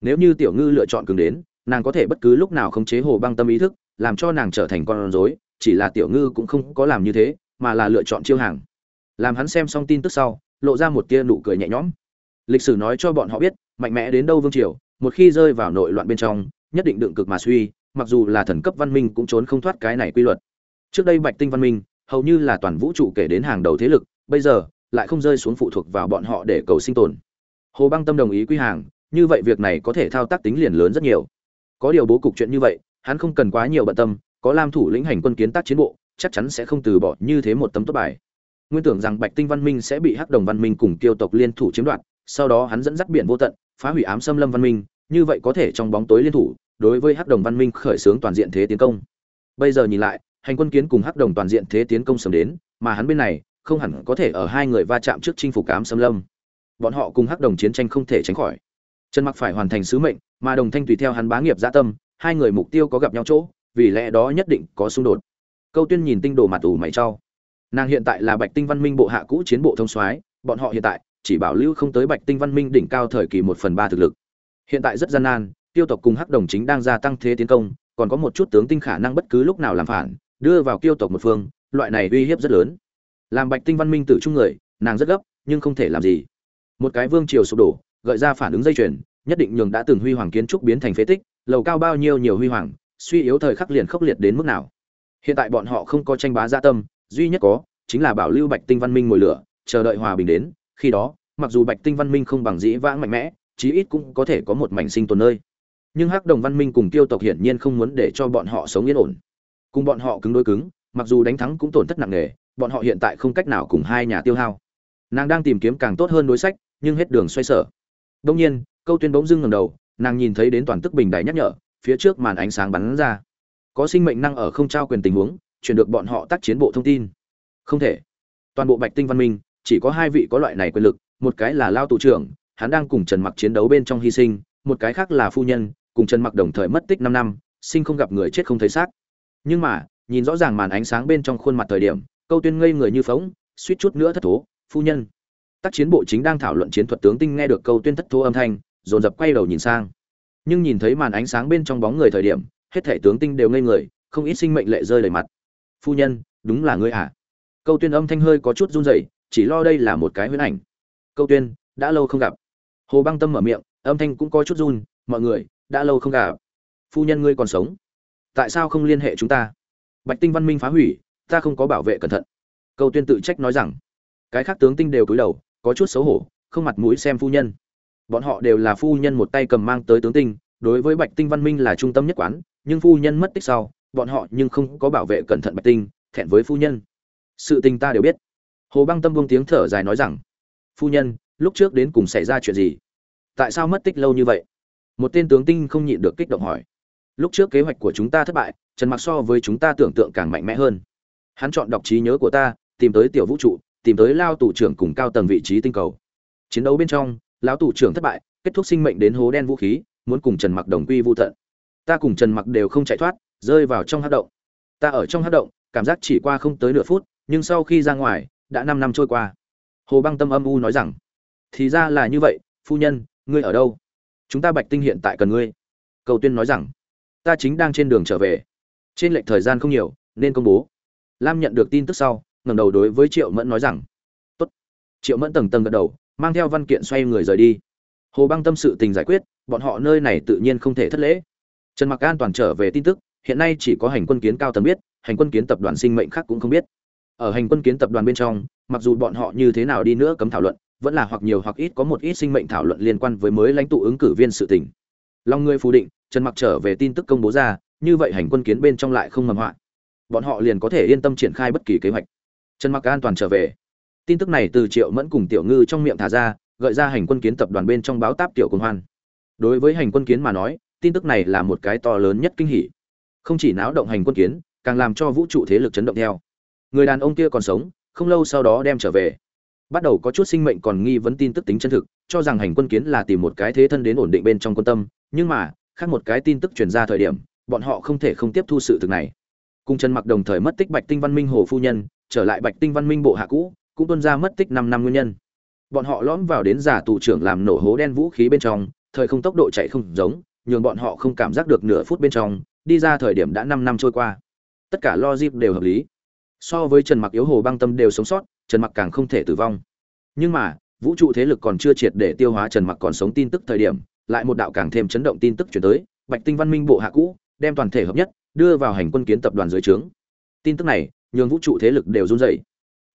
Nếu như tiểu ngư lựa chọn cường đến, nàng có thể bất cứ lúc nào khống chế hồ băng tâm ý thức, làm cho nàng trở thành con rối, chỉ là tiểu ngư cũng không có làm như thế, mà là lựa chọn chiêu hàng. Làm hắn xem xong tin tức sau, lộ ra một tia nụ cười nhẹ nhõm. Lịch sử nói cho bọn họ biết mạnh mẽ đến đâu vương triều, một khi rơi vào nội loạn bên trong, nhất định đựng cực mà suy, mặc dù là thần cấp văn minh cũng trốn không thoát cái này quy luật. Trước đây bạch tinh văn minh, hầu như là toàn vũ trụ kể đến hàng đầu thế lực, bây giờ, lại không rơi xuống phụ thuộc vào bọn họ để cầu sinh tồn. Hồ băng tâm đồng ý quy hàng, như vậy việc này có thể thao tác tính liền lớn rất nhiều. Có điều bố cục chuyện như vậy, hắn không cần quá nhiều bận tâm, có lam thủ lĩnh hành quân kiến tác chiến bộ, chắc chắn sẽ không từ bỏ như thế một tấm tốt bài. Nguyên tưởng rằng bạch tinh văn minh sẽ bị hắc đồng văn minh cùng tiêu tộc liên thủ chiếm đoạt, sau đó hắn dẫn dắt biển vô tận phá hủy ám xâm lâm văn minh, như vậy có thể trong bóng tối liên thủ, đối với hắc đồng văn minh khởi xướng toàn diện thế tiến công. Bây giờ nhìn lại, hành quân kiến cùng hắc đồng toàn diện thế tiến công sớm đến, mà hắn bên này, không hẳn có thể ở hai người va chạm trước chinh phục ám xâm lâm. Bọn họ cùng hắc đồng chiến tranh không thể tránh khỏi. Trần mặc phải hoàn thành sứ mệnh, mà đồng thanh tùy theo hắn bá nghiệp dạ tâm, hai người mục tiêu có gặp nhau chỗ, vì lẽ đó nhất định có xung đột. Câu tuyên nhìn tinh đồ mặt ủ mày trao. Nàng hiện tại là bạch tinh văn minh bộ hạ cũ chiến bộ thông soái, bọn họ hiện tại chỉ bảo lưu không tới bạch tinh văn minh đỉnh cao thời kỳ một phần ba thực lực. Hiện tại rất gian nan, tiêu tộc cùng hắc đồng chính đang gia tăng thế tiến công, còn có một chút tướng tinh khả năng bất cứ lúc nào làm phản, đưa vào tiêu tộc một phương, loại này uy hiếp rất lớn. Làm bạch tinh văn minh tự trung người, nàng rất gấp, nhưng không thể làm gì. Một cái vương triều sụp đổ, gợi ra phản ứng dây chuyền, nhất định nhường đã từng huy hoàng kiến trúc biến thành phế tích, lầu cao bao nhiêu nhiều huy hoàng, suy yếu thời khắc liền khốc liệt đến mức nào. Hiện tại bọn họ không có tranh bá gia tâm, duy nhất có, chính là bảo lưu bạch tinh văn minh ngồi lửa, chờ đợi hòa bình đến khi đó, mặc dù bạch tinh văn minh không bằng dĩ vãng mạnh mẽ, chí ít cũng có thể có một mảnh sinh tồn nơi. Nhưng hắc đồng văn minh cùng tiêu tộc hiển nhiên không muốn để cho bọn họ sống yên ổn. Cùng bọn họ cứng đối cứng, mặc dù đánh thắng cũng tổn thất nặng nề, bọn họ hiện tại không cách nào cùng hai nhà tiêu hao. Nàng đang tìm kiếm càng tốt hơn đối sách, nhưng hết đường xoay sở. Đông nhiên, câu tuyên bỗng dưng ngầm đầu, nàng nhìn thấy đến toàn tức bình đài nhắc nhở, phía trước màn ánh sáng bắn ra. Có sinh mệnh năng ở không trao quyền tình huống, chuyển được bọn họ tác chiến bộ thông tin. Không thể. Toàn bộ bạch tinh văn minh chỉ có hai vị có loại này quyền lực, một cái là lao tù trưởng, hắn đang cùng trần mặc chiến đấu bên trong hy sinh, một cái khác là phu nhân, cùng trần mặc đồng thời mất tích 5 năm, sinh không gặp người chết không thấy xác. Nhưng mà, nhìn rõ ràng màn ánh sáng bên trong khuôn mặt thời điểm, câu tuyên ngây người như phóng suýt chút nữa thất thố, phu nhân. Tác chiến bộ chính đang thảo luận chiến thuật tướng tinh nghe được câu tuyên thất thố âm thanh, dồn dập quay đầu nhìn sang. Nhưng nhìn thấy màn ánh sáng bên trong bóng người thời điểm, hết thể tướng tinh đều ngây người, không ít sinh mệnh lệ rơi đầy mặt. Phu nhân, đúng là ngươi à? Câu tuyên âm thanh hơi có chút run rẩy chỉ lo đây là một cái huyễn ảnh. Câu tuyên, đã lâu không gặp. Hồ băng tâm mở miệng, âm thanh cũng có chút run, mọi người, đã lâu không gặp. Phu nhân ngươi còn sống. Tại sao không liên hệ chúng ta? Bạch tinh văn minh phá hủy, ta không có bảo vệ cẩn thận. Câu tuyên tự trách nói rằng, cái khác tướng tinh đều cúi đầu, có chút xấu hổ, không mặt mũi xem phu nhân. Bọn họ đều là phu nhân một tay cầm mang tới tướng tinh, đối với bạch tinh văn minh là trung tâm nhất quán, nhưng phu nhân mất tích sau, bọn họ nhưng không có bảo vệ cẩn thận bạch tinh, thẹn với phu nhân. Sự tình ta đều biết hồ băng tâm buông tiếng thở dài nói rằng, phu nhân, lúc trước đến cùng xảy ra chuyện gì? Tại sao mất tích lâu như vậy? Một tên tướng tinh không nhịn được kích động hỏi. Lúc trước kế hoạch của chúng ta thất bại, trần mặc so với chúng ta tưởng tượng càng mạnh mẽ hơn. Hắn chọn đọc trí nhớ của ta, tìm tới tiểu vũ trụ, tìm tới lao tù trưởng cùng cao tầng vị trí tinh cầu. Chiến đấu bên trong, lão tù trưởng thất bại, kết thúc sinh mệnh đến hố đen vũ khí, muốn cùng trần mặc đồng quy vô tận. Ta cùng trần mặc đều không chạy thoát, rơi vào trong hát động. Ta ở trong hát động, cảm giác chỉ qua không tới nửa phút, nhưng sau khi ra ngoài đã năm năm trôi qua. Hồ băng tâm âm u nói rằng, thì ra là như vậy, phu nhân, ngươi ở đâu? Chúng ta bạch tinh hiện tại cần ngươi. Cầu tuyên nói rằng, ta chính đang trên đường trở về. Trên lệch thời gian không nhiều, nên công bố. Lam nhận được tin tức sau, ngẩng đầu đối với triệu mẫn nói rằng, tốt. Triệu mẫn tầng tầng gật đầu, mang theo văn kiện xoay người rời đi. Hồ băng tâm sự tình giải quyết, bọn họ nơi này tự nhiên không thể thất lễ. Trần mặc an toàn trở về tin tức, hiện nay chỉ có hành quân kiến cao tầng biết, hành quân kiến tập đoàn sinh mệnh khác cũng không biết ở hành quân kiến tập đoàn bên trong, mặc dù bọn họ như thế nào đi nữa cấm thảo luận, vẫn là hoặc nhiều hoặc ít có một ít sinh mệnh thảo luận liên quan với mới lãnh tụ ứng cử viên sự tình. Long ngươi phủ định, trần mặc trở về tin tức công bố ra, như vậy hành quân kiến bên trong lại không mầm họa bọn họ liền có thể yên tâm triển khai bất kỳ kế hoạch. Trần mặc an toàn trở về. Tin tức này từ triệu mẫn cùng tiểu ngư trong miệng thả ra, gợi ra hành quân kiến tập đoàn bên trong báo táp tiểu công hoan. Đối với hành quân kiến mà nói, tin tức này là một cái to lớn nhất kinh hỉ. Không chỉ náo động hành quân kiến, càng làm cho vũ trụ thế lực chấn động theo người đàn ông kia còn sống, không lâu sau đó đem trở về. Bắt đầu có chút sinh mệnh còn nghi vấn tin tức tính chân thực, cho rằng hành quân kiến là tìm một cái thế thân đến ổn định bên trong quân tâm. Nhưng mà, khác một cái tin tức truyền ra thời điểm, bọn họ không thể không tiếp thu sự thực này. Cung trần mặc đồng thời mất tích bạch tinh văn minh hồ phu nhân, trở lại bạch tinh văn minh bộ hạ cũ, cũng tuân ra mất tích năm năm nguyên nhân. Bọn họ lõm vào đến giả tù trưởng làm nổ hố đen vũ khí bên trong, thời không tốc độ chạy không giống, nhường bọn họ không cảm giác được nửa phút bên trong, đi ra thời điểm đã năm năm trôi qua. Tất cả logic đều hợp lý so với trần mặc yếu hồ băng tâm đều sống sót, trần mặc càng không thể tử vong. Nhưng mà, vũ trụ thế lực còn chưa triệt để tiêu hóa trần mặc còn sống tin tức thời điểm, lại một đạo càng thêm chấn động tin tức chuyển tới, bạch tinh văn minh bộ hạ cũ, đem toàn thể hợp nhất, đưa vào hành quân kiến tập đoàn dưới trướng. Tin tức này, nhường vũ trụ thế lực đều run rẩy.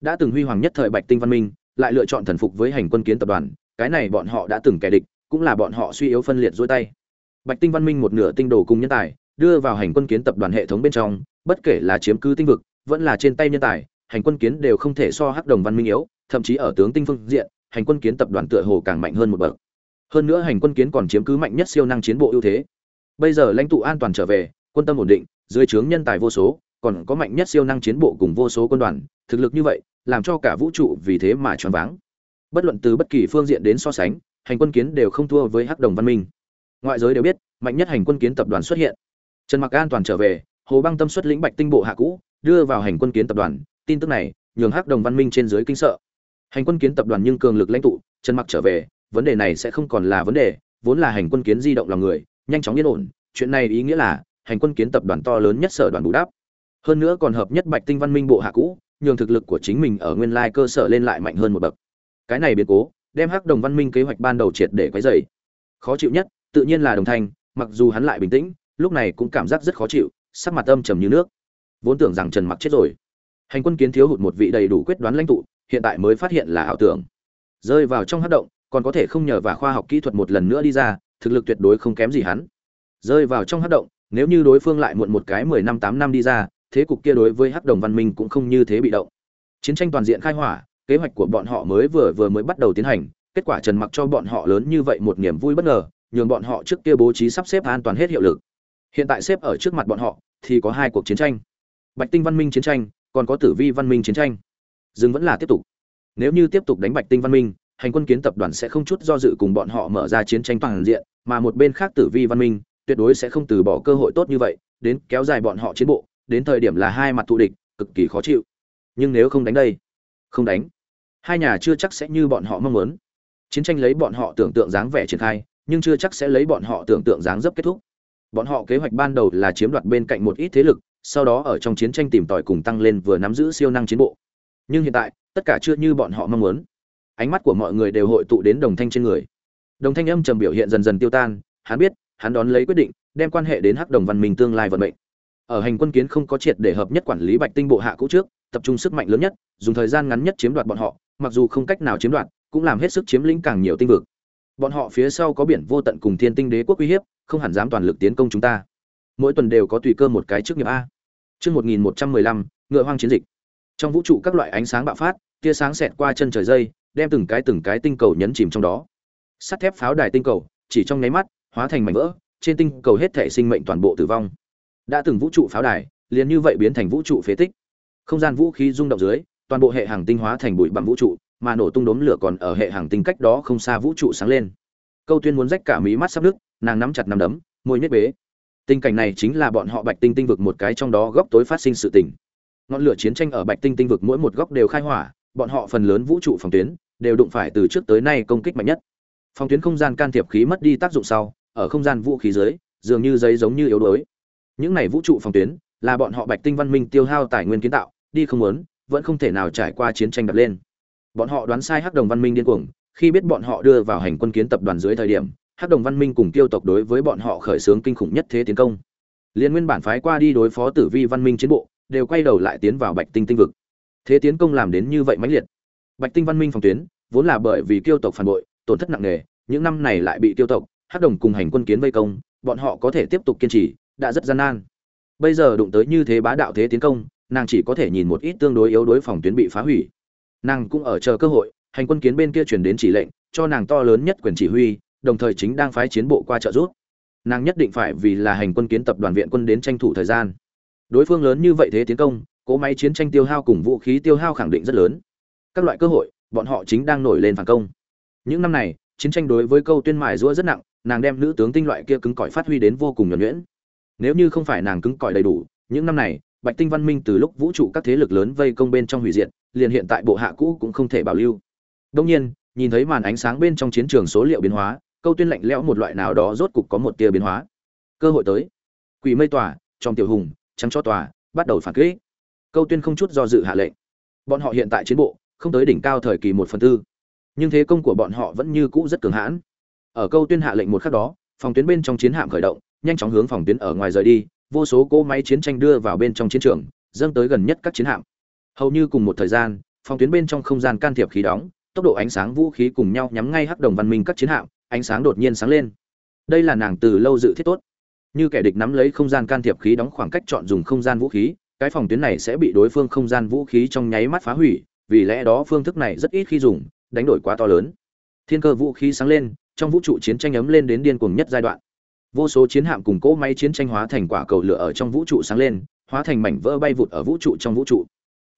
Đã từng huy hoàng nhất thời bạch tinh văn minh, lại lựa chọn thần phục với hành quân kiến tập đoàn, cái này bọn họ đã từng kẻ địch, cũng là bọn họ suy yếu phân liệt dối tay. Bạch tinh văn minh một nửa tinh đồ cùng nhân tài, đưa vào hành quân kiến tập đoàn hệ thống bên trong, bất kể là chiếm cứ tinh vực vẫn là trên tay nhân tài, hành quân kiến đều không thể so hắc đồng văn minh yếu, thậm chí ở tướng tinh phương diện, hành quân kiến tập đoàn tựa hồ càng mạnh hơn một bậc. Hơn nữa hành quân kiến còn chiếm cứ mạnh nhất siêu năng chiến bộ ưu thế. Bây giờ lãnh tụ an toàn trở về, quân tâm ổn định, dưới trướng nhân tài vô số, còn có mạnh nhất siêu năng chiến bộ cùng vô số quân đoàn, thực lực như vậy, làm cho cả vũ trụ vì thế mà choáng váng. Bất luận từ bất kỳ phương diện đến so sánh, hành quân kiến đều không thua với hắc đồng văn minh. Ngoại giới đều biết, mạnh nhất hành quân kiến tập đoàn xuất hiện. Trần mặc an toàn trở về, hồ băng tâm xuất lĩnh bạch tinh bộ hạ cũ đưa vào hành quân kiến tập đoàn, tin tức này, nhường hắc đồng văn minh trên dưới kinh sợ. Hành quân kiến tập đoàn nhưng cường lực lãnh tụ trần mặc trở về, vấn đề này sẽ không còn là vấn đề, vốn là hành quân kiến di động lòng người, nhanh chóng yên ổn, chuyện này ý nghĩa là, hành quân kiến tập đoàn to lớn nhất sở đoàn bù đắp. Hơn nữa còn hợp nhất bạch tinh văn minh bộ hạ cũ, nhường thực lực của chính mình ở nguyên lai cơ sở lên lại mạnh hơn một bậc. Cái này biến cố, đem hắc đồng văn minh kế hoạch ban đầu triệt để quấy dày khó chịu nhất, tự nhiên là đồng thanh, mặc dù hắn lại bình tĩnh, lúc này cũng cảm giác rất khó chịu, sắc mặt âm trầm như nước vốn tưởng rằng trần mặc chết rồi. Hành quân kiến thiếu hụt một vị đầy đủ quyết đoán lãnh tụ, hiện tại mới phát hiện là ảo tưởng. Rơi vào trong hát động, còn có thể không nhờ và khoa học kỹ thuật một lần nữa đi ra, thực lực tuyệt đối không kém gì hắn. Rơi vào trong hát động, nếu như đối phương lại muộn một cái mười năm tám năm đi ra, thế cục kia đối với hắc đồng văn minh cũng không như thế bị động. Chiến tranh toàn diện khai hỏa, kế hoạch của bọn họ mới vừa vừa mới bắt đầu tiến hành, kết quả trần mặc cho bọn họ lớn như vậy một niềm vui bất ngờ, nhường bọn họ trước kia bố trí sắp xếp an toàn hết hiệu lực. Hiện tại xếp ở trước mặt bọn họ, thì có hai cuộc chiến tranh bạch tinh văn minh chiến tranh, còn có tử vi văn minh chiến tranh. Dừng vẫn là tiếp tục. Nếu như tiếp tục đánh bạch tinh văn minh, hành quân kiến tập đoàn sẽ không chút do dự cùng bọn họ mở ra chiến tranh toàn diện, mà một bên khác tử vi văn minh tuyệt đối sẽ không từ bỏ cơ hội tốt như vậy, đến kéo dài bọn họ chiến bộ, đến thời điểm là hai mặt thù địch, cực kỳ khó chịu. Nhưng nếu không đánh đây, không đánh, hai nhà chưa chắc sẽ như bọn họ mong muốn. Chiến tranh lấy bọn họ tưởng tượng dáng vẻ triển khai, nhưng chưa chắc sẽ lấy bọn họ tưởng tượng dáng dấp kết thúc. Bọn họ kế hoạch ban đầu là chiếm đoạt bên cạnh một ít thế lực sau đó ở trong chiến tranh tìm tòi cùng tăng lên vừa nắm giữ siêu năng chiến bộ. Nhưng hiện tại, tất cả chưa như bọn họ mong muốn. Ánh mắt của mọi người đều hội tụ đến đồng thanh trên người. Đồng thanh âm trầm biểu hiện dần dần tiêu tan, hắn biết, hắn đón lấy quyết định, đem quan hệ đến hắc đồng văn minh tương lai vận mệnh. Ở hành quân kiến không có triệt để hợp nhất quản lý bạch tinh bộ hạ cũ trước, tập trung sức mạnh lớn nhất, dùng thời gian ngắn nhất chiếm đoạt bọn họ, mặc dù không cách nào chiếm đoạt, cũng làm hết sức chiếm lĩnh càng nhiều tinh vực. Bọn họ phía sau có biển vô tận cùng thiên tinh đế quốc uy hiếp, không hẳn dám toàn lực tiến công chúng ta. Mỗi tuần đều có tùy cơ một cái trước nghiệp a trước 1115, ngựa hoang chiến dịch. Trong vũ trụ các loại ánh sáng bạo phát tia sáng xẹt qua chân trời dây đem từng cái từng cái tinh cầu nhấn chìm trong đó. Sắt thép pháo đài tinh cầu chỉ trong nháy mắt hóa thành mảnh vỡ trên tinh cầu hết thể sinh mệnh toàn bộ tử vong. Đã từng vũ trụ pháo đài liền như vậy biến thành vũ trụ phế tích. Không gian vũ khí rung động dưới toàn bộ hệ hàng tinh hóa thành bụi bặm vũ trụ mà nổ tung đốm lửa còn ở hệ hàng tinh cách đó không xa vũ trụ sáng lên. Câu tuyên muốn rách cả mí mắt sắp nước nàng nắm chặt nắm đấm môi nhếch bế tình cảnh này chính là bọn họ bạch tinh tinh vực một cái trong đó góc tối phát sinh sự tình. Ngọn lửa chiến tranh ở bạch tinh tinh vực mỗi một góc đều khai hỏa, bọn họ phần lớn vũ trụ phòng tuyến đều đụng phải từ trước tới nay công kích mạnh nhất. Phòng tuyến không gian can thiệp khí mất đi tác dụng sau, ở không gian vũ khí dưới, dường như giấy giống như yếu đuối. Những này vũ trụ phòng tuyến là bọn họ bạch tinh văn minh tiêu hao tài nguyên kiến tạo, đi không muốn, vẫn không thể nào trải qua chiến tranh đập lên. Bọn họ đoán sai hắc đồng văn minh điên cuồng, khi biết bọn họ đưa vào hành quân kiến tập đoàn dưới thời điểm hắc đồng văn minh cùng tiêu tộc đối với bọn họ khởi xướng kinh khủng nhất thế tiến công. Liên nguyên bản phái qua đi đối phó tử vi văn minh chiến bộ, đều quay đầu lại tiến vào bạch tinh tinh vực. Thế tiến công làm đến như vậy mãnh liệt. Bạch tinh văn minh phòng tuyến, vốn là bởi vì tiêu tộc phản bội, tổn thất nặng nề, những năm này lại bị tiêu tộc, hắc đồng cùng hành quân kiến vây công, bọn họ có thể tiếp tục kiên trì, đã rất gian nan. Bây giờ đụng tới như thế bá đạo thế tiến công, nàng chỉ có thể nhìn một ít tương đối yếu đối phòng tuyến bị phá hủy. Nàng cũng ở chờ cơ hội, hành quân kiến bên kia chuyển đến chỉ lệnh, cho nàng to lớn nhất quyền chỉ huy đồng thời chính đang phái chiến bộ qua trợ giúp. Nàng nhất định phải vì là hành quân kiến tập đoàn viện quân đến tranh thủ thời gian. Đối phương lớn như vậy thế tiến công, cỗ máy chiến tranh tiêu hao cùng vũ khí tiêu hao khẳng định rất lớn. Các loại cơ hội, bọn họ chính đang nổi lên phản công. Những năm này, chiến tranh đối với câu tuyên mài rũa rất nặng, nàng đem nữ tướng tinh loại kia cứng cỏi phát huy đến vô cùng nhuần nhuyễn. Nếu như không phải nàng cứng cỏi đầy đủ, những năm này, bạch tinh văn minh từ lúc vũ trụ các thế lực lớn vây công bên trong hủy diệt, liền hiện tại bộ hạ cũ cũng không thể bảo lưu. Đương nhiên, nhìn thấy màn ánh sáng bên trong chiến trường số liệu biến hóa câu tuyên lạnh lẽo một loại nào đó rốt cục có một tia biến hóa. Cơ hội tới. Quỷ mây tòa, trong tiểu hùng, trắng cho tòa, bắt đầu phản kích. Câu tuyên không chút do dự hạ lệnh. Bọn họ hiện tại chiến bộ, không tới đỉnh cao thời kỳ một phần tư. Nhưng thế công của bọn họ vẫn như cũ rất cường hãn. Ở câu tuyên hạ lệnh một khắc đó, phòng tuyến bên trong chiến hạm khởi động, nhanh chóng hướng phòng tuyến ở ngoài rời đi, vô số cỗ máy chiến tranh đưa vào bên trong chiến trường, dâng tới gần nhất các chiến hạm. Hầu như cùng một thời gian, phòng tuyến bên trong không gian can thiệp khí đóng tốc độ ánh sáng vũ khí cùng nhau nhắm ngay hắc đồng văn minh các chiến hạm, ánh sáng đột nhiên sáng lên. Đây là nàng từ lâu dự thiết tốt. Như kẻ địch nắm lấy không gian can thiệp khí đóng khoảng cách chọn dùng không gian vũ khí, cái phòng tuyến này sẽ bị đối phương không gian vũ khí trong nháy mắt phá hủy, vì lẽ đó phương thức này rất ít khi dùng, đánh đổi quá to lớn. Thiên cơ vũ khí sáng lên, trong vũ trụ chiến tranh ấm lên đến điên cuồng nhất giai đoạn. Vô số chiến hạm cùng cỗ máy chiến tranh hóa thành quả cầu lửa ở trong vũ trụ sáng lên, hóa thành mảnh vỡ bay vụt ở vũ trụ trong vũ trụ.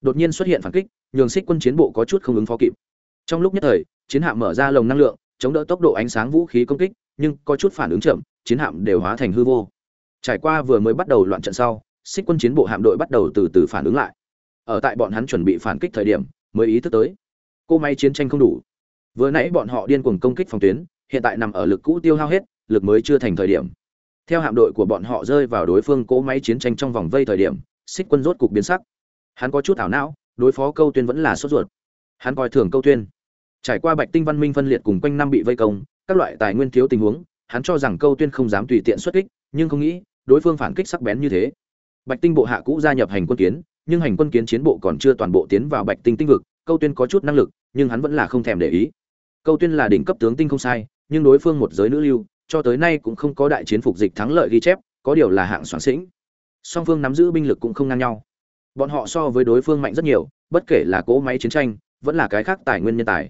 Đột nhiên xuất hiện phản kích, nhường xích quân chiến bộ có chút không ứng phó kịp trong lúc nhất thời, chiến hạm mở ra lồng năng lượng, chống đỡ tốc độ ánh sáng vũ khí công kích, nhưng có chút phản ứng chậm, chiến hạm đều hóa thành hư vô. Trải qua vừa mới bắt đầu loạn trận sau, xích quân chiến bộ hạm đội bắt đầu từ từ phản ứng lại. Ở tại bọn hắn chuẩn bị phản kích thời điểm, mới ý thức tới, cô may chiến tranh không đủ. Vừa nãy bọn họ điên cuồng công kích phòng tuyến, hiện tại nằm ở lực cũ tiêu hao hết, lực mới chưa thành thời điểm. Theo hạm đội của bọn họ rơi vào đối phương cỗ máy chiến tranh trong vòng vây thời điểm, xích quân rốt cục biến sắc. Hắn có chút ảo não, đối phó câu tuyên vẫn là sốt ruột. Hắn coi thường câu tuyên trải qua bạch tinh văn minh phân liệt cùng quanh năm bị vây công, các loại tài nguyên thiếu tình huống, hắn cho rằng câu tuyên không dám tùy tiện xuất kích, nhưng không nghĩ, đối phương phản kích sắc bén như thế. Bạch tinh bộ hạ cũ gia nhập hành quân kiến, nhưng hành quân kiến chiến bộ còn chưa toàn bộ tiến vào bạch tinh tinh vực, câu tuyên có chút năng lực, nhưng hắn vẫn là không thèm để ý. Câu tuyên là đỉnh cấp tướng tinh không sai, nhưng đối phương một giới nữ lưu, cho tới nay cũng không có đại chiến phục dịch thắng lợi ghi chép, có điều là hạng soạn sĩnh. Song phương nắm giữ binh lực cũng không ngang nhau. Bọn họ so với đối phương mạnh rất nhiều, bất kể là cỗ máy chiến tranh, vẫn là cái khác tài nguyên nhân tài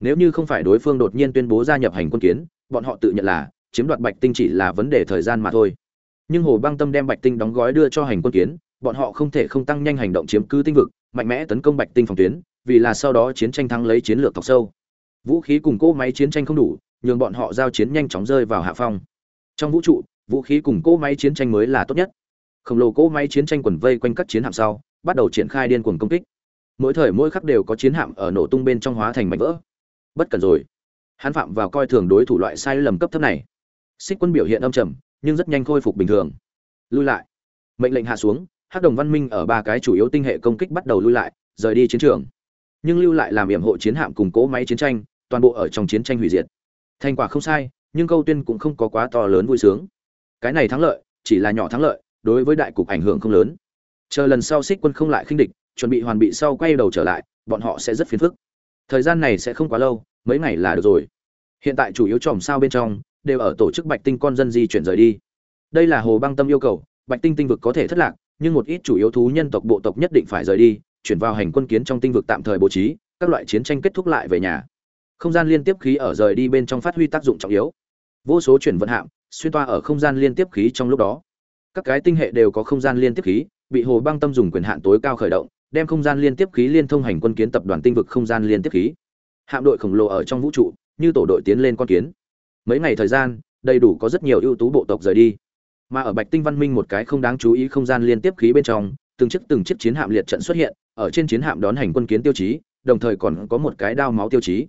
nếu như không phải đối phương đột nhiên tuyên bố gia nhập hành quân kiến, bọn họ tự nhận là chiếm đoạt bạch tinh chỉ là vấn đề thời gian mà thôi. Nhưng hồ băng tâm đem bạch tinh đóng gói đưa cho hành quân kiến, bọn họ không thể không tăng nhanh hành động chiếm cứ tinh vực, mạnh mẽ tấn công bạch tinh phòng tuyến, vì là sau đó chiến tranh thắng lấy chiến lược thọc sâu. Vũ khí cùng cỗ máy chiến tranh không đủ, nhường bọn họ giao chiến nhanh chóng rơi vào hạ phong. Trong vũ trụ, vũ khí cùng cỗ máy chiến tranh mới là tốt nhất. Khổng lồ cỗ máy chiến tranh quần vây quanh các chiến hạm sau, bắt đầu triển khai điên cuồng công kích. Mỗi thời mỗi khắc đều có chiến hạm ở nổ tung bên trong hóa thành mảnh vỡ bất cần rồi. Hắn phạm vào coi thường đối thủ loại sai lầm cấp thấp này. Xích quân biểu hiện âm trầm, nhưng rất nhanh khôi phục bình thường. Lui lại. Mệnh lệnh hạ xuống, hắc đồng văn minh ở ba cái chủ yếu tinh hệ công kích bắt đầu lui lại, rời đi chiến trường. Nhưng lưu lại làm yểm hộ chiến hạm cùng cố máy chiến tranh, toàn bộ ở trong chiến tranh hủy diệt. Thành quả không sai, nhưng câu tuyên cũng không có quá to lớn vui sướng. Cái này thắng lợi, chỉ là nhỏ thắng lợi, đối với đại cục ảnh hưởng không lớn. Chờ lần sau xích quân không lại khinh địch, chuẩn bị hoàn bị sau quay đầu trở lại, bọn họ sẽ rất phiền phức thời gian này sẽ không quá lâu, mấy ngày là được rồi. Hiện tại chủ yếu chòm sao bên trong đều ở tổ chức bạch tinh con dân di chuyển rời đi. Đây là hồ băng tâm yêu cầu, bạch tinh tinh vực có thể thất lạc, nhưng một ít chủ yếu thú nhân tộc bộ tộc nhất định phải rời đi, chuyển vào hành quân kiến trong tinh vực tạm thời bố trí, các loại chiến tranh kết thúc lại về nhà. Không gian liên tiếp khí ở rời đi bên trong phát huy tác dụng trọng yếu. Vô số chuyển vận hạm xuyên toa ở không gian liên tiếp khí trong lúc đó. Các cái tinh hệ đều có không gian liên tiếp khí, bị hồ băng tâm dùng quyền hạn tối cao khởi động đem không gian liên tiếp khí liên thông hành quân kiến tập đoàn tinh vực không gian liên tiếp khí. Hạm đội khổng lồ ở trong vũ trụ, như tổ đội tiến lên con kiến. Mấy ngày thời gian, đầy đủ có rất nhiều ưu tú bộ tộc rời đi. Mà ở bạch tinh văn minh một cái không đáng chú ý không gian liên tiếp khí bên trong, từng chiếc từng chiếc chiến hạm liệt trận xuất hiện, ở trên chiến hạm đón hành quân kiến tiêu chí, đồng thời còn có một cái đao máu tiêu chí.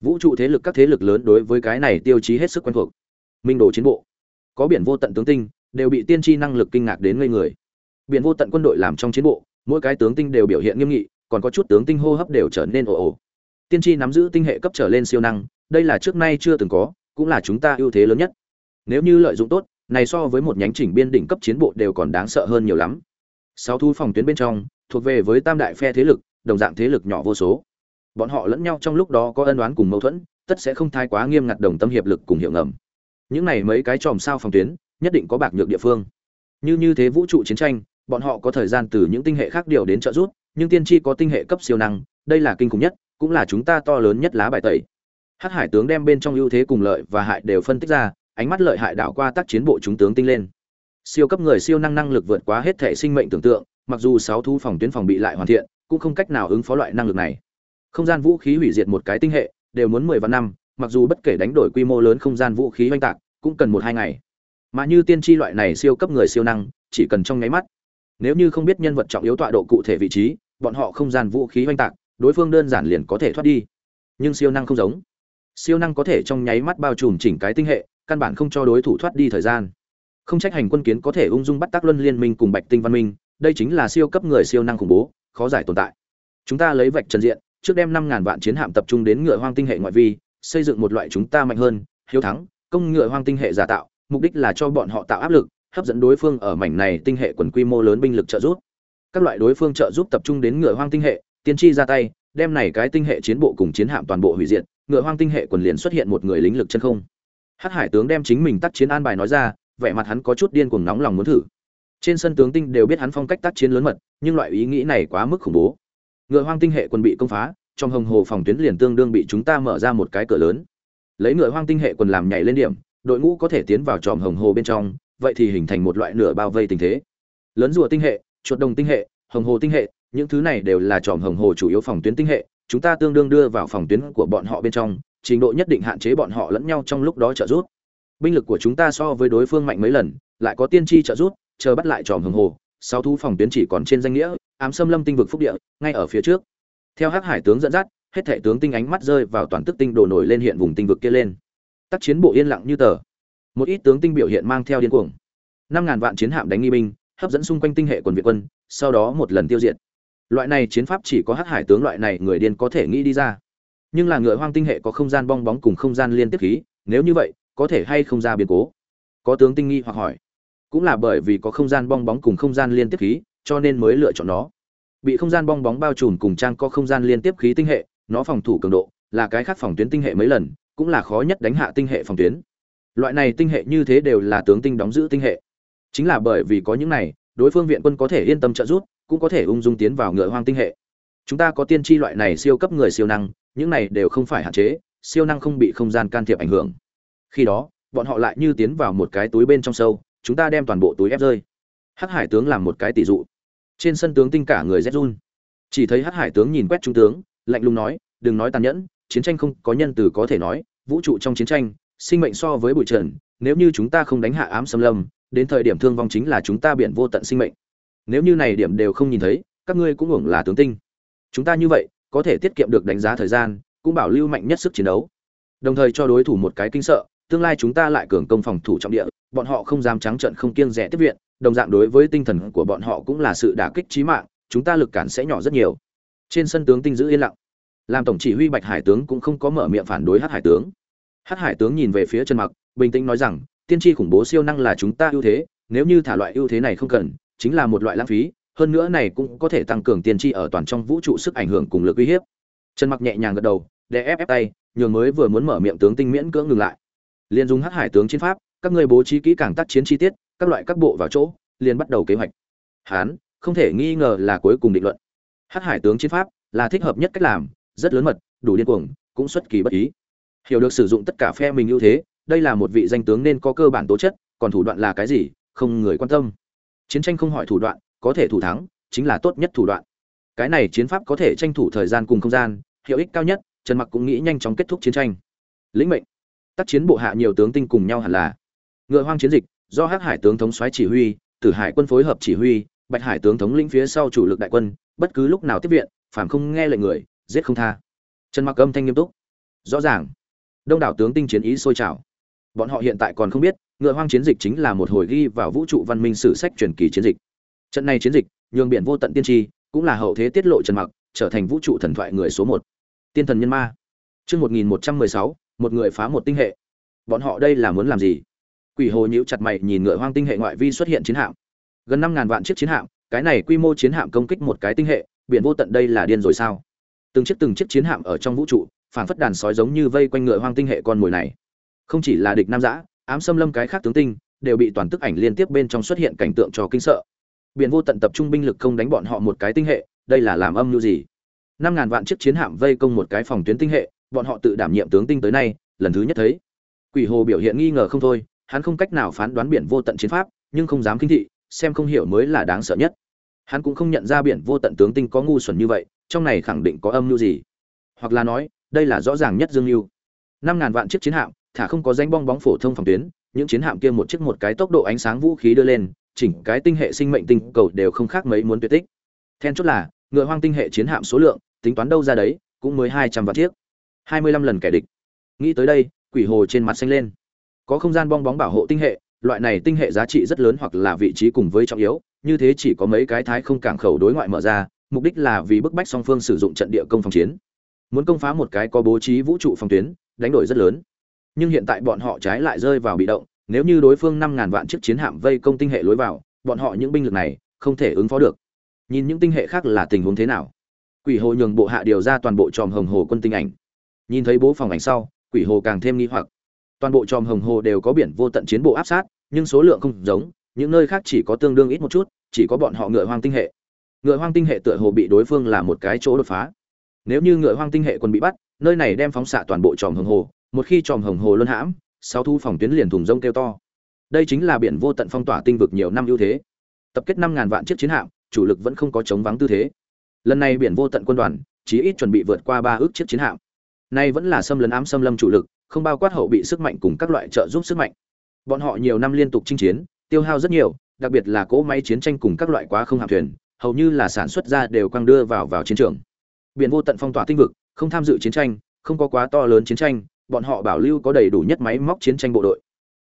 Vũ trụ thế lực các thế lực lớn đối với cái này tiêu chí hết sức quen thuộc. Minh đồ chiến bộ. Có biển vô tận tướng tinh, đều bị tiên tri năng lực kinh ngạc đến ngây người. Biển vô tận quân đội làm trong chiến bộ mỗi cái tướng tinh đều biểu hiện nghiêm nghị, còn có chút tướng tinh hô hấp đều trở nên ồ ồ. Tiên tri nắm giữ tinh hệ cấp trở lên siêu năng, đây là trước nay chưa từng có, cũng là chúng ta ưu thế lớn nhất. Nếu như lợi dụng tốt, này so với một nhánh chỉnh biên đỉnh cấp chiến bộ đều còn đáng sợ hơn nhiều lắm. Sáu thu phòng tuyến bên trong, thuộc về với tam đại phe thế lực, đồng dạng thế lực nhỏ vô số. Bọn họ lẫn nhau trong lúc đó có ân oán cùng mâu thuẫn, tất sẽ không thai quá nghiêm ngặt đồng tâm hiệp lực cùng hiệu ngầm. Những này mấy cái chòm sao phòng tuyến, nhất định có bạc nhược địa phương. Như như thế vũ trụ chiến tranh bọn họ có thời gian từ những tinh hệ khác điều đến trợ giúp, nhưng tiên tri có tinh hệ cấp siêu năng, đây là kinh khủng nhất, cũng là chúng ta to lớn nhất lá bài tẩy. Hắc hải tướng đem bên trong ưu thế cùng lợi và hại đều phân tích ra, ánh mắt lợi hại đảo qua tác chiến bộ chúng tướng tinh lên. Siêu cấp người siêu năng năng lực vượt quá hết thể sinh mệnh tưởng tượng, mặc dù sáu thu phòng tuyến phòng bị lại hoàn thiện, cũng không cách nào ứng phó loại năng lực này. Không gian vũ khí hủy diệt một cái tinh hệ, đều muốn mười vạn năm, mặc dù bất kể đánh đổi quy mô lớn không gian vũ khí hoành tạc, cũng cần một hai ngày. Mà như tiên tri loại này siêu cấp người siêu năng, chỉ cần trong nháy mắt nếu như không biết nhân vật trọng yếu tọa độ cụ thể vị trí, bọn họ không gian vũ khí oanh tạc, đối phương đơn giản liền có thể thoát đi. Nhưng siêu năng không giống. Siêu năng có thể trong nháy mắt bao trùm chỉnh cái tinh hệ, căn bản không cho đối thủ thoát đi thời gian. Không trách hành quân kiến có thể ung dung bắt tác luân liên minh cùng bạch tinh văn minh, đây chính là siêu cấp người siêu năng khủng bố, khó giải tồn tại. Chúng ta lấy vạch trần diện, trước đem năm ngàn vạn chiến hạm tập trung đến ngựa hoang tinh hệ ngoại vi, xây dựng một loại chúng ta mạnh hơn, hiếu thắng, công ngựa hoang tinh hệ giả tạo, mục đích là cho bọn họ tạo áp lực hấp dẫn đối phương ở mảnh này tinh hệ quần quy mô lớn binh lực trợ giúp. Các loại đối phương trợ giúp tập trung đến ngựa hoang tinh hệ, tiên tri ra tay, đem này cái tinh hệ chiến bộ cùng chiến hạm toàn bộ hủy diệt, ngựa hoang tinh hệ quần liền xuất hiện một người lính lực chân không. Hắc hải tướng đem chính mình tác chiến an bài nói ra, vẻ mặt hắn có chút điên cuồng nóng lòng muốn thử. Trên sân tướng tinh đều biết hắn phong cách tác chiến lớn mật, nhưng loại ý nghĩ này quá mức khủng bố. Ngựa hoang tinh hệ quân bị công phá, trong hồng hồ phòng tuyến liền tương đương bị chúng ta mở ra một cái cửa lớn. Lấy ngựa hoang tinh hệ quân làm nhảy lên điểm, đội ngũ có thể tiến vào tròm hồng hồ bên trong vậy thì hình thành một loại nửa bao vây tình thế. Lớn rùa tinh hệ, chuột đồng tinh hệ, hồng hồ tinh hệ, những thứ này đều là tròm hồng hồ chủ yếu phòng tuyến tinh hệ, chúng ta tương đương đưa vào phòng tuyến của bọn họ bên trong, trình độ nhất định hạn chế bọn họ lẫn nhau trong lúc đó trợ giúp. Binh lực của chúng ta so với đối phương mạnh mấy lần, lại có tiên tri trợ giúp, chờ bắt lại tròm hồng hồ sau thu phòng tuyến chỉ còn trên danh nghĩa, ám xâm lâm tinh vực phúc địa, ngay ở phía trước. Theo hắc hải tướng dẫn dắt, hết thể tướng tinh ánh mắt rơi vào toàn tức tinh đồ nổi lên hiện vùng tinh vực kia lên. Tác chiến bộ yên lặng như tờ một ít tướng tinh biểu hiện mang theo điên cuồng. Năm ngàn vạn chiến hạm đánh nghi binh, hấp dẫn xung quanh tinh hệ quần việt quân, sau đó một lần tiêu diệt. Loại này chiến pháp chỉ có hắc hải tướng loại này người điên có thể nghĩ đi ra. Nhưng là ngựa hoang tinh hệ có không gian bong bóng cùng không gian liên tiếp khí, nếu như vậy, có thể hay không ra biến cố? Có tướng tinh nghi hoặc hỏi. Cũng là bởi vì có không gian bong bóng cùng không gian liên tiếp khí, cho nên mới lựa chọn nó. Bị không gian bong bóng bao trùm cùng trang có không gian liên tiếp khí tinh hệ, nó phòng thủ cường độ, là cái khác phòng tuyến tinh hệ mấy lần, cũng là khó nhất đánh hạ tinh hệ phòng tuyến loại này tinh hệ như thế đều là tướng tinh đóng giữ tinh hệ. Chính là bởi vì có những này, đối phương viện quân có thể yên tâm trợ giúp, cũng có thể ung dung tiến vào ngựa hoang tinh hệ. Chúng ta có tiên tri loại này siêu cấp người siêu năng, những này đều không phải hạn chế, siêu năng không bị không gian can thiệp ảnh hưởng. Khi đó, bọn họ lại như tiến vào một cái túi bên trong sâu, chúng ta đem toàn bộ túi ép rơi. Hắc hải tướng làm một cái tỷ dụ. Trên sân tướng tinh cả người rét run. Chỉ thấy hắc hải tướng nhìn quét trung tướng, lạnh lùng nói, đừng nói tàn nhẫn, chiến tranh không có nhân từ có thể nói, vũ trụ trong chiến tranh sinh mệnh so với bụi trần, nếu như chúng ta không đánh hạ ám xâm lâm, đến thời điểm thương vong chính là chúng ta biển vô tận sinh mệnh. Nếu như này điểm đều không nhìn thấy, các ngươi cũng hưởng là tướng tinh. Chúng ta như vậy, có thể tiết kiệm được đánh giá thời gian, cũng bảo lưu mạnh nhất sức chiến đấu. Đồng thời cho đối thủ một cái kinh sợ, tương lai chúng ta lại cường công phòng thủ trọng địa, bọn họ không dám trắng trận không kiêng rẻ tiếp viện, đồng dạng đối với tinh thần của bọn họ cũng là sự đả kích chí mạng, chúng ta lực cản sẽ nhỏ rất nhiều. Trên sân tướng tinh giữ yên lặng. Làm tổng chỉ huy bạch hải tướng cũng không có mở miệng phản đối hát hải tướng hát hải tướng nhìn về phía trần mặc, bình tĩnh nói rằng, tiên tri khủng bố siêu năng là chúng ta ưu thế, nếu như thả loại ưu thế này không cần, chính là một loại lãng phí, hơn nữa này cũng có thể tăng cường tiên tri ở toàn trong vũ trụ sức ảnh hưởng cùng lực uy hiếp. Trần mặc nhẹ nhàng gật đầu để ép ép tay, nhường mới vừa muốn mở miệng tướng tinh miễn cưỡng ngừng lại. Liên dùng hắc hải tướng chiến pháp, các ngươi bố trí kỹ càng tác chiến chi tiết, các loại các bộ vào chỗ, liền bắt đầu kế hoạch. Hán, không thể nghi ngờ là cuối cùng định luận. Hắc hải tướng chiến pháp là thích hợp nhất cách làm, rất lớn mật, đủ điên cuồng, cũng xuất kỳ bất ý hiểu được sử dụng tất cả phe mình ưu thế, đây là một vị danh tướng nên có cơ bản tố chất, còn thủ đoạn là cái gì, không người quan tâm. Chiến tranh không hỏi thủ đoạn, có thể thủ thắng, chính là tốt nhất thủ đoạn. Cái này chiến pháp có thể tranh thủ thời gian cùng không gian, hiệu ích cao nhất, trần mặc cũng nghĩ nhanh chóng kết thúc chiến tranh. Lĩnh mệnh. Tác chiến bộ hạ nhiều tướng tinh cùng nhau hẳn là. Ngựa hoang chiến dịch, do hắc hải tướng thống soái chỉ huy, tử hải quân phối hợp chỉ huy, bạch hải tướng thống lĩnh phía sau chủ lực đại quân, bất cứ lúc nào tiếp viện phản không nghe lệnh người, giết không tha. Trần mặc âm thanh nghiêm túc. Rõ ràng đông đảo tướng tinh chiến ý sôi trào. Bọn họ hiện tại còn không biết, ngựa hoang chiến dịch chính là một hồi ghi vào vũ trụ văn minh sử sách truyền kỳ chiến dịch. Trận này chiến dịch, nhường biển vô tận tiên tri, cũng là hậu thế tiết lộ trần mặc, trở thành vũ trụ thần thoại người số một. Tiên thần nhân ma. Chương một nghìn một trăm mười sáu, một người phá một tinh hệ. Bọn họ đây là muốn làm gì? Quỷ hồ nhíu chặt mày nhìn ngựa hoang tinh hệ ngoại vi xuất hiện chiến hạm. Gần năm ngàn vạn chiếc chiến hạm, cái này quy mô chiến hạm công kích một cái tinh hệ, biển vô tận đây là điên rồi sao? Từng chiếc từng chiếc chiến hạm ở trong vũ trụ phản phất đàn sói giống như vây quanh ngựa hoang tinh hệ con mồi này. Không chỉ là địch nam giã ám xâm lâm cái khác tướng tinh, đều bị toàn tức ảnh liên tiếp bên trong xuất hiện cảnh tượng cho kinh sợ. Biển vô tận tập trung binh lực không đánh bọn họ một cái tinh hệ, đây là làm âm mưu gì? Năm ngàn vạn chiếc chiến hạm vây công một cái phòng tuyến tinh hệ, bọn họ tự đảm nhiệm tướng tinh tới nay, lần thứ nhất thấy. Quỷ hồ biểu hiện nghi ngờ không thôi, hắn không cách nào phán đoán biển vô tận chiến pháp, nhưng không dám kinh thị, xem không hiểu mới là đáng sợ nhất. Hắn cũng không nhận ra biển vô tận tướng tinh có ngu xuẩn như vậy, trong này khẳng định có âm mưu gì? Hoặc là nói đây là rõ ràng nhất dương lưu. Năm ngàn vạn chiếc chiến hạm, thả không có danh bong bóng phổ thông phòng tuyến, những chiến hạm kia một chiếc một cái tốc độ ánh sáng vũ khí đưa lên, chỉnh cái tinh hệ sinh mệnh tinh cầu đều không khác mấy muốn tuyệt tích. Then chốt là, ngựa hoang tinh hệ chiến hạm số lượng, tính toán đâu ra đấy, cũng mới hai trăm vạn chiếc. Hai mươi lăm lần kẻ địch. Nghĩ tới đây, quỷ hồ trên mặt xanh lên. Có không gian bong bóng bảo hộ tinh hệ, loại này tinh hệ giá trị rất lớn hoặc là vị trí cùng với trọng yếu, như thế chỉ có mấy cái thái không cảng khẩu đối ngoại mở ra, mục đích là vì bức bách song phương sử dụng trận địa công phòng chiến muốn công phá một cái có bố trí vũ trụ phòng tuyến, đánh đổi rất lớn. Nhưng hiện tại bọn họ trái lại rơi vào bị động, nếu như đối phương năm ngàn vạn chiếc chiến hạm vây công tinh hệ lối vào, bọn họ những binh lực này không thể ứng phó được. Nhìn những tinh hệ khác là tình huống thế nào? Quỷ hồ nhường bộ hạ điều ra toàn bộ tròm hồng hồ quân tinh ảnh. Nhìn thấy bố phòng ảnh sau, quỷ hồ càng thêm nghi hoặc. Toàn bộ tròm hồng hồ đều có biển vô tận chiến bộ áp sát, nhưng số lượng không giống, những nơi khác chỉ có tương đương ít một chút, chỉ có bọn họ ngựa hoang tinh hệ. Ngựa hoang tinh hệ tựa hồ bị đối phương là một cái chỗ đột phá nếu như ngựa hoang tinh hệ quân bị bắt, nơi này đem phóng xạ toàn bộ tròm hồng hồ, một khi tròm hồng hồ luân hãm sau thu phòng tuyến liền thùng rông kêu to. Đây chính là biển vô tận phong tỏa tinh vực nhiều năm ưu thế. Tập kết năm ngàn vạn chiếc chiến hạm, chủ lực vẫn không có chống vắng tư thế. Lần này biển vô tận quân đoàn, chí ít chuẩn bị vượt qua ba ước chiếc chiến hạm. Nay vẫn là xâm lấn ám xâm lâm chủ lực, không bao quát hậu bị sức mạnh cùng các loại trợ giúp sức mạnh. Bọn họ nhiều năm liên tục chinh chiến, tiêu hao rất nhiều, đặc biệt là cỗ máy chiến tranh cùng các loại quá không hạm thuyền, hầu như là sản xuất ra đều quăng đưa vào vào chiến trường biển vô tận phong tỏa tinh vực, không tham dự chiến tranh, không có quá to lớn chiến tranh, bọn họ bảo lưu có đầy đủ nhất máy móc chiến tranh bộ đội.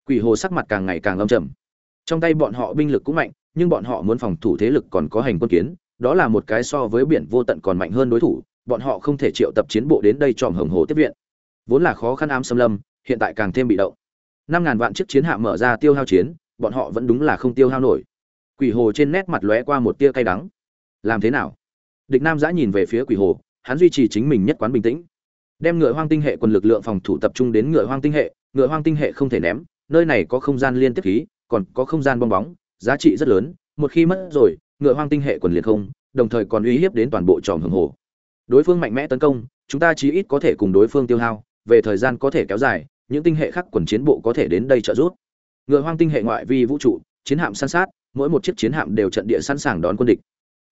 Quỷ hồ sắc mặt càng ngày càng âm trầm. Trong tay bọn họ binh lực cũng mạnh, nhưng bọn họ muốn phòng thủ thế lực còn có hành quân kiến, đó là một cái so với biển vô tận còn mạnh hơn đối thủ, bọn họ không thể triệu tập chiến bộ đến đây tròm hồng hồ tiếp viện. Vốn là khó khăn ám xâm lâm, hiện tại càng thêm bị động. Năm ngàn vạn chiếc chiến hạm mở ra tiêu hao chiến, bọn họ vẫn đúng là không tiêu hao nổi. Quỷ hồ trên nét mặt lóe qua một tia cay đắng. Làm thế nào? Địch nam giã nhìn về phía quỷ hồ, hắn duy trì chính mình nhất quán bình tĩnh. Đem ngựa hoang tinh hệ quân lực lượng phòng thủ tập trung đến ngựa hoang tinh hệ, ngựa hoang tinh hệ không thể ném, nơi này có không gian liên tiếp khí, còn có không gian bong bóng, giá trị rất lớn, một khi mất rồi, ngựa hoang tinh hệ quần liệt không, đồng thời còn uy hiếp đến toàn bộ tròm hưởng hồ. Đối phương mạnh mẽ tấn công, chúng ta chí ít có thể cùng đối phương tiêu hao, về thời gian có thể kéo dài, những tinh hệ khác quần chiến bộ có thể đến đây trợ giúp. Ngựa hoang tinh hệ ngoại vi vũ trụ, chiến hạm săn sát, mỗi một chiếc chiến hạm đều trận địa sẵn sàng đón quân địch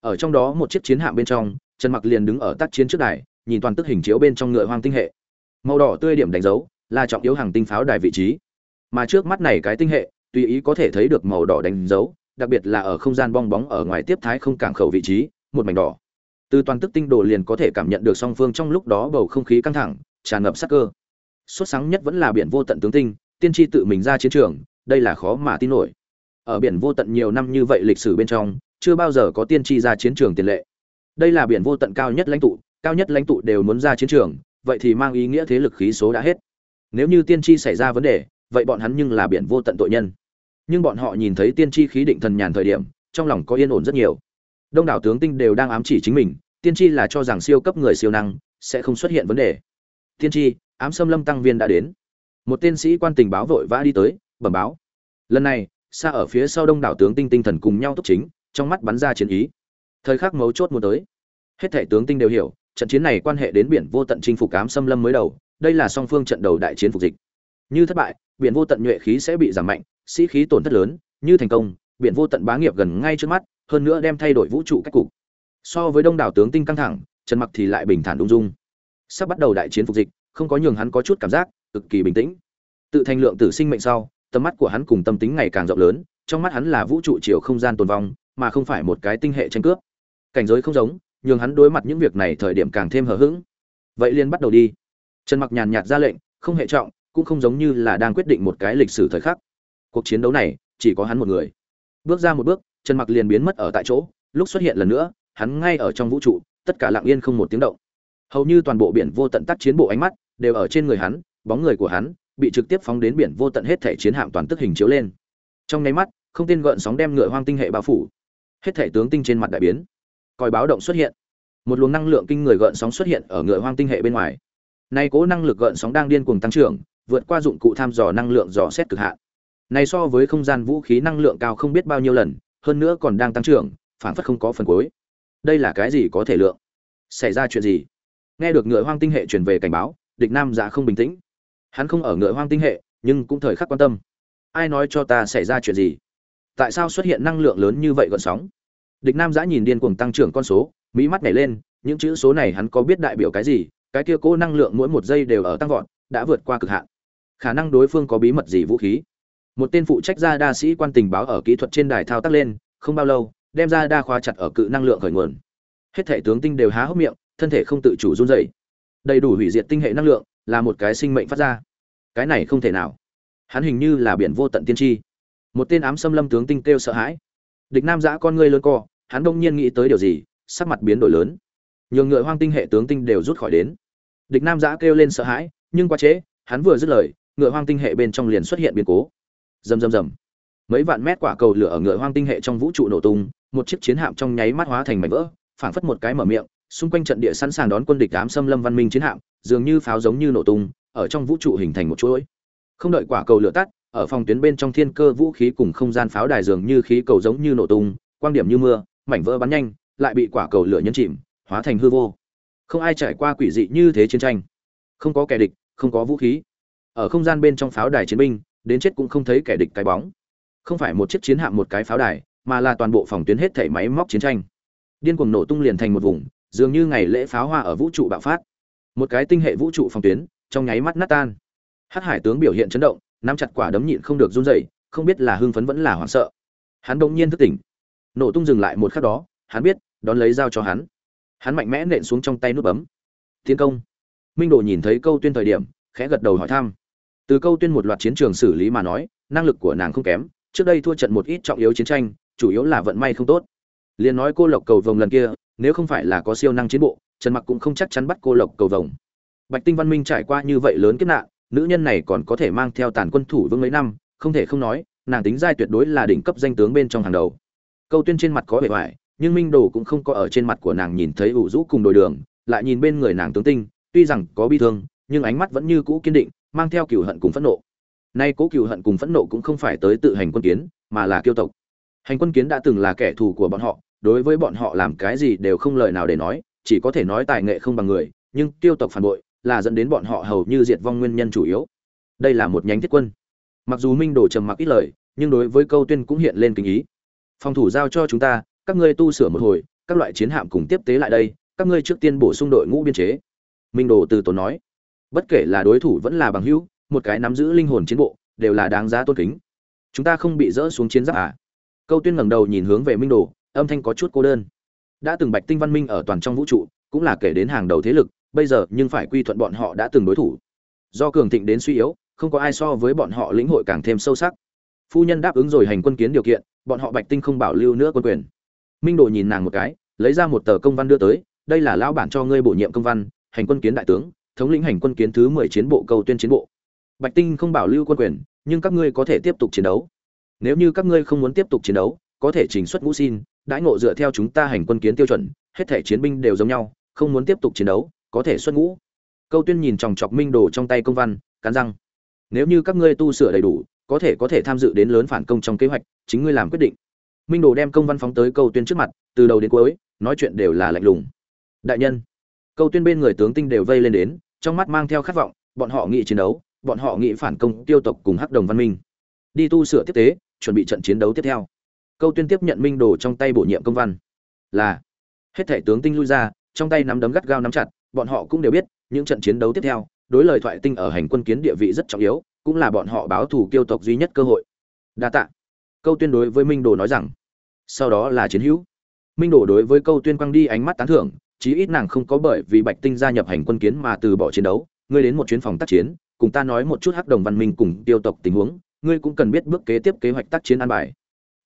ở trong đó một chiếc chiến hạm bên trong, trần mặc liền đứng ở tác chiến trước đài, nhìn toàn tức hình chiếu bên trong ngựa hoang tinh hệ. Màu đỏ tươi điểm đánh dấu, là trọng yếu hàng tinh pháo đài vị trí. Mà trước mắt này cái tinh hệ, tùy ý có thể thấy được màu đỏ đánh dấu, đặc biệt là ở không gian bong bóng ở ngoài tiếp thái không cảng khẩu vị trí, một mảnh đỏ. Từ toàn tức tinh đồ liền có thể cảm nhận được song phương trong lúc đó bầu không khí căng thẳng, tràn ngập sắc cơ. Xuất sáng nhất vẫn là biển vô tận tướng tinh, tiên tri tự mình ra chiến trường, đây là khó mà tin nổi. Ở biển vô tận nhiều năm như vậy lịch sử bên trong chưa bao giờ có tiên tri ra chiến trường tiền lệ. Đây là biển vô tận cao nhất lãnh tụ, cao nhất lãnh tụ đều muốn ra chiến trường, vậy thì mang ý nghĩa thế lực khí số đã hết. Nếu như tiên tri xảy ra vấn đề, vậy bọn hắn nhưng là biển vô tận tội nhân. Nhưng bọn họ nhìn thấy tiên tri khí định thần nhàn thời điểm, trong lòng có yên ổn rất nhiều. Đông đảo tướng tinh đều đang ám chỉ chính mình, tiên tri là cho rằng siêu cấp người siêu năng sẽ không xuất hiện vấn đề. Tiên tri, ám xâm lâm tăng viên đã đến. Một tiên sĩ quan tình báo vội vã đi tới, bẩm báo. Lần này xa ở phía sau đông đảo tướng tinh tinh thần cùng nhau túc chính trong mắt bắn ra chiến ý. Thời khắc mấu chốt muốn tới. Hết thể tướng tinh đều hiểu, trận chiến này quan hệ đến biển vô tận chinh phục cám xâm lâm mới đầu, đây là song phương trận đầu đại chiến phục dịch. Như thất bại, biển vô tận nhuệ khí sẽ bị giảm mạnh, sĩ khí tổn thất lớn, như thành công, biển vô tận bá nghiệp gần ngay trước mắt, hơn nữa đem thay đổi vũ trụ cách cục. So với đông đảo tướng tinh căng thẳng, trần mặc thì lại bình thản ung dung. Sắp bắt đầu đại chiến phục dịch, không có nhường hắn có chút cảm giác cực kỳ bình tĩnh. Tự thành lượng tử sinh mệnh sau, tầm mắt của hắn cùng tâm tính ngày càng rộng lớn, trong mắt hắn là vũ trụ chiều không gian tồn vong mà không phải một cái tinh hệ tranh cướp. Cảnh giới không giống, nhường hắn đối mặt những việc này thời điểm càng thêm hờ hững. Vậy liền bắt đầu đi. Trần mặc nhàn nhạt ra lệnh, không hệ trọng, cũng không giống như là đang quyết định một cái lịch sử thời khắc. Cuộc chiến đấu này, chỉ có hắn một người. Bước ra một bước, trần mặc liền biến mất ở tại chỗ, lúc xuất hiện lần nữa, hắn ngay ở trong vũ trụ, tất cả lặng yên không một tiếng động. Hầu như toàn bộ biển vô tận tắt chiến bộ ánh mắt, đều ở trên người hắn, bóng người của hắn, bị trực tiếp phóng đến biển vô tận hết thể chiến hạm toàn tức hình chiếu lên. Trong nháy mắt, không tên gợn sóng đem ngựa hoang tinh hệ bao phủ hết thể tướng tinh trên mặt đại biến. Còi báo động xuất hiện. Một luồng năng lượng kinh người gợn sóng xuất hiện ở ngựa hoang tinh hệ bên ngoài. Nay cố năng lực gợn sóng đang điên cuồng tăng trưởng, vượt qua dụng cụ tham dò năng lượng dò xét cực hạn. Này so với không gian vũ khí năng lượng cao không biết bao nhiêu lần, hơn nữa còn đang tăng trưởng, phản phất không có phần cuối. Đây là cái gì có thể lượng? Xảy ra chuyện gì? Nghe được ngựa hoang tinh hệ truyền về cảnh báo, địch nam dạ không bình tĩnh. Hắn không ở ngựa hoang tinh hệ, nhưng cũng thời khắc quan tâm. Ai nói cho ta xảy ra chuyện gì? Tại sao xuất hiện năng lượng lớn như vậy gợn sóng? Địch nam giã nhìn điên cuồng tăng trưởng con số, mỹ mắt nhảy lên, những chữ số này hắn có biết đại biểu cái gì? Cái kia cố năng lượng mỗi một giây đều ở tăng vọt, đã vượt qua cực hạn. Khả năng đối phương có bí mật gì vũ khí? Một tên phụ trách ra đa sĩ quan tình báo ở kỹ thuật trên đài thao tác lên, không bao lâu, đem ra đa khóa chặt ở cự năng lượng khởi nguồn. Hết thể tướng tinh đều há hốc miệng, thân thể không tự chủ run rẩy. Đầy đủ hủy diệt tinh hệ năng lượng, là một cái sinh mệnh phát ra. Cái này không thể nào. Hắn hình như là biển vô tận tiên tri một tên ám xâm lâm tướng tinh kêu sợ hãi. Địch nam giã con ngươi lớn co, hắn đông nhiên nghĩ tới điều gì, sắc mặt biến đổi lớn. Nhường ngựa hoang tinh hệ tướng tinh đều rút khỏi đến. Địch nam giã kêu lên sợ hãi, nhưng quá trễ, hắn vừa dứt lời, ngựa hoang tinh hệ bên trong liền xuất hiện biến cố. Rầm rầm rầm. Mấy vạn mét quả cầu lửa ở ngựa hoang tinh hệ trong vũ trụ nổ tung, một chiếc chiến hạm trong nháy mắt hóa thành mảnh vỡ, phảng phất một cái mở miệng, xung quanh trận địa sẵn sàng đón quân địch ám xâm lâm văn minh chiến hạm, dường như pháo giống như nổ tung, ở trong vũ trụ hình thành một chuỗi. Không đợi quả cầu lửa tắt ở phòng tuyến bên trong thiên cơ vũ khí cùng không gian pháo đài dường như khí cầu giống như nổ tung, quang điểm như mưa, mảnh vỡ bắn nhanh, lại bị quả cầu lửa nhấn chìm, hóa thành hư vô. Không ai trải qua quỷ dị như thế chiến tranh. Không có kẻ địch, không có vũ khí. Ở không gian bên trong pháo đài chiến binh, đến chết cũng không thấy kẻ địch cái bóng. Không phải một chiếc chiến hạm một cái pháo đài, mà là toàn bộ phòng tuyến hết thảy máy móc chiến tranh. Điên cuồng nổ tung liền thành một vùng, dường như ngày lễ pháo hoa ở vũ trụ bạo phát. Một cái tinh hệ vũ trụ phòng tuyến, trong nháy mắt nát tan. Hắc hải tướng biểu hiện chấn động nắm chặt quả đấm nhịn không được run rẩy, không biết là hưng phấn vẫn là hoảng sợ. Hắn đột nhiên thức tỉnh. Nổ tung dừng lại một khắc đó, hắn biết, đón lấy dao cho hắn. Hắn mạnh mẽ nện xuống trong tay nút bấm. Tiến công. Minh đồ nhìn thấy câu tuyên thời điểm, khẽ gật đầu hỏi thăm. Từ câu tuyên một loạt chiến trường xử lý mà nói, năng lực của nàng không kém, trước đây thua trận một ít trọng yếu chiến tranh, chủ yếu là vận may không tốt. Liên nói cô lộc cầu vồng lần kia, nếu không phải là có siêu năng chiến bộ, trần mặc cũng không chắc chắn bắt cô lộc cầu vồng. Bạch tinh văn minh trải qua như vậy lớn kiếp nạn nữ nhân này còn có thể mang theo tàn quân thủ vương mấy năm, không thể không nói, nàng tính giai tuyệt đối là đỉnh cấp danh tướng bên trong hàng đầu. Câu tuyên trên mặt có vẻ vải, nhưng minh đồ cũng không có ở trên mặt của nàng nhìn thấy ủ rũ cùng đồi đường, lại nhìn bên người nàng tướng tinh, tuy rằng có bi thương, nhưng ánh mắt vẫn như cũ kiên định, mang theo cựu hận cùng phẫn nộ. Nay cố cựu hận cùng phẫn nộ cũng không phải tới tự hành quân kiến, mà là kiêu tộc. Hành quân kiến đã từng là kẻ thù của bọn họ, đối với bọn họ làm cái gì đều không lời nào để nói, chỉ có thể nói tài nghệ không bằng người, nhưng tiêu tộc phản bội là dẫn đến bọn họ hầu như diệt vong nguyên nhân chủ yếu. Đây là một nhánh thiết quân. Mặc dù minh đồ trầm mặc ít lời, nhưng đối với câu tuyên cũng hiện lên kinh ý. Phòng thủ giao cho chúng ta, các ngươi tu sửa một hồi, các loại chiến hạm cùng tiếp tế lại đây, các ngươi trước tiên bổ sung đội ngũ biên chế. Minh đồ từ tốn nói. Bất kể là đối thủ vẫn là bằng hữu, một cái nắm giữ linh hồn chiến bộ, đều là đáng giá tôn kính. Chúng ta không bị dỡ xuống chiến giáp à? Câu tuyên ngẩng đầu nhìn hướng về minh đồ, âm thanh có chút cô đơn. Đã từng bạch tinh văn minh ở toàn trong vũ trụ, cũng là kể đến hàng đầu thế lực bây giờ nhưng phải quy thuận bọn họ đã từng đối thủ. Do cường thịnh đến suy yếu, không có ai so với bọn họ lĩnh hội càng thêm sâu sắc. Phu nhân đáp ứng rồi hành quân kiến điều kiện, bọn họ bạch tinh không bảo lưu nữa quân quyền. Minh đồ nhìn nàng một cái, lấy ra một tờ công văn đưa tới, đây là lão bản cho ngươi bổ nhiệm công văn, hành quân kiến đại tướng, thống lĩnh hành quân kiến thứ mười chiến bộ cầu tuyên chiến bộ. Bạch tinh không bảo lưu quân quyền, nhưng các ngươi có thể tiếp tục chiến đấu. Nếu như các ngươi không muốn tiếp tục chiến đấu, có thể trình xuất ngũ xin, đãi ngộ dựa theo chúng ta hành quân kiến tiêu chuẩn, hết thể chiến binh đều giống nhau, không muốn tiếp tục chiến đấu có thể xuất ngũ. Câu tuyên nhìn chòng chọc minh đồ trong tay công văn, cắn răng. Nếu như các ngươi tu sửa đầy đủ, có thể có thể tham dự đến lớn phản công trong kế hoạch, chính ngươi làm quyết định. Minh đồ đem công văn phóng tới câu tuyên trước mặt, từ đầu đến cuối, nói chuyện đều là lạnh lùng. Đại nhân, câu tuyên bên người tướng tinh đều vây lên đến, trong mắt mang theo khát vọng, bọn họ nghĩ chiến đấu, bọn họ nghĩ phản công, tiêu tộc cùng hắc đồng văn minh. Đi tu sửa tiếp tế, chuẩn bị trận chiến đấu tiếp theo. Câu tuyên tiếp nhận minh đồ trong tay bổ nhiệm công văn. Là, hết thể tướng tinh lui ra, trong tay nắm đấm gắt gao nắm chặt bọn họ cũng đều biết, những trận chiến đấu tiếp theo, đối lời thoại tinh ở hành quân kiến địa vị rất trọng yếu, cũng là bọn họ báo thù kiêu tộc duy nhất cơ hội. Đa tạ. Câu tuyên đối với minh đồ nói rằng, sau đó là chiến hữu. Minh đồ đối với câu tuyên quăng đi ánh mắt tán thưởng, chí ít nàng không có bởi vì bạch tinh gia nhập hành quân kiến mà từ bỏ chiến đấu. Ngươi đến một chuyến phòng tác chiến, cùng ta nói một chút hắc đồng văn minh cùng tiêu tộc tình huống, ngươi cũng cần biết bước kế tiếp kế hoạch tác chiến an bài.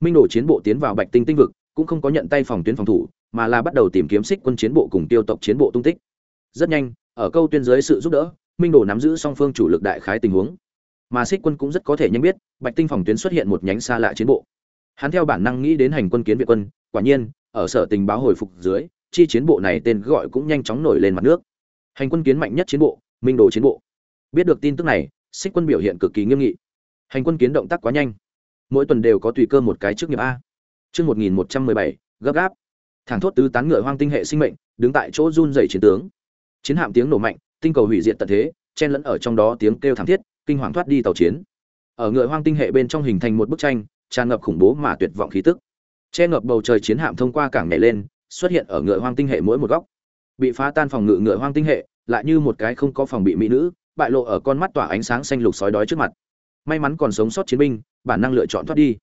Minh đồ chiến bộ tiến vào bạch tinh tinh vực, cũng không có nhận tay phòng tuyến phòng thủ, mà là bắt đầu tìm kiếm xích quân chiến bộ cùng tiêu tộc chiến bộ tung tích rất nhanh, ở câu tuyên dưới sự giúp đỡ, minh đồ nắm giữ song phương chủ lực đại khái tình huống. Mà xích quân cũng rất có thể nhanh biết, bạch tinh phòng tuyến xuất hiện một nhánh xa lạ chiến bộ. Hắn theo bản năng nghĩ đến hành quân kiến việt quân, quả nhiên, ở sở tình báo hồi phục dưới, chi chiến bộ này tên gọi cũng nhanh chóng nổi lên mặt nước. Hành quân kiến mạnh nhất chiến bộ, minh đồ chiến bộ. Biết được tin tức này xích quân biểu hiện cực kỳ nghiêm nghị. Hành quân kiến động tác quá nhanh. Mỗi tuần đều có tùy cơ một cái trước nghiệp a. Chương một nghìn một trăm mười bảy, gấp gáp. Thẳng thốt tứ tán ngựa hoang tinh hệ sinh mệnh, đứng tại chỗ run dày chiến tướng chiến hạm tiếng nổ mạnh, tinh cầu hủy diệt tận thế, chen lẫn ở trong đó tiếng kêu thảm thiết, kinh hoàng thoát đi tàu chiến. Ở ngựa hoang tinh hệ bên trong hình thành một bức tranh, tràn ngập khủng bố mà tuyệt vọng khí tức. Che ngập bầu trời chiến hạm thông qua cảng nhảy lên, xuất hiện ở ngựa hoang tinh hệ mỗi một góc. Bị phá tan phòng ngự ngựa hoang tinh hệ, lại như một cái không có phòng bị mỹ nữ, bại lộ ở con mắt tỏa ánh sáng xanh lục sói đói trước mặt. May mắn còn sống sót chiến binh, bản năng lựa chọn thoát đi.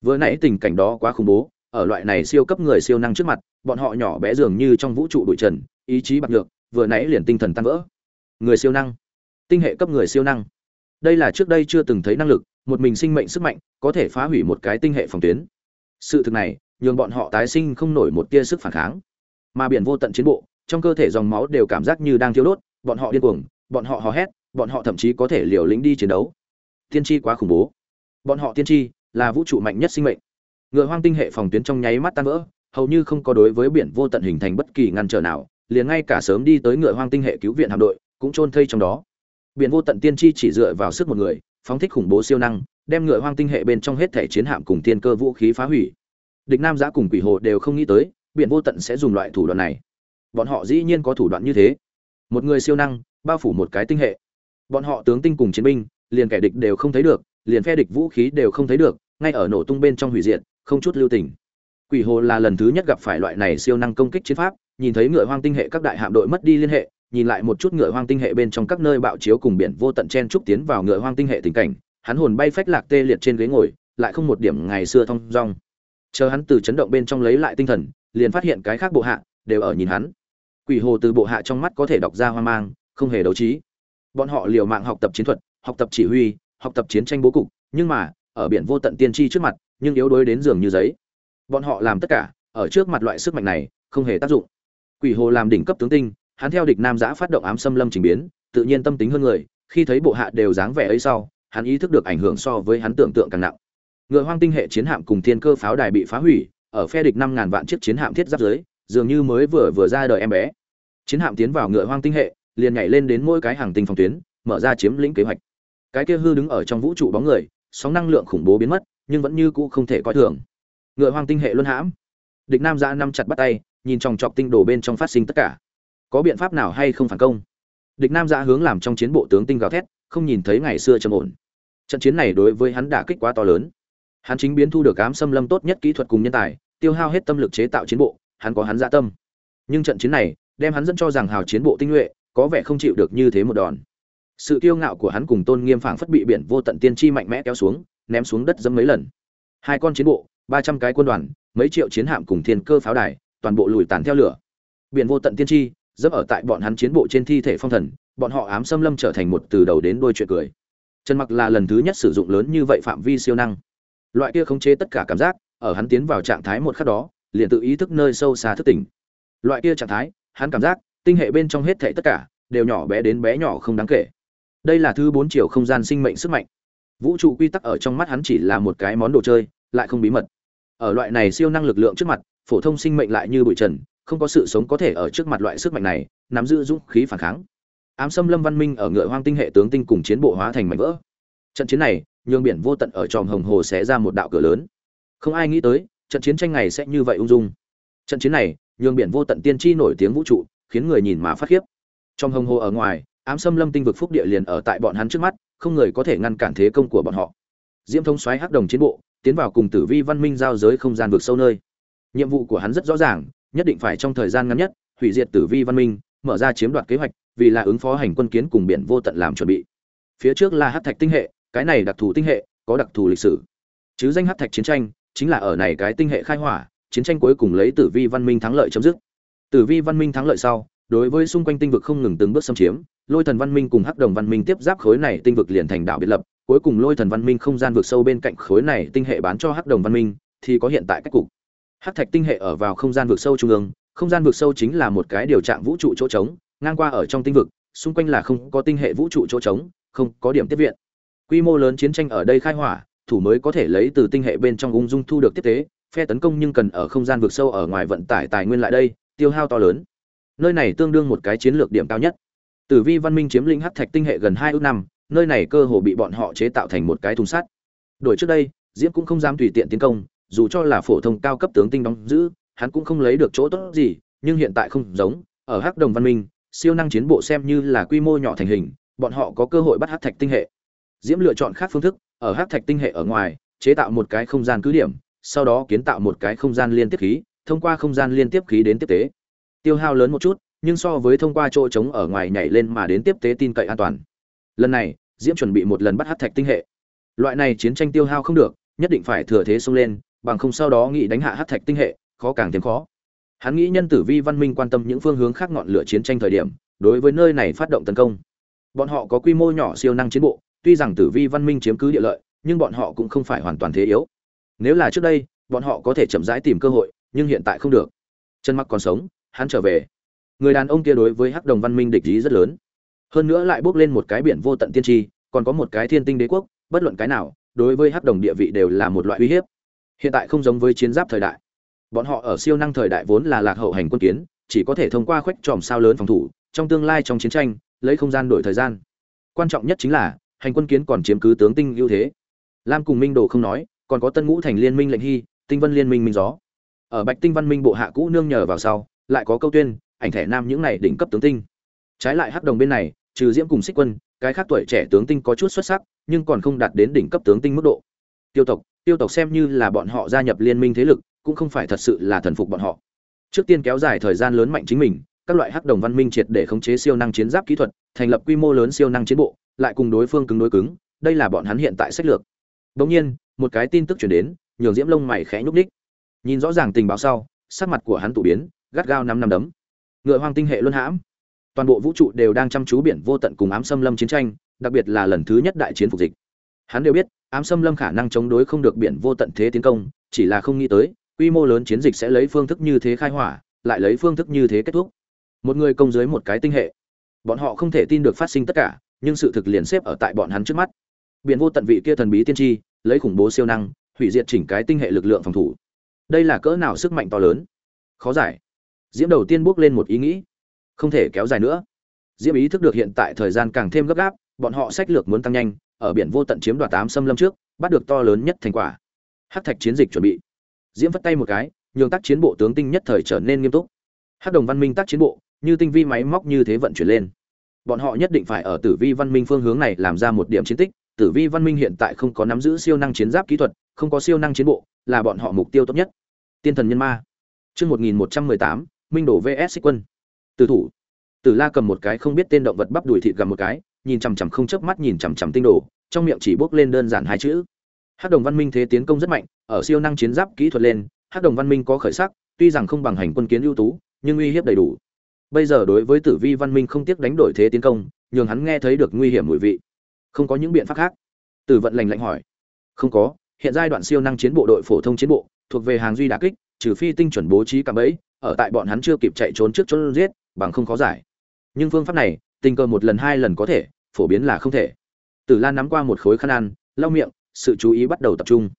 Vừa nãy tình cảnh đó quá khủng bố, ở loại này siêu cấp người siêu năng trước mặt, bọn họ nhỏ bé dường như trong vũ trụ bụi trần, ý chí bạc được vừa nãy liền tinh thần tan vỡ. Người siêu năng. Tinh hệ cấp người siêu năng. Đây là trước đây chưa từng thấy năng lực, một mình sinh mệnh sức mạnh, có thể phá hủy một cái tinh hệ phòng tuyến. Sự thực này, nhường bọn họ tái sinh không nổi một tia sức phản kháng. Mà biển vô tận chiến bộ, trong cơ thể dòng máu đều cảm giác như đang thiêu đốt, bọn họ điên cuồng, bọn họ hò hét, bọn họ thậm chí có thể liều lĩnh đi chiến đấu. Tiên tri quá khủng bố. Bọn họ tiên tri là vũ trụ mạnh nhất sinh mệnh. Ngựa hoang tinh hệ phòng tuyến trong nháy mắt tan vỡ, hầu như không có đối với biển vô tận hình thành bất kỳ ngăn trở nào liền ngay cả sớm đi tới ngựa hoang tinh hệ cứu viện hạm đội cũng chôn thây trong đó. Biển vô tận tiên tri chỉ dựa vào sức một người, phóng thích khủng bố siêu năng, đem ngựa hoang tinh hệ bên trong hết thể chiến hạm cùng tiên cơ vũ khí phá hủy. Địch nam giã cùng quỷ hồ đều không nghĩ tới, biển vô tận sẽ dùng loại thủ đoạn này. Bọn họ dĩ nhiên có thủ đoạn như thế. Một người siêu năng, bao phủ một cái tinh hệ. Bọn họ tướng tinh cùng chiến binh, liền kẻ địch đều không thấy được, liền phe địch vũ khí đều không thấy được, ngay ở nổ tung bên trong hủy diệt, không chút lưu tình. Quỷ hồ là lần thứ nhất gặp phải loại này siêu năng công kích chiến pháp nhìn thấy ngựa hoang tinh hệ các đại hạm đội mất đi liên hệ, nhìn lại một chút ngựa hoang tinh hệ bên trong các nơi bạo chiếu cùng biển vô tận chen trúc tiến vào ngựa hoang tinh hệ tình cảnh, hắn hồn bay phách lạc tê liệt trên ghế ngồi, lại không một điểm ngày xưa thong dong. Chờ hắn từ chấn động bên trong lấy lại tinh thần, liền phát hiện cái khác bộ hạ đều ở nhìn hắn. Quỷ hồ từ bộ hạ trong mắt có thể đọc ra hoang mang, không hề đấu trí. Bọn họ liều mạng học tập chiến thuật, học tập chỉ huy, học tập chiến tranh bố cục, nhưng mà, ở biển vô tận tiên tri trước mặt, nhưng yếu đuối đến giường như giấy. Bọn họ làm tất cả, ở trước mặt loại sức mạnh này, không hề tác dụng quỷ hồ làm đỉnh cấp tướng tinh, hắn theo địch nam giã phát động ám xâm lâm trình biến, tự nhiên tâm tính hơn người, khi thấy bộ hạ đều dáng vẻ ấy sau, hắn ý thức được ảnh hưởng so với hắn tưởng tượng càng nặng. Ngựa hoang tinh hệ chiến hạm cùng thiên cơ pháo đài bị phá hủy, ở phe địch năm ngàn vạn chiếc chiến hạm thiết giáp dưới dường như mới vừa vừa ra đời em bé. Chiến hạm tiến vào ngựa hoang tinh hệ, liền nhảy lên đến mỗi cái hàng tinh phòng tuyến, mở ra chiếm lĩnh kế hoạch. Cái kia hư đứng ở trong vũ trụ bóng người, sóng năng lượng khủng bố biến mất, nhưng vẫn như cũ không thể coi thường. Ngựa hoang tinh hệ luân hãm. Địch nam giã năm chặt bắt tay nhìn chòng chọc tinh đồ bên trong phát sinh tất cả. Có biện pháp nào hay không phản công? Địch nam giã hướng làm trong chiến bộ tướng tinh gào thét, không nhìn thấy ngày xưa trầm ổn. Trận chiến này đối với hắn đả kích quá to lớn. Hắn chính biến thu được ám xâm lâm tốt nhất kỹ thuật cùng nhân tài, tiêu hao hết tâm lực chế tạo chiến bộ, hắn có hắn dạ tâm. Nhưng trận chiến này, đem hắn dẫn cho rằng hào chiến bộ tinh nhuệ, có vẻ không chịu được như thế một đòn. Sự kiêu ngạo của hắn cùng tôn nghiêm phảng phất bị biển vô tận tiên tri mạnh mẽ kéo xuống, ném xuống đất dẫm mấy lần. Hai con chiến bộ, ba trăm cái quân đoàn, mấy triệu chiến hạm cùng thiên cơ pháo đài toàn bộ lùi tàn theo lửa. Biển vô tận tiên tri, dẫm ở tại bọn hắn chiến bộ trên thi thể phong thần, bọn họ ám xâm lâm trở thành một từ đầu đến đôi chuyện cười. Trần mặc là lần thứ nhất sử dụng lớn như vậy phạm vi siêu năng. Loại kia khống chế tất cả cảm giác, ở hắn tiến vào trạng thái một khắc đó, liền tự ý thức nơi sâu xa thức tỉnh. Loại kia trạng thái, hắn cảm giác, tinh hệ bên trong hết thảy tất cả, đều nhỏ bé đến bé nhỏ không đáng kể. Đây là thứ bốn chiều không gian sinh mệnh sức mạnh. Vũ trụ quy tắc ở trong mắt hắn chỉ là một cái món đồ chơi, lại không bí mật. Ở loại này siêu năng lực lượng trước mặt phổ thông sinh mệnh lại như bụi trần, không có sự sống có thể ở trước mặt loại sức mạnh này, nắm giữ dũng khí phản kháng. Ám xâm lâm văn minh ở ngựa hoang tinh hệ tướng tinh cùng chiến bộ hóa thành mảnh vỡ. Trận chiến này, nhường biển vô tận ở tròm hồng hồ sẽ ra một đạo cửa lớn. Không ai nghĩ tới, trận chiến tranh này sẽ như vậy ung dung. Trận chiến này, nhường biển vô tận tiên tri nổi tiếng vũ trụ, khiến người nhìn mà phát khiếp. Trong hồng hồ ở ngoài, ám xâm lâm tinh vực phúc địa liền ở tại bọn hắn trước mắt, không người có thể ngăn cản thế công của bọn họ. Diễm thông xoáy hắc đồng chiến bộ, tiến vào cùng tử vi văn minh giao giới không gian vực sâu nơi nhiệm vụ của hắn rất rõ ràng, nhất định phải trong thời gian ngắn nhất, hủy diệt tử vi văn minh, mở ra chiếm đoạt kế hoạch, vì là ứng phó hành quân kiến cùng biển vô tận làm chuẩn bị. Phía trước là hắc thạch tinh hệ, cái này đặc thù tinh hệ, có đặc thù lịch sử. Chứ danh hắc thạch chiến tranh, chính là ở này cái tinh hệ khai hỏa, chiến tranh cuối cùng lấy tử vi văn minh thắng lợi chấm dứt. Tử vi văn minh thắng lợi sau, đối với xung quanh tinh vực không ngừng từng bước xâm chiếm, lôi thần văn minh cùng hắc đồng văn minh tiếp giáp khối này tinh vực liền thành đảo biệt lập, cuối cùng lôi thần văn minh không gian vượt sâu bên cạnh khối này tinh hệ bán cho hắc đồng văn minh, thì có hiện tại cách cục hắc thạch tinh hệ ở vào không gian vượt sâu trung ương, không gian vượt sâu chính là một cái điều trạng vũ trụ chỗ trống, ngang qua ở trong tinh vực, xung quanh là không có tinh hệ vũ trụ chỗ trống, không có điểm tiếp viện. Quy mô lớn chiến tranh ở đây khai hỏa, thủ mới có thể lấy từ tinh hệ bên trong ung dung thu được tiếp tế, phe tấn công nhưng cần ở không gian vượt sâu ở ngoài vận tải tài nguyên lại đây, tiêu hao to lớn. Nơi này tương đương một cái chiến lược điểm cao nhất. Tử vi văn minh chiếm lĩnh hắc thạch tinh hệ gần hai ước năm, nơi này cơ hồ bị bọn họ chế tạo thành một cái thùng sắt. Đổi trước đây, diễm cũng không dám tùy tiện tiến công dù cho là phổ thông cao cấp tướng tinh đóng giữ, hắn cũng không lấy được chỗ tốt gì, nhưng hiện tại không giống, ở hắc đồng văn minh, siêu năng chiến bộ xem như là quy mô nhỏ thành hình, bọn họ có cơ hội bắt hắc thạch tinh hệ. Diễm lựa chọn khác phương thức, ở hắc thạch tinh hệ ở ngoài, chế tạo một cái không gian cứ điểm, sau đó kiến tạo một cái không gian liên tiếp khí, thông qua không gian liên tiếp khí đến tiếp tế. Tiêu hao lớn một chút, nhưng so với thông qua chỗ trống ở ngoài nhảy lên mà đến tiếp tế tin cậy an toàn. Lần này, diễm chuẩn bị một lần bắt Hắc thạch tinh hệ. Loại này chiến tranh tiêu hao không được, nhất định phải thừa thế xông lên bằng không sau đó nghĩ đánh hạ hát thạch tinh hệ, khó càng thêm khó. Hắn nghĩ nhân tử vi văn minh quan tâm những phương hướng khác ngọn lửa chiến tranh thời điểm, đối với nơi này phát động tấn công. Bọn họ có quy mô nhỏ siêu năng chiến bộ, tuy rằng tử vi văn minh chiếm cứ địa lợi, nhưng bọn họ cũng không phải hoàn toàn thế yếu. Nếu là trước đây, bọn họ có thể chậm rãi tìm cơ hội, nhưng hiện tại không được. Chân mắc còn sống, hắn trở về. Người đàn ông kia đối với hắc đồng văn minh địch ý rất lớn. Hơn nữa lại bước lên một cái biển vô tận tiên tri, còn có một cái thiên tinh đế quốc, bất luận cái nào, đối với hắc đồng địa vị đều là một loại uy hiếp hiện tại không giống với chiến giáp thời đại. Bọn họ ở siêu năng thời đại vốn là lạc hậu hành quân kiến, chỉ có thể thông qua khoách tròm sao lớn phòng thủ, trong tương lai trong chiến tranh, lấy không gian đổi thời gian. Quan trọng nhất chính là, hành quân kiến còn chiếm cứ tướng tinh ưu thế. Lam cùng minh đồ không nói, còn có tân ngũ thành liên minh lệnh hy, tinh vân liên minh minh gió. Ở bạch tinh văn minh bộ hạ cũ nương nhờ vào sau, lại có câu tuyên, ảnh thẻ nam những này đỉnh cấp tướng tinh. Trái lại hắc đồng bên này, trừ diễm cùng xích quân, cái khác tuổi trẻ tướng tinh có chút xuất sắc, nhưng còn không đạt đến đỉnh cấp tướng tinh mức độ. Tiêu tộc tiêu tộc xem như là bọn họ gia nhập liên minh thế lực, cũng không phải thật sự là thần phục bọn họ. Trước tiên kéo dài thời gian lớn mạnh chính mình, các loại hắc đồng văn minh triệt để khống chế siêu năng chiến giáp kỹ thuật, thành lập quy mô lớn siêu năng chiến bộ, lại cùng đối phương cứng đối cứng, đây là bọn hắn hiện tại sách lược. Đống nhiên, một cái tin tức chuyển đến, nhường diễm lông mày khẽ nhúc ních nhìn rõ ràng tình báo sau, sắc mặt của hắn tụ biến, gắt gao năm năm đấm. Ngựa hoang tinh hệ luân hãm. Toàn bộ vũ trụ đều đang chăm chú biển vô tận cùng ám xâm lâm chiến tranh, đặc biệt là lần thứ nhất đại chiến phục dịch hắn đều biết, ám xâm lâm khả năng chống đối không được biển vô tận thế tiến công, chỉ là không nghĩ tới, quy mô lớn chiến dịch sẽ lấy phương thức như thế khai hỏa, lại lấy phương thức như thế kết thúc. Một người công dưới một cái tinh hệ. Bọn họ không thể tin được phát sinh tất cả, nhưng sự thực liền xếp ở tại bọn hắn trước mắt. Biển vô tận vị kia thần bí tiên tri, lấy khủng bố siêu năng, hủy diệt chỉnh cái tinh hệ lực lượng phòng thủ. Đây là cỡ nào sức mạnh to lớn? Khó giải. Diễm đầu tiên bước lên một ý nghĩ. Không thể kéo dài nữa. Diễm ý thức được hiện tại thời gian càng thêm gấp gáp, bọn họ sách lược muốn tăng nhanh ở biển vô tận chiếm đoạt tám xâm lâm trước bắt được to lớn nhất thành quả. Hát thạch chiến dịch chuẩn bị. Diễm vất tay một cái nhường tác chiến bộ tướng tinh nhất thời trở nên nghiêm túc. Hát đồng văn minh tác chiến bộ như tinh vi máy móc như thế vận chuyển lên. Bọn họ nhất định phải ở tử vi văn minh phương hướng này làm ra một điểm chiến tích tử vi văn minh hiện tại không có nắm giữ siêu năng chiến giáp kỹ thuật không có siêu năng chiến bộ là bọn họ mục tiêu tốt nhất. Tiên thần nhân ma. Chương 1118, Minh đổ VS quân. Tử thủ. Tử La cầm một cái không biết tên động vật bắp đùi thịt gặm một cái, nhìn chằm chằm không chớp mắt nhìn chằm chằm tinh đồ, trong miệng chỉ bốc lên đơn giản hai chữ. Hắc Đồng Văn Minh thế tiến công rất mạnh, ở siêu năng chiến giáp kỹ thuật lên, Hắc Đồng Văn Minh có khởi sắc, tuy rằng không bằng hành quân kiến ưu tú nhưng uy hiếp đầy đủ. Bây giờ đối với tử vi văn minh không tiếc đánh đổi thế tiến công nhường hắn nghe thấy được nguy hiểm mùi vị. Không có những biện pháp khác. Tử vận lành lạnh hỏi. Không có hiện giai đoạn siêu năng chiến bộ đội phổ thông chiến bộ thuộc về hàng duy đặc kích trừ phi tinh chuẩn bố trí cả bẫy ở tại bọn hắn chưa kịp chạy trốn trước chốn giết bằng không khó giải. Nhưng phương pháp này tình cờ một lần hai lần có thể, phổ biến là không thể. Tử lan nắm qua một khối khăn ăn, lau miệng, sự chú ý bắt đầu tập trung.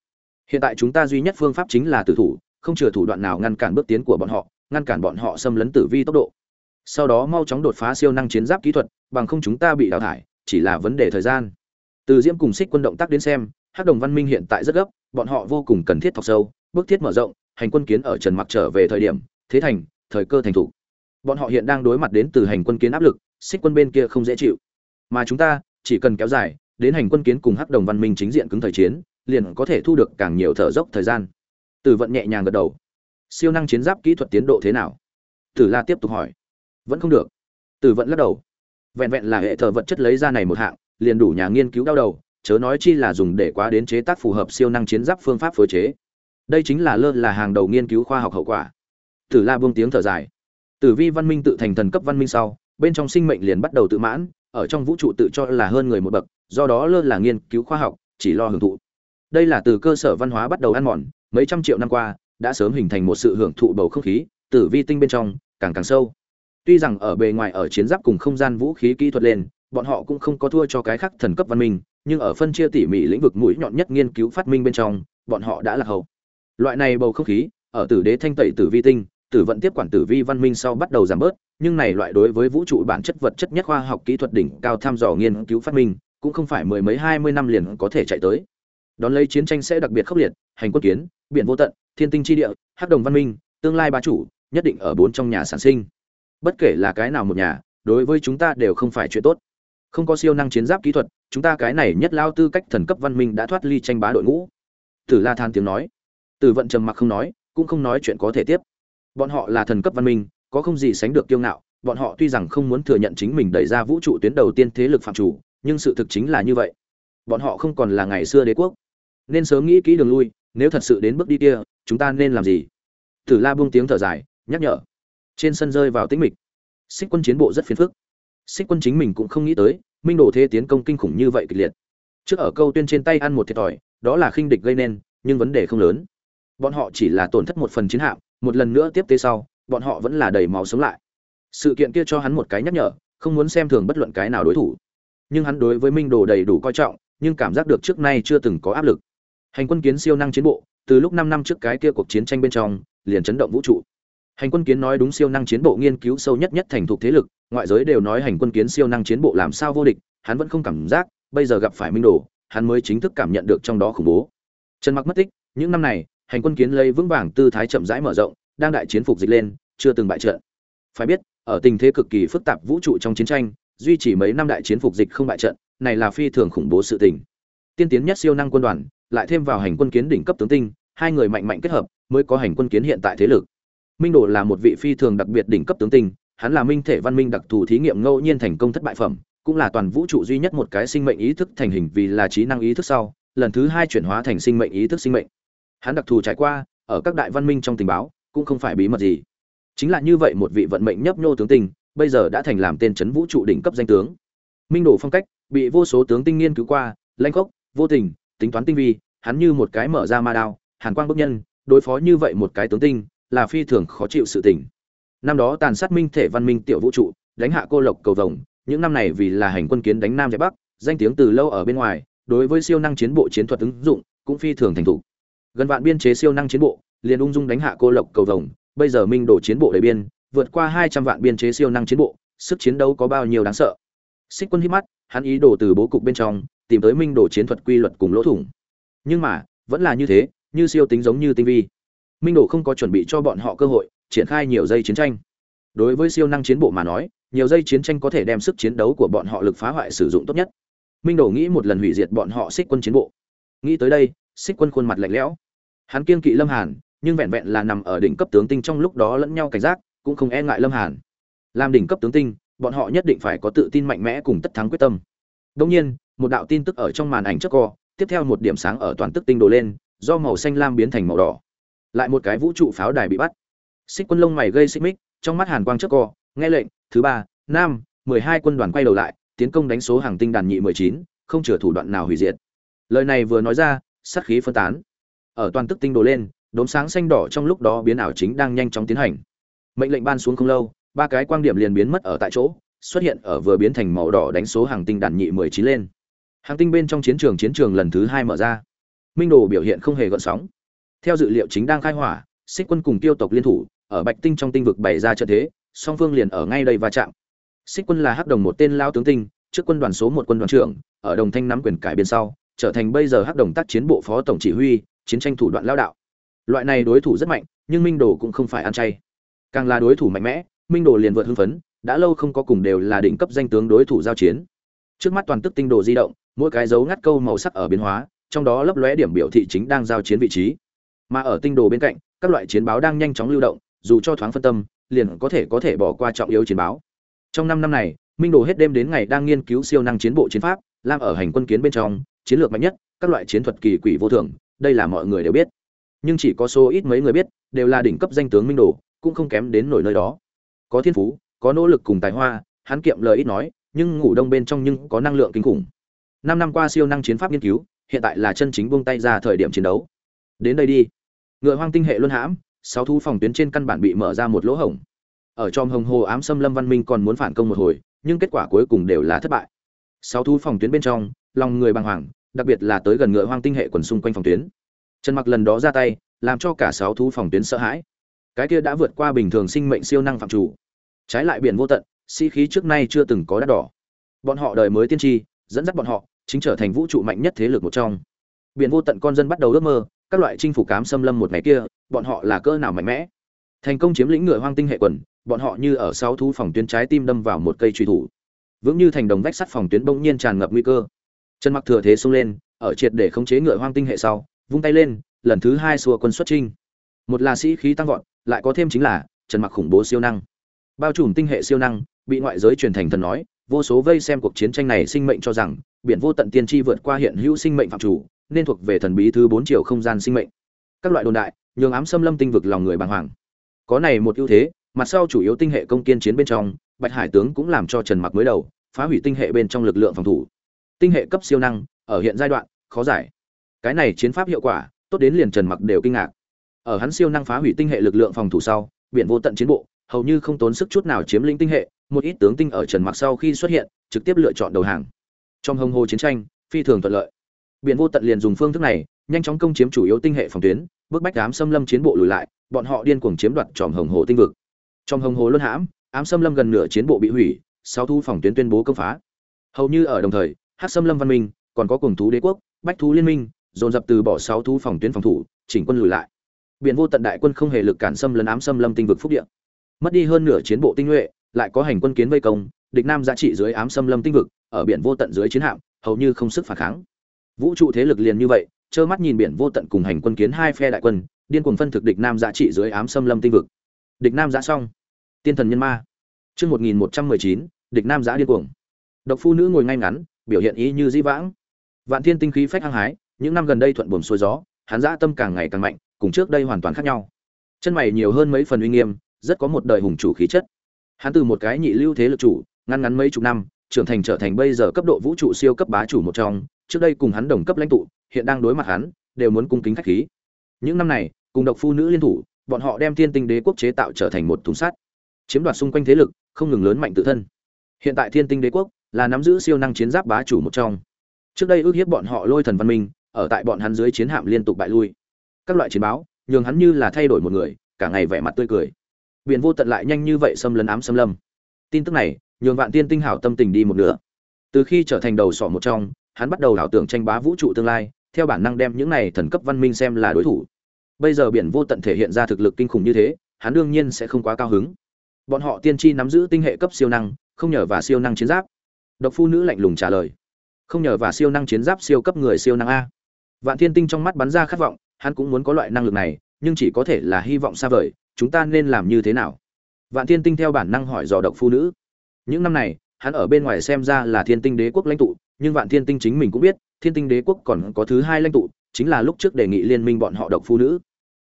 Hiện tại chúng ta duy nhất phương pháp chính là tử thủ, không chừa thủ đoạn nào ngăn cản bước tiến của bọn họ, ngăn cản bọn họ xâm lấn tử vi tốc độ. Sau đó mau chóng đột phá siêu năng chiến giáp kỹ thuật, bằng không chúng ta bị đào thải, chỉ là vấn đề thời gian. Từ diễm cùng xích quân động tác đến xem, hắc đồng văn minh hiện tại rất gấp, bọn họ vô cùng cần thiết thọc sâu, bước thiết mở rộng, hành quân kiến ở trần mặc trở về thời điểm, thế thành, thời cơ thành thủ. Bọn họ hiện đang đối mặt đến từ hành quân kiến áp lực xích quân bên kia không dễ chịu. Mà chúng ta, chỉ cần kéo dài, đến hành quân kiến cùng hắc đồng văn minh chính diện cứng thời chiến, liền có thể thu được càng nhiều thở dốc thời gian. Tử vận nhẹ nhàng gật đầu. Siêu năng chiến giáp kỹ thuật tiến độ thế nào? Tử la tiếp tục hỏi. Vẫn không được. Tử vận lắc đầu. Vẹn vẹn là hệ thờ vật chất lấy ra này một hạng, liền đủ nhà nghiên cứu đau đầu, chớ nói chi là dùng để quá đến chế tác phù hợp siêu năng chiến giáp phương pháp phối chế. Đây chính là lơ là hàng đầu nghiên cứu khoa học hậu quả. Tử la buông tiếng thở dài. Tử vi văn minh tự thành thần cấp văn minh sau bên trong sinh mệnh liền bắt đầu tự mãn, ở trong vũ trụ tự cho là hơn người một bậc, do đó lơ là nghiên cứu khoa học, chỉ lo hưởng thụ. Đây là từ cơ sở văn hóa bắt đầu ăn mòn, mấy trăm triệu năm qua, đã sớm hình thành một sự hưởng thụ bầu không khí tử vi tinh bên trong, càng càng sâu. Tuy rằng ở bề ngoài ở chiến giáp cùng không gian vũ khí kỹ thuật lên, bọn họ cũng không có thua cho cái khác thần cấp văn minh, nhưng ở phân chia tỉ mỉ lĩnh vực mũi nhọn nhất nghiên cứu phát minh bên trong, bọn họ đã là hậu. Loại này bầu không khí, ở tử đế thanh tẩy tử vi tinh tử vận tiếp quản tử vi văn minh sau bắt đầu giảm bớt, nhưng này loại đối với vũ trụ bản chất vật chất nhất khoa học kỹ thuật đỉnh cao tham dò nghiên cứu phát minh, cũng không phải mười mấy hai mươi năm liền có thể chạy tới. Đón lấy chiến tranh sẽ đặc biệt khốc liệt, hành quân kiến, biển vô tận, thiên tinh chi địa, hắc đồng văn minh, tương lai bá chủ, nhất định ở bốn trong nhà sản sinh. Bất kể là cái nào một nhà, đối với chúng ta đều không phải chuyện tốt. Không có siêu năng chiến giáp kỹ thuật, chúng ta cái này nhất lao tư cách thần cấp văn minh đã thoát ly tranh bá đội ngũ. Tử la than tiếng nói. Tử vận trầm mặc không nói, cũng không nói chuyện có thể tiếp bọn họ là thần cấp văn minh, có không gì sánh được kiêu ngạo, bọn họ tuy rằng không muốn thừa nhận chính mình đẩy ra vũ trụ tuyến đầu tiên thế lực phạm chủ, nhưng sự thực chính là như vậy. Bọn họ không còn là ngày xưa đế quốc. Nên sớm nghĩ kỹ đường lui, nếu thật sự đến bước đi kia, chúng ta nên làm gì? Tử la buông tiếng thở dài, nhắc nhở. Trên sân rơi vào tĩnh mịch. Xích quân chiến bộ rất phiền phức. Xích quân chính mình cũng không nghĩ tới, minh đồ thế tiến công kinh khủng như vậy kịch liệt. Trước ở câu tuyên trên tay ăn một thiệt thòi, đó là khinh địch gây nên, nhưng vấn đề không lớn. Bọn họ chỉ là tổn thất một phần chiến hạm một lần nữa tiếp tế sau, bọn họ vẫn là đầy máu sống lại. Sự kiện kia cho hắn một cái nhắc nhở, không muốn xem thường bất luận cái nào đối thủ. Nhưng hắn đối với minh đồ đầy đủ coi trọng, nhưng cảm giác được trước nay chưa từng có áp lực. Hành quân kiến siêu năng chiến bộ, từ lúc năm năm trước cái kia cuộc chiến tranh bên trong, liền chấn động vũ trụ. Hành quân kiến nói đúng siêu năng chiến bộ nghiên cứu sâu nhất nhất thành thục thế lực, ngoại giới đều nói hành quân kiến siêu năng chiến bộ làm sao vô địch, hắn vẫn không cảm giác, bây giờ gặp phải minh đồ, hắn mới chính thức cảm nhận được trong đó khủng bố. Trần mặc mất tích, những năm này hành quân kiến lấy vững vàng tư thái chậm rãi mở rộng, đang đại chiến phục dịch lên, chưa từng bại trận. Phải biết, ở tình thế cực kỳ phức tạp vũ trụ trong chiến tranh, duy trì mấy năm đại chiến phục dịch không bại trận, này là phi thường khủng bố sự tình. Tiên tiến nhất siêu năng quân đoàn, lại thêm vào hành quân kiến đỉnh cấp tướng tinh, hai người mạnh mạnh kết hợp, mới có hành quân kiến hiện tại thế lực. Minh đồ là một vị phi thường đặc biệt đỉnh cấp tướng tinh, hắn là minh thể văn minh đặc thù thí nghiệm ngẫu nhiên thành công thất bại phẩm, cũng là toàn vũ trụ duy nhất một cái sinh mệnh ý thức thành hình vì là trí năng ý thức sau, lần thứ hai chuyển hóa thành sinh mệnh ý thức sinh mệnh hắn đặc thù trải qua, ở các đại văn minh trong tình báo, cũng không phải bí mật gì. Chính là như vậy một vị vận mệnh nhấp nhô tướng tinh bây giờ đã thành làm tên chấn vũ trụ đỉnh cấp danh tướng. Minh đồ phong cách, bị vô số tướng tinh nghiên cứu qua lanh khốc, vô tình, tính toán tinh vi, hắn như một cái mở ra ma đao, hàn quang bức nhân, đối phó như vậy một cái tướng tinh, là phi thường khó chịu sự tình. Năm đó tàn sát minh thể văn minh tiểu vũ trụ, đánh hạ cô lộc cầu vồng, những năm này vì là hành quân kiến đánh nam giải bắc, danh tiếng từ lâu ở bên ngoài, đối với siêu năng chiến bộ chiến thuật ứng dụng, cũng phi thường thành thục gần vạn biên chế siêu năng chiến bộ, liền ung dung đánh hạ cô lộc cầu vồng. Bây giờ minh đổ chiến bộ đầy biên, vượt qua hai trăm vạn biên chế siêu năng chiến bộ, sức chiến đấu có bao nhiêu đáng sợ? Xích quân hít mắt, hắn ý đồ từ bố cục bên trong tìm tới minh đổ chiến thuật quy luật cùng lỗ thủng. Nhưng mà, vẫn là như thế, như siêu tính giống như tinh vi. Minh đổ không có chuẩn bị cho bọn họ cơ hội, triển khai nhiều dây chiến tranh. Đối với siêu năng chiến bộ mà nói, nhiều dây chiến tranh có thể đem sức chiến đấu của bọn họ lực phá hoại sử dụng tốt nhất. Minh đổ nghĩ một lần hủy diệt bọn họ xích quân chiến bộ. Nghĩ tới đây xích quân khuôn mặt lạnh lẽo. Hắn kiên kỵ lâm hàn nhưng vẹn vẹn là nằm ở đỉnh cấp tướng tinh trong lúc đó lẫn nhau cảnh giác cũng không e ngại lâm hàn. Làm đỉnh cấp tướng tinh bọn họ nhất định phải có tự tin mạnh mẽ cùng tất thắng quyết tâm. Đông nhiên một đạo tin tức ở trong màn ảnh trước co tiếp theo một điểm sáng ở toàn tức tinh đổ lên do màu xanh lam biến thành màu đỏ. Lại một cái vũ trụ pháo đài bị bắt. Xích quân lông mày gây xích mích trong mắt hàn quang trước co nghe lệnh thứ ba Nam, mười hai quân đoàn quay đầu lại tiến công đánh số hàng tinh đàn nhị mười chín không chừa thủ đoạn nào hủy diệt. Lời này vừa nói ra sát khí phân tán. Ở toàn tức tinh đồ lên, đốm sáng xanh đỏ trong lúc đó biến ảo chính đang nhanh chóng tiến hành. Mệnh lệnh ban xuống không lâu, ba cái quang điểm liền biến mất ở tại chỗ, xuất hiện ở vừa biến thành màu đỏ đánh số hàng tinh đàn nhị mười chín lên. Hàng tinh bên trong chiến trường chiến trường lần thứ hai mở ra. Minh đồ biểu hiện không hề gợn sóng. Theo dự liệu chính đang khai hỏa, xích quân cùng tiêu tộc liên thủ, ở bạch tinh trong tinh vực bày ra trận thế, song phương liền ở ngay đây va chạm. Xích quân là hắc đồng một tên lao tướng tinh, trước quân đoàn số một quân đoàn trưởng, ở đồng thanh nắm quyền cải biên sau trở thành bây giờ hắc đồng tác chiến bộ phó tổng chỉ huy, chiến tranh thủ đoạn lao đạo. Loại này đối thủ rất mạnh, nhưng minh đồ cũng không phải ăn chay. Càng là đối thủ mạnh mẽ, minh đồ liền vượt hưng phấn, đã lâu không có cùng đều là đỉnh cấp danh tướng đối thủ giao chiến. Trước mắt toàn tức tinh đồ di động, mỗi cái dấu ngắt câu màu sắc ở biến hóa, trong đó lấp lóe điểm biểu thị chính đang giao chiến vị trí. Mà ở tinh đồ bên cạnh, các loại chiến báo đang nhanh chóng lưu động, dù cho thoáng phân tâm, liền có thể có thể bỏ qua trọng yếu chiến báo. Trong năm năm này, minh đồ hết đêm đến ngày đang nghiên cứu siêu năng chiến bộ chiến pháp làm ở hành quân kiến bên trong chiến lược mạnh nhất, các loại chiến thuật kỳ quỷ vô thường, đây là mọi người đều biết. Nhưng chỉ có số ít mấy người biết, đều là đỉnh cấp danh tướng minh đồ, cũng không kém đến nổi nơi đó. Có thiên phú, có nỗ lực cùng tài hoa, hắn kiệm lời ít nói, nhưng ngủ đông bên trong nhưng có năng lượng kinh khủng. Năm năm qua siêu năng chiến pháp nghiên cứu, hiện tại là chân chính buông tay ra thời điểm chiến đấu. Đến đây đi. Ngựa hoang tinh hệ luân hãm, sáu thu phòng tuyến trên căn bản bị mở ra một lỗ hổng. Ở trong hồng hồ ám xâm lâm văn minh còn muốn phản công một hồi, nhưng kết quả cuối cùng đều là thất bại. Sáu thu phòng tuyến bên trong lòng người bàng hoàng, đặc biệt là tới gần ngựa hoang tinh hệ quần xung quanh phòng tuyến. Trần mặc lần đó ra tay, làm cho cả sáu thú phòng tuyến sợ hãi. Cái kia đã vượt qua bình thường sinh mệnh siêu năng phạm chủ. Trái lại biển vô tận, sĩ khí trước nay chưa từng có đắt đỏ. Bọn họ đời mới tiên tri, dẫn dắt bọn họ, chính trở thành vũ trụ mạnh nhất thế lực một trong. Biển vô tận con dân bắt đầu ước mơ, các loại chinh phủ cám xâm lâm một ngày kia, bọn họ là cỡ nào mạnh mẽ. Thành công chiếm lĩnh ngựa hoang tinh hệ quần, bọn họ như ở sáu thú phòng tuyến trái tim đâm vào một cây truy thủ. Vững như thành đồng vách sắt phòng tuyến bỗng nhiên tràn ngập nguy cơ chân mặc thừa thế xông lên, ở triệt để khống chế ngựa hoang tinh hệ sau, vung tay lên, lần thứ hai xua quân xuất trinh một là sĩ khí tăng vọt, lại có thêm chính là, trần mặc khủng bố siêu năng. Bao trùm tinh hệ siêu năng, bị ngoại giới truyền thành thần nói, vô số vây xem cuộc chiến tranh này sinh mệnh cho rằng, biển vô tận tiên tri vượt qua hiện hữu sinh mệnh phạm chủ, nên thuộc về thần bí thứ bốn chiều không gian sinh mệnh. Các loại đồn đại, nhường ám xâm lâm tinh vực lòng người bàng hoàng. Có này một ưu thế, mặt sau chủ yếu tinh hệ công kiên chiến bên trong, bạch hải tướng cũng làm cho trần mặc mới đầu, phá hủy tinh hệ bên trong lực lượng phòng thủ tinh hệ cấp siêu năng, ở hiện giai đoạn, khó giải. Cái này chiến pháp hiệu quả, tốt đến liền trần mặc đều kinh ngạc. Ở hắn siêu năng phá hủy tinh hệ lực lượng phòng thủ sau, biển vô tận chiến bộ, hầu như không tốn sức chút nào chiếm lĩnh tinh hệ, một ít tướng tinh ở trần mặc sau khi xuất hiện, trực tiếp lựa chọn đầu hàng. Trong hồng hồ chiến tranh, phi thường thuận lợi. Biển vô tận liền dùng phương thức này, nhanh chóng công chiếm chủ yếu tinh hệ phòng tuyến, bước bách ám xâm lâm chiến bộ lùi lại, bọn họ điên cuồng chiếm đoạt tròm hồng hồ tinh vực. Trong hồng hồ luân hãm, ám xâm lâm gần nửa chiến bộ bị hủy sau thu phòng tuyến tuyên bố công phá. Hầu như ở đồng thời hắc xâm lâm văn minh, còn có cùng thú đế quốc, bách thú liên minh, dồn dập từ bỏ sáu thú phòng tuyến phòng thủ, chỉnh quân lùi lại. Biển vô tận đại quân không hề lực cản xâm lấn ám xâm lâm tinh vực phúc địa. Mất đi hơn nửa chiến bộ tinh nhuệ, lại có hành quân kiến vây công, địch nam giá trị dưới ám xâm lâm tinh vực, ở biển vô tận dưới chiến hạm, hầu như không sức phản kháng. Vũ trụ thế lực liền như vậy, trơ mắt nhìn biển vô tận cùng hành quân kiến hai phe đại quân, điên cuồng phân thực địch nam giá trị dưới ám xâm lâm tinh vực. Địch nam Giá xong. Tiên thần nhân ma. Chương một nghìn một trăm mười chín, địch nam Giá điên cuồng. Độc phu nữ ngồi ngay ngắn biểu hiện ý như dĩ vãng. Vạn thiên tinh khí phách hăng hái, những năm gần đây thuận buồm xuôi gió, hắn dã tâm càng ngày càng mạnh, cùng trước đây hoàn toàn khác nhau. Chân mày nhiều hơn mấy phần uy nghiêm, rất có một đời hùng chủ khí chất. Hắn từ một cái nhị lưu thế lực chủ, ngăn ngắn mấy chục năm, trưởng thành trở thành bây giờ cấp độ vũ trụ siêu cấp bá chủ một trong, trước đây cùng hắn đồng cấp lãnh tụ, hiện đang đối mặt hắn, đều muốn cung kính khách khí. Những năm này, cùng độc phu nữ liên thủ, bọn họ đem thiên tinh đế quốc chế tạo trở thành một thùng sắt, chiếm đoạt xung quanh thế lực, không ngừng lớn mạnh tự thân. Hiện tại thiên tinh đế quốc là nắm giữ siêu năng chiến giáp bá chủ một trong. Trước đây ước hiếp bọn họ lôi thần văn minh, ở tại bọn hắn dưới chiến hạm liên tục bại lui. Các loại chiến báo, nhường hắn như là thay đổi một người, cả ngày vẻ mặt tươi cười. Biển vô tận lại nhanh như vậy xâm lấn ám xâm lâm. Tin tức này, nhường vạn tiên tinh hảo tâm tình đi một nửa. Từ khi trở thành đầu sỏ một trong, hắn bắt đầu đảo tưởng tranh bá vũ trụ tương lai, theo bản năng đem những này thần cấp văn minh xem là đối thủ. Bây giờ biển vô tận thể hiện ra thực lực kinh khủng như thế, hắn đương nhiên sẽ không quá cao hứng. Bọn họ tiên tri nắm giữ tinh hệ cấp siêu năng, không nhờ và siêu năng chiến giáp độc phu nữ lạnh lùng trả lời. Không nhờ và siêu năng chiến giáp siêu cấp người siêu năng a. Vạn thiên tinh trong mắt bắn ra khát vọng, hắn cũng muốn có loại năng lực này, nhưng chỉ có thể là hy vọng xa vời, chúng ta nên làm như thế nào? Vạn thiên tinh theo bản năng hỏi dò độc phu nữ. Những năm này, hắn ở bên ngoài xem ra là thiên tinh đế quốc lãnh tụ, nhưng vạn thiên tinh chính mình cũng biết, thiên tinh đế quốc còn có thứ hai lãnh tụ, chính là lúc trước đề nghị liên minh bọn họ độc phu nữ.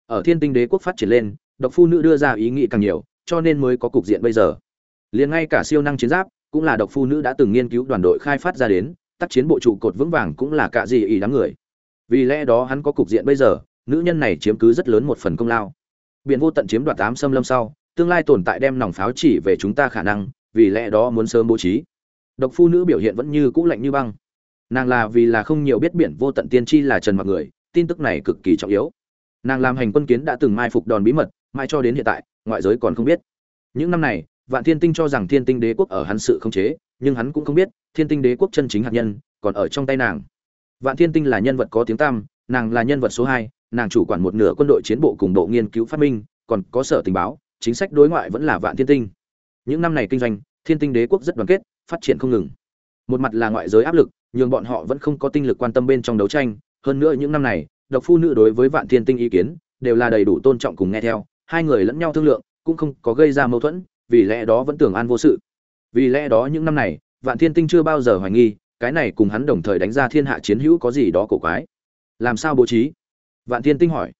Ở thiên tinh đế quốc phát triển lên, độc phu nữ đưa ra ý nghĩ càng nhiều, cho nên mới có cục diện bây giờ. Liền ngay cả siêu năng chiến giáp cũng là độc phu nữ đã từng nghiên cứu đoàn đội khai phát ra đến, tác chiến bộ trụ cột vững vàng cũng là cả gì ý đám người. Vì lẽ đó hắn có cục diện bây giờ, nữ nhân này chiếm cứ rất lớn một phần công lao. Biện vô tận chiếm đoạt tám xâm lâm sau, tương lai tồn tại đem nòng pháo chỉ về chúng ta khả năng, vì lẽ đó muốn sớm bố trí. Độc phu nữ biểu hiện vẫn như cũ lạnh như băng. Nàng là vì là không nhiều biết biển vô tận tiên tri là trần mặc người, tin tức này cực kỳ trọng yếu. Nàng làm hành quân kiến đã từng mai phục đòn bí mật mai cho đến hiện tại, ngoại giới còn không biết. Những năm này vạn thiên tinh cho rằng thiên tinh đế quốc ở hắn sự không chế, nhưng hắn cũng không biết, thiên tinh đế quốc chân chính hạt nhân, còn ở trong tay nàng. Vạn thiên tinh là nhân vật có tiếng tăm, nàng là nhân vật số hai, nàng chủ quản một nửa quân đội chiến bộ cùng bộ nghiên cứu phát minh, còn có sở tình báo, chính sách đối ngoại vẫn là vạn thiên tinh. Những năm này kinh doanh, thiên tinh đế quốc rất đoàn kết, phát triển không ngừng. Một mặt là ngoại giới áp lực nhưng bọn họ vẫn không có tinh lực quan tâm bên trong đấu tranh, hơn nữa những năm này, độc phu nữ đối với vạn thiên tinh ý kiến, đều là đầy đủ tôn trọng cùng nghe theo, hai người lẫn nhau thương lượng, cũng không có gây ra mâu thuẫn vì lẽ đó vẫn tưởng an vô sự. Vì lẽ đó những năm này, vạn thiên tinh chưa bao giờ hoài nghi, cái này cùng hắn đồng thời đánh ra thiên hạ chiến hữu có gì đó cổ quái. Làm sao bố trí? Vạn thiên tinh hỏi.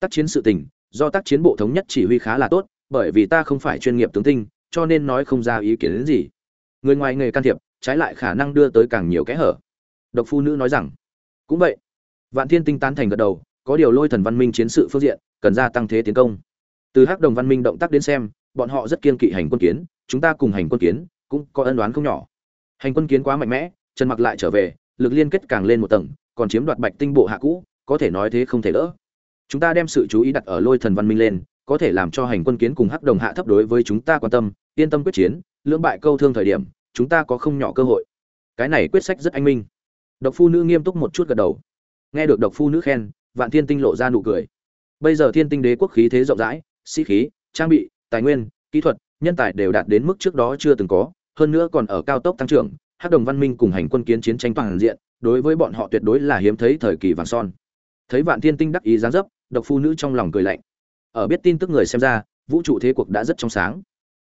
Tác chiến sự tình, do tác chiến bộ thống nhất chỉ huy khá là tốt, bởi vì ta không phải chuyên nghiệp tướng tinh, cho nên nói không ra ý kiến đến gì. Người ngoài nghề can thiệp, trái lại khả năng đưa tới càng nhiều kẽ hở. Độc phu nữ nói rằng. Cũng vậy. Vạn thiên tinh tán thành gật đầu, có điều lôi thần văn minh chiến sự phương diện, cần gia tăng thế tiến công. Từ hắc đồng văn minh động tác đến xem bọn họ rất kiên kỵ hành quân kiến, chúng ta cùng hành quân kiến, cũng có ân đoán không nhỏ. Hành quân kiến quá mạnh mẽ, trần mặc lại trở về, lực liên kết càng lên một tầng, còn chiếm đoạt bạch tinh bộ hạ cũ, có thể nói thế không thể đỡ. Chúng ta đem sự chú ý đặt ở lôi thần văn minh lên, có thể làm cho hành quân kiến cùng hắc đồng hạ thấp đối với chúng ta quan tâm, yên tâm quyết chiến, lưỡng bại câu thương thời điểm, chúng ta có không nhỏ cơ hội. Cái này quyết sách rất anh minh. Độc phu nữ nghiêm túc một chút gật đầu. Nghe được độc phu nữ khen, vạn thiên tinh lộ ra nụ cười. Bây giờ thiên tinh đế quốc khí thế rộng rãi, sĩ khí, trang bị tài nguyên, kỹ thuật, nhân tài đều đạt đến mức trước đó chưa từng có, hơn nữa còn ở cao tốc tăng trưởng, hắc đồng văn minh cùng hành quân kiến chiến tranh toàn diện, đối với bọn họ tuyệt đối là hiếm thấy thời kỳ vàng son. Thấy vạn thiên tinh đắc ý giáng dấp, độc phu nữ trong lòng cười lạnh. Ở biết tin tức người xem ra, vũ trụ thế cuộc đã rất trong sáng.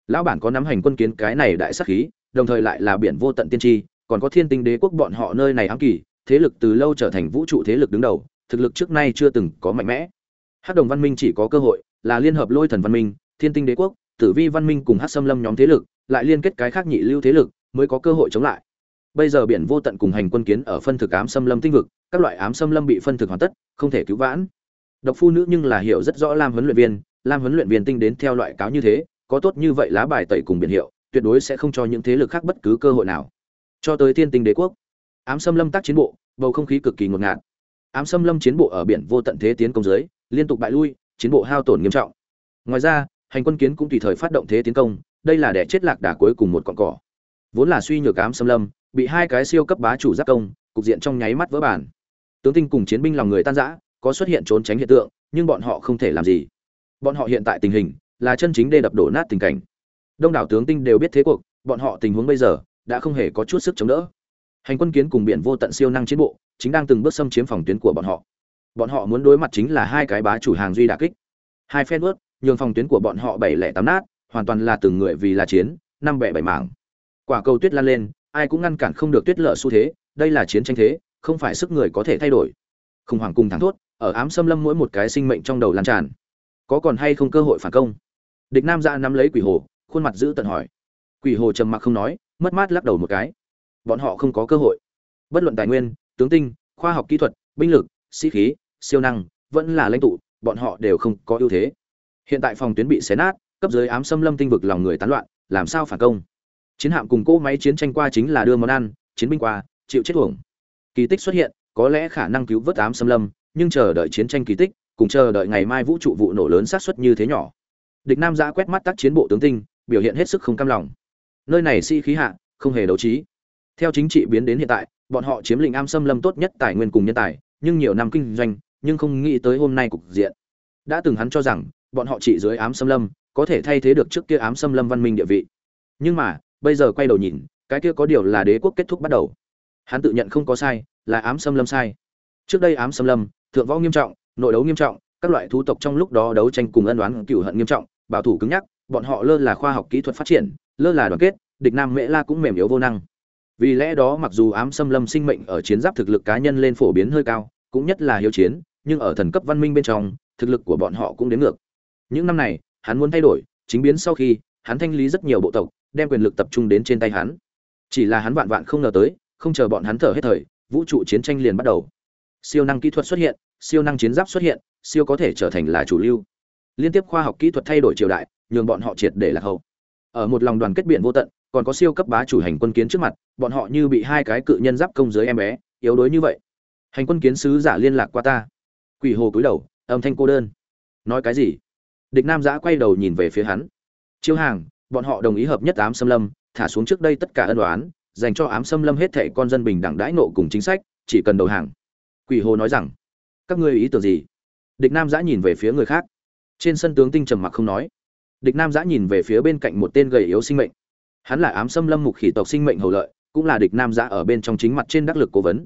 Lão bản có nắm hành quân kiến cái này đại sắc khí, đồng thời lại là biển vô tận tiên tri, còn có thiên tinh đế quốc bọn họ nơi này ám kỳ, thế lực từ lâu trở thành vũ trụ thế lực đứng đầu, thực lực trước nay chưa từng có mạnh mẽ. Hắc đồng văn minh chỉ có cơ hội là liên hợp lôi thần văn minh thiên tinh đế quốc, tử vi văn minh cùng Hát xâm lâm nhóm thế lực, lại liên kết cái khác nhị lưu thế lực, mới có cơ hội chống lại. Bây giờ biển vô tận cùng hành quân kiến ở phân thực ám xâm lâm tinh vực, các loại ám xâm lâm bị phân thực hoàn tất, không thể cứu vãn. Độc phu nữ nhưng là hiểu rất rõ lam huấn luyện viên, lam huấn luyện viên tinh đến theo loại cáo như thế, có tốt như vậy lá bài tẩy cùng biển hiệu, tuyệt đối sẽ không cho những thế lực khác bất cứ cơ hội nào. Cho tới thiên tinh đế quốc, ám xâm lâm tác chiến bộ, bầu không khí cực kỳ ngột ngạt. Ám xâm lâm chiến bộ ở biển vô tận thế tiến công dưới, liên tục bại lui, chiến bộ hao tổn nghiêm trọng. Ngoài ra hành quân kiến cũng tùy thời phát động thế tiến công, đây là để chết lạc đà cuối cùng một con cỏ. Vốn là suy nhược ám xâm lâm, bị hai cái siêu cấp bá chủ giáp công, cục diện trong nháy mắt vỡ bản. Tướng tinh cùng chiến binh lòng người tan rã, có xuất hiện trốn tránh hiện tượng, nhưng bọn họ không thể làm gì. Bọn họ hiện tại tình hình là chân chính đê đập đổ nát tình cảnh. Đông đảo tướng tinh đều biết thế cuộc, bọn họ tình huống bây giờ đã không hề có chút sức chống đỡ. Hành quân kiến cùng biển vô tận siêu năng chiến bộ, chính đang từng bước xâm chiếm phòng tuyến của bọn họ. Bọn họ muốn đối mặt chính là hai cái bá chủ hàng duy đà kích. Hai phen ướt nhường phòng tuyến của bọn họ bảy lẻ tám nát, hoàn toàn là từng người vì là chiến, năm bẻ bảy mảng. Quả cầu tuyết lan lên, ai cũng ngăn cản không được tuyết lở xu thế, đây là chiến tranh thế, không phải sức người có thể thay đổi. Khủng hoảng cùng thắng thốt, ở ám xâm lâm mỗi một cái sinh mệnh trong đầu lan tràn. Có còn hay không cơ hội phản công? Địch nam ra nắm lấy quỷ hồ, khuôn mặt giữ tận hỏi. Quỷ hồ trầm mặc không nói, mất mát lắc đầu một cái. Bọn họ không có cơ hội. Bất luận tài nguyên, tướng tinh, khoa học kỹ thuật, binh lực, sĩ khí, siêu năng, vẫn là lãnh tụ, bọn họ đều không có ưu thế hiện tại phòng tuyến bị xé nát, cấp dưới ám xâm lâm tinh vực lòng người tán loạn, làm sao phản công? Chiến hạm cùng cỗ máy chiến tranh qua chính là đưa món ăn, chiến binh qua, chịu chết uổng. Kỳ tích xuất hiện, có lẽ khả năng cứu vớt ám xâm lâm, nhưng chờ đợi chiến tranh kỳ tích, cùng chờ đợi ngày mai vũ trụ vụ nổ lớn sát xuất như thế nhỏ. Địch nam giã quét mắt tác chiến bộ tướng tinh, biểu hiện hết sức không cam lòng. Nơi này si khí hạ, không hề đấu trí. Theo chính trị biến đến hiện tại, bọn họ chiếm lĩnh am xâm lâm tốt nhất tài nguyên cùng nhân tài, nhưng nhiều năm kinh doanh, nhưng không nghĩ tới hôm nay cục diện. Đã từng hắn cho rằng bọn họ chỉ dưới ám xâm lâm, có thể thay thế được trước kia ám xâm lâm văn minh địa vị. Nhưng mà, bây giờ quay đầu nhìn, cái kia có điều là đế quốc kết thúc bắt đầu. Hắn tự nhận không có sai, là ám xâm lâm sai. Trước đây ám xâm lâm, thượng võ nghiêm trọng, nội đấu nghiêm trọng, các loại thú tộc trong lúc đó đấu tranh cùng ân đoán cựu hận nghiêm trọng, bảo thủ cứng nhắc, bọn họ lơ là khoa học kỹ thuật phát triển, lơ là đoàn kết, địch nam mễ la cũng mềm yếu vô năng. Vì lẽ đó mặc dù ám xâm lâm sinh mệnh ở chiến giáp thực lực cá nhân lên phổ biến hơi cao, cũng nhất là hiếu chiến, nhưng ở thần cấp văn minh bên trong, thực lực của bọn họ cũng đến ngược những năm này, hắn muốn thay đổi, chính biến sau khi, hắn thanh lý rất nhiều bộ tộc, đem quyền lực tập trung đến trên tay hắn. Chỉ là hắn vạn vạn không ngờ tới, không chờ bọn hắn thở hết thời, vũ trụ chiến tranh liền bắt đầu. Siêu năng kỹ thuật xuất hiện, siêu năng chiến giáp xuất hiện, siêu có thể trở thành là chủ lưu. Liên tiếp khoa học kỹ thuật thay đổi triều đại, nhường bọn họ triệt để lạc hậu. Ở một lòng đoàn kết biển vô tận, còn có siêu cấp bá chủ hành quân kiến trước mặt, bọn họ như bị hai cái cự nhân giáp công dưới em bé, yếu đuối như vậy. Hành quân kiến sứ giả liên lạc qua ta. Quỷ hồ cúi đầu, âm thanh cô đơn. Nói cái gì? Địch nam giã quay đầu nhìn về phía hắn. Chiêu hàng, bọn họ đồng ý hợp nhất ám xâm lâm, thả xuống trước đây tất cả ân đoán dành cho ám xâm lâm hết thệ con dân bình đẳng đãi nộ cùng chính sách, chỉ cần đầu hàng. Quỷ hồ nói rằng, các ngươi ý tưởng gì? Địch nam giã nhìn về phía người khác. Trên sân tướng tinh trầm mặc không nói. Địch nam giã nhìn về phía bên cạnh một tên gầy yếu sinh mệnh. Hắn là ám xâm lâm mục khỉ tộc sinh mệnh hầu lợi, cũng là địch nam giã ở bên trong chính mặt trên đắc lực cố vấn.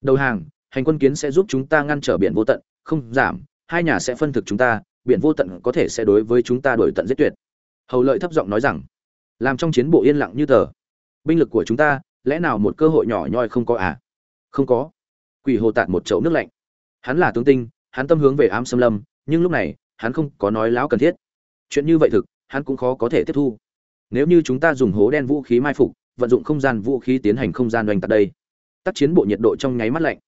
Đầu hàng, hành quân kiến sẽ giúp chúng ta ngăn trở biển vô tận, không giảm, hai nhà sẽ phân thực chúng ta biển vô tận có thể sẽ đối với chúng ta đổi tận giết tuyệt. Hầu lợi thấp giọng nói rằng, làm trong chiến bộ yên lặng như tờ. Binh lực của chúng ta, lẽ nào một cơ hội nhỏ nhoi không có à? Không có. Quỷ hồ tạt một chậu nước lạnh. Hắn là tướng tinh, hắn tâm hướng về ám xâm lâm, nhưng lúc này, hắn không có nói láo cần thiết. Chuyện như vậy thực, hắn cũng khó có thể tiếp thu. Nếu như chúng ta dùng hố đen vũ khí mai phục, vận dụng không gian vũ khí tiến hành không gian oanh tạc đây. Tác chiến bộ nhiệt độ trong nháy mắt lạnh.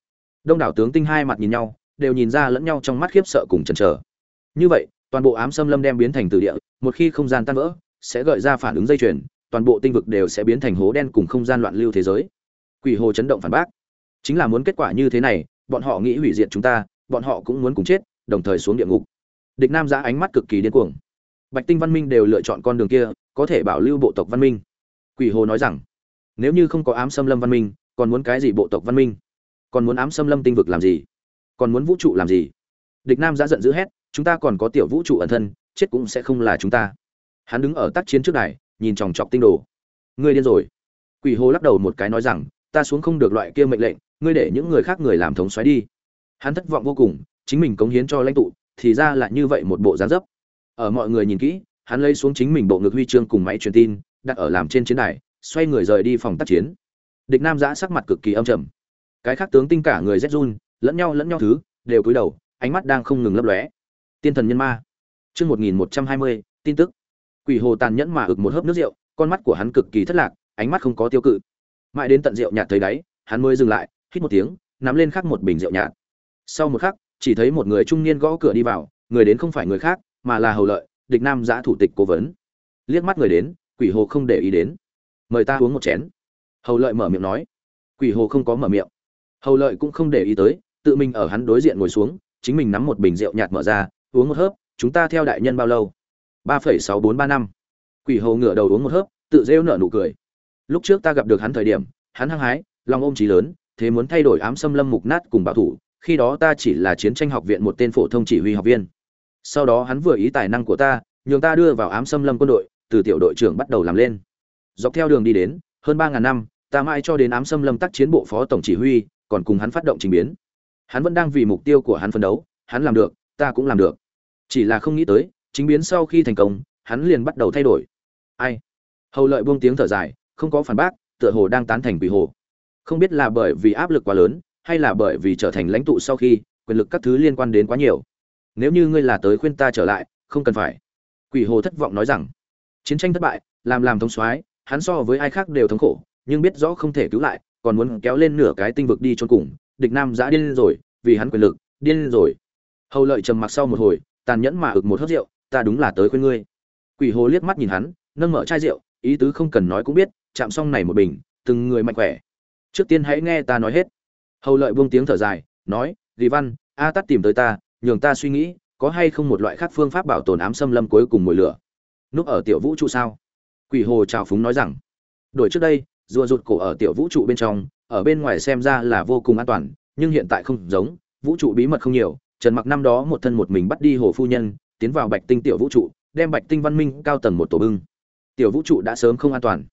Đông đảo tướng tinh hai mặt nhìn nhau, đều nhìn ra lẫn nhau trong mắt khiếp sợ cùng chần chờ như vậy, toàn bộ ám xâm lâm đem biến thành từ địa, một khi không gian tan vỡ, sẽ gợi ra phản ứng dây chuyền, toàn bộ tinh vực đều sẽ biến thành hố đen cùng không gian loạn lưu thế giới. Quỷ hồ chấn động phản bác. Chính là muốn kết quả như thế này, bọn họ nghĩ hủy diệt chúng ta, bọn họ cũng muốn cùng chết, đồng thời xuống địa ngục. Địch nam giã ánh mắt cực kỳ điên cuồng. Bạch tinh văn minh đều lựa chọn con đường kia, có thể bảo lưu bộ tộc văn minh. Quỷ hồ nói rằng, nếu như không có ám xâm lâm văn minh, còn muốn cái gì bộ tộc văn minh? Còn muốn ám xâm lâm tinh vực làm gì? Còn muốn vũ trụ làm gì? Địch nam giã giận dữ hét, chúng ta còn có tiểu vũ trụ ẩn thân, chết cũng sẽ không là chúng ta. Hắn đứng ở tác chiến trước đài, nhìn chòng chọc tinh đồ. Ngươi điên rồi. Quỷ hồ lắc đầu một cái nói rằng, ta xuống không được loại kia mệnh lệnh, ngươi để những người khác người làm thống xoáy đi. Hắn thất vọng vô cùng, chính mình cống hiến cho lãnh tụ, thì ra là như vậy một bộ dáng dấp. Ở mọi người nhìn kỹ, hắn lấy xuống chính mình bộ ngực huy chương cùng máy truyền tin, đặt ở làm trên chiến đài, xoay người rời đi phòng tác chiến. Địch nam giã sắc mặt cực kỳ âm trầm. Cái khác tướng tinh cả người rét run, lẫn nhau lẫn nhau thứ, đều cúi đầu ánh mắt đang không ngừng lấp lóe. Tiên thần nhân ma. Chương một nghìn một trăm hai mươi, tin tức. Quỷ hồ tàn nhẫn mà ực một hớp nước rượu, con mắt của hắn cực kỳ thất lạc, ánh mắt không có tiêu cự. Mãi đến tận rượu nhạt thấy đáy, hắn mới dừng lại, hít một tiếng, nắm lên khắc một bình rượu nhạt. Sau một khắc, chỉ thấy một người trung niên gõ cửa đi vào, người đến không phải người khác, mà là hầu lợi, địch nam giã thủ tịch cố vấn. Liếc mắt người đến, quỷ hồ không để ý đến. Mời ta uống một chén. Hầu lợi mở miệng nói. Quỷ hồ không có mở miệng. Hầu lợi cũng không để ý tới, tự mình ở hắn đối diện ngồi xuống chính mình nắm một bình rượu nhạt mở ra, uống một hớp, chúng ta theo đại nhân bao lâu? ba phẩy sáu bốn ba năm. Quỷ hồ ngửa đầu uống một hớp, tự rêu nở nụ cười. Lúc trước ta gặp được hắn thời điểm, hắn hăng hái, lòng ôm trí lớn, thế muốn thay đổi ám xâm lâm mục nát cùng bảo thủ, khi đó ta chỉ là chiến tranh học viện một tên phổ thông chỉ huy học viên. Sau đó hắn vừa ý tài năng của ta, nhường ta đưa vào ám xâm lâm quân đội, từ tiểu đội trưởng bắt đầu làm lên. Dọc theo đường đi đến, hơn ba ngàn năm, ta mãi cho đến ám xâm lâm tác chiến bộ phó tổng chỉ huy, còn cùng hắn phát động trình biến hắn vẫn đang vì mục tiêu của hắn phấn đấu, hắn làm được, ta cũng làm được. Chỉ là không nghĩ tới, chính biến sau khi thành công, hắn liền bắt đầu thay đổi. Ai? Hầu lợi buông tiếng thở dài, không có phản bác, tựa hồ đang tán thành quỷ hồ. Không biết là bởi vì áp lực quá lớn, hay là bởi vì trở thành lãnh tụ sau khi, quyền lực các thứ liên quan đến quá nhiều. Nếu như ngươi là tới khuyên ta trở lại, không cần phải. Quỷ hồ thất vọng nói rằng, chiến tranh thất bại, làm làm thống soái, hắn so với ai khác đều thống khổ, nhưng biết rõ không thể cứu lại, còn muốn kéo lên nửa cái tinh vực đi chôn cùng địch nam giã điên rồi, vì hắn quyền lực, điên rồi. Hầu lợi trầm mặc sau một hồi, tàn nhẫn mà ực một hớt rượu, ta đúng là tới khuyên ngươi. Quỷ hồ liếc mắt nhìn hắn, nâng mở chai rượu, ý tứ không cần nói cũng biết, chạm xong này một bình, từng người mạnh khỏe. Trước tiên hãy nghe ta nói hết. Hầu lợi buông tiếng thở dài, nói ghi văn, a tắt tìm tới ta, nhường ta suy nghĩ, có hay không một loại khác phương pháp bảo tồn ám xâm lâm cuối cùng mồi lửa? Núp ở tiểu vũ trụ sao? Quỷ hồ trào phúng nói rằng, đổi trước đây, rùa rụt cổ ở tiểu vũ trụ bên trong ở bên ngoài xem ra là vô cùng an toàn, nhưng hiện tại không giống, vũ trụ bí mật không nhiều, trần mặc năm đó một thân một mình bắt đi hồ phu nhân, tiến vào bạch tinh tiểu vũ trụ, đem bạch tinh văn minh cao tầng một tổ bưng. Tiểu vũ trụ đã sớm không an toàn.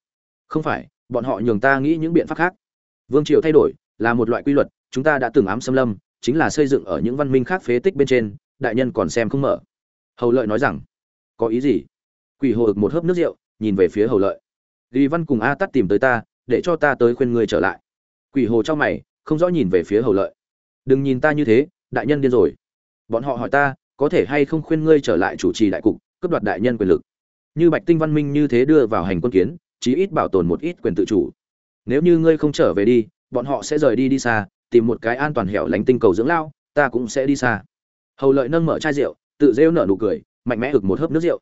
Không phải, bọn họ nhường ta nghĩ những biện pháp khác. Vương triều thay đổi, là một loại quy luật, chúng ta đã từng ám xâm lâm, chính là xây dựng ở những văn minh khác phế tích bên trên, đại nhân còn xem không mở. Hầu lợi nói rằng, có ý gì? Quỷ hồ ực một hớp nước rượu, nhìn về phía hầu lợi. Lý văn cùng a tắt tìm tới ta, để cho ta tới khuyên ngươi trở lại quỷ hồ cho mày, không rõ nhìn về phía hầu lợi. Đừng nhìn ta như thế, đại nhân điên rồi. Bọn họ hỏi ta, có thể hay không khuyên ngươi trở lại chủ trì đại cục, cướp đoạt đại nhân quyền lực. Như bạch tinh văn minh như thế đưa vào hành quân kiến, chí ít bảo tồn một ít quyền tự chủ. Nếu như ngươi không trở về đi, bọn họ sẽ rời đi đi xa, tìm một cái an toàn hẻo lánh tinh cầu dưỡng lao, ta cũng sẽ đi xa. Hầu lợi nâng mở chai rượu, tự rêu nở nụ cười, mạnh mẽ ực một hớp nước rượu.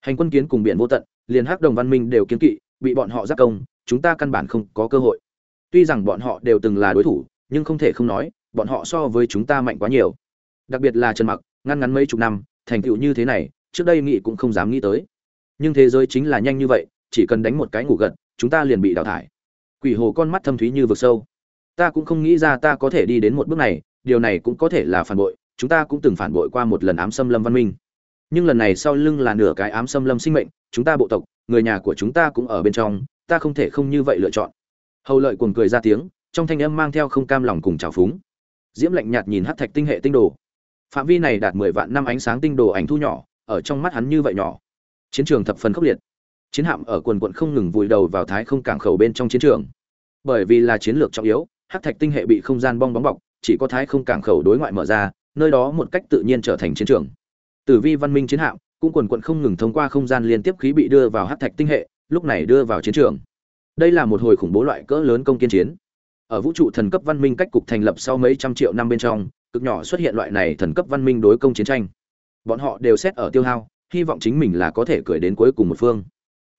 Hành quân kiến cùng biển vô tận, liền hắc đồng văn minh đều kiến kỵ, bị bọn họ giác công, chúng ta căn bản không có cơ hội tuy rằng bọn họ đều từng là đối thủ, nhưng không thể không nói, bọn họ so với chúng ta mạnh quá nhiều. Đặc biệt là trần mặc, ngăn ngắn mấy chục năm, thành tựu như thế này, trước đây nghị cũng không dám nghĩ tới. Nhưng thế giới chính là nhanh như vậy, chỉ cần đánh một cái ngủ gật, chúng ta liền bị đào thải. Quỷ hồ con mắt thâm thúy như vực sâu. Ta cũng không nghĩ ra ta có thể đi đến một bước này, điều này cũng có thể là phản bội, chúng ta cũng từng phản bội qua một lần ám xâm lâm văn minh. Nhưng lần này sau lưng là nửa cái ám xâm lâm sinh mệnh, chúng ta bộ tộc, người nhà của chúng ta cũng ở bên trong, ta không thể không như vậy lựa chọn hầu lợi cuồng cười ra tiếng, trong thanh âm mang theo không cam lòng cùng trào phúng. Diễm lạnh nhạt nhìn hát thạch tinh hệ tinh đồ. Phạm vi này đạt mười vạn năm ánh sáng tinh đồ ảnh thu nhỏ, ở trong mắt hắn như vậy nhỏ. Chiến trường thập phần khốc liệt. Chiến hạm ở quần quận không ngừng vùi đầu vào thái không cảng khẩu bên trong chiến trường. Bởi vì là chiến lược trọng yếu hát thạch tinh hệ bị không gian bong bóng bọc, chỉ có thái không cảng khẩu đối ngoại mở ra, nơi đó một cách tự nhiên trở thành chiến trường. Tử vi văn minh chiến hạm, cũng quần quận không ngừng thông qua không gian liên tiếp khí bị đưa vào hát thạch tinh hệ, lúc này đưa vào chiến trường đây là một hồi khủng bố loại cỡ lớn công kiên chiến. Ở vũ trụ thần cấp văn minh cách cục thành lập sau mấy trăm triệu năm bên trong, cực nhỏ xuất hiện loại này thần cấp văn minh đối công chiến tranh. Bọn họ đều xét ở tiêu hao, hy vọng chính mình là có thể cười đến cuối cùng một phương.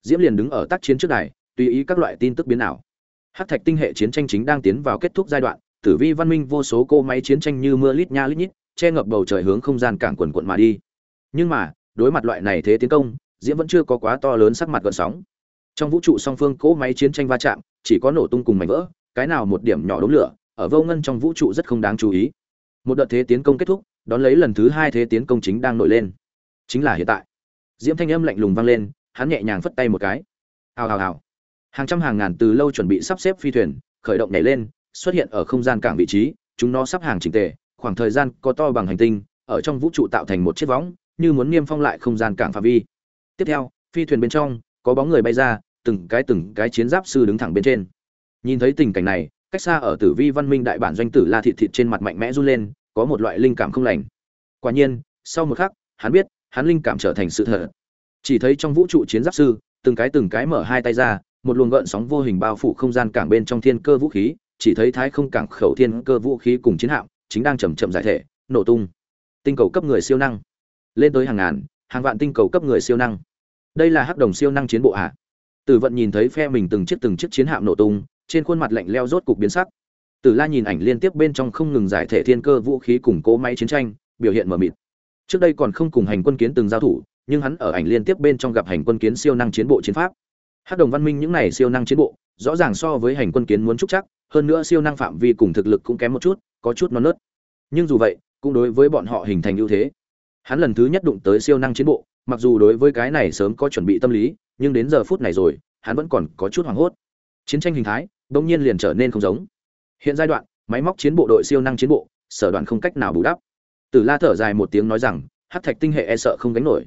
Diễm liền đứng ở tác chiến trước đài, tùy ý các loại tin tức biến ảo. Hát thạch tinh hệ chiến tranh chính đang tiến vào kết thúc giai đoạn, tử vi văn minh vô số cô máy chiến tranh như mưa lít nha lít nhít, che ngập bầu trời hướng không gian cảng quần quận mà đi. Nhưng mà, đối mặt loại này thế tiến công, diễm vẫn chưa có quá to lớn sắc mặt gợn sóng trong vũ trụ song phương cỗ máy chiến tranh va chạm, chỉ có nổ tung cùng mảnh vỡ, cái nào một điểm nhỏ đống lửa, ở vô ngân trong vũ trụ rất không đáng chú ý. Một đợt thế tiến công kết thúc, đón lấy lần thứ hai thế tiến công chính đang nổi lên. Chính là hiện tại. Diễm thanh âm lạnh lùng vang lên, hắn nhẹ nhàng phất tay một cái. Hào hào hào. Hàng trăm hàng ngàn từ lâu chuẩn bị sắp xếp phi thuyền, khởi động nhảy lên, xuất hiện ở không gian cảng vị trí, chúng nó sắp hàng chỉnh tề, khoảng thời gian có to bằng hành tinh, ở trong vũ trụ tạo thành một chiếc võng, như muốn niêm phong lại không gian cảng phạm vi. Tiếp theo, phi thuyền bên trong có bóng người bay ra, từng cái từng cái chiến giáp sư đứng thẳng bên trên. Nhìn thấy tình cảnh này, cách xa ở tử vi văn minh đại bản doanh tử la thịt thịt trên mặt mạnh mẽ run lên, có một loại linh cảm không lành. Quả nhiên, sau một khắc, hắn biết, hắn linh cảm trở thành sự thật. Chỉ thấy trong vũ trụ chiến giáp sư, từng cái từng cái mở hai tay ra, một luồng gợn sóng vô hình bao phủ không gian cảng bên trong thiên cơ vũ khí, chỉ thấy thái không cảng khẩu thiên cơ vũ khí cùng chiến hạm, chính đang chậm chậm giải thể, nổ tung. Tinh cầu cấp người siêu năng. Lên tới hàng ngàn, hàng vạn tinh cầu cấp người siêu năng đây là hắc đồng siêu năng chiến bộ hạ tử vận nhìn thấy phe mình từng chiếc từng chiếc chiến hạm nổ tung, trên khuôn mặt lạnh leo rốt cục biến sắc. Tử la nhìn ảnh liên tiếp bên trong không ngừng giải thể thiên cơ vũ khí củng cố máy chiến tranh, biểu hiện mờ mịt. Trước đây còn không cùng hành quân kiến từng giao thủ, nhưng hắn ở ảnh liên tiếp bên trong gặp hành quân kiến siêu năng chiến bộ chiến pháp. Hắc đồng văn minh những này siêu năng chiến bộ, rõ ràng so với hành quân kiến muốn trúc chắc, hơn nữa siêu năng phạm vi cùng thực lực cũng kém một chút, có chút non nớt. Nhưng dù vậy, cũng đối với bọn họ hình thành ưu thế. Hắn lần thứ nhất đụng tới siêu năng chiến bộ mặc dù đối với cái này sớm có chuẩn bị tâm lý, nhưng đến giờ phút này rồi, hắn vẫn còn có chút hoảng hốt. Chiến tranh hình thái, đông nhiên liền trở nên không giống. Hiện giai đoạn, máy móc chiến bộ đội siêu năng chiến bộ, sở đoạn không cách nào bù đắp. Tử la thở dài một tiếng nói rằng, hát thạch tinh hệ e sợ không gánh nổi.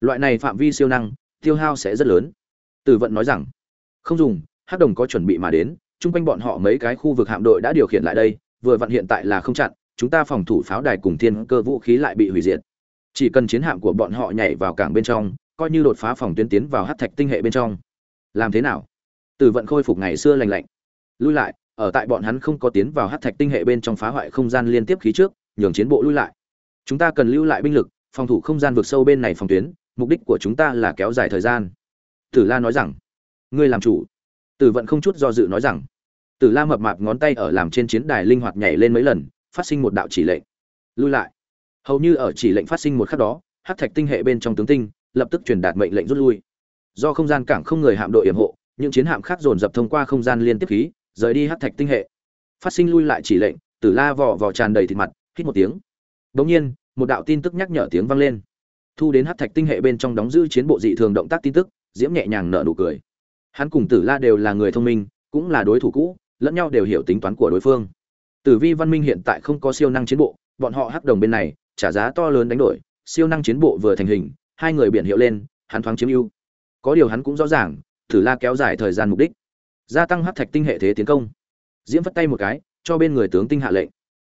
Loại này phạm vi siêu năng, tiêu hao sẽ rất lớn. Tử vận nói rằng, không dùng, hát đồng có chuẩn bị mà đến, chung quanh bọn họ mấy cái khu vực hạm đội đã điều khiển lại đây, vừa vặn hiện tại là không chặn, chúng ta phòng thủ pháo đài cùng thiên cơ vũ khí lại bị hủy diệt chỉ cần chiến hạm của bọn họ nhảy vào cảng bên trong, coi như đột phá phòng tuyến tiến vào hát thạch tinh hệ bên trong. Làm thế nào? Tử vận khôi phục ngày xưa lành lạnh. Lui lại, ở tại bọn hắn không có tiến vào hát thạch tinh hệ bên trong phá hoại không gian liên tiếp khí trước, nhường chiến bộ lui lại. Chúng ta cần lưu lại binh lực, phòng thủ không gian vượt sâu bên này phòng tuyến, mục đích của chúng ta là kéo dài thời gian. Tử la nói rằng. Ngươi làm chủ. Tử vận không chút do dự nói rằng. Tử la mập mạp ngón tay ở làm trên chiến đài linh hoạt nhảy lên mấy lần, phát sinh một đạo chỉ lệnh. Lui lại hầu như ở chỉ lệnh phát sinh một khắc đó hát thạch tinh hệ bên trong tướng tinh lập tức truyền đạt mệnh lệnh rút lui. Do không gian cảng không người hạm đội yểm hộ, những chiến hạm khác dồn dập thông qua không gian liên tiếp khí, rời đi hát thạch tinh hệ. Phát sinh lui lại chỉ lệnh, tử la vò vò tràn đầy thịt mặt, hít một tiếng. Bỗng nhiên, một đạo tin tức nhắc nhở tiếng vang lên. Thu đến hát thạch tinh hệ bên trong đóng giữ chiến bộ dị thường động tác tin tức, diễm nhẹ nhàng nở nụ cười. Hắn cùng tử la đều là người thông minh, cũng là đối thủ cũ, lẫn nhau đều hiểu tính toán của đối phương. Tử vi văn minh hiện tại không có siêu năng chiến bộ, bọn họ hắc đồng bên này trả giá to lớn đánh đổi, siêu năng chiến bộ vừa thành hình, hai người biển hiệu lên, hắn thoáng chiếm ưu. Có điều hắn cũng rõ ràng, thử la kéo dài thời gian mục đích. Gia tăng hắc thạch tinh hệ thế tiến công. Diễm phất tay một cái, cho bên người tướng tinh hạ lệnh.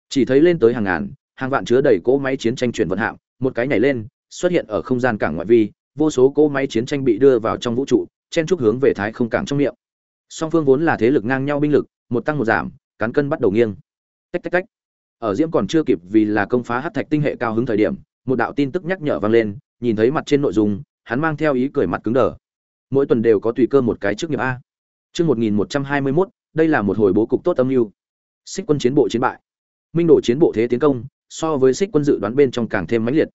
Chỉ thấy lên tới hàng ngàn, hàng vạn chứa đầy cỗ máy chiến tranh chuyển vận hạm, một cái nhảy lên, xuất hiện ở không gian cảng ngoại vi, vô số cỗ máy chiến tranh bị đưa vào trong vũ trụ, chen trúc hướng về thái không cảng trong miệng. Song phương vốn là thế lực ngang nhau binh lực, một tăng một giảm, cán cân bắt đầu nghiêng. Tách tách tách ở diễm còn chưa kịp vì là công phá hát thạch tinh hệ cao hứng thời điểm, một đạo tin tức nhắc nhở vang lên, nhìn thấy mặt trên nội dung, hắn mang theo ý cười mặt cứng đờ. Mỗi tuần đều có tùy cơ một cái trước nghiệp a. Chương một nghìn một trăm hai mươi mốt, đây là một hồi bố cục tốt âm mưu. Xích quân chiến bộ chiến bại. Minh đổ chiến bộ thế tiến công, so với xích quân dự đoán bên trong càng thêm mãnh liệt.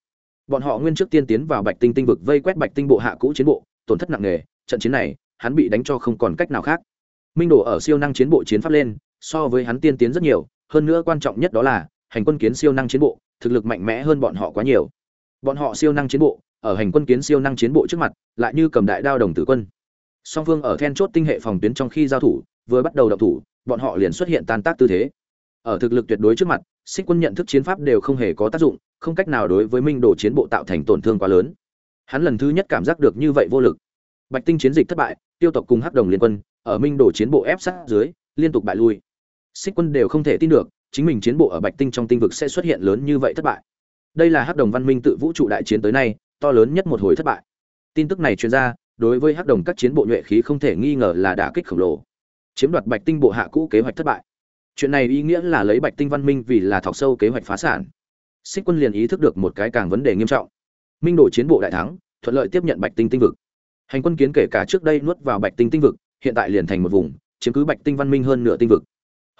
Bọn họ nguyên trước tiên tiến vào bạch tinh tinh vực vây quét bạch tinh bộ hạ cũ chiến bộ, tổn thất nặng nề, trận chiến này, hắn bị đánh cho không còn cách nào khác. Minh đổ ở siêu năng chiến bộ chiến pháp lên, so với hắn tiên tiến rất nhiều hơn nữa quan trọng nhất đó là, hành quân kiến siêu năng chiến bộ, thực lực mạnh mẽ hơn bọn họ quá nhiều. Bọn họ siêu năng chiến bộ, ở hành quân kiến siêu năng chiến bộ trước mặt, lại như cầm đại đao đồng tử quân. Song phương ở then chốt tinh hệ phòng tuyến trong khi giao thủ, vừa bắt đầu động thủ, bọn họ liền xuất hiện tan tác tư thế. Ở thực lực tuyệt đối trước mặt, xích quân nhận thức chiến pháp đều không hề có tác dụng, không cách nào đối với minh đồ chiến bộ tạo thành tổn thương quá lớn. Hắn lần thứ nhất cảm giác được như vậy vô lực. Bạch tinh chiến dịch thất bại, tiêu tộc cùng hắc đồng liên quân, ở minh đồ chiến bộ ép sát dưới, liên tục bại lui xích quân đều không thể tin được, chính mình chiến bộ ở bạch tinh trong tinh vực sẽ xuất hiện lớn như vậy thất bại. Đây là hắc đồng văn minh tự vũ trụ đại chiến tới nay, to lớn nhất một hồi thất bại. Tin tức này truyền ra, đối với hắc đồng các chiến bộ nhuệ khí không thể nghi ngờ là đả kích khổng lồ. Chiếm đoạt bạch tinh bộ hạ cũ kế hoạch thất bại. Chuyện này ý nghĩa là lấy bạch tinh văn minh vì là thọc sâu kế hoạch phá sản. Xích quân liền ý thức được một cái càng vấn đề nghiêm trọng. Minh đổ chiến bộ đại thắng, thuận lợi tiếp nhận bạch tinh tinh vực. Hành quân kiến kể cả trước đây nuốt vào bạch tinh tinh vực, hiện tại liền thành một vùng, chiếm cứ bạch tinh văn minh hơn nửa tinh vực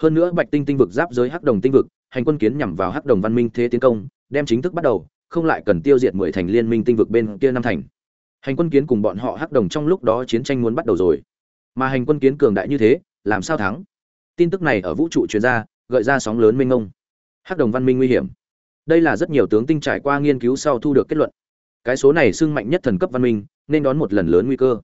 hơn nữa bạch tinh tinh vực giáp giới hắc đồng tinh vực, hành quân kiến nhằm vào hắc đồng văn minh thế tiến công, đem chính thức bắt đầu, không lại cần tiêu diệt mười thành liên minh tinh vực bên kia năm thành. Hành quân kiến cùng bọn họ hắc đồng trong lúc đó chiến tranh muốn bắt đầu rồi. Mà hành quân kiến cường đại như thế, làm sao thắng? Tin tức này ở vũ trụ truyền ra, gợi ra sóng lớn mênh mông. Hắc đồng văn minh nguy hiểm. Đây là rất nhiều tướng tinh trải qua nghiên cứu sau thu được kết luận. Cái số này xưng mạnh nhất thần cấp văn minh, nên đón một lần lớn nguy cơ.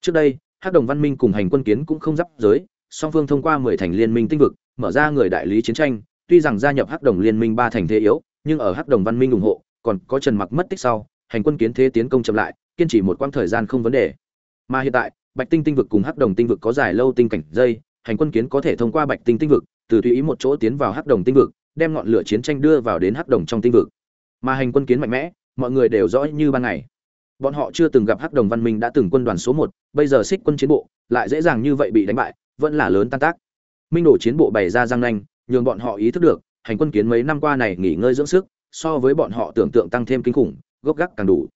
Trước đây, hắc đồng văn minh cùng hành quân kiến cũng không giáp giới song phương thông qua mười thành liên minh tinh vực, mở ra người đại lý chiến tranh. Tuy rằng gia nhập hắc đồng liên minh ba thành thế yếu, nhưng ở hắc đồng văn minh ủng hộ, còn có trần mặc mất tích sau, hành quân kiến thế tiến công chậm lại, kiên trì một quãng thời gian không vấn đề. Mà hiện tại, bạch tinh tinh vực cùng hắc đồng tinh vực có dài lâu tinh cảnh dây, hành quân kiến có thể thông qua bạch tinh tinh vực, từ tùy ý một chỗ tiến vào hắc đồng tinh vực, đem ngọn lửa chiến tranh đưa vào đến hắc đồng trong tinh vực. Mà hành quân kiến mạnh mẽ, mọi người đều rõ như ban ngày. Bọn họ chưa từng gặp hắc đồng văn minh đã từng quân đoàn số một, bây giờ xích quân chiến bộ, lại dễ dàng như vậy bị đánh bại vẫn là lớn tan tác. Minh đổ chiến bộ bày ra răng nanh, nhường bọn họ ý thức được, hành quân kiến mấy năm qua này nghỉ ngơi dưỡng sức, so với bọn họ tưởng tượng tăng thêm kinh khủng, gốc gác càng đủ.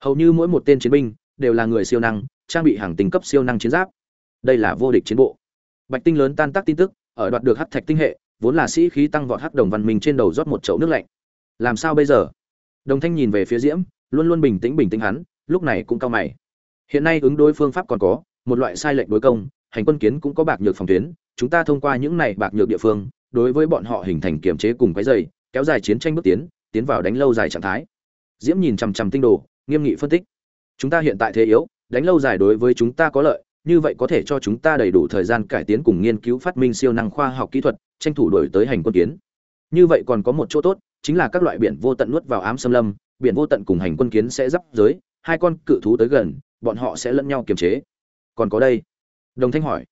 Hầu như mỗi một tên chiến binh đều là người siêu năng, trang bị hàng tính cấp siêu năng chiến giáp. Đây là vô địch chiến bộ. Bạch tinh lớn tan tác tin tức, ở đoạt được hắc thạch tinh hệ, vốn là sĩ khí tăng vọt hắc đồng văn minh trên đầu rót một chậu nước lạnh. Làm sao bây giờ? Đồng thanh nhìn về phía diễm, luôn luôn bình tĩnh bình tĩnh hắn, lúc này cũng cao mày. Hiện nay ứng đối phương pháp còn có, một loại sai lệch đối công hành quân kiến cũng có bạc nhược phòng tuyến, chúng ta thông qua những này bạc nhược địa phương, đối với bọn họ hình thành kiểm chế cùng cái dày kéo dài chiến tranh bước tiến tiến vào đánh lâu dài trạng thái. Diễm nhìn chằm chằm tinh đồ, nghiêm nghị phân tích. Chúng ta hiện tại thế yếu, đánh lâu dài đối với chúng ta có lợi, như vậy có thể cho chúng ta đầy đủ thời gian cải tiến cùng nghiên cứu phát minh siêu năng khoa học kỹ thuật, tranh thủ đổi tới hành quân kiến. Như vậy còn có một chỗ tốt, chính là các loại biển vô tận nuốt vào ám xâm lâm, biển vô tận cùng hành quân kiến sẽ giáp giới, hai con cự thú tới gần, bọn họ sẽ lẫn nhau kiềm chế. Còn có đây đồng thanh hỏi,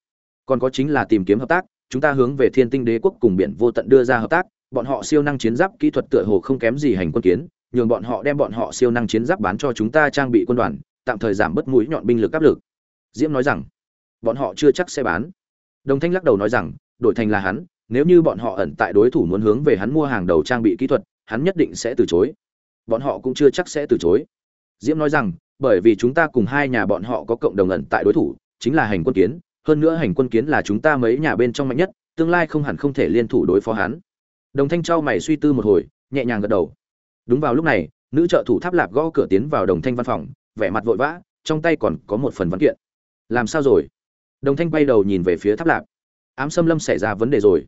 còn có chính là tìm kiếm hợp tác, chúng ta hướng về thiên tinh đế quốc cùng biển vô tận đưa ra hợp tác, bọn họ siêu năng chiến giáp kỹ thuật tựa hồ không kém gì hành quân kiến, nhường bọn họ đem bọn họ siêu năng chiến giáp bán cho chúng ta trang bị quân đoàn, tạm thời giảm bớt mũi nhọn binh lực áp lực. Diễm nói rằng, bọn họ chưa chắc sẽ bán. Đồng thanh lắc đầu nói rằng, đổi thành là hắn, nếu như bọn họ ẩn tại đối thủ muốn hướng về hắn mua hàng đầu trang bị kỹ thuật, hắn nhất định sẽ từ chối. Bọn họ cũng chưa chắc sẽ từ chối. Diễm nói rằng, bởi vì chúng ta cùng hai nhà bọn họ có cộng đồng ẩn tại đối thủ chính là hành quân kiến, hơn nữa hành quân kiến là chúng ta mấy nhà bên trong mạnh nhất, tương lai không hẳn không thể liên thủ đối phó hắn. Đồng thanh trao mày suy tư một hồi, nhẹ nhàng gật đầu. Đúng vào lúc này, nữ trợ thủ tháp lạp gõ cửa tiến vào đồng thanh văn phòng, vẻ mặt vội vã, trong tay còn có một phần văn kiện. Làm sao rồi? Đồng thanh quay đầu nhìn về phía tháp lạp. Ám xâm lâm xảy ra vấn đề rồi.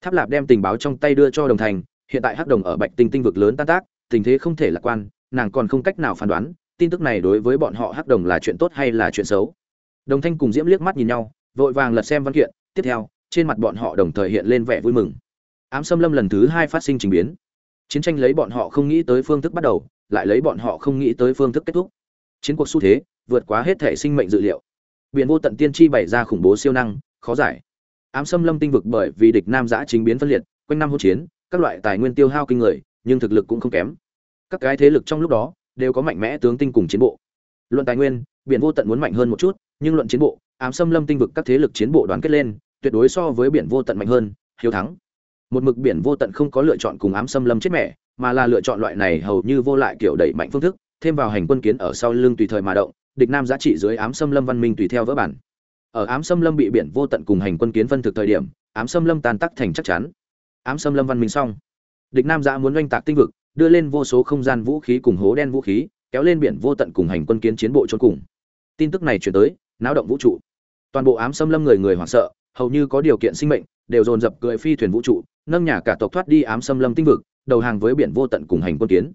Tháp lạp đem tình báo trong tay đưa cho đồng thành hiện tại hắc đồng ở bạch tinh tinh vực lớn tan tác, tình thế không thể lạc quan, nàng còn không cách nào phán đoán, tin tức này đối với bọn họ hắc đồng là chuyện tốt hay là chuyện xấu đồng thanh cùng diễm liếc mắt nhìn nhau, vội vàng lật xem văn kiện, tiếp theo, trên mặt bọn họ đồng thời hiện lên vẻ vui mừng. Ám sâm lâm lần thứ hai phát sinh trình biến. Chiến tranh lấy bọn họ không nghĩ tới phương thức bắt đầu, lại lấy bọn họ không nghĩ tới phương thức kết thúc. Chiến cuộc xu thế, vượt quá hết thể sinh mệnh dự liệu. Biển vô tận tiên tri bày ra khủng bố siêu năng, khó giải. Ám sâm lâm tinh vực bởi vì địch nam giã chính biến phân liệt, quanh năm hỗn chiến, các loại tài nguyên tiêu hao kinh người, nhưng thực lực cũng không kém. Các cái thế lực trong lúc đó, đều có mạnh mẽ tướng tinh cùng chiến bộ. Luận tài nguyên biển vô tận muốn mạnh hơn một chút, nhưng luận chiến bộ, ám xâm lâm tinh vực các thế lực chiến bộ đoàn kết lên, tuyệt đối so với biển vô tận mạnh hơn, hiếu thắng. Một mực biển vô tận không có lựa chọn cùng ám xâm lâm chết mẹ, mà là lựa chọn loại này hầu như vô lại kiểu đẩy mạnh phương thức, thêm vào hành quân kiến ở sau lưng tùy thời mà động, địch nam giá trị dưới ám xâm lâm văn minh tùy theo vỡ bản. Ở ám xâm lâm bị biển vô tận cùng hành quân kiến phân thực thời điểm, ám xâm lâm tan tắc thành chắc chắn. Ám xâm lâm văn minh xong. Địch nam giá muốn oanh tạc tinh vực, đưa lên vô số không gian vũ khí cùng hố đen vũ khí, kéo lên biển vô tận cùng hành quân kiến chiến bộ trốn cùng tin tức này chuyển tới, náo động vũ trụ. Toàn bộ ám xâm lâm người người hoảng sợ, hầu như có điều kiện sinh mệnh, đều dồn dập cười phi thuyền vũ trụ, nâng nhà cả tộc thoát đi ám xâm lâm tinh vực, đầu hàng với biển vô tận cùng hành quân kiến.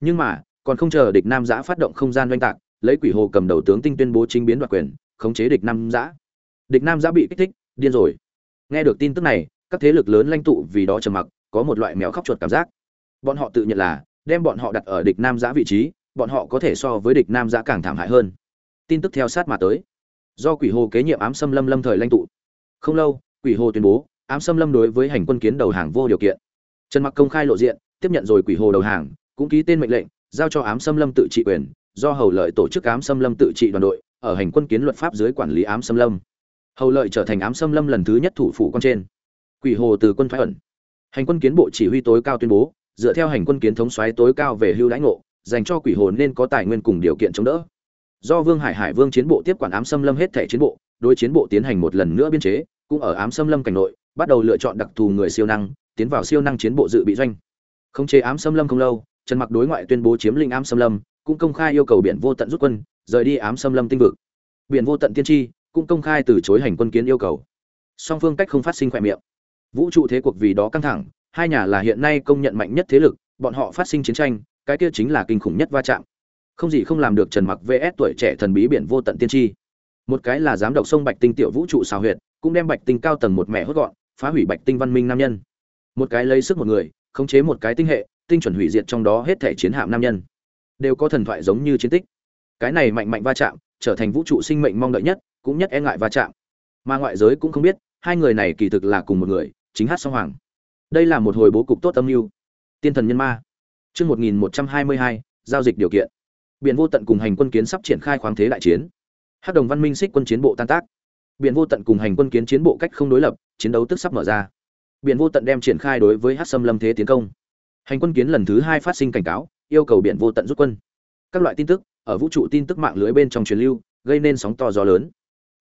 Nhưng mà, còn không chờ địch nam giã phát động không gian doanh tạc, lấy quỷ hồ cầm đầu tướng tinh tuyên bố chính biến đoạt quyền, khống chế địch nam giã. Địch nam giã bị kích thích, điên rồi. Nghe được tin tức này, các thế lực lớn lãnh tụ vì đó trầm mặc, có một loại mèo khóc chuột cảm giác. Bọn họ tự nhận là, đem bọn họ đặt ở địch nam giã vị trí, bọn họ có thể so với địch nam giã càng thảm hại hơn tin tức theo sát mà tới. Do quỷ hồ kế nhiệm ám xâm lâm lâm thời lãnh tụ. Không lâu, quỷ hồ tuyên bố, ám xâm lâm đối với hành quân kiến đầu hàng vô điều kiện. Trần mặc công khai lộ diện, tiếp nhận rồi quỷ hồ đầu hàng, cũng ký tên mệnh lệnh, giao cho ám xâm lâm tự trị quyền, do hầu lợi tổ chức ám xâm lâm tự trị đoàn đội, ở hành quân kiến luật pháp dưới quản lý ám xâm lâm. Hầu lợi trở thành ám xâm lâm lần thứ nhất thủ phủ con trên. Quỷ hồ từ quân thoái ẩn. Hành quân kiến bộ chỉ huy tối cao tuyên bố, dựa theo hành quân kiến thống soái tối cao về hưu lãnh ngộ, dành cho quỷ hồ nên có tài nguyên cùng điều kiện chống đỡ do vương hải hải vương chiến bộ tiếp quản ám xâm lâm hết thẻ chiến bộ, đối chiến bộ tiến hành một lần nữa biên chế, cũng ở ám xâm lâm cảnh nội, bắt đầu lựa chọn đặc thù người siêu năng, tiến vào siêu năng chiến bộ dự bị doanh. Không chế ám xâm lâm không lâu, trần mặc đối ngoại tuyên bố chiếm lĩnh ám xâm lâm, cũng công khai yêu cầu biển vô tận rút quân, rời đi ám xâm lâm tinh vực. Biển vô tận tiên tri, cũng công khai từ chối hành quân kiến yêu cầu. Song phương cách không phát sinh khỏe miệng. Vũ trụ thế cuộc vì đó căng thẳng, hai nhà là hiện nay công nhận mạnh nhất thế lực, bọn họ phát sinh chiến tranh, cái kia chính là kinh khủng nhất va chạm không gì không làm được trần mặc vs tuổi trẻ thần bí biển vô tận tiên tri. Một cái là giám đốc sông bạch tinh tiểu vũ trụ xào huyệt, cũng đem bạch tinh cao tầng một mẹ hốt gọn, phá hủy bạch tinh văn minh nam nhân. Một cái lấy sức một người, khống chế một cái tinh hệ, tinh chuẩn hủy diệt trong đó hết thể chiến hạm nam nhân. Đều có thần thoại giống như chiến tích. Cái này mạnh mạnh va chạm, trở thành vũ trụ sinh mệnh mong đợi nhất, cũng nhất e ngại va chạm. Mà ngoại giới cũng không biết, hai người này kỳ thực là cùng một người, chính hát song hoàng. Đây là một hồi bố cục tốt âm mưu. Tiên thần nhân ma. Chương một nghìn một trăm hai mươi hai, giao dịch điều kiện biển vô tận cùng hành quân kiến sắp triển khai khoáng thế đại chiến. Hát đồng văn minh xích quân chiến bộ tan tác. Biển vô tận cùng hành quân kiến chiến bộ cách không đối lập, chiến đấu tức sắp mở ra. Biển vô tận đem triển khai đối với hát xâm lâm thế tiến công. Hành quân kiến lần thứ hai phát sinh cảnh cáo, yêu cầu biển vô tận rút quân. Các loại tin tức, ở vũ trụ tin tức mạng lưới bên trong truyền lưu, gây nên sóng to gió lớn.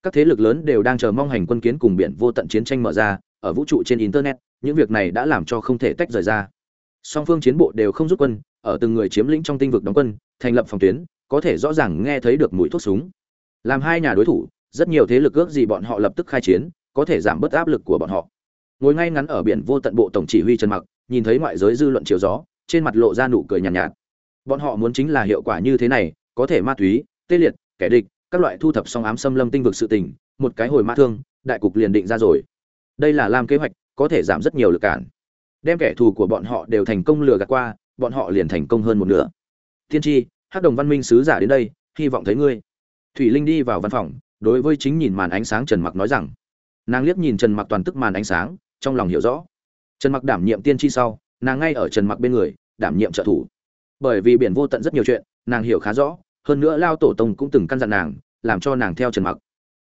Các thế lực lớn đều đang chờ mong hành quân kiến cùng biển vô tận chiến tranh mở ra, ở vũ trụ trên internet, những việc này đã làm cho không thể tách rời ra song phương chiến bộ đều không rút quân ở từng người chiếm lĩnh trong tinh vực đóng quân thành lập phòng tuyến có thể rõ ràng nghe thấy được mũi thuốc súng. Làm hai nhà đối thủ rất nhiều thế lực ước gì bọn họ lập tức khai chiến có thể giảm bớt áp lực của bọn họ. Ngồi ngay ngắn ở biển vô tận bộ tổng chỉ huy trần mặc nhìn thấy ngoại giới dư luận chiều gió trên mặt lộ ra nụ cười nhàn nhạt, nhạt. Bọn họ muốn chính là hiệu quả như thế này có thể ma túy tê liệt kẻ địch các loại thu thập song ám xâm lâm tinh vực sự tình một cái hồi ma thương đại cục liền định ra rồi. Đây là làm kế hoạch có thể giảm rất nhiều lực cản đem kẻ thù của bọn họ đều thành công lừa gạt qua, bọn họ liền thành công hơn một nửa. Tiên tri Hát đồng văn minh sứ giả đến đây, hy vọng thấy ngươi. Thủy linh đi vào văn phòng, đối với chính nhìn màn ánh sáng trần mặc nói rằng. Nàng liếc nhìn trần mặc toàn tức màn ánh sáng, trong lòng hiểu rõ. Trần mặc đảm nhiệm tiên tri sau, nàng ngay ở trần mặc bên người, đảm nhiệm trợ thủ. Bởi vì biển vô tận rất nhiều chuyện, nàng hiểu khá rõ, hơn nữa lao tổ tông cũng từng căn dặn nàng, làm cho nàng theo trần mặc.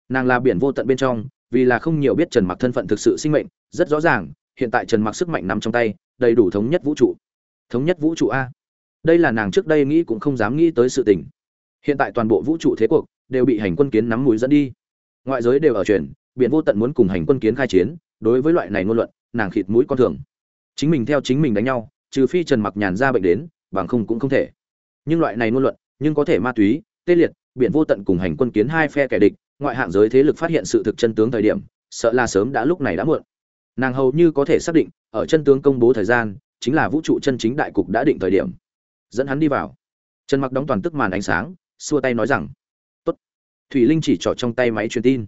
Nàng là biển vô tận bên trong, vì là không nhiều biết trần mặc thân phận thực sự sinh mệnh, rất rõ ràng hiện tại trần mặc sức mạnh nằm trong tay, đầy đủ thống nhất vũ trụ. Thống nhất vũ trụ a. Đây là nàng trước đây nghĩ cũng không dám nghĩ tới sự tình. Hiện tại toàn bộ vũ trụ thế cuộc đều bị hành quân kiến nắm mũi dẫn đi. Ngoại giới đều ở truyền biển vô tận muốn cùng hành quân kiến khai chiến, đối với loại này ngôn luận, nàng khịt mũi con thường. Chính mình theo chính mình đánh nhau, trừ phi trần mặc nhàn ra bệnh đến, bằng không cũng không thể. Nhưng loại này ngôn luận, nhưng có thể ma túy, tê liệt, biển vô tận cùng hành quân kiến hai phe kẻ địch, ngoại hạng giới thế lực phát hiện sự thực chân tướng thời điểm, sợ là sớm đã lúc này đã muộn nàng hầu như có thể xác định, ở chân tướng công bố thời gian, chính là vũ trụ chân chính đại cục đã định thời điểm. Dẫn hắn đi vào. Trần mặc đóng toàn tức màn ánh sáng, xua tay nói rằng, tốt. Thủy linh chỉ trỏ trong tay máy truyền tin.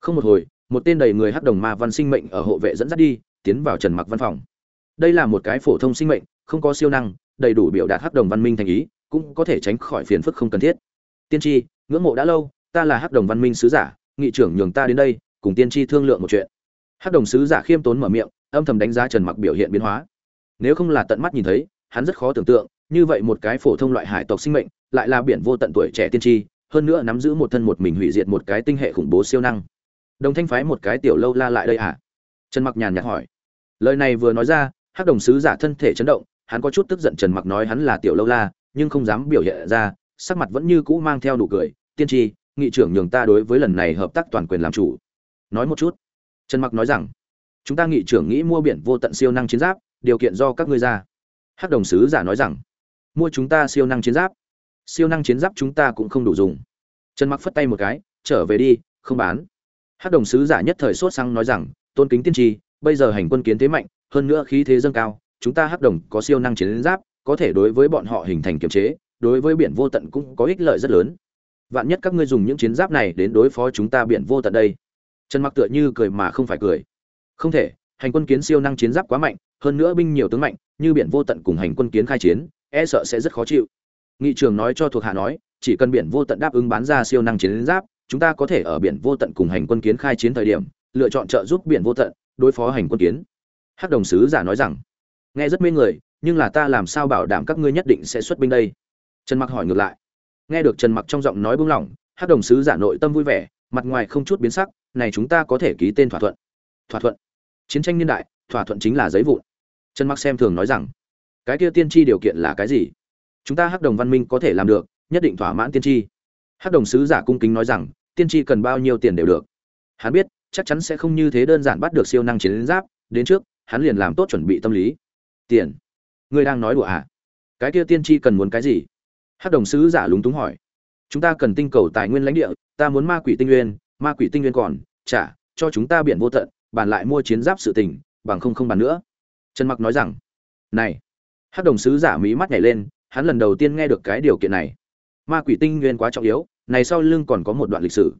Không một hồi, một tên đầy người hắc đồng ma văn sinh mệnh ở hộ vệ dẫn dắt đi, tiến vào trần mặc văn phòng. Đây là một cái phổ thông sinh mệnh, không có siêu năng, đầy đủ biểu đạt hắc đồng văn minh thành ý, cũng có thể tránh khỏi phiền phức không cần thiết. Tiên tri, ngưỡng mộ đã lâu, ta là hắc đồng văn minh sứ giả, nghị trưởng nhường ta đến đây, cùng tiên tri thương lượng một chuyện hắc đồng sứ giả khiêm tốn mở miệng, âm thầm đánh giá trần mặc biểu hiện biến hóa. Nếu không là tận mắt nhìn thấy, hắn rất khó tưởng tượng, như vậy một cái phổ thông loại hải tộc sinh mệnh, lại là biển vô tận tuổi trẻ tiên tri, hơn nữa nắm giữ một thân một mình hủy diệt một cái tinh hệ khủng bố siêu năng. Đồng thanh phái một cái tiểu lâu la lại đây à? Trần mặc nhàn nhạt hỏi. Lời này vừa nói ra, hắc đồng sứ giả thân thể chấn động, hắn có chút tức giận trần mặc nói hắn là tiểu lâu la, nhưng không dám biểu hiện ra, sắc mặt vẫn như cũ mang theo nụ cười, tiên tri, nghị trưởng nhường ta đối với lần này hợp tác toàn quyền làm chủ. Nói một chút trần mặc nói rằng, chúng ta nghị trưởng nghĩ mua biển vô tận siêu năng chiến giáp, điều kiện do các ngươi ra. Hắc đồng sứ giả nói rằng, mua chúng ta siêu năng chiến giáp. Siêu năng chiến giáp chúng ta cũng không đủ dùng. Trần mặc phất tay một cái, trở về đi, không bán. Hắc đồng sứ giả nhất thời sốt sang nói rằng, tôn kính tiên tri, bây giờ hành quân kiến thế mạnh, hơn nữa khí thế dâng cao, chúng ta hắc đồng có siêu năng chiến giáp, có thể đối với bọn họ hình thành kiềm chế, đối với biển vô tận cũng có ích lợi rất lớn. Vạn nhất các ngươi dùng những chiến giáp này đến đối phó chúng ta biển vô tận đây trần mặc tựa như cười mà không phải cười. Không thể, hành quân kiến siêu năng chiến giáp quá mạnh, hơn nữa binh nhiều tướng mạnh, như biển vô tận cùng hành quân kiến khai chiến e sợ sẽ rất khó chịu. Nghị trường nói cho thuộc hạ nói, chỉ cần biển vô tận đáp ứng bán ra siêu năng chiến giáp, chúng ta có thể ở biển vô tận cùng hành quân kiến khai chiến thời điểm, lựa chọn trợ giúp biển vô tận, đối phó hành quân kiến. Hắc đồng sứ giả nói rằng, nghe rất mê người, nhưng là ta làm sao bảo đảm các ngươi nhất định sẽ xuất binh đây? Trần mặc hỏi ngược lại. Nghe được trần mặc trong giọng nói buông lỏng, hắc đồng sứ giả nội tâm vui vẻ mặt ngoài không chút biến sắc, này chúng ta có thể ký tên thỏa thuận. Thỏa thuận. Chiến tranh niên đại, thỏa thuận chính là giấy vụn. Trần mặc xem thường nói rằng, cái kia tiên tri điều kiện là cái gì? Chúng ta hắc đồng văn minh có thể làm được, nhất định thỏa mãn tiên tri. Hắc đồng sứ giả cung kính nói rằng, tiên tri cần bao nhiêu tiền đều được. Hắn biết, chắc chắn sẽ không như thế đơn giản bắt được siêu năng chiến giáp, đến trước, hắn liền làm tốt chuẩn bị tâm lý. Tiền. Ngươi đang nói đùa à? Cái kia tiên tri cần muốn cái gì? Hắc đồng sứ giả lúng túng hỏi chúng ta cần tinh cầu tài nguyên lãnh địa, ta muốn ma quỷ tinh nguyên, ma quỷ tinh nguyên còn trả cho chúng ta biển vô tận, bàn lại mua chiến giáp sự tình, bằng không không bàn nữa. Trần mặc nói rằng, này. Hắc đồng sứ giả mỹ mắt nhảy lên, hắn lần đầu tiên nghe được cái điều kiện này. Ma quỷ tinh nguyên quá trọng yếu, này sau lưng còn có một đoạn lịch sử.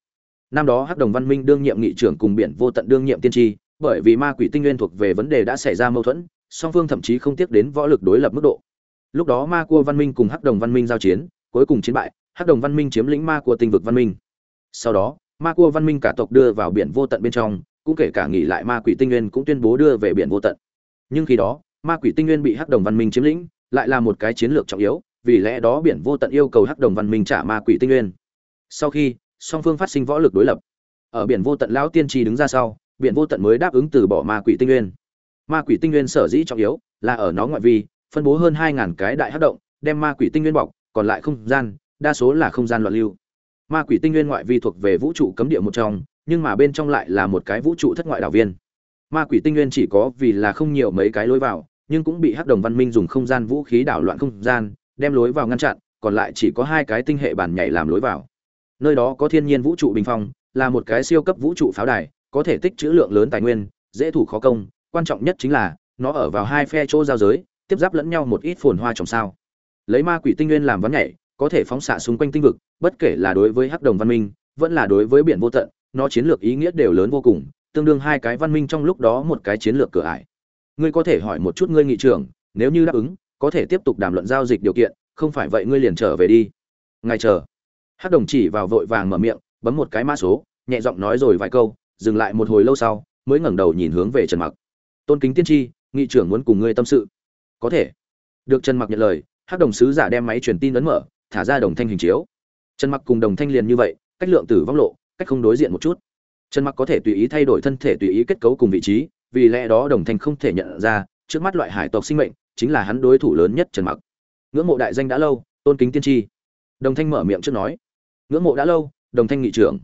Năm đó hắc đồng văn minh đương nhiệm nghị trưởng cùng biển vô tận đương nhiệm tiên tri, bởi vì ma quỷ tinh nguyên thuộc về vấn đề đã xảy ra mâu thuẫn, song phương thậm chí không tiếc đến võ lực đối lập mức độ. Lúc đó ma cua văn minh cùng hắc đồng văn minh giao chiến, cuối cùng chiến bại hắc đồng văn minh chiếm lĩnh ma cua tinh vực văn minh. Sau đó, ma cua văn minh cả tộc đưa vào biển vô tận bên trong, cũng kể cả nghỉ lại ma quỷ tinh nguyên cũng tuyên bố đưa về biển vô tận. Nhưng khi đó, ma quỷ tinh nguyên bị hắc đồng văn minh chiếm lĩnh, lại là một cái chiến lược trọng yếu, vì lẽ đó biển vô tận yêu cầu hắc đồng văn minh trả ma quỷ tinh nguyên. Sau khi, song phương phát sinh võ lực đối lập, ở biển vô tận lão tiên tri đứng ra sau, biển vô tận mới đáp ứng từ bỏ ma quỷ tinh nguyên. Ma quỷ tinh nguyên sở dĩ trọng yếu là ở nó ngoại vi, phân bố hơn hai ngàn cái đại hắc động, đem ma quỷ tinh nguyên bọc, còn lại không gian đa số là không gian loạn lưu. Ma quỷ tinh nguyên ngoại vi thuộc về vũ trụ cấm địa một trong, nhưng mà bên trong lại là một cái vũ trụ thất ngoại đảo viên. Ma quỷ tinh nguyên chỉ có vì là không nhiều mấy cái lối vào, nhưng cũng bị hắc đồng văn minh dùng không gian vũ khí đảo loạn không gian, đem lối vào ngăn chặn, còn lại chỉ có hai cái tinh hệ bản nhảy làm lối vào. Nơi đó có thiên nhiên vũ trụ bình phong, là một cái siêu cấp vũ trụ pháo đài, có thể tích trữ lượng lớn tài nguyên, dễ thủ khó công, quan trọng nhất chính là, nó ở vào hai phe chỗ giao giới, tiếp giáp lẫn nhau một ít phồn hoa trồng sao. Lấy ma quỷ tinh nguyên làm ván nhảy có thể phóng xạ xung quanh tinh vực, bất kể là đối với hắc đồng văn minh, vẫn là đối với biển vô tận, nó chiến lược ý nghĩa đều lớn vô cùng, tương đương hai cái văn minh trong lúc đó một cái chiến lược cửa ải. Ngươi có thể hỏi một chút ngươi nghị trưởng, nếu như đáp ứng, có thể tiếp tục đàm luận giao dịch điều kiện, không phải vậy ngươi liền trở về đi. Ngài chờ. Hắc đồng chỉ vào vội vàng mở miệng, bấm một cái mã số, nhẹ giọng nói rồi vài câu, dừng lại một hồi lâu sau, mới ngẩng đầu nhìn hướng về trần mặc. Tôn kính tiên tri, nghị trưởng muốn cùng ngươi tâm sự. Có thể. Được trần mặc nhận lời, hắc đồng sứ giả đem máy truyền tin ấn mở thả ra đồng thanh hình chiếu. Trần mặc cùng đồng thanh liền như vậy, cách lượng tử vong lộ, cách không đối diện một chút. Trần mặc có thể tùy ý thay đổi thân thể, tùy ý kết cấu cùng vị trí, vì lẽ đó đồng thanh không thể nhận ra, trước mắt loại hải tộc sinh mệnh, chính là hắn đối thủ lớn nhất trần mặc. Ngưỡng mộ đại danh đã lâu, tôn kính tiên tri. Đồng thanh mở miệng trước nói. Ngưỡng mộ đã lâu, đồng thanh nghị trưởng.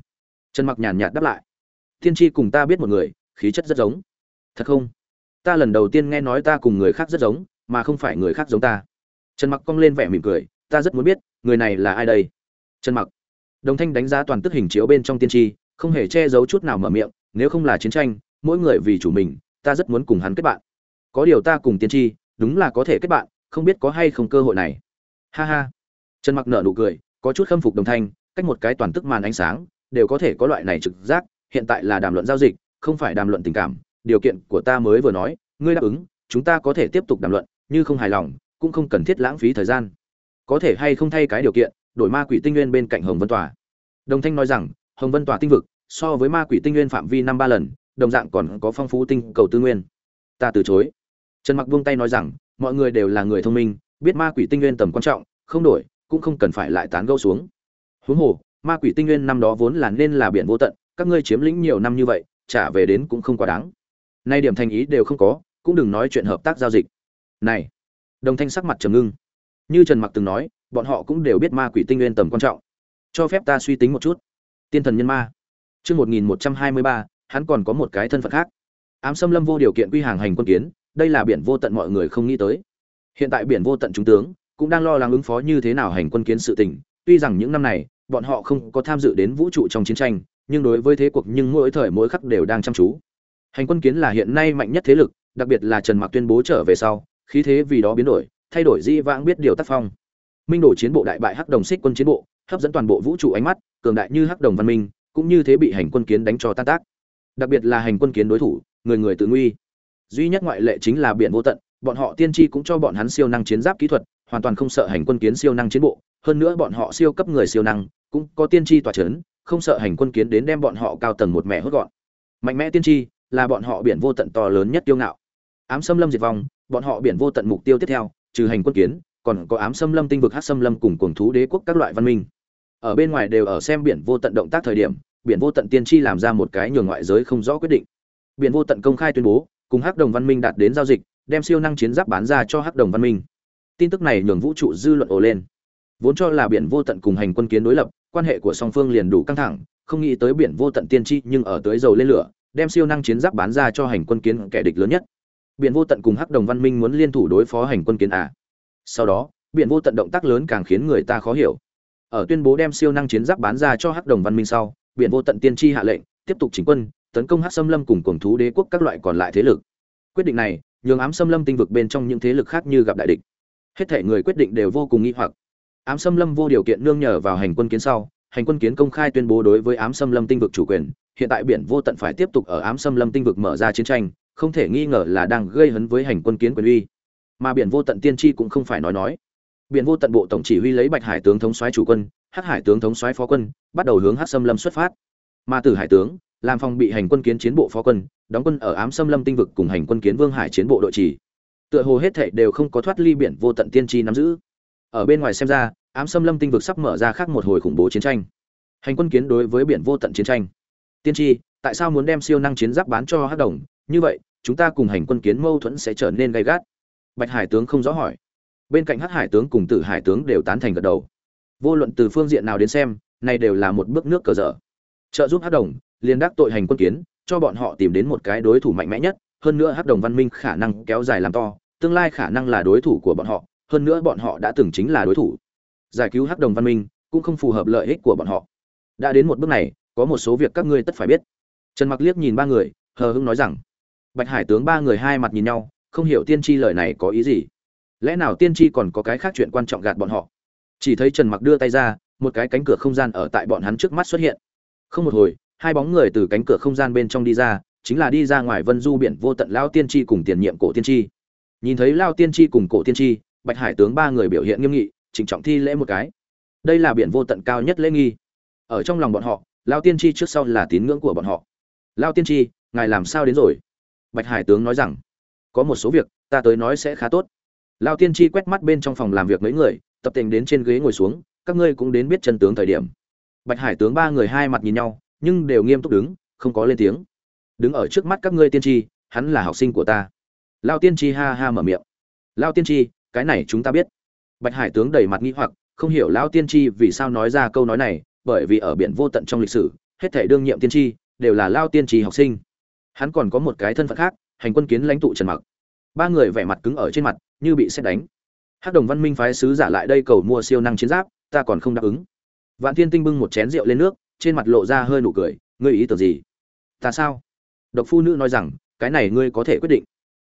Trần mặc nhàn nhạt đáp lại. Tiên tri cùng ta biết một người, khí chất rất giống. Thật không? Ta lần đầu tiên nghe nói ta cùng người khác rất giống, mà không phải người khác giống ta. Trần mặc cong lên vẻ mỉm cười ta rất muốn biết, người này là ai đây? Trần mặc. Đồng thanh đánh giá toàn tức hình chiếu bên trong tiên tri, không hề che giấu chút nào mở miệng, nếu không là chiến tranh, mỗi người vì chủ mình, ta rất muốn cùng hắn kết bạn. Có điều ta cùng tiên tri, đúng là có thể kết bạn, không biết có hay không cơ hội này. Ha ha. Trần mặc nở nụ cười, có chút khâm phục đồng thanh, cách một cái toàn tức màn ánh sáng, đều có thể có loại này trực giác, hiện tại là đàm luận giao dịch, không phải đàm luận tình cảm, điều kiện của ta mới vừa nói, ngươi đáp ứng, chúng ta có thể tiếp tục đàm luận, như không hài lòng, cũng không cần thiết lãng phí thời gian có thể hay không thay cái điều kiện, đổi ma quỷ tinh nguyên bên cạnh hồng vân tòa. Đồng thanh nói rằng, hồng vân tòa tinh vực, so với ma quỷ tinh nguyên phạm vi năm ba lần, đồng dạng còn có phong phú tinh cầu tư nguyên. Ta từ chối. Trần mặc buông tay nói rằng, mọi người đều là người thông minh, biết ma quỷ tinh nguyên tầm quan trọng, không đổi, cũng không cần phải lại tán gẫu xuống. Huống hồ, ma quỷ tinh nguyên năm đó vốn là nên là biển vô tận, các ngươi chiếm lĩnh nhiều năm như vậy, trả về đến cũng không quá đáng. Nay điểm thành ý đều không có, cũng đừng nói chuyện hợp tác giao dịch. Này. Đồng thanh sắc mặt trầm ngưng như trần mặc từng nói, bọn họ cũng đều biết ma quỷ tinh nguyên tầm quan trọng. Cho phép ta suy tính một chút. Tiên thần nhân ma. Chương một nghìn một trăm hai mươi ba, hắn còn có một cái thân phận khác. Ám xâm lâm vô điều kiện quy hàng hành quân kiến, đây là biển vô tận mọi người không nghĩ tới. Hiện tại biển vô tận trung tướng cũng đang lo lắng ứng phó như thế nào hành quân kiến sự tình. Tuy rằng những năm này, bọn họ không có tham dự đến vũ trụ trong chiến tranh, nhưng đối với thế cuộc nhưng mỗi thời mỗi khắc đều đang chăm chú. Hành quân kiến là hiện nay mạnh nhất thế lực, đặc biệt là trần mặc tuyên bố trở về sau, khí thế vì đó biến đổi thay đổi di vãng biết điều tác phong. Minh đổ chiến bộ đại bại hắc đồng xích quân chiến bộ, hấp dẫn toàn bộ vũ trụ ánh mắt, cường đại như hắc đồng văn minh, cũng như thế bị hành quân kiến đánh cho tan tác. Đặc biệt là hành quân kiến đối thủ, người người tự nguy. Duy nhất ngoại lệ chính là biển vô tận, bọn họ tiên tri cũng cho bọn hắn siêu năng chiến giáp kỹ thuật, hoàn toàn không sợ hành quân kiến siêu năng chiến bộ, hơn nữa bọn họ siêu cấp người siêu năng, cũng có tiên tri tỏa chấn, không sợ hành quân kiến đến đem bọn họ cao tầng một mẹ hốt gọn. Mạnh mẽ tiên tri là bọn họ biển vô tận to lớn nhất tiêu ngạo. Ám xâm lâm diệt vong, bọn họ biển vô tận mục tiêu tiếp theo trừ hành quân kiến, còn có ám xâm lâm tinh vực hát xâm lâm cùng cuồng thú đế quốc các loại văn minh. Ở bên ngoài đều ở xem biển vô tận động tác thời điểm, biển vô tận tiên tri làm ra một cái nhường ngoại giới không rõ quyết định. Biển vô tận công khai tuyên bố, cùng hắc đồng văn minh đạt đến giao dịch, đem siêu năng chiến giáp bán ra cho hắc đồng văn minh. Tin tức này nhường vũ trụ dư luận ồ lên. Vốn cho là biển vô tận cùng hành quân kiến đối lập, quan hệ của song phương liền đủ căng thẳng, không nghĩ tới biển vô tận tiên tri nhưng ở tới dầu lên lửa, đem siêu năng chiến giáp bán ra cho hành quân kiến kẻ địch lớn nhất biển vô tận cùng hắc đồng văn minh muốn liên thủ đối phó hành quân kiến à. sau đó, biển vô tận động tác lớn càng khiến người ta khó hiểu. Ở tuyên bố đem siêu năng chiến giáp bán ra cho hắc đồng văn minh sau, biển vô tận tiên tri hạ lệnh, tiếp tục chỉnh quân, tấn công hắc xâm lâm cùng cuồng thú đế quốc các loại còn lại thế lực. Quyết định này, nhường ám xâm lâm tinh vực bên trong những thế lực khác như gặp đại địch. Hết thể người quyết định đều vô cùng nghi hoặc. Ám xâm lâm vô điều kiện nương nhờ vào hành quân kiến sau, hành quân kiến công khai tuyên bố đối với ám xâm lâm tinh vực chủ quyền, hiện tại biển vô tận phải tiếp tục ở ám xâm lâm tinh vực mở ra chiến tranh không thể nghi ngờ là đang gây hấn với hành quân kiến quyền uy. Mà biển vô tận tiên tri cũng không phải nói nói. Biển vô tận bộ tổng chỉ huy lấy bạch hải tướng thống soái chủ quân, hắc hải tướng thống soái phó quân, bắt đầu hướng hắc xâm lâm xuất phát. Mà tử hải tướng, làm phòng bị hành quân kiến chiến bộ phó quân, đóng quân ở ám xâm lâm tinh vực cùng hành quân kiến vương hải chiến bộ đội trì. Tựa hồ hết thệ đều không có thoát ly biển vô tận tiên tri nắm giữ. Ở bên ngoài xem ra, ám xâm lâm tinh vực sắp mở ra khác một hồi khủng bố chiến tranh. Hành quân kiến đối với biển vô tận chiến tranh. Tiên tri, tại sao muốn đem siêu năng chiến giáp bán cho hắc đồng? Như vậy chúng ta cùng hành quân kiến mâu thuẫn sẽ trở nên gay gắt. Bạch hải tướng không rõ hỏi. Bên cạnh hắc hải tướng cùng tử hải tướng đều tán thành gật đầu. Vô luận từ phương diện nào đến xem, này đều là một bước nước cờ dở. Trợ giúp hắc đồng liền đắc tội hành quân kiến, cho bọn họ tìm đến một cái đối thủ mạnh mẽ nhất, hơn nữa hắc đồng văn minh khả năng kéo dài làm to, tương lai khả năng là đối thủ của bọn họ, hơn nữa bọn họ đã từng chính là đối thủ. Giải cứu hắc đồng văn minh cũng không phù hợp lợi ích của bọn họ. Đã đến một bước này, có một số việc các ngươi tất phải biết. Trần mặc liếc nhìn ba người, hờ hững nói rằng bạch hải tướng ba người hai mặt nhìn nhau, không hiểu tiên tri lời này có ý gì. Lẽ nào tiên tri còn có cái khác chuyện quan trọng gạt bọn họ? Chỉ thấy trần mặc đưa tay ra, một cái cánh cửa không gian ở tại bọn hắn trước mắt xuất hiện. Không một hồi, hai bóng người từ cánh cửa không gian bên trong đi ra, chính là đi ra ngoài vân du biển vô tận lao tiên tri cùng tiền nhiệm cổ tiên tri. Nhìn thấy lao tiên tri cùng cổ tiên tri, bạch hải tướng ba người biểu hiện nghiêm nghị, trịnh trọng thi lễ một cái. Đây là biển vô tận cao nhất lễ nghi. Ở trong lòng bọn họ, lao tiên tri trước sau là tín ngưỡng của bọn họ. Lao tiên tri, ngài làm sao đến rồi? Bạch hải tướng nói rằng, có một số việc, ta tới nói sẽ khá tốt. Lao tiên tri quét mắt bên trong phòng làm việc mấy người, tập tình đến trên ghế ngồi xuống, các ngươi cũng đến biết chân tướng thời điểm. Bạch hải tướng ba người hai mặt nhìn nhau, nhưng đều nghiêm túc đứng, không có lên tiếng. Đứng ở trước mắt các ngươi tiên tri hắn là học sinh của ta. Lao tiên tri ha ha mở miệng. Lao tiên tri cái này chúng ta biết. Bạch hải tướng đầy mặt nghi hoặc, không hiểu lao tiên tri vì sao nói ra câu nói này, bởi vì ở biển vô tận trong lịch sử, hết thể đương nhiệm tiên tri đều là lao tiên tri học sinh hắn còn có một cái thân phận khác, hành quân kiến lãnh tụ trần mặc. Ba người vẻ mặt cứng ở trên mặt, như bị xét đánh. Hắc đồng văn minh phái sứ giả lại đây cầu mua siêu năng chiến giáp, ta còn không đáp ứng. Vạn thiên tinh bưng một chén rượu lên nước, trên mặt lộ ra hơi nụ cười, ngươi ý tưởng gì? Ta sao? Độc phu nữ nói rằng, cái này ngươi có thể quyết định.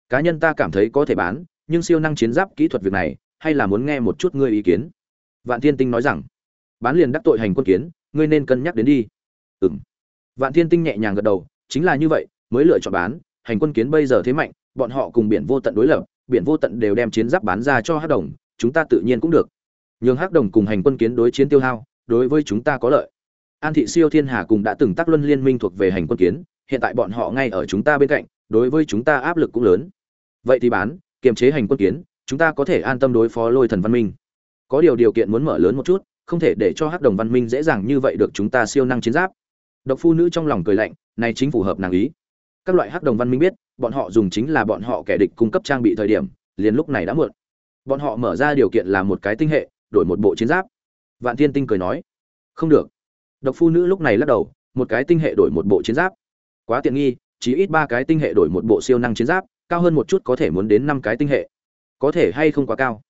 Cá nhân ta cảm thấy có thể bán, nhưng siêu năng chiến giáp kỹ thuật việc này, hay là muốn nghe một chút ngươi ý kiến? Vạn thiên tinh nói rằng, bán liền đắc tội hành quân kiến, ngươi nên cân nhắc đến đi. Ừm. Vạn thiên tinh nhẹ nhàng gật đầu, chính là như vậy mới lựa chọn bán. Hành quân kiến bây giờ thế mạnh, bọn họ cùng biển vô tận đối lập, biển vô tận đều đem chiến giáp bán ra cho hắc đồng, chúng ta tự nhiên cũng được. Nhường hắc đồng cùng hành quân kiến đối chiến tiêu hao, đối với chúng ta có lợi. An thị siêu thiên hà cùng đã từng tác luân liên minh thuộc về hành quân kiến, hiện tại bọn họ ngay ở chúng ta bên cạnh, đối với chúng ta áp lực cũng lớn. Vậy thì bán, kiềm chế hành quân kiến, chúng ta có thể an tâm đối phó lôi thần văn minh. Có điều điều kiện muốn mở lớn một chút, không thể để cho hắc đồng văn minh dễ dàng như vậy được chúng ta siêu năng chiến giáp. Độc phu nữ trong lòng cười lạnh, này chính phù hợp nàng ý các loại hắc đồng văn minh biết, bọn họ dùng chính là bọn họ kẻ địch cung cấp trang bị thời điểm, liền lúc này đã muộn. Bọn họ mở ra điều kiện là một cái tinh hệ, đổi một bộ chiến giáp. Vạn thiên tinh cười nói, không được. Độc phu nữ lúc này lắc đầu, một cái tinh hệ đổi một bộ chiến giáp. Quá tiện nghi, chỉ ít ba cái tinh hệ đổi một bộ siêu năng chiến giáp, cao hơn một chút có thể muốn đến năm cái tinh hệ. Có thể hay không quá cao?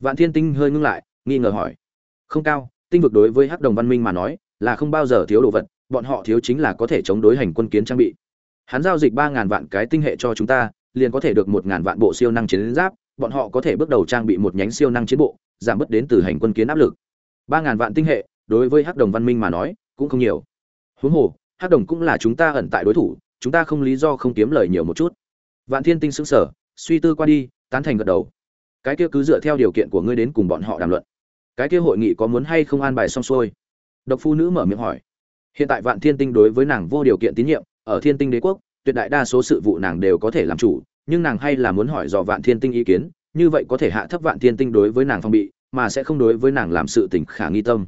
Vạn thiên tinh hơi ngưng lại, nghi ngờ hỏi. Không cao, tinh vực đối với hắc đồng văn minh mà nói, là không bao giờ thiếu đồ vật, bọn họ thiếu chính là có thể chống đối hành quân kiến trang bị hắn giao dịch ba ngàn vạn cái tinh hệ cho chúng ta, liền có thể được một ngàn vạn bộ siêu năng chiến giáp, bọn họ có thể bước đầu trang bị một nhánh siêu năng chiến bộ, giảm bớt đến từ hành quân kiến áp lực. ba ngàn vạn tinh hệ, đối với hắc đồng văn minh mà nói, cũng không nhiều. Huống hồ, hắc đồng cũng là chúng ta ẩn tại đối thủ, chúng ta không lý do không kiếm lời nhiều một chút. Vạn thiên tinh xứng sở suy tư qua đi, tán thành gật đầu. Cái kia cứ dựa theo điều kiện của ngươi đến cùng bọn họ đàm luận. Cái kia hội nghị có muốn hay không an bài xong xuôi? Độc phu nữ mở miệng hỏi. Hiện tại vạn thiên tinh đối với nàng vô điều kiện tín nhiệm ở thiên tinh đế quốc, tuyệt đại đa số sự vụ nàng đều có thể làm chủ, nhưng nàng hay là muốn hỏi dò vạn thiên tinh ý kiến, như vậy có thể hạ thấp vạn thiên tinh đối với nàng phong bị, mà sẽ không đối với nàng làm sự tình khả nghi tâm.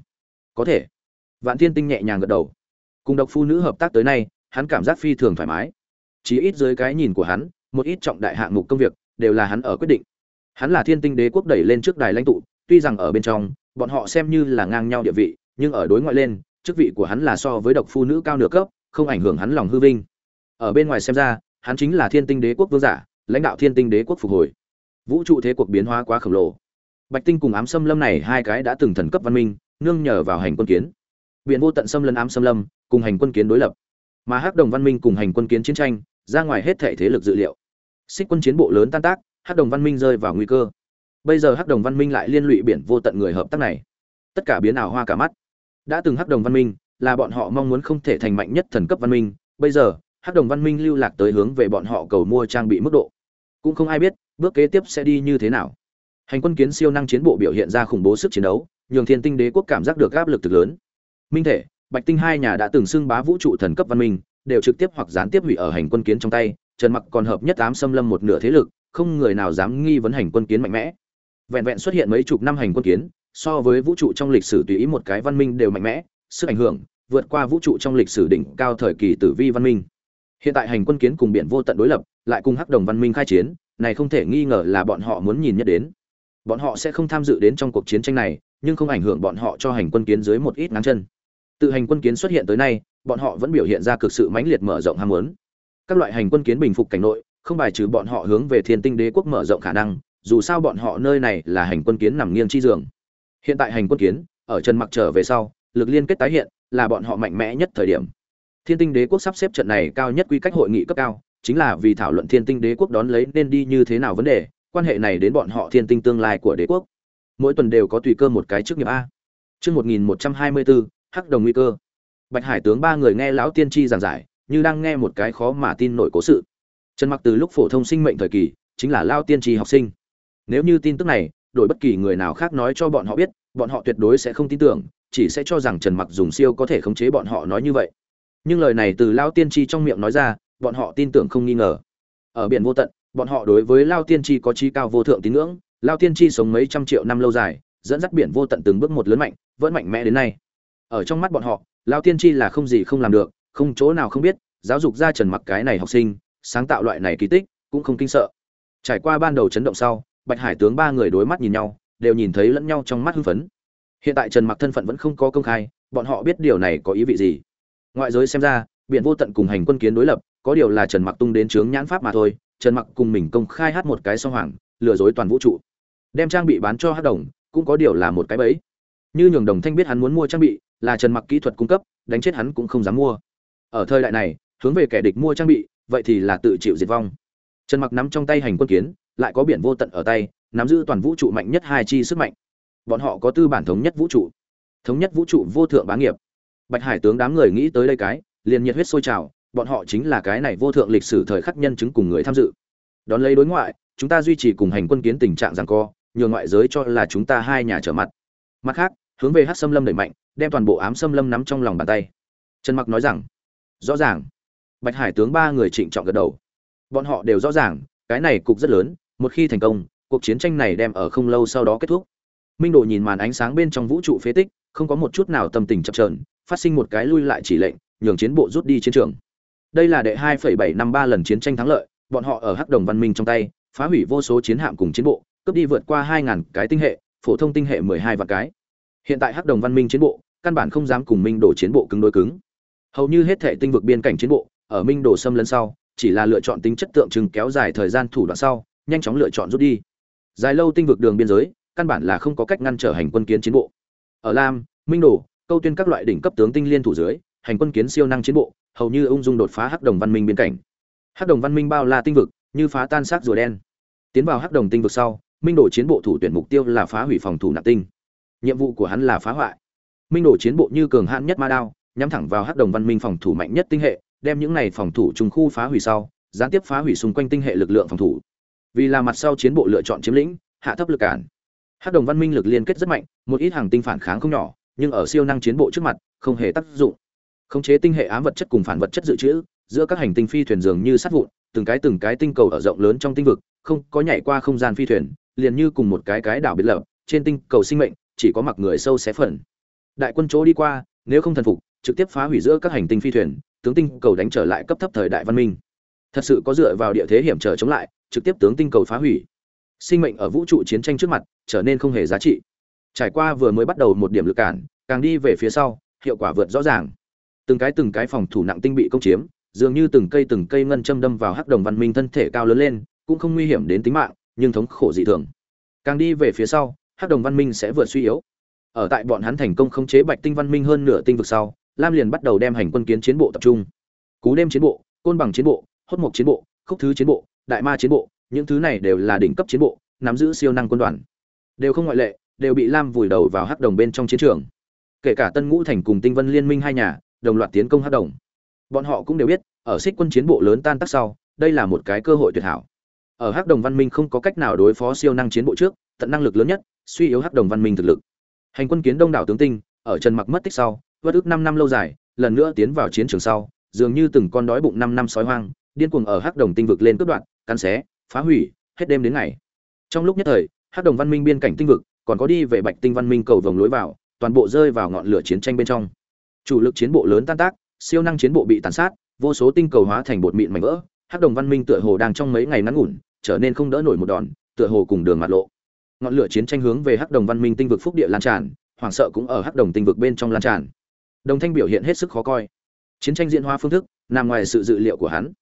Có thể. Vạn thiên tinh nhẹ nhàng gật đầu. Cùng độc phu nữ hợp tác tới nay, hắn cảm giác phi thường thoải mái. Chỉ ít dưới cái nhìn của hắn, một ít trọng đại hạng mục công việc, đều là hắn ở quyết định. Hắn là thiên tinh đế quốc đẩy lên trước đài lãnh tụ, tuy rằng ở bên trong, bọn họ xem như là ngang nhau địa vị, nhưng ở đối ngoại lên, chức vị của hắn là so với độc phu nữ cao nửa cấp không ảnh hưởng hắn lòng hư vinh. Ở bên ngoài xem ra, hắn chính là thiên tinh đế quốc vương giả, lãnh đạo thiên tinh đế quốc phục hồi. Vũ trụ thế cuộc biến hóa quá khổng lồ. Bạch tinh cùng ám xâm lâm này hai cái đã từng thần cấp văn minh, nương nhờ vào hành quân kiến. Biện vô tận xâm lấn ám xâm lâm, cùng hành quân kiến đối lập. Mà hắc đồng văn minh cùng hành quân kiến chiến tranh, ra ngoài hết thể thế lực dự liệu. Xích quân chiến bộ lớn tan tác, hắc đồng văn minh rơi vào nguy cơ. Bây giờ hắc đồng văn minh lại liên lụy biển vô tận người hợp tác này. Tất cả biến ảo hoa cả mắt. Đã từng hắc đồng văn minh là bọn họ mong muốn không thể thành mạnh nhất thần cấp văn minh. Bây giờ, hắc đồng văn minh lưu lạc tới hướng về bọn họ cầu mua trang bị mức độ. Cũng không ai biết, bước kế tiếp sẽ đi như thế nào. Hành quân kiến siêu năng chiến bộ biểu hiện ra khủng bố sức chiến đấu, nhường thiên tinh đế quốc cảm giác được áp lực thực lớn. Minh thể, bạch tinh hai nhà đã từng xưng bá vũ trụ thần cấp văn minh, đều trực tiếp hoặc gián tiếp hủy ở hành quân kiến trong tay, trần mặc còn hợp nhất ám xâm lâm một nửa thế lực, không người nào dám nghi vấn hành quân kiến mạnh mẽ. Vẹn vẹn xuất hiện mấy chục năm hành quân kiến, so với vũ trụ trong lịch sử tùy ý một cái văn minh đều mạnh mẽ sức ảnh hưởng, vượt qua vũ trụ trong lịch sử đỉnh cao thời kỳ tử vi văn minh. Hiện tại hành quân kiến cùng biển vô tận đối lập, lại cùng hắc đồng văn minh khai chiến, này không thể nghi ngờ là bọn họ muốn nhìn nhất đến. Bọn họ sẽ không tham dự đến trong cuộc chiến tranh này, nhưng không ảnh hưởng bọn họ cho hành quân kiến dưới một ít ngắn chân. Tự hành quân kiến xuất hiện tới nay, bọn họ vẫn biểu hiện ra cực sự mãnh liệt mở rộng ham muốn. Các loại hành quân kiến bình phục cảnh nội, không bài trừ bọn họ hướng về thiên tinh đế quốc mở rộng khả năng, dù sao bọn họ nơi này là hành quân kiến nằm nghiêng chi giường. Hiện tại hành quân kiến, ở trần mặc trở về sau lực liên kết tái hiện, là bọn họ mạnh mẽ nhất thời điểm. Thiên tinh đế quốc sắp xếp trận này cao nhất quy cách hội nghị cấp cao, chính là vì thảo luận thiên tinh đế quốc đón lấy nên đi như thế nào vấn đề, quan hệ này đến bọn họ thiên tinh tương lai của đế quốc. Mỗi tuần đều có tùy cơ một cái chức nghiệp a. Chương một nghìn một trăm hai mươi bốn hắc đồng nguy cơ. Bạch hải tướng ba người nghe lão tiên tri giảng giải, như đang nghe một cái khó mà tin nổi cố sự. Trần mặc từ lúc phổ thông sinh mệnh thời kỳ, chính là lao tiên tri học sinh. Nếu như tin tức này đổi bất kỳ người nào khác nói cho bọn họ biết, bọn họ tuyệt đối sẽ không tin tưởng, chỉ sẽ cho rằng trần mặc dùng siêu có thể khống chế bọn họ nói như vậy. Nhưng lời này từ lao tiên tri trong miệng nói ra, bọn họ tin tưởng không nghi ngờ. Ở biển vô tận, bọn họ đối với lao tiên tri có trí cao vô thượng tín ngưỡng, lao tiên tri sống mấy trăm triệu năm lâu dài, dẫn dắt biển vô tận từng bước một lớn mạnh, vẫn mạnh mẽ đến nay. Ở trong mắt bọn họ, lao tiên tri là không gì không làm được, không chỗ nào không biết, giáo dục ra trần mặc cái này học sinh, sáng tạo loại này kỳ tích, cũng không kinh sợ. Trải qua ban đầu chấn động sau bạch hải tướng ba người đối mắt nhìn nhau, đều nhìn thấy lẫn nhau trong mắt hưng phấn. Hiện tại trần mặc thân phận vẫn không có công khai, bọn họ biết điều này có ý vị gì. Ngoại giới xem ra biện vô tận cùng hành quân kiến đối lập, có điều là trần mặc tung đến trướng nhãn pháp mà thôi, trần mặc cùng mình công khai hát một cái song hoàng, lừa dối toàn vũ trụ. Đem trang bị bán cho hát đồng, cũng có điều là một cái bẫy. Như nhường đồng thanh biết hắn muốn mua trang bị, là trần mặc kỹ thuật cung cấp, đánh chết hắn cũng không dám mua. Ở thời đại này, hướng về kẻ địch mua trang bị, vậy thì là tự chịu diệt vong. Trần mặc nắm trong tay hành quân kiến lại có biển vô tận ở tay, nắm giữ toàn vũ trụ mạnh nhất hai chi sức mạnh. Bọn họ có tư bản thống nhất vũ trụ. Thống nhất vũ trụ vô thượng bá nghiệp. Bạch hải tướng đám người nghĩ tới đây cái, liền nhiệt huyết sôi trào, bọn họ chính là cái này vô thượng lịch sử thời khắc nhân chứng cùng người tham dự. Đón lấy đối ngoại, chúng ta duy trì cùng hành quân kiến tình trạng rằng co, nhường ngoại giới cho là chúng ta hai nhà trở mặt. Mặt khác, hướng về hát xâm lâm đẩy mạnh, đem toàn bộ ám xâm lâm nắm trong lòng bàn tay. Trần mặc nói rằng, rõ ràng. Bạch hải tướng ba người trịnh trọng gật đầu. Bọn họ đều rõ ràng, cái này cục rất lớn một khi thành công cuộc chiến tranh này đem ở không lâu sau đó kết thúc. Minh đồ nhìn màn ánh sáng bên trong vũ trụ phế tích không có một chút nào tâm tình chập trờn phát sinh một cái lui lại chỉ lệnh nhường chiến bộ rút đi chiến trường. Đây là đệ 2,753 lần chiến tranh thắng lợi bọn họ ở hắc đồng văn minh trong tay phá hủy vô số chiến hạm cùng chiến bộ cướp đi vượt qua 2.000 cái tinh hệ phổ thông tinh hệ 12 vạn cái. Hiện tại hắc đồng văn minh chiến bộ căn bản không dám cùng minh Đồ chiến bộ cứng đối cứng. Hầu như hết thể tinh vực biên cảnh chiến bộ ở minh Đồ xâm lấn sau chỉ là lựa chọn tính chất tượng trưng kéo dài thời gian thủ đoạn sau nhanh chóng lựa chọn rút đi. Dài lâu tinh vực đường biên giới, căn bản là không có cách ngăn trở hành quân kiến chiến bộ. Ở lam, minh đổ câu tuyên các loại đỉnh cấp tướng tinh liên thủ dưới, hành quân kiến siêu năng chiến bộ, hầu như ung dung đột phá hắc đồng văn minh biên cảnh. Hắc đồng văn minh bao la tinh vực, như phá tan xác rùa đen. Tiến vào hắc đồng tinh vực sau, minh đổ chiến bộ thủ tuyển mục tiêu là phá hủy phòng thủ nạp tinh. Nhiệm vụ của hắn là phá hoại. Minh đổ chiến bộ như cường hãn nhất ma đao, nhắm thẳng vào hắc đồng văn minh phòng thủ mạnh nhất tinh hệ, đem những này phòng thủ trùng khu phá hủy sau, gián tiếp phá hủy xung quanh tinh hệ lực lượng phòng thủ vì là mặt sau chiến bộ lựa chọn chiếm lĩnh, hạ thấp lực cản. Hát đồng văn minh lực liên kết rất mạnh, một ít hàng tinh phản kháng không nhỏ, nhưng ở siêu năng chiến bộ trước mặt, không hề tác dụng. Khống chế tinh hệ ám vật chất cùng phản vật chất dự trữ, giữa các hành tinh phi thuyền dường như sát vụn, từng cái từng cái tinh cầu ở rộng lớn trong tinh vực, không có nhảy qua không gian phi thuyền, liền như cùng một cái cái đảo biệt lập, trên tinh cầu sinh mệnh, chỉ có mặc người sâu xé phần. Đại quân chỗ đi qua, nếu không thần phục, trực tiếp phá hủy giữa các hành tinh phi thuyền, tướng tinh cầu đánh trở lại cấp thấp thời đại văn minh thật sự có dựa vào địa thế hiểm trở chống lại, trực tiếp tướng tinh cầu phá hủy. Sinh mệnh ở vũ trụ chiến tranh trước mặt trở nên không hề giá trị. Trải qua vừa mới bắt đầu một điểm lực cản, càng đi về phía sau, hiệu quả vượt rõ ràng. Từng cái từng cái phòng thủ nặng tinh bị công chiếm, dường như từng cây từng cây ngân châm đâm vào hắc đồng văn minh thân thể cao lớn lên, cũng không nguy hiểm đến tính mạng, nhưng thống khổ dị thường. Càng đi về phía sau, hắc đồng văn minh sẽ vượt suy yếu. Ở tại bọn hắn thành công khống chế bạch tinh văn minh hơn nửa tinh vực sau, lam liền bắt đầu đem hành quân kiến chiến bộ tập trung. Cú đêm chiến bộ, côn bằng chiến bộ hốt mộc chiến bộ, khúc thứ chiến bộ, đại ma chiến bộ, những thứ này đều là đỉnh cấp chiến bộ, nắm giữ siêu năng quân đoàn. Đều không ngoại lệ, đều bị lam vùi đầu vào hắc đồng bên trong chiến trường. Kể cả tân ngũ thành cùng tinh vân liên minh hai nhà, đồng loạt tiến công hắc đồng. Bọn họ cũng đều biết, ở xích quân chiến bộ lớn tan tác sau, đây là một cái cơ hội tuyệt hảo. Ở hắc đồng văn minh không có cách nào đối phó siêu năng chiến bộ trước, tận năng lực lớn nhất, suy yếu hắc đồng văn minh thực lực. Hành quân kiến đông đảo tướng tinh, ở trần mặc mất tích sau, vất ước năm năm lâu dài, lần nữa tiến vào chiến trường sau, dường như từng con đói bụng năm năm sói hoang điên cuồng ở hắc đồng tinh vực lên cướp đoạn cắn xé, phá hủy, hết đêm đến ngày. Trong lúc nhất thời, hắc đồng văn minh biên cảnh tinh vực còn có đi về bạch tinh văn minh cầu vòng lối vào, toàn bộ rơi vào ngọn lửa chiến tranh bên trong. Chủ lực chiến bộ lớn tan tác, siêu năng chiến bộ bị tàn sát, vô số tinh cầu hóa thành bột mịn mảnh vỡ, hắc đồng văn minh tựa hồ đang trong mấy ngày ngắn ngủn, trở nên không đỡ nổi một đòn, tựa hồ cùng đường mặt lộ. Ngọn lửa chiến tranh hướng về hắc đồng văn minh tinh vực phúc địa lan tràn, hoảng sợ cũng ở hắc đồng tinh vực bên trong lan tràn. Đồng thanh biểu hiện hết sức khó coi. Chiến tranh diễn hóa phương thức, nằm ngoài sự dự liệu của hắn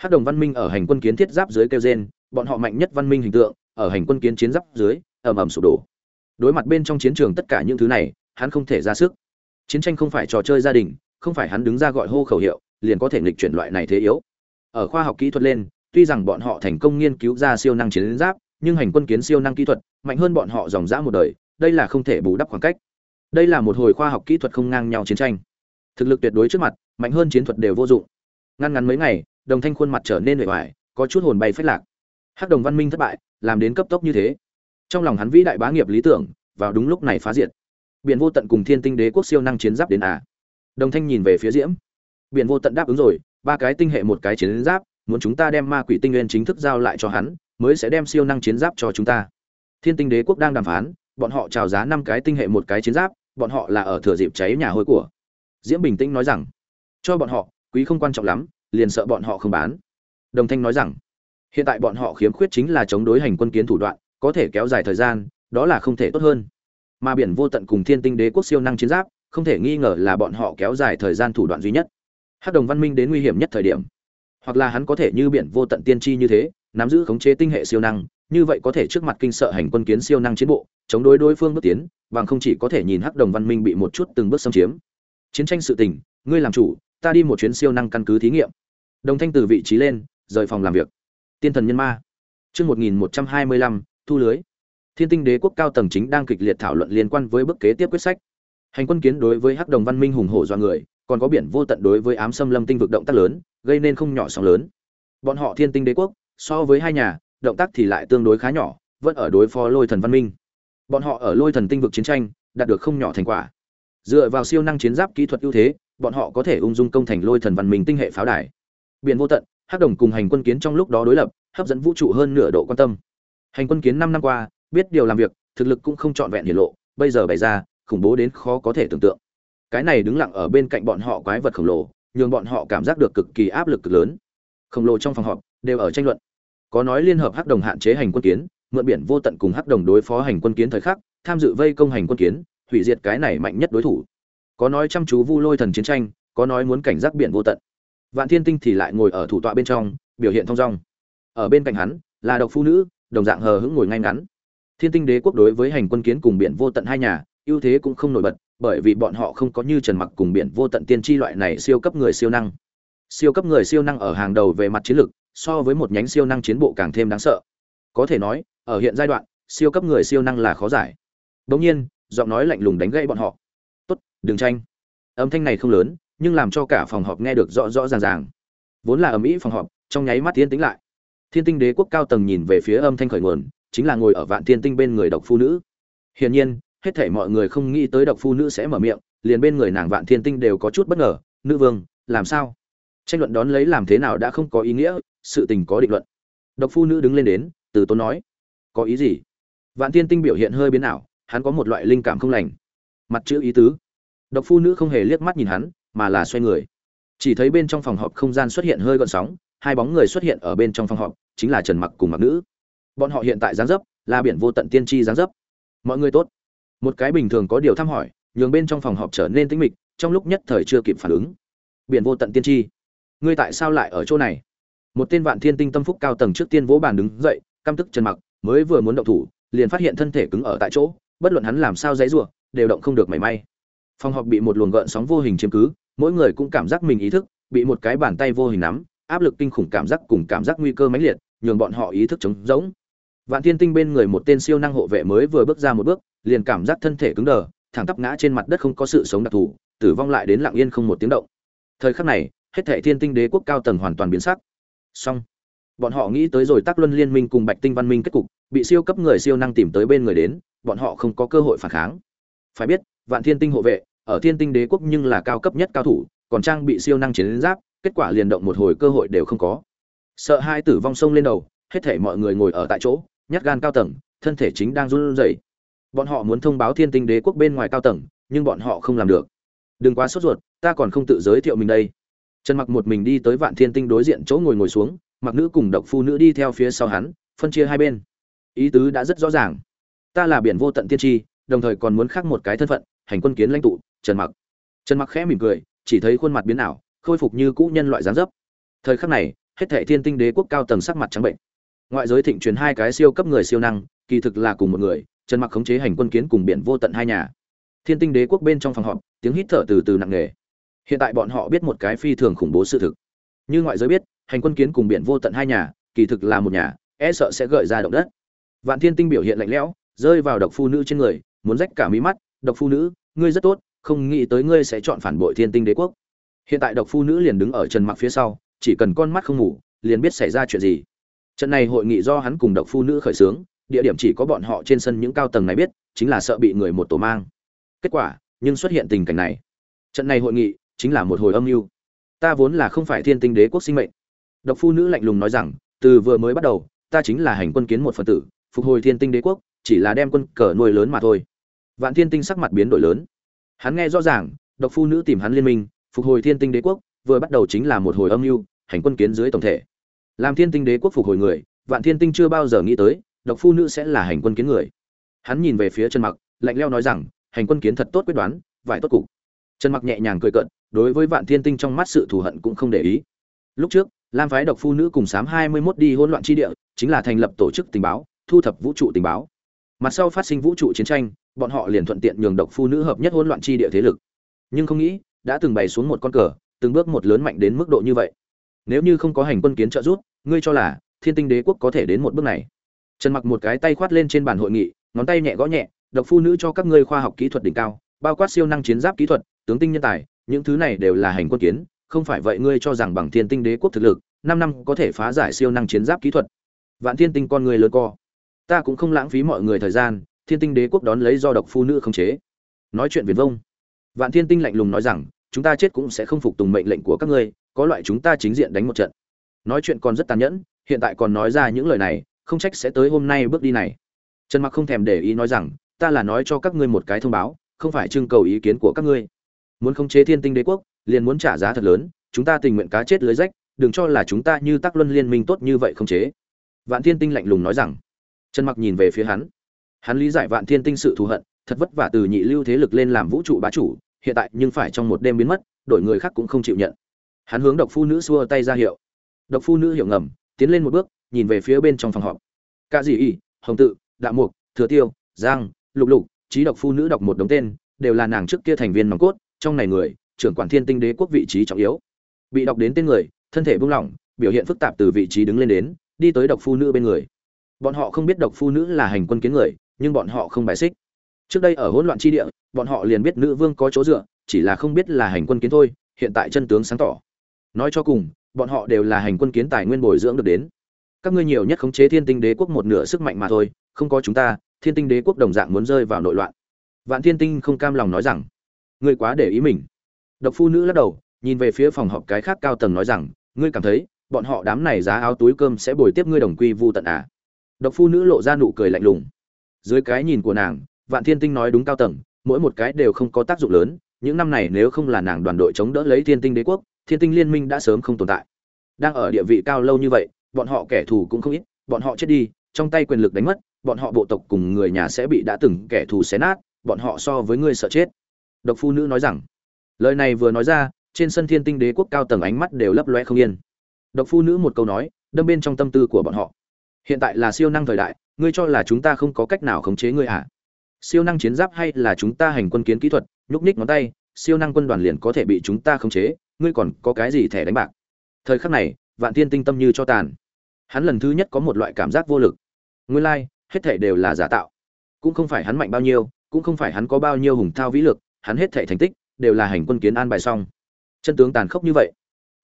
hắc đồng văn minh ở hành quân kiến thiết giáp dưới kêu gen bọn họ mạnh nhất văn minh hình tượng, ở hành quân kiến chiến giáp dưới, ầm ầm sụp đổ. Đối mặt bên trong chiến trường tất cả những thứ này, hắn không thể ra sức. Chiến tranh không phải trò chơi gia đình, không phải hắn đứng ra gọi hô khẩu hiệu, liền có thể nghịch chuyển loại này thế yếu. Ở khoa học kỹ thuật lên, tuy rằng bọn họ thành công nghiên cứu ra siêu năng chiến giáp, nhưng hành quân kiến siêu năng kỹ thuật, mạnh hơn bọn họ dòng dã một đời, đây là không thể bù đắp khoảng cách. Đây là một hồi khoa học kỹ thuật không ngang nhau chiến tranh. Thực lực tuyệt đối trước mặt, mạnh hơn chiến thuật đều vô dụng. Ngăn ngắn mấy ngày đồng thanh khuôn mặt trở nên bề ngoài có chút hồn bay phách lạc. Hắc đồng văn minh thất bại, làm đến cấp tốc như thế. Trong lòng hắn vĩ đại bá nghiệp lý tưởng, vào đúng lúc này phá diệt. Biển vô tận cùng thiên tinh đế quốc siêu năng chiến giáp đến à. Đồng thanh nhìn về phía diễm. Biển vô tận đáp ứng rồi, ba cái tinh hệ một cái chiến giáp, muốn chúng ta đem ma quỷ tinh nguyên chính thức giao lại cho hắn, mới sẽ đem siêu năng chiến giáp cho chúng ta. Thiên tinh đế quốc đang đàm phán, bọn họ chào giá năm cái tinh hệ một cái chiến giáp, bọn họ là ở thừa dịp cháy nhà hôi của. Diễm bình tĩnh nói rằng, cho bọn họ, quý không quan trọng lắm liền sợ bọn họ không bán. Đồng thanh nói rằng, hiện tại bọn họ khiếm khuyết chính là chống đối hành quân kiến thủ đoạn, có thể kéo dài thời gian, đó là không thể tốt hơn. Mà biển vô tận cùng thiên tinh đế quốc siêu năng chiến giáp, không thể nghi ngờ là bọn họ kéo dài thời gian thủ đoạn duy nhất. Hắc đồng văn minh đến nguy hiểm nhất thời điểm, hoặc là hắn có thể như biển vô tận tiên tri như thế, nắm giữ khống chế tinh hệ siêu năng, như vậy có thể trước mặt kinh sợ hành quân kiến siêu năng chiến bộ, chống đối đối phương bước tiến, bằng không chỉ có thể nhìn hắc đồng văn minh bị một chút từng bước xâm chiếm. Chiến tranh sự tình, ngươi làm chủ, ta đi một chuyến siêu năng căn cứ thí nghiệm đồng thanh từ vị trí lên, rời phòng làm việc. Tiên thần nhân ma. Chương một nghìn một trăm hai mươi lăm, thu lưới. Thiên tinh đế quốc cao tầng chính đang kịch liệt thảo luận liên quan với bước kế tiếp quyết sách. Hành quân kiến đối với hắc đồng văn minh hùng hổ do người, còn có biển vô tận đối với ám xâm lâm tinh vực động tác lớn, gây nên không nhỏ sóng lớn. Bọn họ thiên tinh đế quốc, so với hai nhà, động tác thì lại tương đối khá nhỏ, vẫn ở đối phó lôi thần văn minh. Bọn họ ở lôi thần tinh vực chiến tranh, đạt được không nhỏ thành quả. Dựa vào siêu năng chiến giáp kỹ thuật ưu thế, bọn họ có thể ung dung công thành lôi thần văn minh tinh hệ pháo đài biển vô tận, hắc đồng cùng hành quân kiến trong lúc đó đối lập, hấp dẫn vũ trụ hơn nửa độ quan tâm. Hành quân kiến năm năm qua, biết điều làm việc, thực lực cũng không trọn vẹn hiển lộ, bây giờ bày ra, khủng bố đến khó có thể tưởng tượng. Cái này đứng lặng ở bên cạnh bọn họ quái vật khổng lồ, nhường bọn họ cảm giác được cực kỳ áp lực cực lớn. Khổng lồ trong phòng họp, đều ở tranh luận. Có nói liên hợp hắc đồng hạn chế hành quân kiến, mượn biển vô tận cùng hắc đồng đối phó hành quân kiến thời khắc, tham dự vây công hành quân kiến, hủy diệt cái này mạnh nhất đối thủ. Có nói chăm chú vu lôi thần chiến tranh, có nói muốn cảnh giác biển vô tận vạn thiên tinh thì lại ngồi ở thủ tọa bên trong, biểu hiện thong dong. Ở bên cạnh hắn, là độc phu nữ, đồng dạng hờ hững ngồi ngay ngắn. Thiên tinh đế quốc đối với hành quân kiến cùng biển vô tận hai nhà, ưu thế cũng không nổi bật, bởi vì bọn họ không có như trần mặc cùng biển vô tận tiên tri loại này siêu cấp người siêu năng. Siêu cấp người siêu năng ở hàng đầu về mặt chiến lược, so với một nhánh siêu năng chiến bộ càng thêm đáng sợ. Có thể nói, ở hiện giai đoạn, siêu cấp người siêu năng là khó giải. Bỗng nhiên, giọng nói lạnh lùng đánh gãy bọn họ. Tốt, đừng tranh. Âm thanh này không lớn nhưng làm cho cả phòng họp nghe được rõ rõ ràng ràng. Vốn là ầm ĩ phòng họp, trong nháy mắt tiến tĩnh lại. Thiên tinh đế quốc cao tầng nhìn về phía âm thanh khởi nguồn, chính là ngồi ở vạn thiên tinh bên người độc phu nữ. Hiển nhiên, hết thảy mọi người không nghĩ tới độc phu nữ sẽ mở miệng, liền bên người nàng vạn thiên tinh đều có chút bất ngờ, nữ vương, làm sao? Tranh luận đón lấy làm thế nào đã không có ý nghĩa, sự tình có định luận. Độc phu nữ đứng lên đến, từ tốn nói, có ý gì? Vạn thiên tinh biểu hiện hơi biến ảo, hắn có một loại linh cảm không lành. Mặt chữ ý tứ. Độc phu nữ không hề liếc mắt nhìn hắn mà là xoay người. Chỉ thấy bên trong phòng họp không gian xuất hiện hơi gợn sóng, hai bóng người xuất hiện ở bên trong phòng họp, chính là trần mặc cùng mặc nữ. Bọn họ hiện tại giáng dấp là biển vô tận tiên tri giáng dấp. Mọi người tốt. Một cái bình thường có điều thăm hỏi, nhường bên trong phòng họp trở nên tĩnh mịch, trong lúc nhất thời chưa kịp phản ứng. Biển vô tận tiên tri. Ngươi tại sao lại ở chỗ này? Một tên vạn thiên tinh tâm phúc cao tầng trước tiên vỗ bàn đứng dậy, căm tức trần mặc, mới vừa muốn động thủ, liền phát hiện thân thể cứng ở tại chỗ, bất luận hắn làm sao dãy rủa, đều động không được mảy may. Phòng họp bị một luồng gợn sóng vô hình chiếm cứ mỗi người cũng cảm giác mình ý thức, bị một cái bàn tay vô hình nắm, áp lực kinh khủng cảm giác cùng cảm giác nguy cơ mãnh liệt, nhường bọn họ ý thức trống rỗng. Vạn thiên tinh bên người một tên siêu năng hộ vệ mới vừa bước ra một bước, liền cảm giác thân thể cứng đờ, thẳng tắp ngã trên mặt đất không có sự sống đặc thù, tử vong lại đến lặng yên không một tiếng động. Thời khắc này, hết thảy thiên tinh đế quốc cao tầng hoàn toàn biến sắc. Xong. Bọn họ nghĩ tới rồi tác luân liên minh cùng bạch tinh văn minh kết cục, bị siêu cấp người siêu năng tìm tới bên người đến, bọn họ không có cơ hội phản kháng. Phải biết, vạn thiên tinh hộ vệ ở thiên tinh đế quốc nhưng là cao cấp nhất cao thủ, còn trang bị siêu năng chiến giáp, kết quả liền động một hồi cơ hội đều không có. Sợ hai tử vong sông lên đầu, hết thảy mọi người ngồi ở tại chỗ, nhát gan cao tầng, thân thể chính đang run rẩy. Bọn họ muốn thông báo thiên tinh đế quốc bên ngoài cao tầng, nhưng bọn họ không làm được. Đừng quá sốt ruột, ta còn không tự giới thiệu mình đây. Trần mặc một mình đi tới vạn thiên tinh đối diện chỗ ngồi ngồi xuống, mặc nữ cùng độc phu nữ đi theo phía sau hắn, phân chia hai bên. Ý tứ đã rất rõ ràng. Ta là biển vô tận tiên tri, đồng thời còn muốn khác một cái thân phận hành quân kiến lãnh tụ, trần mặc. Trần mặc khẽ mỉm cười, chỉ thấy khuôn mặt biến ảo, khôi phục như cũ nhân loại dáng dấp. Thời khắc này, hết thảy thiên tinh đế quốc cao tầng sắc mặt trắng bệnh. Ngoại giới thịnh truyền hai cái siêu cấp người siêu năng, kỳ thực là cùng một người, trần mặc khống chế hành quân kiến cùng biển vô tận hai nhà. Thiên tinh đế quốc bên trong phòng họp, tiếng hít thở từ từ nặng nề. Hiện tại bọn họ biết một cái phi thường khủng bố sự thực. Như ngoại giới biết, hành quân kiến cùng biển vô tận hai nhà, kỳ thực là một nhà e sợ sẽ gợi ra động đất. Vạn thiên tinh biểu hiện lạnh lẽo, rơi vào độc phu nữ trên người, muốn rách cả mí mắt, độc phu nữ ngươi rất tốt, không nghĩ tới ngươi sẽ chọn phản bội thiên tinh đế quốc. Hiện tại độc phu nữ liền đứng ở trần mặc phía sau, chỉ cần con mắt không ngủ, liền biết xảy ra chuyện gì. Trận này hội nghị do hắn cùng độc phu nữ khởi xướng, địa điểm chỉ có bọn họ trên sân những cao tầng này biết, chính là sợ bị người một tổ mang. Kết quả, nhưng xuất hiện tình cảnh này. Trận này hội nghị chính là một hồi âm mưu. Ta vốn là không phải thiên tinh đế quốc sinh mệnh. Độc phu nữ lạnh lùng nói rằng, từ vừa mới bắt đầu, ta chính là hành quân kiến một phần tử, phục hồi thiên tinh đế quốc, chỉ là đem quân cờ nuôi lớn mà thôi vạn thiên tinh sắc mặt biến đổi lớn. Hắn nghe rõ ràng độc phu nữ tìm hắn liên minh phục hồi thiên tinh đế quốc vừa bắt đầu chính là một hồi âm mưu hành quân kiến dưới tổng thể. Làm thiên tinh đế quốc phục hồi người vạn thiên tinh chưa bao giờ nghĩ tới độc phu nữ sẽ là hành quân kiến người. Hắn nhìn về phía trần mặc lạnh leo nói rằng hành quân kiến thật tốt quyết đoán vải tốt cục. Trần mặc nhẹ nhàng cười cợt, đối với vạn thiên tinh trong mắt sự thù hận cũng không để ý. Lúc trước lam phái độc phu nữ cùng sám 21 đi hỗn loạn chi địa chính là thành lập tổ chức tình báo thu thập vũ trụ tình báo. Mặt sau phát sinh vũ trụ chiến tranh bọn họ liền thuận tiện nhường độc phu nữ hợp nhất hỗn loạn chi địa thế lực. Nhưng không nghĩ, đã từng bày xuống một con cờ, từng bước một lớn mạnh đến mức độ như vậy. Nếu như không có hành quân kiến trợ giúp, ngươi cho là thiên tinh đế quốc có thể đến một bước này. Trần mặc một cái tay khoát lên trên bàn hội nghị, ngón tay nhẹ gõ nhẹ, độc phu nữ cho các ngươi khoa học kỹ thuật đỉnh cao, bao quát siêu năng chiến giáp kỹ thuật, tướng tinh nhân tài, những thứ này đều là hành quân kiến, không phải vậy ngươi cho rằng bằng thiên tinh đế quốc thực lực, năm năm có thể phá giải siêu năng chiến giáp kỹ thuật. Vạn thiên tinh con người lớn co. Ta cũng không lãng phí mọi người thời gian thiên tinh đế quốc đón lấy do độc phu nữ khống chế. Nói chuyện viền vông. Vạn thiên tinh lạnh lùng nói rằng, chúng ta chết cũng sẽ không phục tùng mệnh lệnh của các ngươi, có loại chúng ta chính diện đánh một trận. Nói chuyện còn rất tàn nhẫn, hiện tại còn nói ra những lời này, không trách sẽ tới hôm nay bước đi này. Trần mặc không thèm để ý nói rằng, ta là nói cho các ngươi một cái thông báo, không phải trưng cầu ý kiến của các ngươi. Muốn khống chế thiên tinh đế quốc, liền muốn trả giá thật lớn, chúng ta tình nguyện cá chết lưới rách, đừng cho là chúng ta như tác luân liên minh tốt như vậy không chế. Vạn thiên tinh lạnh lùng nói rằng. Trần mặc nhìn về phía hắn hắn lý giải vạn thiên tinh sự thù hận, thật vất vả từ nhị lưu thế lực lên làm vũ trụ bá chủ, hiện tại nhưng phải trong một đêm biến mất, đổi người khác cũng không chịu nhận. Hắn hướng độc phu nữ xua tay ra hiệu. Độc phu nữ hiểu ngầm, tiến lên một bước, nhìn về phía bên trong phòng họp. Cả dì y, hồng tự đạo mục, thừa tiêu, giang, lục lục, trí độc phu nữ đọc một đống tên, đều là nàng trước kia thành viên nòng cốt, trong này người, trưởng quản thiên tinh đế quốc vị trí trọng yếu. Bị đọc đến tên người, thân thể buông lỏng, biểu hiện phức tạp từ vị trí đứng lên đến, đi tới độc phu nữ bên người. Bọn họ không biết độc phu nữ là hành quân kiến người nhưng bọn họ không bài xích. Trước đây ở hỗn loạn chi địa, bọn họ liền biết nữ vương có chỗ dựa, chỉ là không biết là hành quân kiến thôi, hiện tại chân tướng sáng tỏ. Nói cho cùng, bọn họ đều là hành quân kiến tài nguyên bồi dưỡng được đến. Các ngươi nhiều nhất khống chế thiên tinh đế quốc một nửa sức mạnh mà thôi, không có chúng ta, thiên tinh đế quốc đồng dạng muốn rơi vào nội loạn. Vạn thiên tinh không cam lòng nói rằng, ngươi quá để ý mình. Độc phu nữ lắc đầu, nhìn về phía phòng họp cái khác cao tầng nói rằng, ngươi cảm thấy, bọn họ đám này giá áo túi cơm sẽ bồi tiếp ngươi đồng quy vu tận à? Độc phu nữ lộ ra nụ cười lạnh lùng dưới cái nhìn của nàng, vạn thiên tinh nói đúng cao tầng, mỗi một cái đều không có tác dụng lớn, những năm này nếu không là nàng đoàn đội chống đỡ lấy thiên tinh đế quốc, thiên tinh liên minh đã sớm không tồn tại. Đang ở địa vị cao lâu như vậy, bọn họ kẻ thù cũng không ít, bọn họ chết đi, trong tay quyền lực đánh mất, bọn họ bộ tộc cùng người nhà sẽ bị đã từng kẻ thù xé nát, bọn họ so với ngươi sợ chết. Độc phu nữ nói rằng, lời này vừa nói ra, trên sân thiên tinh đế quốc cao tầng ánh mắt đều lấp loe không yên. Độc phu nữ một câu nói, đâm bên trong tâm tư của bọn họ. Hiện tại là siêu năng thời đại ngươi cho là chúng ta không có cách nào khống chế ngươi à? Siêu năng chiến giáp hay là chúng ta hành quân kiến kỹ thuật nhúc nhích ngón tay siêu năng quân đoàn liền có thể bị chúng ta khống chế ngươi còn có cái gì thẻ đánh bạc? Thời khắc này vạn tiên tinh tâm như cho tàn. Hắn lần thứ nhất có một loại cảm giác vô lực. Nguyên lai、like, hết thảy đều là giả tạo. Cũng không phải hắn mạnh bao nhiêu cũng không phải hắn có bao nhiêu hùng thao vĩ lực hắn hết thảy thành tích đều là hành quân kiến an bài xong. Chân tướng tàn khốc như vậy.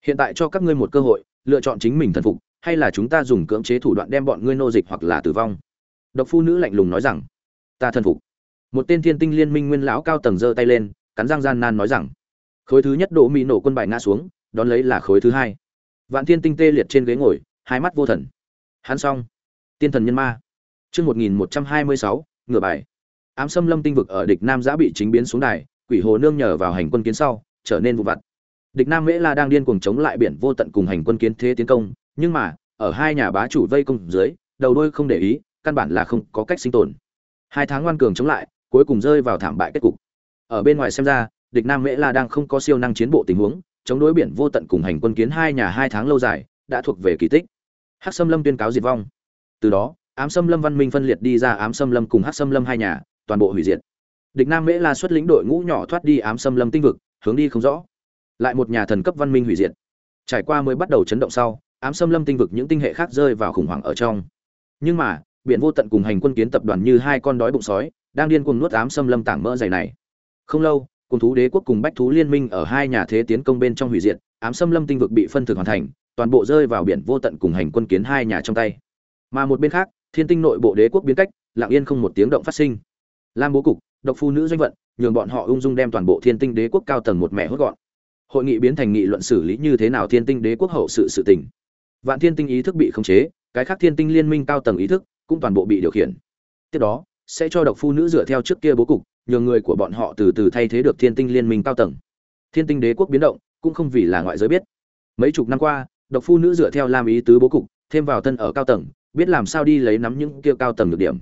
Hiện tại cho các ngươi một cơ hội lựa chọn chính mình thần phục hay là chúng ta dùng cưỡng chế thủ đoạn đem bọn ngươi nô dịch hoặc là tử vong? Độc phu nữ lạnh lùng nói rằng, ta thần phục. Một tên thiên tinh liên minh nguyên lão cao tầng giơ tay lên, cắn răng gian nan nói rằng, khối thứ nhất đỗ mỹ nổ quân bài ngã xuống, đón lấy là khối thứ hai. Vạn thiên tinh tê liệt trên ghế ngồi, hai mắt vô thần. Hắn xong. Tiên thần nhân ma. Chương một nghìn một trăm hai mươi sáu ngựa bài. Ám xâm lâm tinh vực ở địch nam giã bị chính biến xuống đài, quỷ hồ nương nhờ vào hành quân kiến sau, trở nên vụ vặt. Địch nam mễ la đang điên cuồng chống lại biển vô tận cùng hành quân kiến thế tiến công nhưng mà, ở hai nhà bá chủ vây công dưới, đầu đôi không để ý, căn bản là không có cách sinh tồn. Hai tháng ngoan cường chống lại, cuối cùng rơi vào thảm bại kết cục. Ở bên ngoài xem ra, địch nam mễ la đang không có siêu năng chiến bộ tình huống, chống đối biển vô tận cùng hành quân kiến hai nhà hai tháng lâu dài, đã thuộc về kỳ tích. Hắc sâm lâm tuyên cáo diệt vong. Từ đó, ám sâm lâm văn minh phân liệt đi ra ám sâm lâm cùng hắc sâm lâm hai nhà, toàn bộ hủy diệt. Địch nam mễ la xuất lĩnh đội ngũ nhỏ thoát đi ám sâm lâm tinh vực, hướng đi không rõ. Lại một nhà thần cấp văn minh hủy diệt. Trải qua mới bắt đầu chấn động sau ám sâm lâm tinh vực những tinh hệ khác rơi vào khủng hoảng ở trong. Nhưng mà, biển vô tận cùng hành quân kiến tập đoàn như hai con đói bụng sói, đang điên cuồng nuốt ám sâm lâm tảng mỡ dày này. Không lâu, cùng thú đế quốc cùng bách thú liên minh ở hai nhà thế tiến công bên trong hủy diệt, ám sâm lâm tinh vực bị phân thực hoàn thành, toàn bộ rơi vào biển vô tận cùng hành quân kiến hai nhà trong tay. Mà một bên khác, thiên tinh nội bộ đế quốc biến cách, lặng yên không một tiếng động phát sinh. Lam bố cục, độc phu nữ doanh vận, nhường bọn họ ung dung đem toàn bộ thiên tinh đế quốc cao tầng một mẹ hốt gọn. Hội nghị biến thành nghị luận xử lý như thế nào thiên tinh đế quốc hậu sự sự tình vạn thiên tinh ý thức bị khống chế, cái khác thiên tinh liên minh cao tầng ý thức cũng toàn bộ bị điều khiển. Tiếp đó, sẽ cho độc phu nữ dựa theo trước kia bố cục, nhường người của bọn họ từ từ thay thế được thiên tinh liên minh cao tầng. Thiên tinh đế quốc biến động cũng không vì là ngoại giới biết. Mấy chục năm qua, độc phu nữ dựa theo lam ý tứ bố cục, thêm vào thân ở cao tầng, biết làm sao đi lấy nắm những kia cao tầng được điểm.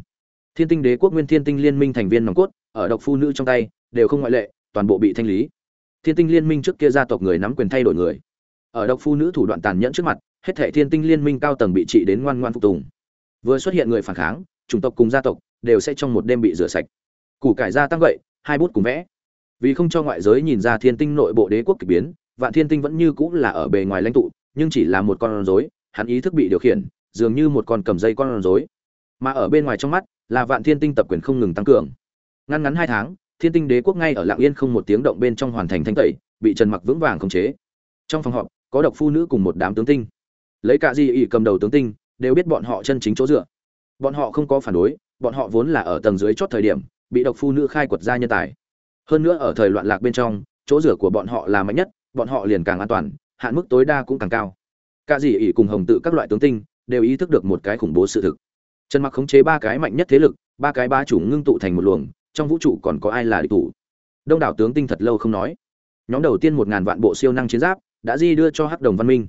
Thiên tinh đế quốc nguyên thiên tinh liên minh thành viên nòng cốt, ở độc phu nữ trong tay, đều không ngoại lệ, toàn bộ bị thanh lý. Thiên tinh liên minh trước kia gia tộc người nắm quyền thay đổi người. Ở độc phu nữ thủ đoạn tàn nhẫn trước mặt hết thệ thiên tinh liên minh cao tầng bị trị đến ngoan ngoan phục tùng. Vừa xuất hiện người phản kháng, chủng tộc cùng gia tộc đều sẽ trong một đêm bị rửa sạch. Củ cải gia tăng vậy, hai bút cùng vẽ. Vì không cho ngoại giới nhìn ra thiên tinh nội bộ đế quốc kỳ biến, vạn thiên tinh vẫn như cũng là ở bề ngoài lãnh tụ, nhưng chỉ là một con rối, hắn ý thức bị điều khiển, dường như một con cầm dây con rối. Mà ở bên ngoài trong mắt, là vạn thiên tinh tập quyền không ngừng tăng cường. Ngăn ngắn hai tháng, thiên tinh đế quốc ngay ở lạng yên không một tiếng động bên trong hoàn thành thanh tẩy, bị trần mặc vững vàng khống chế. Trong phòng họp, có độc phu nữ cùng một đám tướng tinh lấy cả gì ỷ cầm đầu tướng tinh, đều biết bọn họ chân chính chỗ dựa. Bọn họ không có phản đối, bọn họ vốn là ở tầng dưới chót thời điểm, bị độc phu nữ khai quật ra nhân tài. Hơn nữa ở thời loạn lạc bên trong, chỗ rửa của bọn họ là mạnh nhất, bọn họ liền càng an toàn, hạn mức tối đa cũng càng cao. Cả dì ỉ cùng hồng tự các loại tướng tinh, đều ý thức được một cái khủng bố sự thực. Trần mặc khống chế ba cái mạnh nhất thế lực, ba cái ba chủ ngưng tụ thành một luồng, trong vũ trụ còn có ai là địch thủ? Đông đảo tướng tinh thật lâu không nói. Nhóm đầu tiên một ngàn vạn bộ siêu năng chiến giáp, đã di đưa cho hắc đồng văn minh.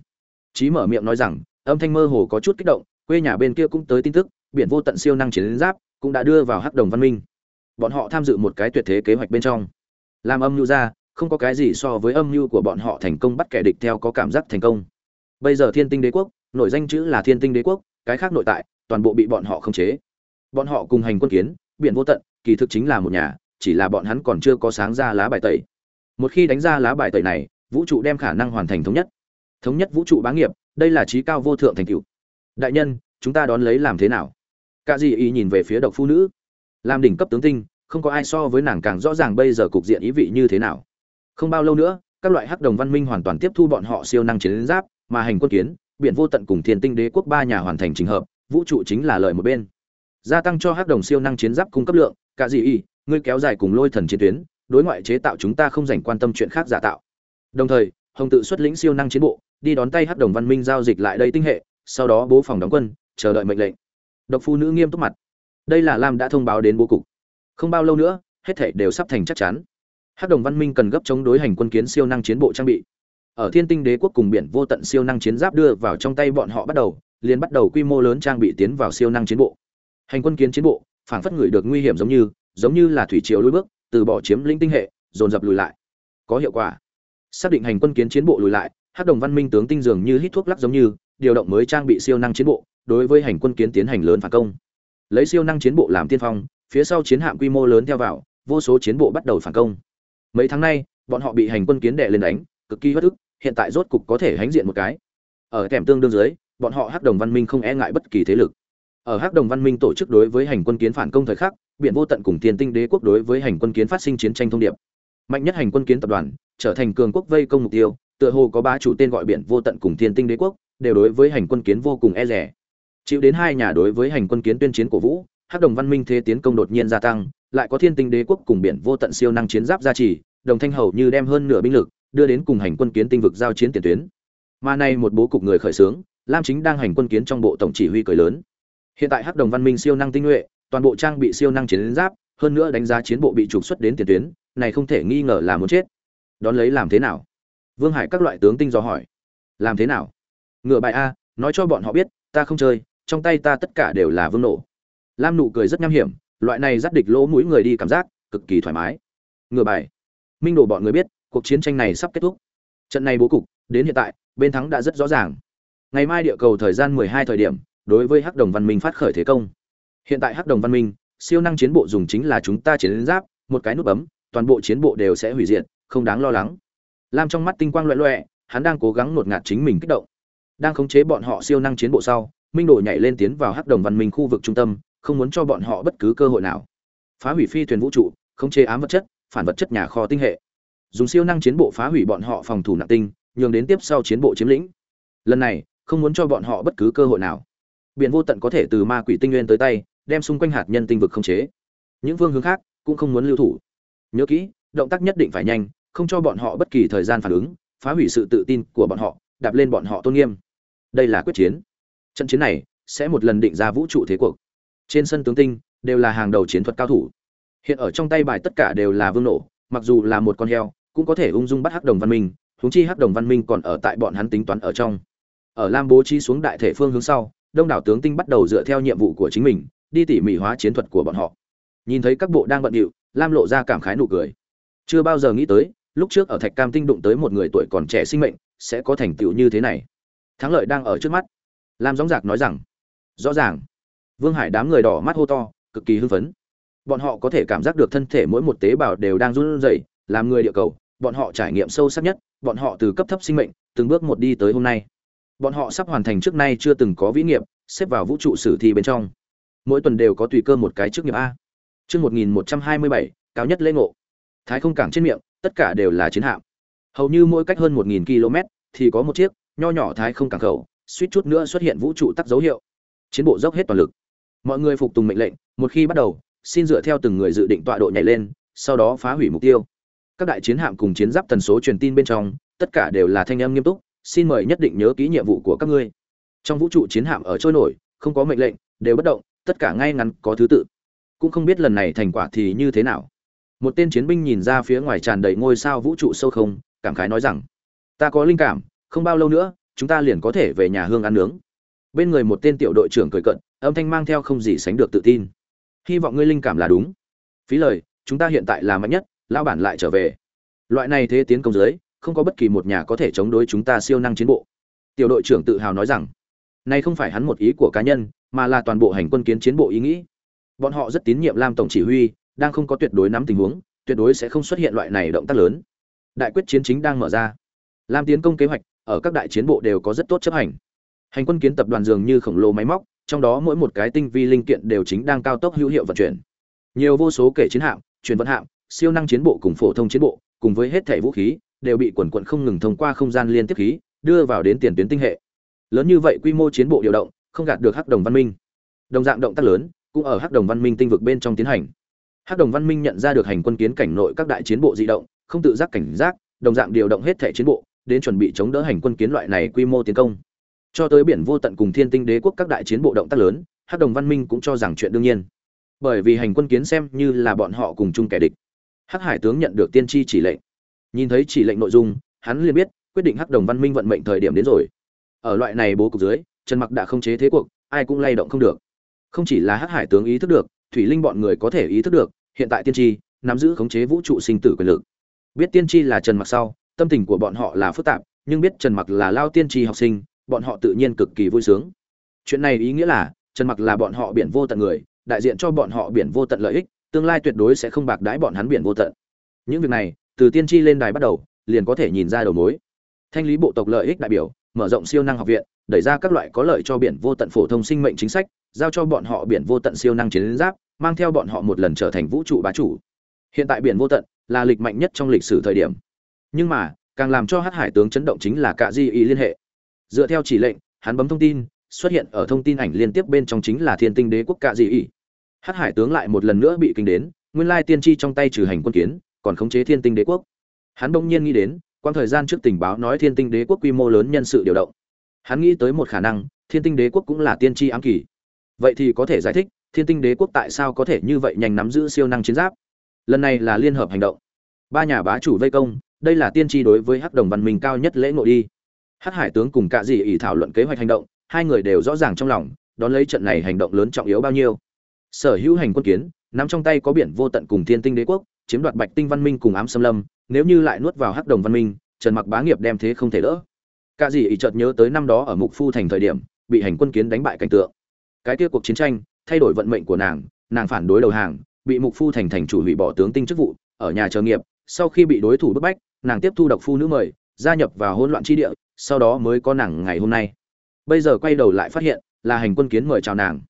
Chí mở miệng nói rằng, âm thanh mơ hồ có chút kích động, quê nhà bên kia cũng tới tin tức, biển vô tận siêu năng chiến giáp cũng đã đưa vào hắc đồng văn minh. Bọn họ tham dự một cái tuyệt thế kế hoạch bên trong. Làm âm nhu ra, không có cái gì so với âm mưu của bọn họ thành công bắt kẻ địch theo có cảm giác thành công. Bây giờ thiên tinh đế quốc, nổi danh chữ là thiên tinh đế quốc, cái khác nội tại, toàn bộ bị bọn họ khống chế. Bọn họ cùng hành quân kiến, biển vô tận, kỳ thực chính là một nhà, chỉ là bọn hắn còn chưa có sáng ra lá bài tẩy. Một khi đánh ra lá bài tẩy này, vũ trụ đem khả năng hoàn thành thống nhất thống nhất vũ trụ bá nghiệp, đây là trí cao vô thượng thành cựu đại nhân, chúng ta đón lấy làm thế nào? Cả gì ý nhìn về phía độc phụ nữ. Làm đỉnh cấp tướng tinh, không có ai so với nàng càng rõ ràng bây giờ cục diện ý vị như thế nào. Không bao lâu nữa, các loại hắc đồng văn minh hoàn toàn tiếp thu bọn họ siêu năng chiến giáp, mà hành quân kiến, biển vô tận cùng thiên tinh đế quốc ba nhà hoàn thành trình hợp, vũ trụ chính là lợi một bên. Gia tăng cho hắc đồng siêu năng chiến giáp cung cấp lượng cả gì y, ngươi kéo dài cùng lôi thần chiến tuyến, đối ngoại chế tạo chúng ta không dành quan tâm chuyện khác giả tạo. Đồng thời, hồng tự xuất lĩnh siêu năng chiến bộ đi đón tay hắc đồng văn minh giao dịch lại đây tinh hệ, sau đó bố phòng đóng quân, chờ đợi mệnh lệnh. Độc phu nữ nghiêm túc mặt. Đây là lam đã thông báo đến bố cục. Không bao lâu nữa, hết thảy đều sắp thành chắc chắn. Hắc đồng văn minh cần gấp chống đối hành quân kiến siêu năng chiến bộ trang bị. Ở thiên tinh đế quốc cùng biển vô tận siêu năng chiến giáp đưa vào trong tay bọn họ bắt đầu, liền bắt đầu quy mô lớn trang bị tiến vào siêu năng chiến bộ. Hành quân kiến chiến bộ phản phất người được nguy hiểm giống như giống như là thủy triều lùi bước, từ bỏ chiếm lĩnh tinh hệ, dồn dập lùi lại. Có hiệu quả. Xác định hành quân kiến chiến bộ lùi lại hắc đồng văn minh tướng tinh dường như hít thuốc lắc giống như, điều động mới trang bị siêu năng chiến bộ, đối với hành quân kiến tiến hành lớn phản công. Lấy siêu năng chiến bộ làm tiên phong, phía sau chiến hạm quy mô lớn theo vào, vô số chiến bộ bắt đầu phản công. Mấy tháng nay, bọn họ bị hành quân kiến đệ lên đánh, cực kỳ bất ức, hiện tại rốt cục có thể hãnh diện một cái. Ở kèm tương đương dưới, bọn họ hắc đồng văn minh không e ngại bất kỳ thế lực. Ở hắc đồng văn minh tổ chức đối với hành quân kiến phản công thời khắc biện vô tận cùng tiền tinh đế quốc đối với hành quân kiến phát sinh chiến tranh thông điệp. Mạnh nhất hành quân kiến tập đoàn, trở thành cường quốc vây công mục tiêu tựa hồ có ba chủ tên gọi biển vô tận cùng thiên tinh đế quốc, đều đối với hành quân kiến vô cùng e rẻ chịu đến hai nhà đối với hành quân kiến tuyên chiến cổ vũ, hắc đồng văn minh thế tiến công đột nhiên gia tăng, lại có thiên tinh đế quốc cùng biển vô tận siêu năng chiến giáp gia trì, đồng thanh hầu như đem hơn nửa binh lực đưa đến cùng hành quân kiến tinh vực giao chiến tiền tuyến. Mà nay một bố cục người khởi xướng, lam chính đang hành quân kiến trong bộ tổng chỉ huy cười lớn. Hiện tại hắc đồng văn minh siêu năng tinh nhuệ, toàn bộ trang bị siêu năng chiến giáp, hơn nữa đánh giá chiến bộ bị trục xuất đến tiền tuyến, này không thể nghi ngờ là muốn chết. Đón lấy làm thế nào? Vương hải các loại tướng tinh do hỏi. Làm thế nào? Ngựa bài a, nói cho bọn họ biết, ta không chơi, trong tay ta tất cả đều là vương nổ. Lam nụ cười rất nham hiểm, loại này giáp địch lỗ mũi người đi cảm giác, cực kỳ thoải mái. Ngựa bài. Minh đồ bọn người biết, cuộc chiến tranh này sắp kết thúc. Trận này bố cục, đến hiện tại, bên thắng đã rất rõ ràng. Ngày mai địa cầu thời gian 12 thời điểm, đối với hắc đồng văn minh phát khởi thế công. Hiện tại hắc đồng văn minh, siêu năng chiến bộ dùng chính là chúng ta chiến giáp, một cái nút bấm, toàn bộ chiến bộ đều sẽ hủy diệt, không đáng lo lắng lam trong mắt tinh quang loẹt loẹt, hắn đang cố gắng nuốt ngạt chính mình kích động. Đang khống chế bọn họ siêu năng chiến bộ sau minh đồ nhảy lên tiến vào hắc đồng văn minh khu vực trung tâm không muốn cho bọn họ bất cứ cơ hội nào. Phá hủy phi thuyền vũ trụ khống chế ám vật chất phản vật chất nhà kho tinh hệ. Dùng siêu năng chiến bộ phá hủy bọn họ phòng thủ nặng tinh nhường đến tiếp sau chiến bộ chiếm lĩnh. Lần này không muốn cho bọn họ bất cứ cơ hội nào. Biển vô tận có thể từ ma quỷ tinh nguyên tới tay đem xung quanh hạt nhân tinh vực khống chế. Những phương hướng khác cũng không muốn lưu thủ. Nhớ kỹ động tác nhất định phải nhanh không cho bọn họ bất kỳ thời gian phản ứng, phá hủy sự tự tin của bọn họ, đạp lên bọn họ tôn nghiêm. Đây là quyết chiến. Trận chiến này sẽ một lần định ra vũ trụ thế cuộc. Trên sân tướng tinh đều là hàng đầu chiến thuật cao thủ. Hiện ở trong tay bài tất cả đều là vương nổ, mặc dù là một con heo, cũng có thể ung dung bắt hắc đồng văn minh, huống chi hắc đồng văn minh còn ở tại bọn hắn tính toán ở trong. Ở lam bố trí xuống đại thể phương hướng sau, đông đảo tướng tinh bắt đầu dựa theo nhiệm vụ của chính mình, đi tỉ mỉ hóa chiến thuật của bọn họ. Nhìn thấy các bộ đang bận điệu, lam lộ ra cảm khái nụ cười. Chưa bao giờ nghĩ tới lúc trước ở thạch cam tinh đụng tới một người tuổi còn trẻ sinh mệnh, sẽ có thành tựu như thế này. Thắng lợi đang ở trước mắt. Lam gióng giạc nói rằng, rõ ràng. Vương hải đám người đỏ mắt hô to, cực kỳ hưng phấn. Bọn họ có thể cảm giác được thân thể mỗi một tế bào đều đang run rẩy, làm người địa cầu, bọn họ trải nghiệm sâu sắc nhất, bọn họ từ cấp thấp sinh mệnh, từng bước một đi tới hôm nay. Bọn họ sắp hoàn thành trước nay chưa từng có vĩ nghiệp, xếp vào vũ trụ sử thi bên trong. Mỗi tuần đều có tùy cơ một cái chức nghiệp a. Chương một nghìn một trăm hai mươi bảy, cao nhất lễ ngộ. Thái không cảng trên miệng tất cả đều là chiến hạm. Hầu như mỗi cách hơn một nghìn km thì có một chiếc, nho nhỏ thái không cảng khẩu, suýt chút nữa xuất hiện vũ trụ tắc dấu hiệu. Chiến bộ dốc hết toàn lực. Mọi người phục tùng mệnh lệnh, một khi bắt đầu, xin dựa theo từng người dự định tọa độ nhảy lên, sau đó phá hủy mục tiêu. Các đại chiến hạm cùng chiến giáp tần số truyền tin bên trong, tất cả đều là thanh âm nghiêm túc, xin mời nhất định nhớ kỹ nhiệm vụ của các ngươi. Trong vũ trụ chiến hạm ở trôi nổi, không có mệnh lệnh, đều bất động, tất cả ngay ngắn có thứ tự. Cũng không biết lần này thành quả thì như thế nào một tên chiến binh nhìn ra phía ngoài tràn đầy ngôi sao vũ trụ sâu không, cảm khái nói rằng, ta có linh cảm, không bao lâu nữa, chúng ta liền có thể về nhà hương ăn nướng. Bên người một tên tiểu đội trưởng cười cận, âm thanh mang theo không gì sánh được tự tin. Hy vọng ngươi linh cảm là đúng. Phí lời, chúng ta hiện tại là mạnh nhất lao bản lại trở về. Loại này thế tiến công dưới, không có bất kỳ một nhà có thể chống đối chúng ta siêu năng chiến bộ. Tiểu đội trưởng tự hào nói rằng, này không phải hắn một ý của cá nhân, mà là toàn bộ hành quân kiến chiến bộ ý nghĩ. Bọn họ rất tín nhiệm lam tổng chỉ huy đang không có tuyệt đối nắm tình huống, tuyệt đối sẽ không xuất hiện loại này động tác lớn. Đại quyết chiến chính đang mở ra. Lam tiến công kế hoạch, ở các đại chiến bộ đều có rất tốt chấp hành. Hành quân kiến tập đoàn dường như khổng lồ máy móc, trong đó mỗi một cái tinh vi linh kiện đều chính đang cao tốc hữu hiệu vận chuyển. Nhiều vô số kể chiến hạm, truyền vận hạm, siêu năng chiến bộ cùng phổ thông chiến bộ, cùng với hết thảy vũ khí, đều bị quần quần không ngừng thông qua không gian liên tiếp khí, đưa vào đến tiền tuyến tinh hệ. Lớn như vậy quy mô chiến bộ điều động, không gạt được hắc đồng văn minh. Đồng dạng động tác lớn, cũng ở hắc đồng văn minh tinh vực bên trong tiến hành hắc đồng văn minh nhận ra được hành quân kiến cảnh nội các đại chiến bộ di động, không tự giác cảnh giác, đồng dạng điều động hết thể chiến bộ, đến chuẩn bị chống đỡ hành quân kiến loại này quy mô tiến công. Cho tới biển vô tận cùng thiên tinh đế quốc các đại chiến bộ động tác lớn, hắc đồng văn minh cũng cho rằng chuyện đương nhiên. Bởi vì hành quân kiến xem như là bọn họ cùng chung kẻ địch. Hắc hải tướng nhận được tiên tri chỉ lệnh. Nhìn thấy chỉ lệnh nội dung, hắn liền biết, quyết định hắc đồng văn minh vận mệnh thời điểm đến rồi. Ở loại này bố cục dưới, trần mặc đã không chế thế cuộc, ai cũng lay động không được. Không chỉ là hắc hải tướng ý thức được thủy linh bọn người có thể ý thức được, hiện tại tiên tri nắm giữ khống chế vũ trụ sinh tử quyền lực. Biết tiên tri là trần mặc sau, tâm tình của bọn họ là phức tạp, nhưng biết trần mặc là lao tiên tri học sinh, bọn họ tự nhiên cực kỳ vui sướng. Chuyện này ý nghĩa là, trần mặc là bọn họ biển vô tận người, đại diện cho bọn họ biển vô tận lợi ích, tương lai tuyệt đối sẽ không bạc đãi bọn hắn biển vô tận. Những việc này, từ tiên tri lên đài bắt đầu, liền có thể nhìn ra đầu mối. Thanh lý bộ tộc lợi ích đại biểu, mở rộng siêu năng học viện, đẩy ra các loại có lợi cho biển vô tận phổ thông sinh mệnh chính sách giao cho bọn họ biển vô tận siêu năng chiến giáp, mang theo bọn họ một lần trở thành vũ trụ bá chủ. Hiện tại biển vô tận là lịch mạnh nhất trong lịch sử thời điểm. Nhưng mà, càng làm cho hát hải tướng chấn động chính là cả di ý liên hệ. Dựa theo chỉ lệnh, hắn bấm thông tin, xuất hiện ở thông tin ảnh liên tiếp bên trong chính là thiên tinh đế quốc cả di ý hát hải tướng lại một lần nữa bị kinh đến, nguyên lai tiên tri trong tay trừ hành quân kiến, còn khống chế thiên tinh đế quốc. Hắn bỗng nhiên nghĩ đến quan thời gian trước tình báo nói thiên tinh đế quốc quy mô lớn nhân sự điều động. Hắn nghĩ tới một khả năng, thiên tinh đế quốc cũng là tiên tri ám kỳ vậy thì có thể giải thích, thiên tinh đế quốc tại sao có thể như vậy nhanh nắm giữ siêu năng chiến giáp? Lần này là liên hợp hành động. Ba nhà bá chủ vây công, đây là tiên tri đối với hắc đồng văn minh cao nhất lễ ngộ đi. Hắc hải tướng cùng cả dì ỉ thảo luận kế hoạch hành động, hai người đều rõ ràng trong lòng, đón lấy trận này hành động lớn trọng yếu bao nhiêu. Sở hữu hành quân kiến, nắm trong tay có biển vô tận cùng thiên tinh đế quốc, chiếm đoạt bạch tinh văn minh cùng ám xâm lâm, nếu như lại nuốt vào hắc đồng văn minh, trần mặc bá nghiệp đem thế không thể đỡ. Cả dì ỉ chợt nhớ tới năm đó ở mục phu thành thời điểm, bị hành quân kiến đánh bại cảnh tượng cái kia cuộc chiến tranh, thay đổi vận mệnh của nàng nàng phản đối đầu hàng, bị mục phu thành thành chủ hủy bỏ tướng tinh chức vụ, ở nhà chờ nghiệp, sau khi bị đối thủ bức bách, nàng tiếp thu độc phu nữ mời, gia nhập vào hỗn loạn tri địa, sau đó mới có nàng ngày hôm nay. Bây giờ quay đầu lại phát hiện, là hành quân kiến mời chào nàng.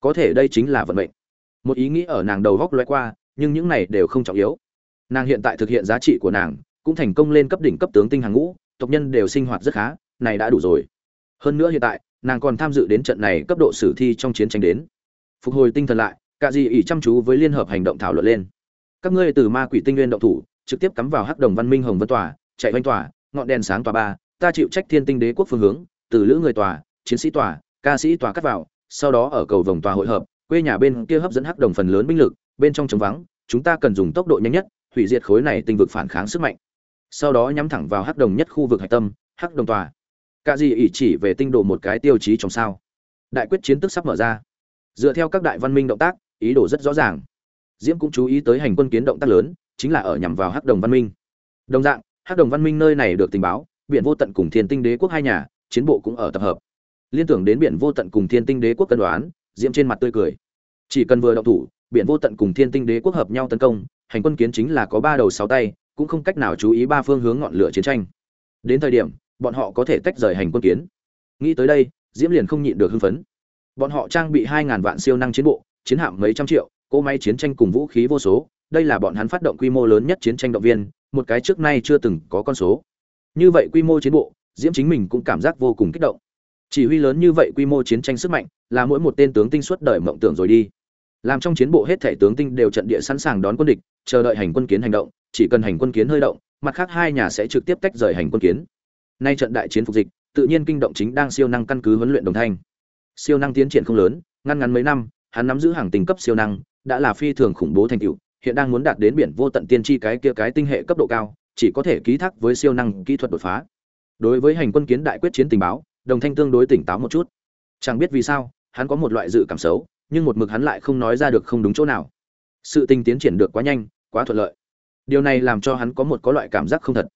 Có thể đây chính là vận mệnh. Một ý nghĩ ở nàng đầu góc loay qua, nhưng những này đều không trọng yếu. Nàng hiện tại thực hiện giá trị của nàng, cũng thành công lên cấp đỉnh cấp tướng tinh hàng ngũ, tộc nhân đều sinh hoạt rất khá, này đã đủ rồi. Hơn nữa hiện tại nàng còn tham dự đến trận này cấp độ sử thi trong chiến tranh đến. Phục hồi tinh thần lại, cả gì ỉ chăm chú với liên hợp hành động thảo luận lên. Các ngươi từ ma quỷ tinh nguyên động thủ, trực tiếp cắm vào hắc đồng văn minh hồng vân tòa, chạy oanh tòa, ngọn đèn sáng tòa ba, ta chịu trách thiên tinh đế quốc phương hướng, từ lữ người tòa, chiến sĩ tòa, ca sĩ tòa cắt vào, sau đó ở cầu vòng tòa hội hợp, quê nhà bên kia hấp dẫn hắc đồng phần lớn binh lực, bên trong trống vắng, chúng ta cần dùng tốc độ nhanh nhất, hủy diệt khối này tinh vực phản kháng sức mạnh. Sau đó nhắm thẳng vào hắc đồng nhất khu vực hạch tâm, hắc đồng tòa cả gì ỷ chỉ về tinh độ một cái tiêu chí trong sao. Đại quyết chiến tức sắp mở ra. Dựa theo các đại văn minh động tác, ý đồ rất rõ ràng. Diễm cũng chú ý tới hành quân kiến động tác lớn, chính là ở nhằm vào hắc đồng văn minh. Đồng dạng, hắc đồng văn minh nơi này được tình báo, biển vô tận cùng thiên tinh đế quốc hai nhà, chiến bộ cũng ở tập hợp. Liên tưởng đến biển vô tận cùng thiên tinh đế quốc cân đoán, diễm trên mặt tươi cười. Chỉ cần vừa động thủ, biển vô tận cùng thiên tinh đế quốc hợp nhau tấn công, hành quân kiến chính là có ba đầu sáu tay, cũng không cách nào chú ý ba phương hướng ngọn lửa chiến tranh. Đến thời điểm bọn họ có thể tách rời hành quân kiến. Nghĩ tới đây, diễm liền không nhịn được hưng phấn. Bọn họ trang bị hai ngàn vạn siêu năng chiến bộ, chiến hạm mấy trăm triệu, cỗ máy chiến tranh cùng vũ khí vô số, đây là bọn hắn phát động quy mô lớn nhất chiến tranh động viên, một cái trước nay chưa từng có con số. Như vậy quy mô chiến bộ, diễm chính mình cũng cảm giác vô cùng kích động. Chỉ huy lớn như vậy quy mô chiến tranh sức mạnh, là mỗi một tên tướng tinh suốt đời mộng tưởng rồi đi. Làm trong chiến bộ hết thể tướng tinh đều trận địa sẵn sàng đón quân địch, chờ đợi hành quân kiến hành động, chỉ cần hành quân kiến hơi động, mặt khác hai nhà sẽ trực tiếp tách rời hành quân kiến nay trận đại chiến phục dịch, tự nhiên kinh động chính đang siêu năng căn cứ huấn luyện đồng thanh. Siêu năng tiến triển không lớn, ngăn ngắn mấy năm, hắn nắm giữ hàng tình cấp siêu năng, đã là phi thường khủng bố thành tựu, hiện đang muốn đạt đến biển vô tận tiên tri cái kia cái tinh hệ cấp độ cao, chỉ có thể ký thác với siêu năng kỹ thuật đột phá. Đối với hành quân kiến đại quyết chiến tình báo, đồng thanh tương đối tỉnh táo một chút. Chẳng biết vì sao, hắn có một loại dự cảm xấu, nhưng một mực hắn lại không nói ra được không đúng chỗ nào. Sự tình tiến triển được quá nhanh, quá thuận lợi. Điều này làm cho hắn có một có loại cảm giác không thật.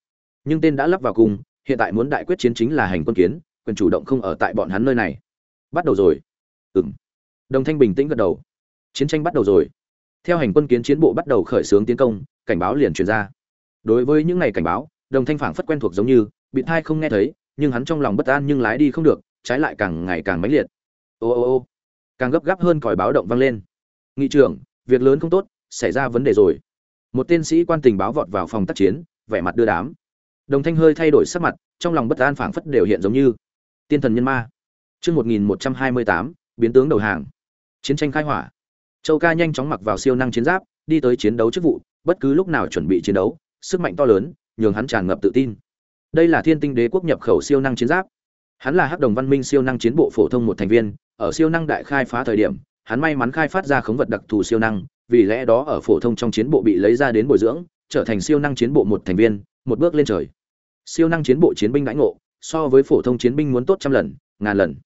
Nhưng tên đã lắp vào cùng hiện tại muốn đại quyết chiến chính là hành quân kiến, quyền chủ động không ở tại bọn hắn nơi này. Bắt đầu rồi. Ừng đồng thanh bình tĩnh gật đầu. Chiến tranh bắt đầu rồi. Theo hành quân kiến chiến bộ bắt đầu khởi xướng tiến công, cảnh báo liền truyền ra. Đối với những ngày cảnh báo, đồng thanh phảng phất quen thuộc giống như bị thai không nghe thấy, nhưng hắn trong lòng bất an nhưng lái đi không được, trái lại càng ngày càng mãnh liệt. Ô ô ô. Càng gấp gáp hơn còi báo động vang lên. Nghị trưởng, việc lớn không tốt, xảy ra vấn đề rồi. Một tên sĩ quan tình báo vọt vào phòng tác chiến, vẻ mặt đưa đám đồng thanh hơi thay đổi sắc mặt, trong lòng bất an phảng phất đều hiện giống như tiên thần nhân ma. Chương một nghìn một trăm hai mươi tám, biến tướng đầu hàng. Chiến tranh khai hỏa. Châu ca nhanh chóng mặc vào siêu năng chiến giáp, đi tới chiến đấu chức vụ, bất cứ lúc nào chuẩn bị chiến đấu, sức mạnh to lớn, nhường hắn tràn ngập tự tin. Đây là thiên tinh đế quốc nhập khẩu siêu năng chiến giáp. Hắn là hắc đồng văn minh siêu năng chiến bộ phổ thông một thành viên, ở siêu năng đại khai phá thời điểm, hắn may mắn khai phát ra khống vật đặc thù siêu năng, vì lẽ đó ở phổ thông trong chiến bộ bị lấy ra đến bồi dưỡng, trở thành siêu năng chiến bộ một thành viên một bước lên trời. Siêu năng chiến bộ chiến binh đãi ngộ, so với phổ thông chiến binh muốn tốt trăm lần, ngàn lần.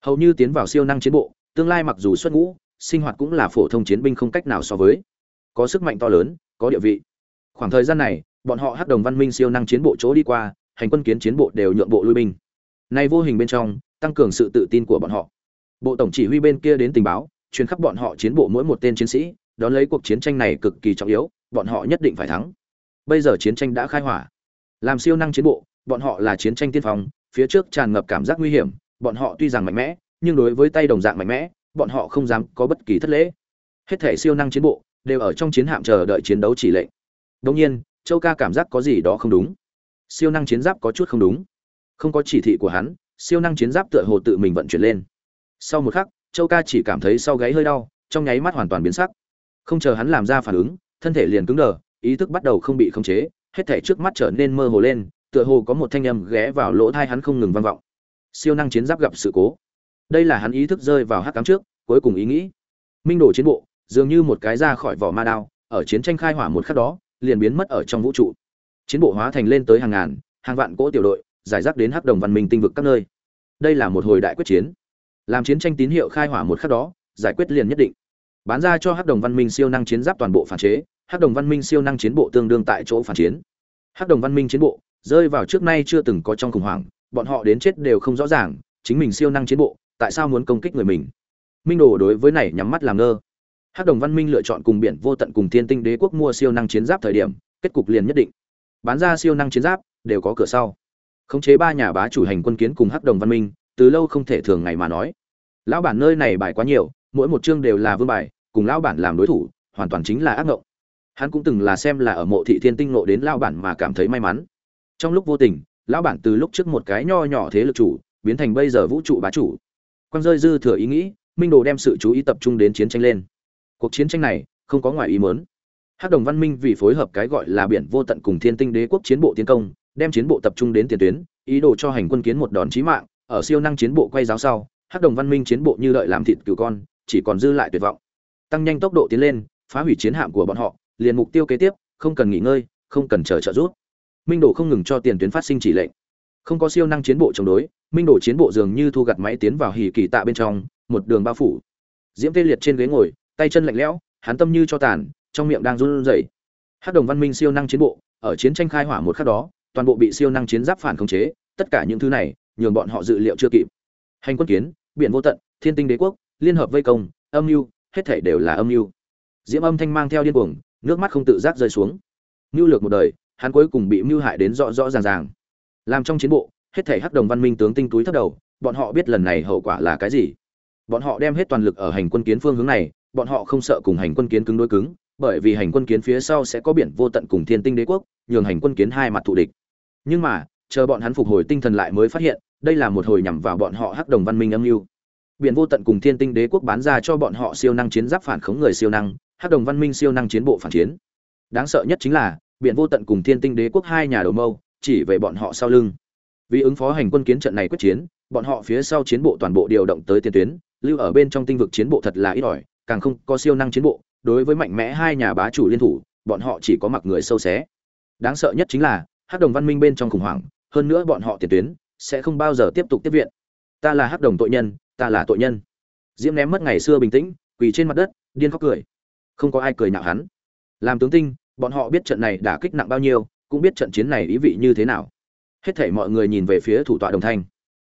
Hầu như tiến vào siêu năng chiến bộ, tương lai mặc dù xuất ngũ, sinh hoạt cũng là phổ thông chiến binh không cách nào so với. Có sức mạnh to lớn, có địa vị. Khoảng thời gian này, bọn họ hắc đồng văn minh siêu năng chiến bộ chỗ đi qua, hành quân kiến chiến bộ đều nhượng bộ lui binh. Nay vô hình bên trong, tăng cường sự tự tin của bọn họ. Bộ tổng chỉ huy bên kia đến tình báo, truyền khắp bọn họ chiến bộ mỗi một tên chiến sĩ, đón lấy cuộc chiến tranh này cực kỳ trọng yếu, bọn họ nhất định phải thắng bây giờ chiến tranh đã khai hỏa. Làm siêu năng chiến bộ, bọn họ là chiến tranh tiên phong, phía trước tràn ngập cảm giác nguy hiểm, bọn họ tuy rằng mạnh mẽ, nhưng đối với tay đồng dạng mạnh mẽ, bọn họ không dám có bất kỳ thất lễ. Hết thể siêu năng chiến bộ đều ở trong chiến hạm chờ đợi chiến đấu chỉ lệnh. Đông nhiên, châu ca cảm giác có gì đó không đúng. Siêu năng chiến giáp có chút không đúng. Không có chỉ thị của hắn, siêu năng chiến giáp tựa hồ tự mình vận chuyển lên. Sau một khắc, châu ca chỉ cảm thấy sau gáy hơi đau, trong nháy mắt hoàn toàn biến sắc. Không chờ hắn làm ra phản ứng, thân thể liền cứng đờ ý thức bắt đầu không bị khống chế, hết thảy trước mắt trở nên mơ hồ lên, tựa hồ có một thanh âm ghé vào lỗ tai hắn không ngừng vang vọng. Siêu năng chiến giáp gặp sự cố. Đây là hắn ý thức rơi vào hắc ám trước, cuối cùng ý nghĩ. Minh đồ chiến bộ, dường như một cái ra khỏi vỏ ma đao, ở chiến tranh khai hỏa một khắc đó, liền biến mất ở trong vũ trụ. Chiến bộ hóa thành lên tới hàng ngàn, hàng vạn cỗ tiểu đội, giải rác đến hắc đồng văn minh tinh vực các nơi. Đây là một hồi đại quyết chiến. Làm chiến tranh tín hiệu khai hỏa một khắc đó, giải quyết liền nhất định. Bán ra cho hắc đồng văn minh siêu năng chiến giáp toàn bộ phản chế hắc đồng văn minh siêu năng chiến bộ tương đương tại chỗ phản chiến. Hắc đồng văn minh chiến bộ, rơi vào trước nay chưa từng có trong khủng hoảng, bọn họ đến chết đều không rõ ràng, chính mình siêu năng chiến bộ, tại sao muốn công kích người mình? Minh đồ đối với này nhắm mắt làm ngơ. Hắc đồng văn minh lựa chọn cùng biển vô tận cùng thiên tinh đế quốc mua siêu năng chiến giáp thời điểm, kết cục liền nhất định. Bán ra siêu năng chiến giáp, đều có cửa sau. Khống chế ba nhà bá chủ hành quân kiến cùng hắc đồng văn minh, từ lâu không thể thường ngày mà nói. Lão bản nơi này bài quá nhiều, mỗi một chương đều là vương bài, cùng lão bản làm đối thủ, hoàn toàn chính là ác ngộng hắn cũng từng là xem là ở mộ thị thiên tinh nộ đến lao bản mà cảm thấy may mắn. Trong lúc vô tình, lão bản từ lúc trước một cái nho nhỏ thế lực chủ, biến thành bây giờ vũ trụ bá chủ. Quang rơi dư thừa ý nghĩ, minh đồ đem sự chú ý tập trung đến chiến tranh lên. Cuộc chiến tranh này, không có ngoài ý mớn hắc đồng văn minh vì phối hợp cái gọi là biển vô tận cùng thiên tinh đế quốc chiến bộ tiến công, đem chiến bộ tập trung đến tiền tuyến, ý đồ cho hành quân kiến một đòn chí mạng, ở siêu năng chiến bộ quay giáo sau, hắc đồng văn minh chiến bộ như đợi làm thịt cừu con, chỉ còn dư lại tuyệt vọng. Tăng nhanh tốc độ tiến lên, phá hủy chiến hạm của bọn họ liền mục tiêu kế tiếp, không cần nghỉ ngơi, không cần chờ trợ giúp. Minh đồ không ngừng cho tiền tuyến phát sinh chỉ lệnh. Không có siêu năng chiến bộ chống đối, minh đồ chiến bộ dường như thu gặt máy tiến vào hỉ kỳ tạ bên trong, một đường bao phủ. Diễm tê liệt trên ghế ngồi, tay chân lạnh lẽo, hắn tâm như cho tàn, trong miệng đang run rẩy. Hắc đồng văn minh siêu năng chiến bộ, ở chiến tranh khai hỏa một khắc đó, toàn bộ bị siêu năng chiến giáp phản khống chế, tất cả những thứ này, nhường bọn họ dự liệu chưa kịp. Hành quân kiến, biển vô tận, thiên tinh đế quốc, liên hợp vây công, âm mưu, hết thảy đều là âm mưu. Diễm âm thanh mang theo điên cuồng nước mắt không tự giác rơi xuống. Mưu lược một đời, hắn cuối cùng bị mưu hại đến rõ rõ ràng ràng. Làm trong chiến bộ, hết thảy hắc đồng văn minh tướng tinh túi thấp đầu, bọn họ biết lần này hậu quả là cái gì. Bọn họ đem hết toàn lực ở hành quân kiến phương hướng này, bọn họ không sợ cùng hành quân kiến cứng đối cứng, bởi vì hành quân kiến phía sau sẽ có biển vô tận cùng thiên tinh đế quốc, nhường hành quân kiến hai mặt thù địch. Nhưng mà, chờ bọn hắn phục hồi tinh thần lại mới phát hiện, đây là một hồi nhằm vào bọn họ hắc đồng văn minh âm mưu. Biển vô tận cùng thiên tinh đế quốc bán ra cho bọn họ siêu năng chiến giáp phản khống người siêu năng hắc đồng văn minh siêu năng chiến bộ phản chiến. Đáng sợ nhất chính là, biển vô tận cùng thiên tinh đế quốc hai nhà đầu mâu, chỉ về bọn họ sau lưng. Vì ứng phó hành quân kiến trận này quyết chiến, bọn họ phía sau chiến bộ toàn bộ điều động tới tiền tuyến, lưu ở bên trong tinh vực chiến bộ thật là ít ỏi, càng không có siêu năng chiến bộ, đối với mạnh mẽ hai nhà bá chủ liên thủ, bọn họ chỉ có mặc người sâu xé. Đáng sợ nhất chính là, hắc đồng văn minh bên trong khủng hoảng, hơn nữa bọn họ tiền tuyến sẽ không bao giờ tiếp tục tiếp viện. Ta là hắc đồng tội nhân, ta là tội nhân. Diễm ném mất ngày xưa bình tĩnh, quỳ trên mặt đất, điên khóc cười không có ai cười nhạo hắn. Làm tướng tinh, bọn họ biết trận này đã kích nặng bao nhiêu, cũng biết trận chiến này ý vị như thế nào. Hết thảy mọi người nhìn về phía thủ tọa đồng thanh.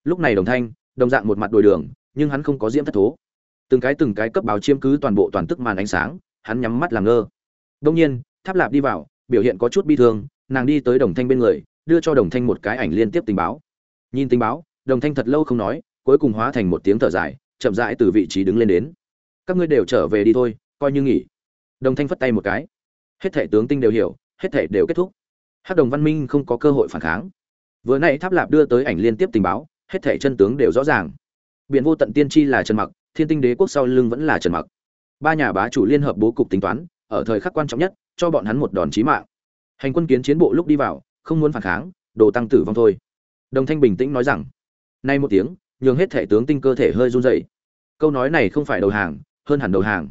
Lúc này đồng thanh, đồng dạng một mặt đồi đường, nhưng hắn không có diễm thất thố. Từng cái từng cái cấp báo chiếm cứ toàn bộ toàn tức màn ánh sáng, hắn nhắm mắt làm ngơ. Đông nhiên, tháp lạp đi vào, biểu hiện có chút bi thương, nàng đi tới đồng thanh bên người, đưa cho đồng thanh một cái ảnh liên tiếp tình báo. Nhìn tình báo, đồng thanh thật lâu không nói, cuối cùng hóa thành một tiếng thở dài, chậm rãi từ vị trí đứng lên đến. Các ngươi đều trở về đi thôi, coi như nghỉ đồng thanh phất tay một cái. Hết thể tướng tinh đều hiểu, hết thể đều kết thúc. Hắc đồng văn minh không có cơ hội phản kháng. Vừa nãy tháp lạp đưa tới ảnh liên tiếp tình báo, hết thể chân tướng đều rõ ràng. Biển vô tận tiên tri là trần mặc, thiên tinh đế quốc sau lưng vẫn là trần mặc. Ba nhà bá chủ liên hợp bố cục tính toán, ở thời khắc quan trọng nhất, cho bọn hắn một đòn chí mạng. Hành quân kiến chiến bộ lúc đi vào, không muốn phản kháng, đồ tăng tử vong thôi. Đồng thanh bình tĩnh nói rằng, nay một tiếng, nhường hết thể tướng tinh cơ thể hơi run rẩy. Câu nói này không phải đầu hàng, hơn hẳn đầu hàng.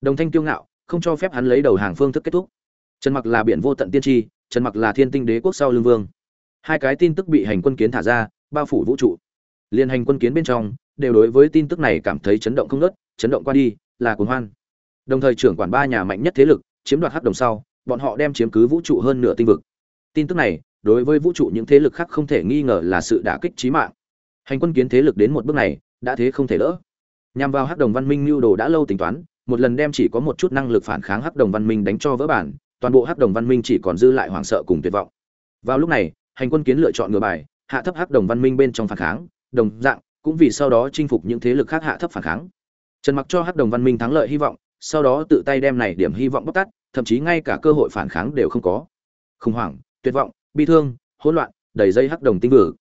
Đồng thanh kiêu ngạo không cho phép hắn lấy đầu hàng phương thức kết thúc. Trần mặc là biển vô tận tiên tri, trần mặc là thiên tinh đế quốc sau lương vương. Hai cái tin tức bị hành quân kiến thả ra, bao phủ vũ trụ. Liên hành quân kiến bên trong, đều đối với tin tức này cảm thấy chấn động không nớt chấn động qua đi, là cuồng hoan. Đồng thời trưởng quản ba nhà mạnh nhất thế lực, chiếm đoạt hắc đồng sau, bọn họ đem chiếm cứ vũ trụ hơn nửa tinh vực. Tin tức này, đối với vũ trụ những thế lực khác không thể nghi ngờ là sự đả kích chí mạng. Hành quân kiến thế lực đến một bước này, đã thế không thể lỡ. nhằm vào hắc đồng văn minh lưu đồ đã lâu tính toán một lần đem chỉ có một chút năng lực phản kháng hắc đồng văn minh đánh cho vỡ bản, toàn bộ hắc đồng văn minh chỉ còn dư lại hoảng sợ cùng tuyệt vọng. Vào lúc này, hành quân kiến lựa chọn ngừa bài, hạ thấp hắc đồng văn minh bên trong phản kháng, đồng dạng, cũng vì sau đó chinh phục những thế lực khác hạ thấp phản kháng. Trần mặc cho hắc đồng văn minh thắng lợi hy vọng, sau đó tự tay đem này điểm hy vọng bóc tát, thậm chí ngay cả cơ hội phản kháng đều không có. Khủng hoảng, tuyệt vọng, bi thương, hỗn loạn, đầy dây hắc đồng tinh vử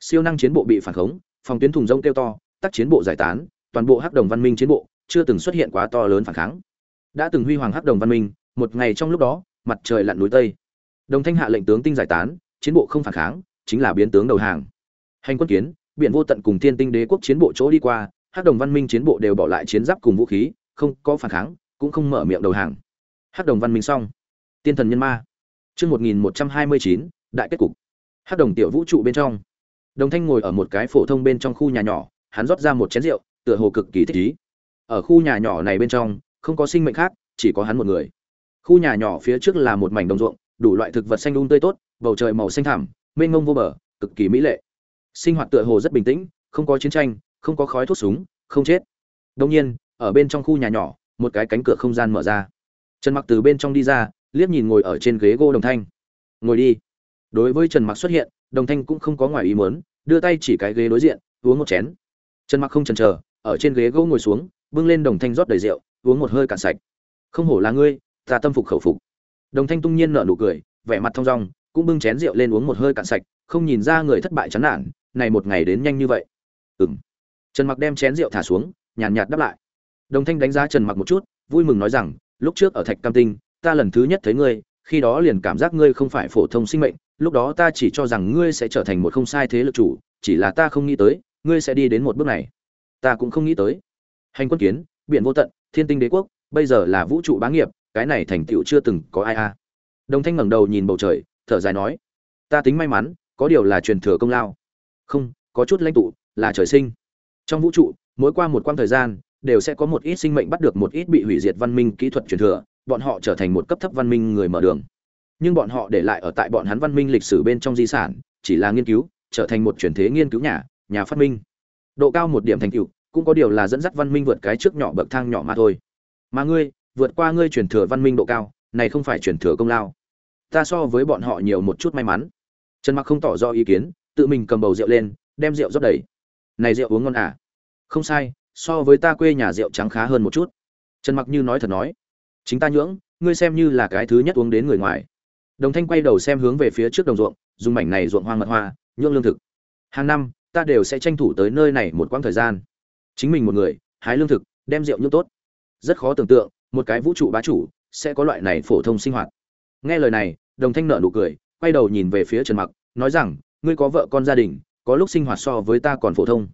siêu năng chiến bộ bị phản khống, phòng tuyến thùng rông kêu to, tắc chiến bộ giải tán, toàn bộ hắc đồng văn minh chiến bộ chưa từng xuất hiện quá to lớn phản kháng. Đã từng huy hoàng hắc đồng văn minh, một ngày trong lúc đó, mặt trời lặn núi tây. Đồng thanh hạ lệnh tướng tinh giải tán, chiến bộ không phản kháng, chính là biến tướng đầu hàng. Hành quân kiến, biển vô tận cùng thiên tinh đế quốc chiến bộ chỗ đi qua, hắc đồng văn minh chiến bộ đều bỏ lại chiến giáp cùng vũ khí, không có phản kháng, cũng không mở miệng đầu hàng. Hắc đồng văn minh xong. Tiên thần nhân ma. Chương một nghìn một trăm hai mươi chín, đại kết cục. Hắc đồng tiểu vũ trụ bên trong. Đồng thanh ngồi ở một cái phổ thông bên trong khu nhà nhỏ, hắn rót ra một chén rượu, tựa hồ cực kỳ thích ý ở khu nhà nhỏ này bên trong, không có sinh mệnh khác, chỉ có hắn một người. Khu nhà nhỏ phía trước là một mảnh đồng ruộng, đủ loại thực vật xanh đun tươi tốt, bầu trời màu xanh thẳm, mênh mông vô bờ, cực kỳ mỹ lệ. Sinh hoạt tựa hồ rất bình tĩnh, không có chiến tranh, không có khói thuốc súng, không chết. Đông nhiên, ở bên trong khu nhà nhỏ, một cái cánh cửa không gian mở ra. Trần mặc từ bên trong đi ra, liếc nhìn ngồi ở trên ghế gỗ đồng thanh. Ngồi đi. Đối với trần mặc xuất hiện, đồng thanh cũng không có ngoài ý muốn, đưa tay chỉ cái ghế đối diện, uống một chén. Trần mặc không chần chờ, ở trên ghế gỗ ngồi xuống bưng lên đồng thanh rót đầy rượu uống một hơi cạn sạch. Không hổ là ngươi ta tâm phục khẩu phục. Đồng thanh tung nhiên nở nụ cười vẻ mặt thong dong cũng bưng chén rượu lên uống một hơi cạn sạch không nhìn ra người thất bại chán nản này một ngày đến nhanh như vậy. Ừm. Trần mặc đem chén rượu thả xuống nhàn nhạt, nhạt đáp lại. Đồng thanh đánh giá trần mặc một chút vui mừng nói rằng lúc trước ở thạch cam tinh ta lần thứ nhất thấy ngươi khi đó liền cảm giác ngươi không phải phổ thông sinh mệnh lúc đó ta chỉ cho rằng ngươi sẽ trở thành một không sai thế lực chủ chỉ là ta không nghĩ tới ngươi sẽ đi đến một bước này. Ta cũng không nghĩ tới hành quân kiến, biển vô tận, thiên tinh đế quốc, bây giờ là vũ trụ bá nghiệp, cái này thành tựu chưa từng có ai a. Đồng thanh ngẩng đầu nhìn bầu trời, thở dài nói, ta tính may mắn, có điều là truyền thừa công lao. Không, có chút lãnh tụ, là trời sinh. Trong vũ trụ, mỗi qua một quãng thời gian, đều sẽ có một ít sinh mệnh bắt được một ít bị hủy diệt văn minh kỹ thuật truyền thừa, bọn họ trở thành một cấp thấp văn minh người mở đường. Nhưng bọn họ để lại ở tại bọn hắn văn minh lịch sử bên trong di sản, chỉ là nghiên cứu, trở thành một truyền thế nghiên cứu nhà nhà phát minh. Độ cao một điểm thành tựu cũng có điều là dẫn dắt văn minh vượt cái trước nhỏ bậc thang nhỏ mà thôi. Mà ngươi, vượt qua ngươi truyền thừa văn minh độ cao, này không phải truyền thừa công lao. Ta so với bọn họ nhiều một chút may mắn. Trần mặc không tỏ rõ ý kiến, tự mình cầm bầu rượu lên, đem rượu rót đầy. Này rượu uống ngon à? Không sai, so với ta quê nhà rượu trắng khá hơn một chút. Trần mặc như nói thật nói. Chính ta nhưỡng, ngươi xem như là cái thứ nhất uống đến người ngoài. Đồng thanh quay đầu xem hướng về phía trước đồng ruộng, dùng mảnh này ruộng hoang mật hoa, nhưỡng lương thực. Hàng năm, ta đều sẽ tranh thủ tới nơi này một quãng thời gian chính mình một người, hái lương thực, đem rượu nhưỡng tốt. Rất khó tưởng tượng, một cái vũ trụ bá chủ sẽ có loại này phổ thông sinh hoạt. Nghe lời này, đồng thanh nợ nụ cười, quay đầu nhìn về phía trần mặc, nói rằng, ngươi có vợ con gia đình, có lúc sinh hoạt so với ta còn phổ thông.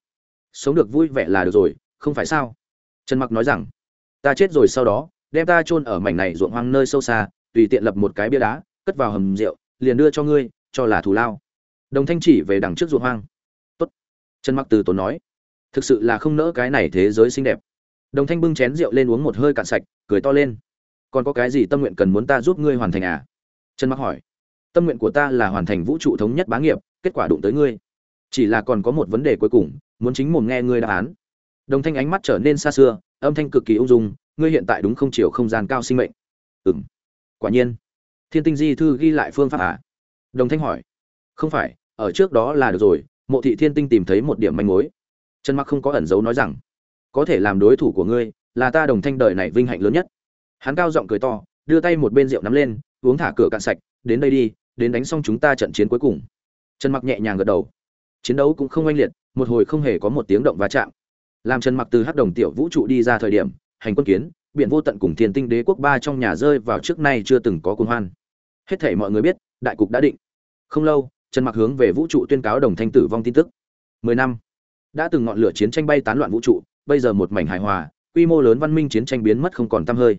Sống được vui vẻ là được rồi, không phải sao? Trần mặc nói rằng, ta chết rồi sau đó, đem ta chôn ở mảnh này ruộng hoang nơi sâu xa, tùy tiện lập một cái bia đá, cất vào hầm rượu, liền đưa cho ngươi, cho là thù lao. Đồng thanh chỉ về đằng trước ruộng hoang. Tốt. Trần mặc từ tốn nói thực sự là không nỡ cái này thế giới xinh đẹp. Đồng thanh bưng chén rượu lên uống một hơi cạn sạch, cười to lên. Còn có cái gì tâm nguyện cần muốn ta giúp ngươi hoàn thành à? Trần mặc hỏi. Tâm nguyện của ta là hoàn thành vũ trụ thống nhất bá nghiệp, kết quả đụng tới ngươi. Chỉ là còn có một vấn đề cuối cùng, muốn chính mồm nghe ngươi đáp án. Đồng thanh ánh mắt trở nên xa xưa, âm thanh cực kỳ ung dung, ngươi hiện tại đúng không chiều không gian cao sinh mệnh. Ừm. Quả nhiên. Thiên tinh di thư ghi lại phương pháp à? Đồng thanh hỏi. Không phải, ở trước đó là được rồi, mộ thị thiên tinh tìm thấy một điểm manh mối trần mặc không có ẩn giấu nói rằng, có thể làm đối thủ của ngươi là ta đồng thanh đời này vinh hạnh lớn nhất. Hắn cao giọng cười to, đưa tay một bên rượu nắm lên, uống thả cửa cạn sạch, đến đây đi, đến đánh xong chúng ta trận chiến cuối cùng. Trần mặc nhẹ nhàng gật đầu. Chiến đấu cũng không oanh liệt, một hồi không hề có một tiếng động va chạm. Làm trần mặc từ hắc đồng tiểu vũ trụ đi ra thời điểm, hành quân kiến, biển vô tận cùng thiên tinh đế quốc ba trong nhà rơi vào trước nay chưa từng có cuồng hoan. Hết thể mọi người biết, đại cục đã định. Không lâu, trần mặc hướng về vũ trụ tuyên cáo đồng thanh tử vong tin tức. Mười năm đã từng ngọn lửa chiến tranh bay tán loạn vũ trụ, bây giờ một mảnh hài hòa, quy mô lớn văn minh chiến tranh biến mất không còn tăm hơi.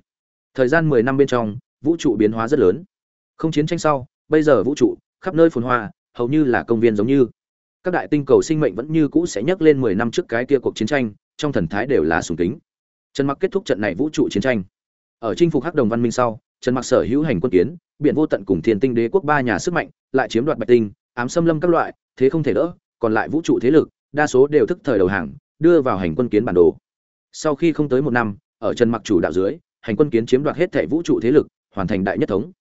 Thời gian mười năm bên trong, vũ trụ biến hóa rất lớn. Không chiến tranh sau, bây giờ vũ trụ, khắp nơi phồn hoa, hầu như là công viên giống như. Các đại tinh cầu sinh mệnh vẫn như cũ sẽ nhắc lên mười năm trước cái kia cuộc chiến tranh, trong thần thái đều là sùng kính. Trần mặc kết thúc trận này vũ trụ chiến tranh. Ở chinh phục hắc đồng văn minh sau, trần mặc sở hữu hành quân kiến biện vô tận cùng thiên tinh đế quốc ba nhà sức mạnh, lại chiếm đoạt bạch tinh, ám xâm lâm các loại, thế không thể đỡ, còn lại vũ trụ thế lực đa số đều thức thời đầu hàng, đưa vào hành quân kiến bản đồ. Sau khi không tới một năm, ở trần mặc chủ đạo dưới, hành quân kiến chiếm đoạt hết thể vũ trụ thế lực, hoàn thành đại nhất thống.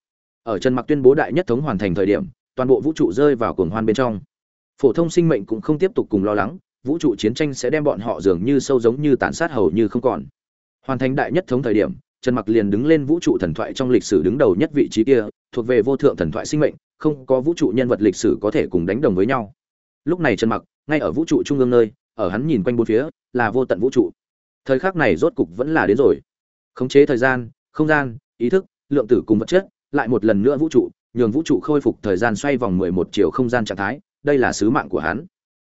Ở trần mặc tuyên bố đại nhất thống hoàn thành thời điểm, toàn bộ vũ trụ rơi vào cuồng hoan bên trong. Phổ thông sinh mệnh cũng không tiếp tục cùng lo lắng, vũ trụ chiến tranh sẽ đem bọn họ dường như sâu giống như tàn sát hầu như không còn. Hoàn thành đại nhất thống thời điểm, trần mặc liền đứng lên vũ trụ thần thoại trong lịch sử đứng đầu nhất vị trí kia, thuộc về vô thượng thần thoại sinh mệnh, không có vũ trụ nhân vật lịch sử có thể cùng đánh đồng với nhau. Lúc này trần mặc ngay ở vũ trụ trung ương nơi, ở hắn nhìn quanh bốn phía, là vô tận vũ trụ. Thời khắc này rốt cục vẫn là đến rồi. Khống chế thời gian, không gian, ý thức, lượng tử cùng vật chất, lại một lần nữa vũ trụ, nhường vũ trụ khôi phục thời gian xoay vòng 11 chiều không gian trạng thái, đây là sứ mạng của hắn.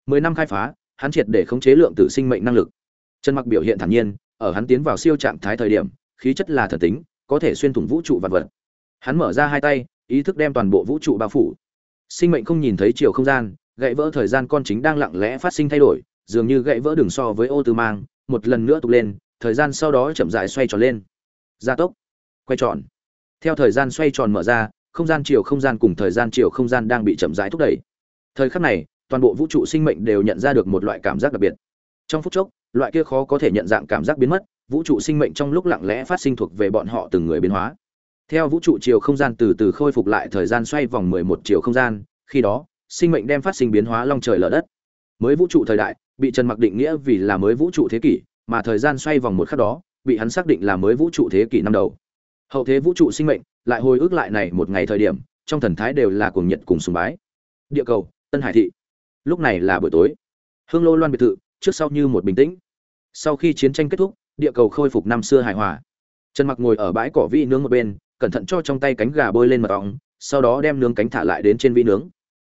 Mười năm khai phá, hắn triệt để khống chế lượng tử sinh mệnh năng lực. Trần mặc biểu hiện thản nhiên, ở hắn tiến vào siêu trạng thái thời điểm, khí chất là thần tính, có thể xuyên thủng vũ trụ vật vật. Hắn mở ra hai tay, ý thức đem toàn bộ vũ trụ bao phủ. Sinh mệnh không nhìn thấy chiều không gian gãy vỡ thời gian con chính đang lặng lẽ phát sinh thay đổi, dường như gãy vỡ đường so với ô tư mang, một lần nữa tục lên, thời gian sau đó chậm rãi xoay tròn lên. Gia tốc, quay tròn. Theo thời gian xoay tròn mở ra, không gian chiều không gian cùng thời gian chiều không gian đang bị chậm rãi thúc đẩy. Thời khắc này, toàn bộ vũ trụ sinh mệnh đều nhận ra được một loại cảm giác đặc biệt. Trong phút chốc, loại kia khó có thể nhận dạng cảm giác biến mất, vũ trụ sinh mệnh trong lúc lặng lẽ phát sinh thuộc về bọn họ từng người biến hóa. Theo vũ trụ chiều không gian từ từ khôi phục lại thời gian xoay vòng 11 chiều không gian, khi đó sinh mệnh đem phát sinh biến hóa long trời lở đất. Mới vũ trụ thời đại, bị trần mặc định nghĩa vì là mới vũ trụ thế kỷ, mà thời gian xoay vòng một khắc đó, bị hắn xác định là mới vũ trụ thế kỷ năm đầu. Hậu thế vũ trụ sinh mệnh, lại hồi ức lại này một ngày thời điểm, trong thần thái đều là cuồng nhiệt cùng sùng bái. Địa cầu, tân hải thị. Lúc này là buổi tối. Hương lô loan biệt thự, trước sau như một bình tĩnh. Sau khi chiến tranh kết thúc, địa cầu khôi phục năm xưa hài hòa. Trần mặc ngồi ở bãi cỏ vi nướng một bên, cẩn thận cho trong tay cánh gà bôi lên mật ong, sau đó đem nướng cánh thả lại đến trên vi nướng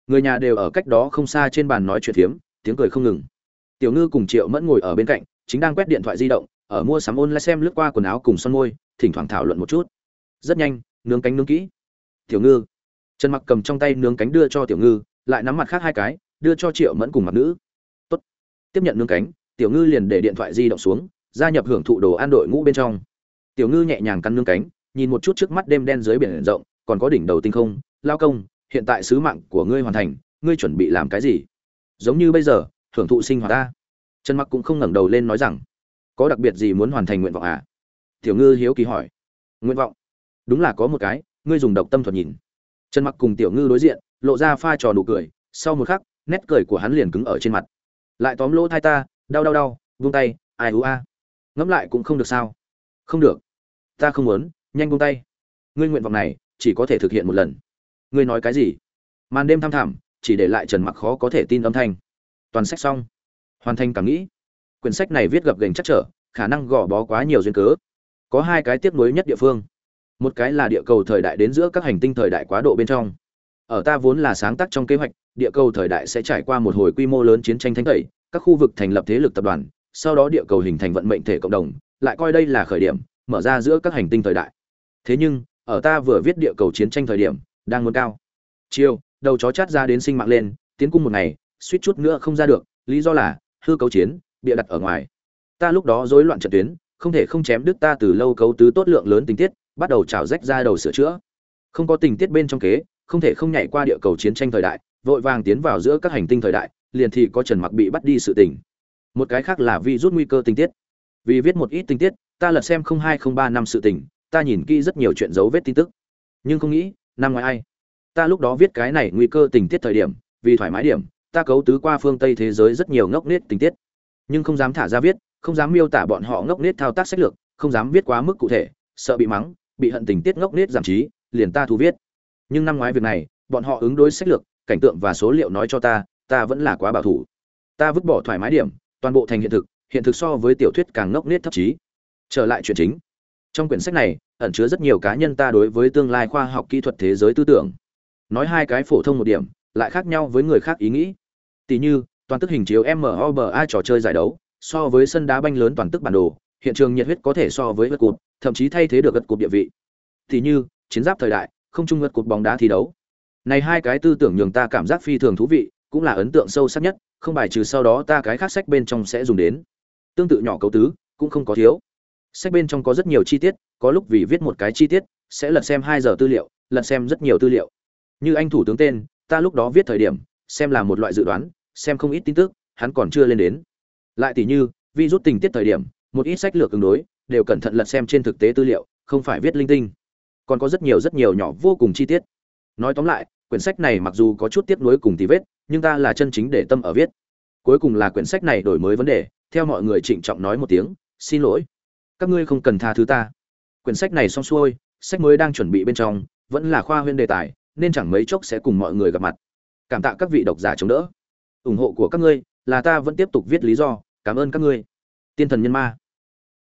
người nhà đều ở cách đó không xa trên bàn nói chuyện phiếm, tiếng cười không ngừng. Tiểu ngư cùng triệu mẫn ngồi ở bên cạnh, chính đang quét điện thoại di động, ở mua sắm ôn lại xem lướt qua quần áo cùng son môi, thỉnh thoảng thảo luận một chút. Rất nhanh, nướng cánh nướng kỹ. Tiểu ngư. Trần mặc cầm trong tay nướng cánh đưa cho tiểu ngư, lại nắm mặt khác hai cái, đưa cho triệu mẫn cùng mặt nữ. Tốt. Tiếp nhận nướng cánh, tiểu ngư liền để điện thoại di động xuống, gia nhập hưởng thụ đồ ăn đội ngũ bên trong. Tiểu ngư nhẹ nhàng cắn nướng cánh, nhìn một chút trước mắt đêm đen dưới biển rộng, còn có đỉnh đầu tinh không, lao công hiện tại sứ mạng của ngươi hoàn thành, ngươi chuẩn bị làm cái gì? Giống như bây giờ hưởng thụ sinh hoạt ta. Trần mặc cũng không ngẩng đầu lên nói rằng, có đặc biệt gì muốn hoàn thành nguyện vọng à? Tiểu ngư hiếu kỳ hỏi. Nguyện vọng? Đúng là có một cái, ngươi dùng độc tâm thuật nhìn. Trần mặc cùng tiểu ngư đối diện, lộ ra pha trò nụ cười, sau một khắc, nét cười của hắn liền cứng ở trên mặt. Lại tóm lỗ thai ta, đau đau đau vung tay, ai ú a. Ngẫm lại cũng không được sao? Không được. Ta không muốn, nhanh vung tay. Ngươi nguyện vọng này, chỉ có thể thực hiện một lần ngươi nói cái gì? Màn đêm thăm thẳm, chỉ để lại trần mặc khó có thể tin âm thanh. Toàn sách xong. Hoàn thành cảm nghĩ. Quyển sách này viết gập gành chắc trở, khả năng gò bó quá nhiều duyên cớ. Có hai cái tiếp nối nhất địa phương. Một cái là địa cầu thời đại đến giữa các hành tinh thời đại quá độ bên trong. Ở ta vốn là sáng tác trong kế hoạch, địa cầu thời đại sẽ trải qua một hồi quy mô lớn chiến tranh thánh tẩy các khu vực thành lập thế lực tập đoàn, sau đó địa cầu hình thành vận mệnh thể cộng đồng, lại coi đây là khởi điểm, mở ra giữa các hành tinh thời đại. Thế nhưng, ở ta vừa viết địa cầu chiến tranh thời điểm đang muốn cao. Chiều đầu chó chát ra đến sinh mạng lên, tiến cung một ngày, suýt chút nữa không ra được, lý do là, hư cấu chiến, bịa đặt ở ngoài. Ta lúc đó rối loạn trận tuyến, không thể không chém đứt ta từ lâu cấu tứ tốt lượng lớn tình tiết, bắt đầu trào rách ra đầu sửa chữa. Không có tình tiết bên trong kế, không thể không nhảy qua địa cầu chiến tranh thời đại, vội vàng tiến vào giữa các hành tinh thời đại, liền thì có trần mặc bị bắt đi sự tình. Một cái khác là vì rút nguy cơ tình tiết. Vì viết một ít tình tiết, ta lật xem không hai không ba năm sự tình, ta nhìn kỹ rất nhiều chuyện dấu vết tin tức. Nhưng không nghĩ năm ngoái ai? Ta lúc đó viết cái này nguy cơ tình tiết thời điểm, vì thoải mái điểm, ta cấu tứ qua phương tây thế giới rất nhiều ngốc nết tình tiết. Nhưng không dám thả ra viết, không dám miêu tả bọn họ ngốc nết thao tác sách lược, không dám viết quá mức cụ thể, sợ bị mắng, bị hận tình tiết ngốc nết giảm trí, liền ta thu viết. Nhưng năm ngoái việc này, bọn họ ứng đối sách lược, cảnh tượng và số liệu nói cho ta ta vẫn là quá bảo thủ. Ta vứt bỏ thoải mái điểm, toàn bộ thành hiện thực hiện thực so với tiểu thuyết càng ngốc nết thấp trí. Trở lại chuyện chính. Trong quyển sách này ẩn chứa rất nhiều cá nhân ta đối với tương lai khoa học kỹ thuật thế giới tư tưởng. Nói hai cái phổ thông một điểm, lại khác nhau với người khác ý nghĩ. Tỷ như, toàn tức hình chiếu MOBA trò chơi giải đấu, so với sân đá banh lớn toàn tức bản đồ, hiện trường nhiệt huyết có thể so với gật cụt, thậm chí thay thế được gật cụt địa vị. Tỷ như, chiến giáp thời đại, không chung gật cụt bóng đá thi đấu. Này hai cái tư tưởng nhường ta cảm giác phi thường thú vị, cũng là ấn tượng sâu sắc nhất, không bài trừ sau đó ta cái khác sách bên trong sẽ dùng đến. Tương tự nhỏ cấu tứ, cũng không có thiếu sách bên trong có rất nhiều chi tiết, có lúc vì viết một cái chi tiết, sẽ lật xem hai giờ tư liệu, lật xem rất nhiều tư liệu. Như anh thủ tướng tên, ta lúc đó viết thời điểm, xem là một loại dự đoán, xem không ít tin tức, hắn còn chưa lên đến. Lại tỷ như, vi rút tình tiết thời điểm, một ít sách lược ứng đối, đều cẩn thận lật xem trên thực tế tư liệu, không phải viết linh tinh. Còn có rất nhiều rất nhiều nhỏ, vô cùng chi tiết. Nói tóm lại, quyển sách này mặc dù có chút tiếp nối cùng tí vết, nhưng ta là chân chính để tâm ở viết. Cuối cùng là quyển sách này đổi mới vấn đề, theo mọi người trịnh trọng nói một tiếng, xin lỗi các ngươi không cần tha thứ ta. Quyển sách này xong xuôi, sách mới đang chuẩn bị bên trong, vẫn là khoa huyên đề tài, nên chẳng mấy chốc sẽ cùng mọi người gặp mặt. Cảm tạ các vị độc giả chống đỡ. Ủng hộ của các ngươi, là ta vẫn tiếp tục viết lý do. Cảm ơn các ngươi. Tiên thần nhân ma.